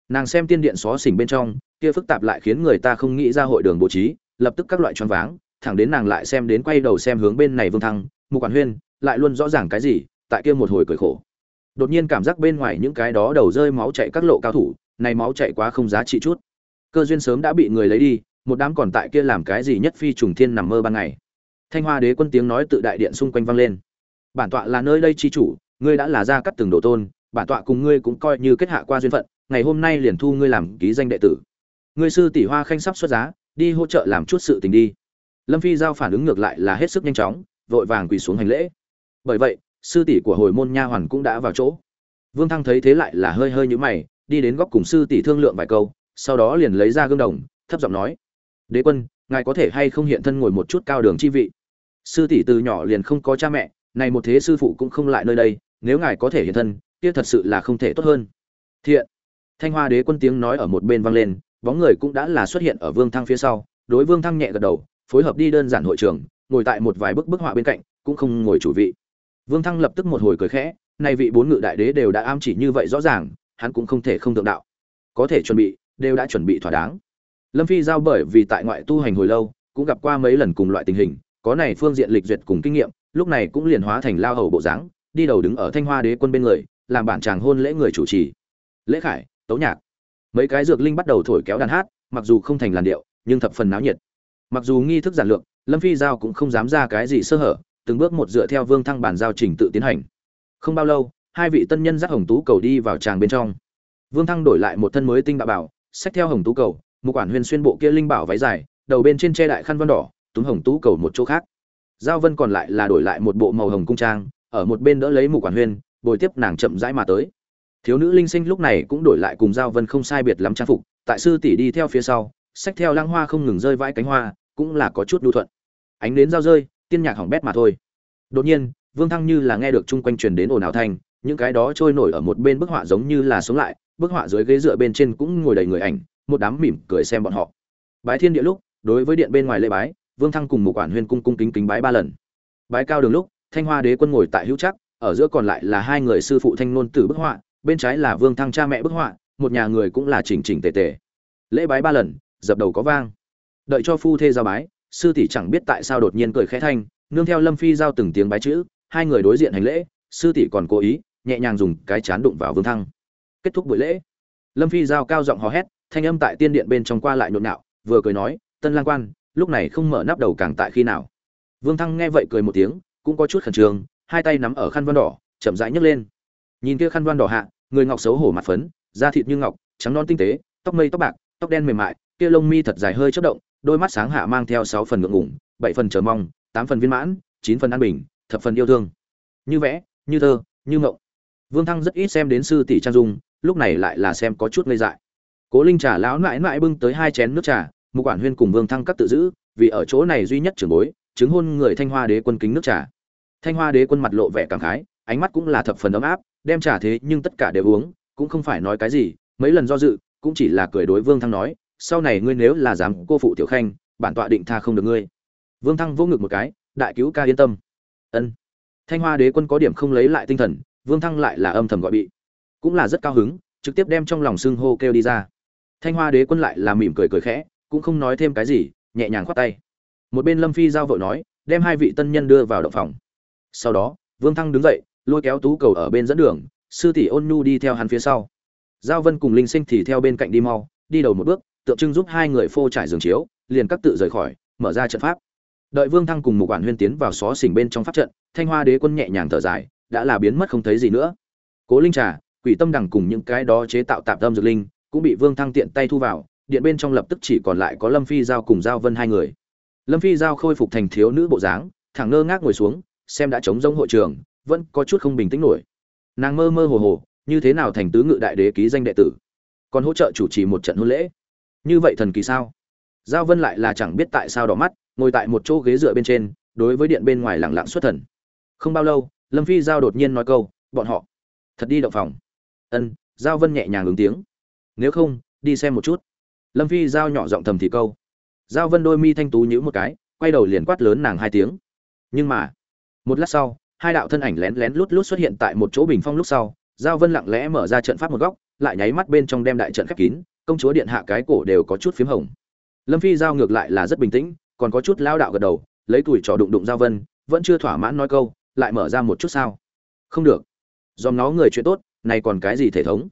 Nàng xem tiên điện xó xỉnh bên trong, kia phức tạp lại khiến người ta không nghĩ ra hội đường bố trí, lập tức các loại choáng váng, thẳng đến nàng lại xem đến quay đầu xem hướng bên này vương thăng, mục quản huyên, lại luôn rõ ràng cái gì? Tại kia một hồi cười khổ. Đột nhiên cảm giác bên ngoài những cái đó đầu rơi máu chạy các lộ cao thủ, này máu chạy quá không giá trị chút. Cơ duyên sớm đã bị người lấy đi, một đám còn tại kia làm cái gì nhất phi trùng thiên nằm mơ ban ngày. Thanh hoa đế quân tiếng nói tự đại điện xung quanh vang lên. Bản tọa là nơi đây chi chủ, ngươi đã là gia cắt từng đồ tôn, bản tọa cùng ngươi cũng coi như kết hạ qua duyên phận, ngày hôm nay liền thu ngươi làm ký danh đệ tử. Ngươi sư tỷ hoa khanh sắp xuất giá, đi hỗ trợ làm chút sự tình đi. Lâm phi giao phản ứng ngược lại là hết sức nhanh chóng, vội vàng quỳ xuống hành lễ. Bởi vậy sư tỷ của hồi môn nha hoàn cũng đã vào chỗ. Vương thăng thấy thế lại là hơi hơi nhũ mày, đi đến góc cùng sư tỷ thương lượng vài câu, sau đó liền lấy ra gương đồng, thấp giọng nói, đế quân, ngài có thể hay không hiện thân ngồi một chút cao đường chi vị? Sư tỷ từ nhỏ liền không có cha mẹ, này một thế sư phụ cũng không lại nơi đây, nếu ngài có thể hiện thân, kia thật sự là không thể tốt hơn. Thiện! Thanh hoa đế quân tiếng nói ở một bên vang lên, bóng người cũng đã là xuất hiện ở vương thăng phía sau, đối vương thăng nhẹ gật đầu, phối hợp đi đơn giản hội trường, ngồi tại một vài bức bức họa bên cạnh, cũng không ngồi chủ vị vương thăng lập tức một hồi cười khẽ, nay vị bốn ngự đại đế đều đã am chỉ như vậy rõ ràng, hắn cũng không thể không thượng đạo. Có thể chuẩn bị, đều đã chuẩn bị thỏa đáng. Lâm phi giao bởi vì tại ngoại tu hành hồi lâu, cũng gặp qua mấy lần cùng loại tình hình, có này phương diện lịch duyệt cùng kinh nghiệm, lúc này cũng liền hóa thành lao hầu bộ dáng, đi đầu đứng ở thanh hoa đế quân bên người, làm bản chàng hôn lễ người chủ trì. Lễ khải, tấu nhạc. Mấy cái dược linh bắt đầu thổi kéo đàn hát, mặc dù không thành làn điệu, nhưng thập phần náo nhiệt. Mặc dù nghi thức giản lược, lâm phi giao cũng không dám ra cái gì sơ hở từng bước một dựa theo vương thăng bàn giao trình tự tiến hành. Không bao lâu, hai vị tân nhân dắt hồng tú cầu đi vào tràng bên trong. Vương thăng đổi lại một thân mới tinh đạo bảo, xách theo hồng tú cầu, một quản huyền xuyên bộ kia linh bảo váy dài, đầu bên trên che đại khăn vân đỏ, túm hồng tú cầu một chỗ khác. Giao vân còn lại là đổi lại một bộ màu hồng cung trang, ở một bên đỡ lấy một quản huyền, bồi tiếp nàng chậm rãi mà tới. Thiếu nữ linh sinh lúc này cũng đổi lại cùng giao vân không sai biệt lắm trang phục, tại sư tỷ đi theo phía sau, xách theo lăng hoa không ngừng rơi vãi cánh hoa, cũng là có chút đu thuận. Ánh đến giao rơi tiên nhạc hỏng bét mà thôi. Đột nhiên, vương thăng như là nghe được chung quanh truyền đến ồn ào thanh, những cái đó trôi nổi ở một bên bức họa giống như là sống lại, bức họa dưới ghế dựa bên trên cũng ngồi đầy người ảnh, một đám mỉm cười xem bọn họ. Bái thiên địa lúc, đối với điện bên ngoài lễ bái, vương thăng cùng một quản huyên cung cung kính kính bái ba lần. Bái cao đường lúc, thanh hoa đế quân ngồi tại hữu chắc ở giữa còn lại là hai người sư phụ thanh nôn tử bức họa, bên trái là vương thăng cha mẹ bức họa, một nhà người cũng là chỉnh chỉnh tề tề. Lễ bái ba lần, dập đầu có vang. Đợi cho phu thê ra bái sư tỷ chẳng biết tại sao đột nhiên cười khẽ thanh, nương theo lâm phi giao từng tiếng bái chữ, hai người đối diện hành lễ, sư tỷ còn cố ý, nhẹ nhàng dùng cái chán đụng vào vương thăng. Kết thúc buổi lễ, lâm phi giao cao giọng hò hét, thanh âm tại tiên điện bên trong qua lại nhộn nhạo, vừa cười nói, tân lang quan, lúc này không mở nắp đầu càng tại khi nào? Vương thăng nghe vậy cười một tiếng, cũng có chút khẩn trương, hai tay nắm ở khăn văn đỏ, chậm rãi nhấc lên. Nhìn kia khăn văn đỏ hạ, người ngọc xấu hổ mặt phấn, da thịt như ngọc, trắng non tinh tế, tóc mây tóc bạc, tóc đen mềm mại, kia lông mi thật dài hơi chớp động đôi mắt sáng hạ mang theo sáu phần ngượng ngủng bảy phần chờ mong, tám phần viên mãn, chín phần an bình, thập phần yêu thương. Như vẽ, như thơ, như ngộng vương thăng rất ít xem đến sư tỷ trang dung, lúc này lại là xem có chút ngây dại. Cố linh trà lão mãi mãi bưng tới hai chén nước trà một quản huyên cùng vương thăng các tự giữ, vì ở chỗ này duy nhất trưởng bối, chứng hôn người thanh hoa đế quân kính nước trà. Thanh hoa đế quân mặt lộ vẻ cảm khái, ánh mắt cũng là thập phần ấm áp, đem trà thế nhưng tất cả đều uống, cũng không phải nói cái gì, mấy lần do dự, cũng chỉ là cười đối vương thăng nói sau này ngươi nếu là dám cô phụ tiểu khanh, bản tọa định tha không được ngươi. Vương thăng vỗ ngực một cái, đại cứu ca yên tâm. Ân. Thanh hoa đế quân có điểm không lấy lại tinh thần, vương thăng lại là âm thầm gọi bị. Cũng là rất cao hứng, trực tiếp đem trong lòng xưng hô kêu đi ra. Thanh hoa đế quân lại là mỉm cười cười khẽ, cũng không nói thêm cái gì, nhẹ nhàng khoát tay. Một bên lâm phi giao vội nói, đem hai vị tân nhân đưa vào động phòng. Sau đó, vương thăng đứng dậy, lôi kéo tú cầu ở bên dẫn đường, sư tỷ ôn nhu đi theo hắn phía sau. Giao vân cùng linh sinh thì theo bên cạnh đi mau, đi đầu một bước tượng trưng giúp hai người phô trải giường chiếu, liền cắt tự rời khỏi, mở ra trận pháp. Đợi vương thăng cùng một quản huyên tiến vào xó xỉnh bên trong pháp trận, thanh hoa đế quân nhẹ nhàng thở dài, đã là biến mất không thấy gì nữa. Cố linh trà, quỷ tâm đằng cùng những cái đó chế tạo tạm tâm dược linh, cũng bị vương thăng tiện tay thu vào, điện bên trong lập tức chỉ còn lại có lâm phi giao cùng giao vân hai người. Lâm phi giao khôi phục thành thiếu nữ bộ dáng, thẳng ngơ ngác ngồi xuống, xem đã trống rỗng hội trường, vẫn có chút không bình tĩnh nổi. Nàng mơ mơ hồ hồ, như thế nào thành tứ ngự đại đế ký danh đệ tử? Còn hỗ trợ chủ trì một trận hôn lễ? Như vậy thần kỳ sao? Giao vân lại là chẳng biết tại sao đỏ mắt, ngồi tại một chỗ ghế dựa bên trên, đối với điện bên ngoài lẳng lặng xuất thần. Không bao lâu, lâm phi giao đột nhiên nói câu, bọn họ, thật đi động phòng. Ân, giao vân nhẹ nhàng ứng tiếng. Nếu không, đi xem một chút. Lâm phi giao nhỏ giọng thầm thì câu. Giao vân đôi mi thanh tú nhữ một cái, quay đầu liền quát lớn nàng hai tiếng. Nhưng mà, một lát sau, hai đạo thân ảnh lén lén lút lút xuất hiện tại một chỗ bình phong lúc sau. Giao vân lặng lẽ mở ra trận pháp một góc, lại nháy mắt bên trong đem đại trận khép kín công chúa điện hạ cái cổ đều có chút phím hồng. Lâm phi giao ngược lại là rất bình tĩnh còn có chút lao đạo gật đầu lấy tuổi trò đụng đụng giao vân vẫn chưa thỏa mãn nói câu lại mở ra một chút sao. Không được. Dòm nó người chuyện tốt này còn cái gì thể thống?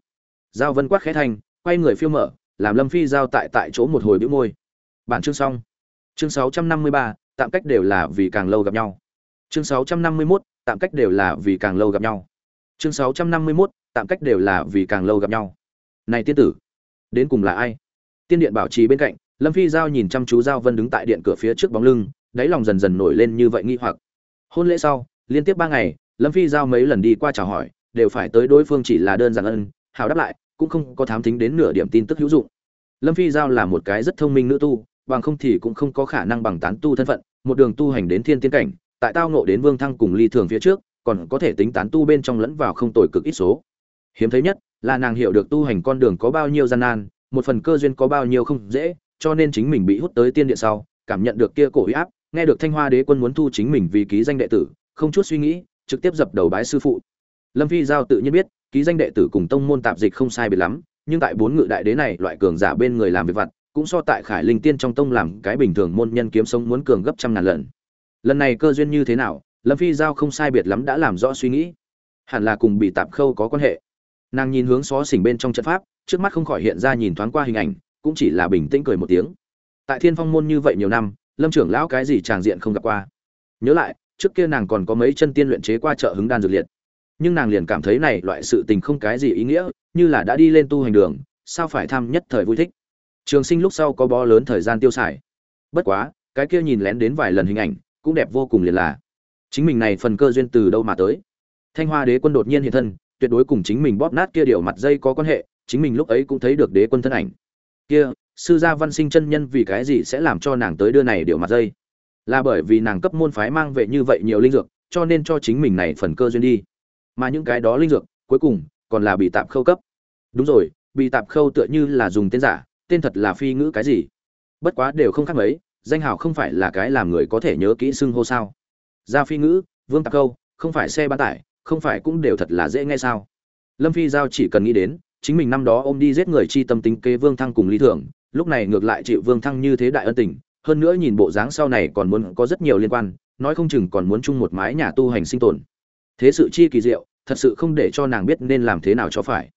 Giao vân quát khẽ thanh quay người phiêu mở làm lâm phi giao tại tại chỗ một hồi bĩu môi. Bản chương xong. Chương 653, tạm cách đều là vì càng lâu gặp nhau. Chương 651, tạm cách đều là vì càng lâu gặp nhau. Chương 651, tạm cách đều là vì càng lâu gặp nhau. Này tiên tử đến cùng là ai? Tiên điện bảo trì bên cạnh, lâm phi giao nhìn chăm chú giao vân đứng tại điện cửa phía trước bóng lưng, đáy lòng dần dần nổi lên như vậy nghi hoặc. Hôn lễ sau, liên tiếp ba ngày, lâm phi giao mấy lần đi qua chào hỏi, đều phải tới đối phương chỉ là đơn giản ân, hào đáp lại, cũng không có thám thính đến nửa điểm tin tức hữu dụng. Lâm phi giao là một cái rất thông minh nữ tu, bằng không thì cũng không có khả năng bằng tán tu thân phận, một đường tu hành đến thiên tiến cảnh, tại tao ngộ đến vương thăng cùng ly thường phía trước, còn có thể tính tán tu bên trong lẫn vào không tồi cực ít số. Hiếm thấy nhất là nàng hiểu được tu hành con đường có bao nhiêu gian nan, một phần cơ duyên có bao nhiêu không dễ, cho nên chính mình bị hút tới tiên địa sau, cảm nhận được kia cổ uy áp, nghe được thanh hoa đế quân muốn thu chính mình vì ký danh đệ tử, không chút suy nghĩ, trực tiếp dập đầu bái sư phụ. Lâm phi giao tự nhiên biết, ký danh đệ tử cùng tông môn tạp dịch không sai biệt lắm, nhưng tại bốn ngự đại đế này, loại cường giả bên người làm việc vặt, cũng so tại khải linh tiên trong tông làm cái bình thường môn nhân kiếm sống muốn cường gấp trăm ngàn lần. Lần này cơ duyên như thế nào, lâm phi giao không sai biệt lắm đã làm rõ suy nghĩ. Hẳn là cùng bị tạp khâu có quan hệ nàng nhìn hướng xó xỉnh bên trong trận pháp, trước mắt không khỏi hiện ra nhìn thoáng qua hình ảnh, cũng chỉ là bình tĩnh cười một tiếng. Tại thiên phong môn như vậy nhiều năm, lâm trưởng lão cái gì tràng diện không gặp qua. Nhớ lại, trước kia nàng còn có mấy chân tiên luyện chế qua chợ hứng đan dược liệt. Nhưng nàng liền cảm thấy này loại sự tình không cái gì ý nghĩa, như là đã đi lên tu hành đường, sao phải tham nhất thời vui thích? Trường sinh lúc sau có bó lớn thời gian tiêu xài. Bất quá, cái kia nhìn lén đến vài lần hình ảnh, cũng đẹp vô cùng liền là. Chính mình này phần cơ duyên từ đâu mà tới? Thanh hoa đế quân đột nhiên hiện thân tuyệt đối cùng chính mình bóp nát kia điều mặt dây có quan hệ, chính mình lúc ấy cũng thấy được đế quân thân ảnh. Kia, sư gia văn sinh chân nhân vì cái gì sẽ làm cho nàng tới đưa này điều mặt dây? Là bởi vì nàng cấp môn phái mang về như vậy nhiều linh dược, cho nên cho chính mình này phần cơ duyên đi. Mà những cái đó linh dược, cuối cùng, còn là bị tạp khâu cấp. Đúng rồi, bị tạp khâu tựa như là dùng tên giả, tên thật là phi ngữ cái gì? Bất quá đều không khác mấy, danh hào không phải là cái làm người có thể nhớ kỹ xưng hô sao. Gia phi ngữ, vương tạp khâu, không phải xe bán tải không phải cũng đều thật là dễ nghe sao? Lâm phi giao chỉ cần nghĩ đến chính mình năm đó ôm đi giết người chi tâm tính kế vương thăng cùng lý Thượng, lúc này ngược lại chịu vương thăng như thế đại ân tình hơn nữa nhìn bộ dáng sau này còn muốn có rất nhiều liên quan nói không chừng còn muốn chung một mái nhà tu hành sinh tồn. Thế sự chi kỳ diệu thật sự không để cho nàng biết nên làm thế nào cho phải.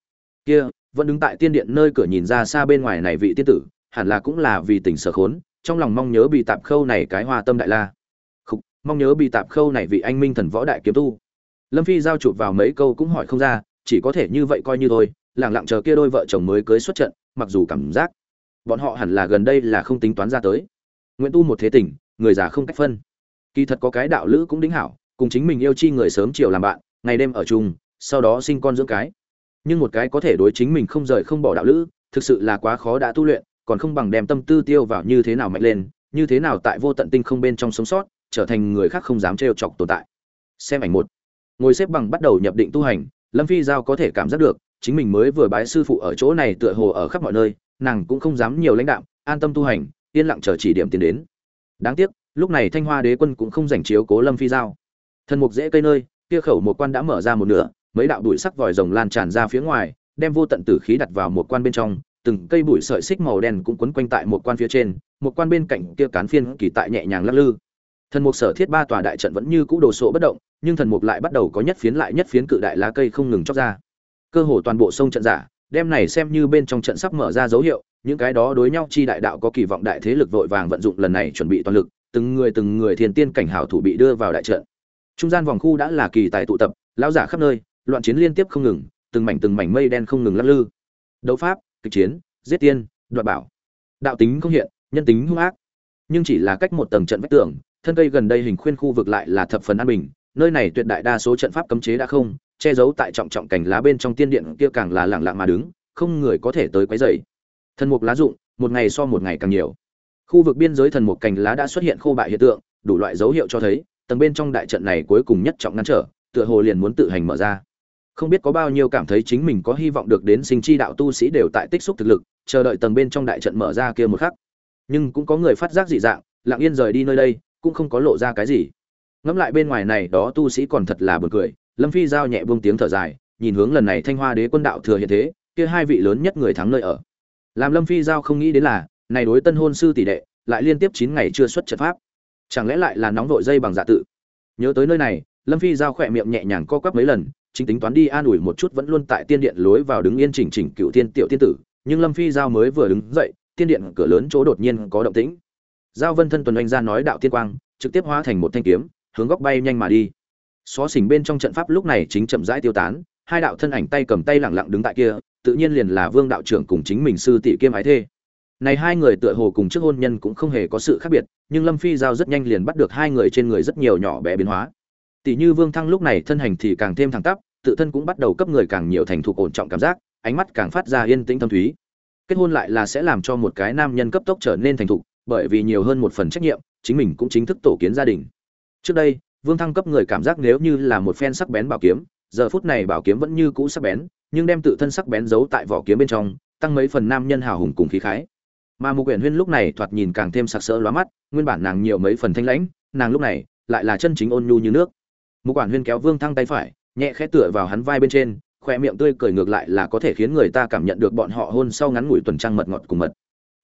Kia vẫn đứng tại tiên điện nơi cửa nhìn ra xa bên ngoài này vị tiên tử hẳn là cũng là vì tình sở khốn trong lòng mong nhớ bị tạp khâu này cái hoa tâm đại la. Khúc, mong nhớ bị tạp khâu này vị anh minh thần võ đại kiếm tu lâm phi giao chụp vào mấy câu cũng hỏi không ra, chỉ có thể như vậy coi như thôi lẳng lặng chờ kia đôi vợ chồng mới cưới xuất trận, mặc dù cảm giác bọn họ hẳn là gần đây là không tính toán ra tới. Nguyễn tu một thế tình, người già không cách phân. Kỳ thật có cái đạo lữ cũng đính hảo, cùng chính mình yêu chi người sớm chiều làm bạn, ngày đêm ở chung, sau đó sinh con dưỡng cái. Nhưng một cái có thể đối chính mình không rời không bỏ đạo lữ, thực sự là quá khó đã tu luyện, còn không bằng đem tâm tư tiêu vào như thế nào mạnh lên, như thế nào tại vô tận tinh không bên trong sống sót, trở thành người khác không dám trêu chọc tồn tại. Xem ảnh một ngồi xếp bằng bắt đầu nhập định tu hành, lâm phi giao có thể cảm giác được, chính mình mới vừa bái sư phụ ở chỗ này tựa hồ ở khắp mọi nơi, nàng cũng không dám nhiều lãnh đạo an tâm tu hành, yên lặng chờ chỉ điểm tiến đến. Đáng tiếc, lúc này thanh hoa đế quân cũng không giành chiếu cố lâm phi giao. Thần mục dễ cây nơi, kia khẩu một quan đã mở ra một nửa, mấy đạo đuổi sắc vòi rồng lan tràn ra phía ngoài, đem vô tận tử khí đặt vào một quan bên trong, từng cây bụi sợi xích màu đen cũng quấn quanh tại một quan phía trên, một quan bên cạnh kia cán phiên kỳ tại nhẹ nhàng lắc lư. Thần mục sở thiết ba tòa đại trận vẫn như cũ đồ sộ bất động nhưng thần mục lại bắt đầu có nhất phiến lại nhất phiến cự đại lá cây không ngừng chóc ra. Cơ hồ toàn bộ sông trận giả, đem này xem như bên trong trận sắp mở ra dấu hiệu, những cái đó đối nhau chi đại đạo có kỳ vọng đại thế lực vội vàng vận dụng lần này chuẩn bị toàn lực, từng người từng người thiên tiên cảnh hảo thủ bị đưa vào đại trận. Trung gian vòng khu đã là kỳ tài tụ tập, lão giả khắp nơi, loạn chiến liên tiếp không ngừng, từng mảnh từng mảnh mây đen không ngừng lắc lư. Đấu pháp, kịch chiến, giết tiên, đoạt bảo. Đạo tính không hiện, nhân tính hung ác. Nhưng chỉ là cách một tầng trận vách tường, thân cây gần đây hình khuyên khu vực lại là thập phần an bình nơi này tuyệt đại đa số trận pháp cấm chế đã không, che giấu tại trọng trọng cảnh lá bên trong tiên điện kia càng là lẳng lặng mà đứng, không người có thể tới quấy rầy. Thần mục lá rụng một ngày so một ngày càng nhiều. Khu vực biên giới thần mục cành lá đã xuất hiện khô bại hiện tượng, đủ loại dấu hiệu cho thấy, tầng bên trong đại trận này cuối cùng nhất trọng ngăn trở, tựa hồ liền muốn tự hành mở ra. Không biết có bao nhiêu cảm thấy chính mình có hy vọng được đến sinh chi đạo tu sĩ đều tại tích xúc thực lực, chờ đợi tầng bên trong đại trận mở ra kia một khắc. Nhưng cũng có người phát giác dị dạng, lặng yên rời đi nơi đây, cũng không có lộ ra cái gì ngẫm lại bên ngoài này, đó tu sĩ còn thật là buồn cười. Lâm phi giao nhẹ buông tiếng thở dài, nhìn hướng lần này thanh hoa đế quân đạo thừa hiện thế, kia hai vị lớn nhất người thắng nơi ở. Làm lâm phi giao không nghĩ đến là, này đối tân hôn sư tỷ đệ, lại liên tiếp chín ngày chưa xuất trận pháp. Chẳng lẽ lại là nóng vội dây bằng dạ tự? Nhớ tới nơi này, lâm phi giao khỏe miệng nhẹ nhàng co quắp mấy lần, chính tính toán đi an ủi một chút vẫn luôn tại tiên điện lối vào đứng yên chỉnh chỉnh cựu tiên tiểu tiên tử. Nhưng lâm phi giao mới vừa đứng dậy, tiên điện cửa lớn chỗ đột nhiên có động tĩnh. Giao vân thân tuần oanh ra nói đạo tiên quang, trực tiếp hóa thành một thanh kiếm hướng góc bay nhanh mà đi. Xó xỉnh bên trong trận pháp lúc này chính chậm rãi tiêu tán, hai đạo thân ảnh tay cầm tay lẳng lặng đứng tại kia, tự nhiên liền là vương đạo trưởng cùng chính mình sư tỷ kiêm ái thê. Này hai người tựa hồ cùng trước hôn nhân cũng không hề có sự khác biệt, nhưng lâm phi giao rất nhanh liền bắt được hai người trên người rất nhiều nhỏ bé biến hóa. Tỷ như vương thăng lúc này thân hành thì càng thêm thẳng tắp, tự thân cũng bắt đầu cấp người càng nhiều thành thục ổn trọng cảm giác, ánh mắt càng phát ra yên tĩnh thâm thúy. Kết hôn lại là sẽ làm cho một cái nam nhân cấp tốc trở nên thành thục, bởi vì nhiều hơn một phần trách nhiệm, chính mình cũng chính thức tổ kiến gia đình trước đây, vương thăng cấp người cảm giác nếu như là một phen sắc bén bảo kiếm, giờ phút này bảo kiếm vẫn như cũ sắc bén, nhưng đem tự thân sắc bén giấu tại vỏ kiếm bên trong, tăng mấy phần nam nhân hào hùng cùng khí khái. Mà mục quyển huyên lúc này thoạt nhìn càng thêm sặc sỡ lóa mắt, nguyên bản nàng nhiều mấy phần thanh lãnh, nàng lúc này lại là chân chính ôn nhu như nước. Mục quản huyên kéo vương thăng tay phải, nhẹ khẽ tựa vào hắn vai bên trên, khoe miệng tươi cười ngược lại là có thể khiến người ta cảm nhận được bọn họ hôn sau ngắn ngủi tuần trăng mật ngọt cùng mật.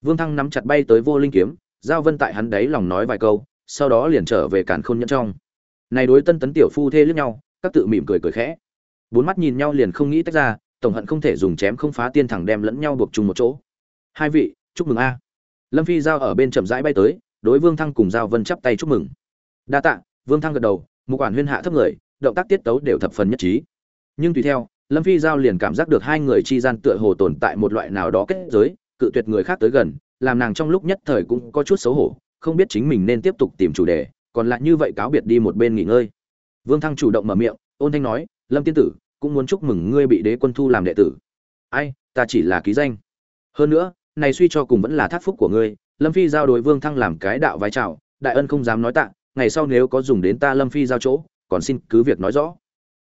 Vương thăng nắm chặt bay tới vô linh kiếm, giao vân tại hắn đấy lòng nói vài câu sau đó liền trở về càn khôn nhẫn trong. Này đối tân tấn tiểu phu thê lướt nhau, các tự mỉm cười cười khẽ. Bốn mắt nhìn nhau liền không nghĩ tách ra, tổng hận không thể dùng chém không phá tiên thẳng đem lẫn nhau buộc chung một chỗ. Hai vị, chúc mừng a. Lâm phi giao ở bên chậm rãi bay tới, đối vương thăng cùng giao vân chắp tay chúc mừng. Đa tạ, vương thăng gật đầu một quản huyên hạ thấp người, động tác tiết tấu đều thập phần nhất trí. Nhưng tùy theo, lâm phi giao liền cảm giác được hai người chi gian tựa hồ tồn tại một loại nào đó kết giới, cự tuyệt người khác tới gần, làm nàng trong lúc nhất thời cũng có chút xấu hổ không biết chính mình nên tiếp tục tìm chủ đề, còn lại như vậy cáo biệt đi một bên nghỉ ngơi. Vương thăng chủ động mở miệng, ôn thanh nói, lâm tiên tử, cũng muốn chúc mừng ngươi bị đế quân thu làm đệ tử. Ai, ta chỉ là ký danh. Hơn nữa, này suy cho cùng vẫn là thác phúc của ngươi, lâm phi giao đối vương thăng làm cái đạo vái chào, đại ân không dám nói tạ, ngày sau nếu có dùng đến ta lâm phi giao chỗ, còn xin cứ việc nói rõ.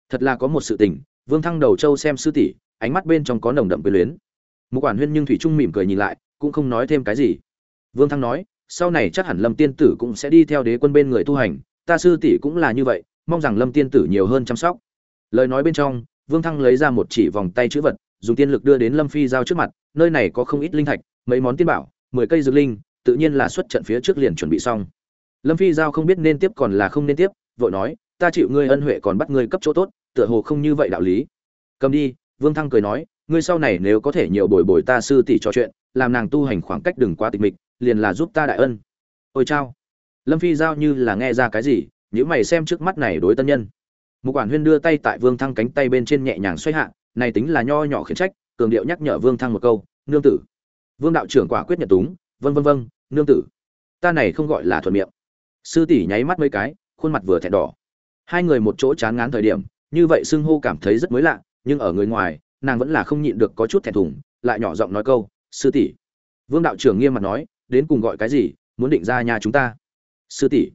Thật là có một sự tình, vương thăng đầu châu xem sư tỷ, ánh mắt bên trong có nồng đậm quyền luyến. Một quản huyên nhưng thủy trung mỉm cười nhìn lại, cũng không nói thêm cái gì. Vương thăng nói sau này chắc hẳn lâm tiên tử cũng sẽ đi theo đế quân bên người tu hành, ta sư tỷ cũng là như vậy, mong rằng lâm tiên tử nhiều hơn chăm sóc. Lời nói bên trong, vương thăng lấy ra một chỉ vòng tay chữ vật, dùng tiên lực đưa đến lâm phi giao trước mặt, nơi này có không ít linh thạch, mấy món tiên bảo, mười cây dược linh, tự nhiên là xuất trận phía trước liền chuẩn bị xong. Lâm phi giao không biết nên tiếp còn là không nên tiếp, vội nói, ta chịu ngươi ân huệ còn bắt ngươi cấp chỗ tốt, tựa hồ không như vậy đạo lý. Cầm đi, vương thăng cười nói, ngươi sau này nếu có thể nhiều bồi bồi ta sư tỷ trò chuyện, làm nàng tu hành khoảng cách đừng quá tịch mịch liền là giúp ta đại ân. Ôi chao. Lâm phi giao như là nghe ra cái gì nhữ mày xem trước mắt này đối tân nhân. Mục quản huyên đưa tay tại vương thăng cánh tay bên trên nhẹ nhàng xoay hạ, này tính là nho nhỏ khiển trách, cường điệu nhắc nhở vương thăng một câu, nương tử. Vương đạo trưởng quả quyết nhận túng vân vân vân nương tử. Ta này không gọi là thuận miệng. Sư tỷ nháy mắt mấy cái, khuôn mặt vừa thẹn đỏ. Hai người một chỗ chán ngán thời điểm, như vậy xưng hô cảm thấy rất mới lạ, nhưng ở người ngoài, nàng vẫn là không nhịn được có chút thẹn thùng, lại nhỏ giọng nói câu, sư tỷ. Vương đạo trưởng nghiêm mặt nói đến cùng gọi cái gì muốn định ra nhà chúng ta? Sư tỷ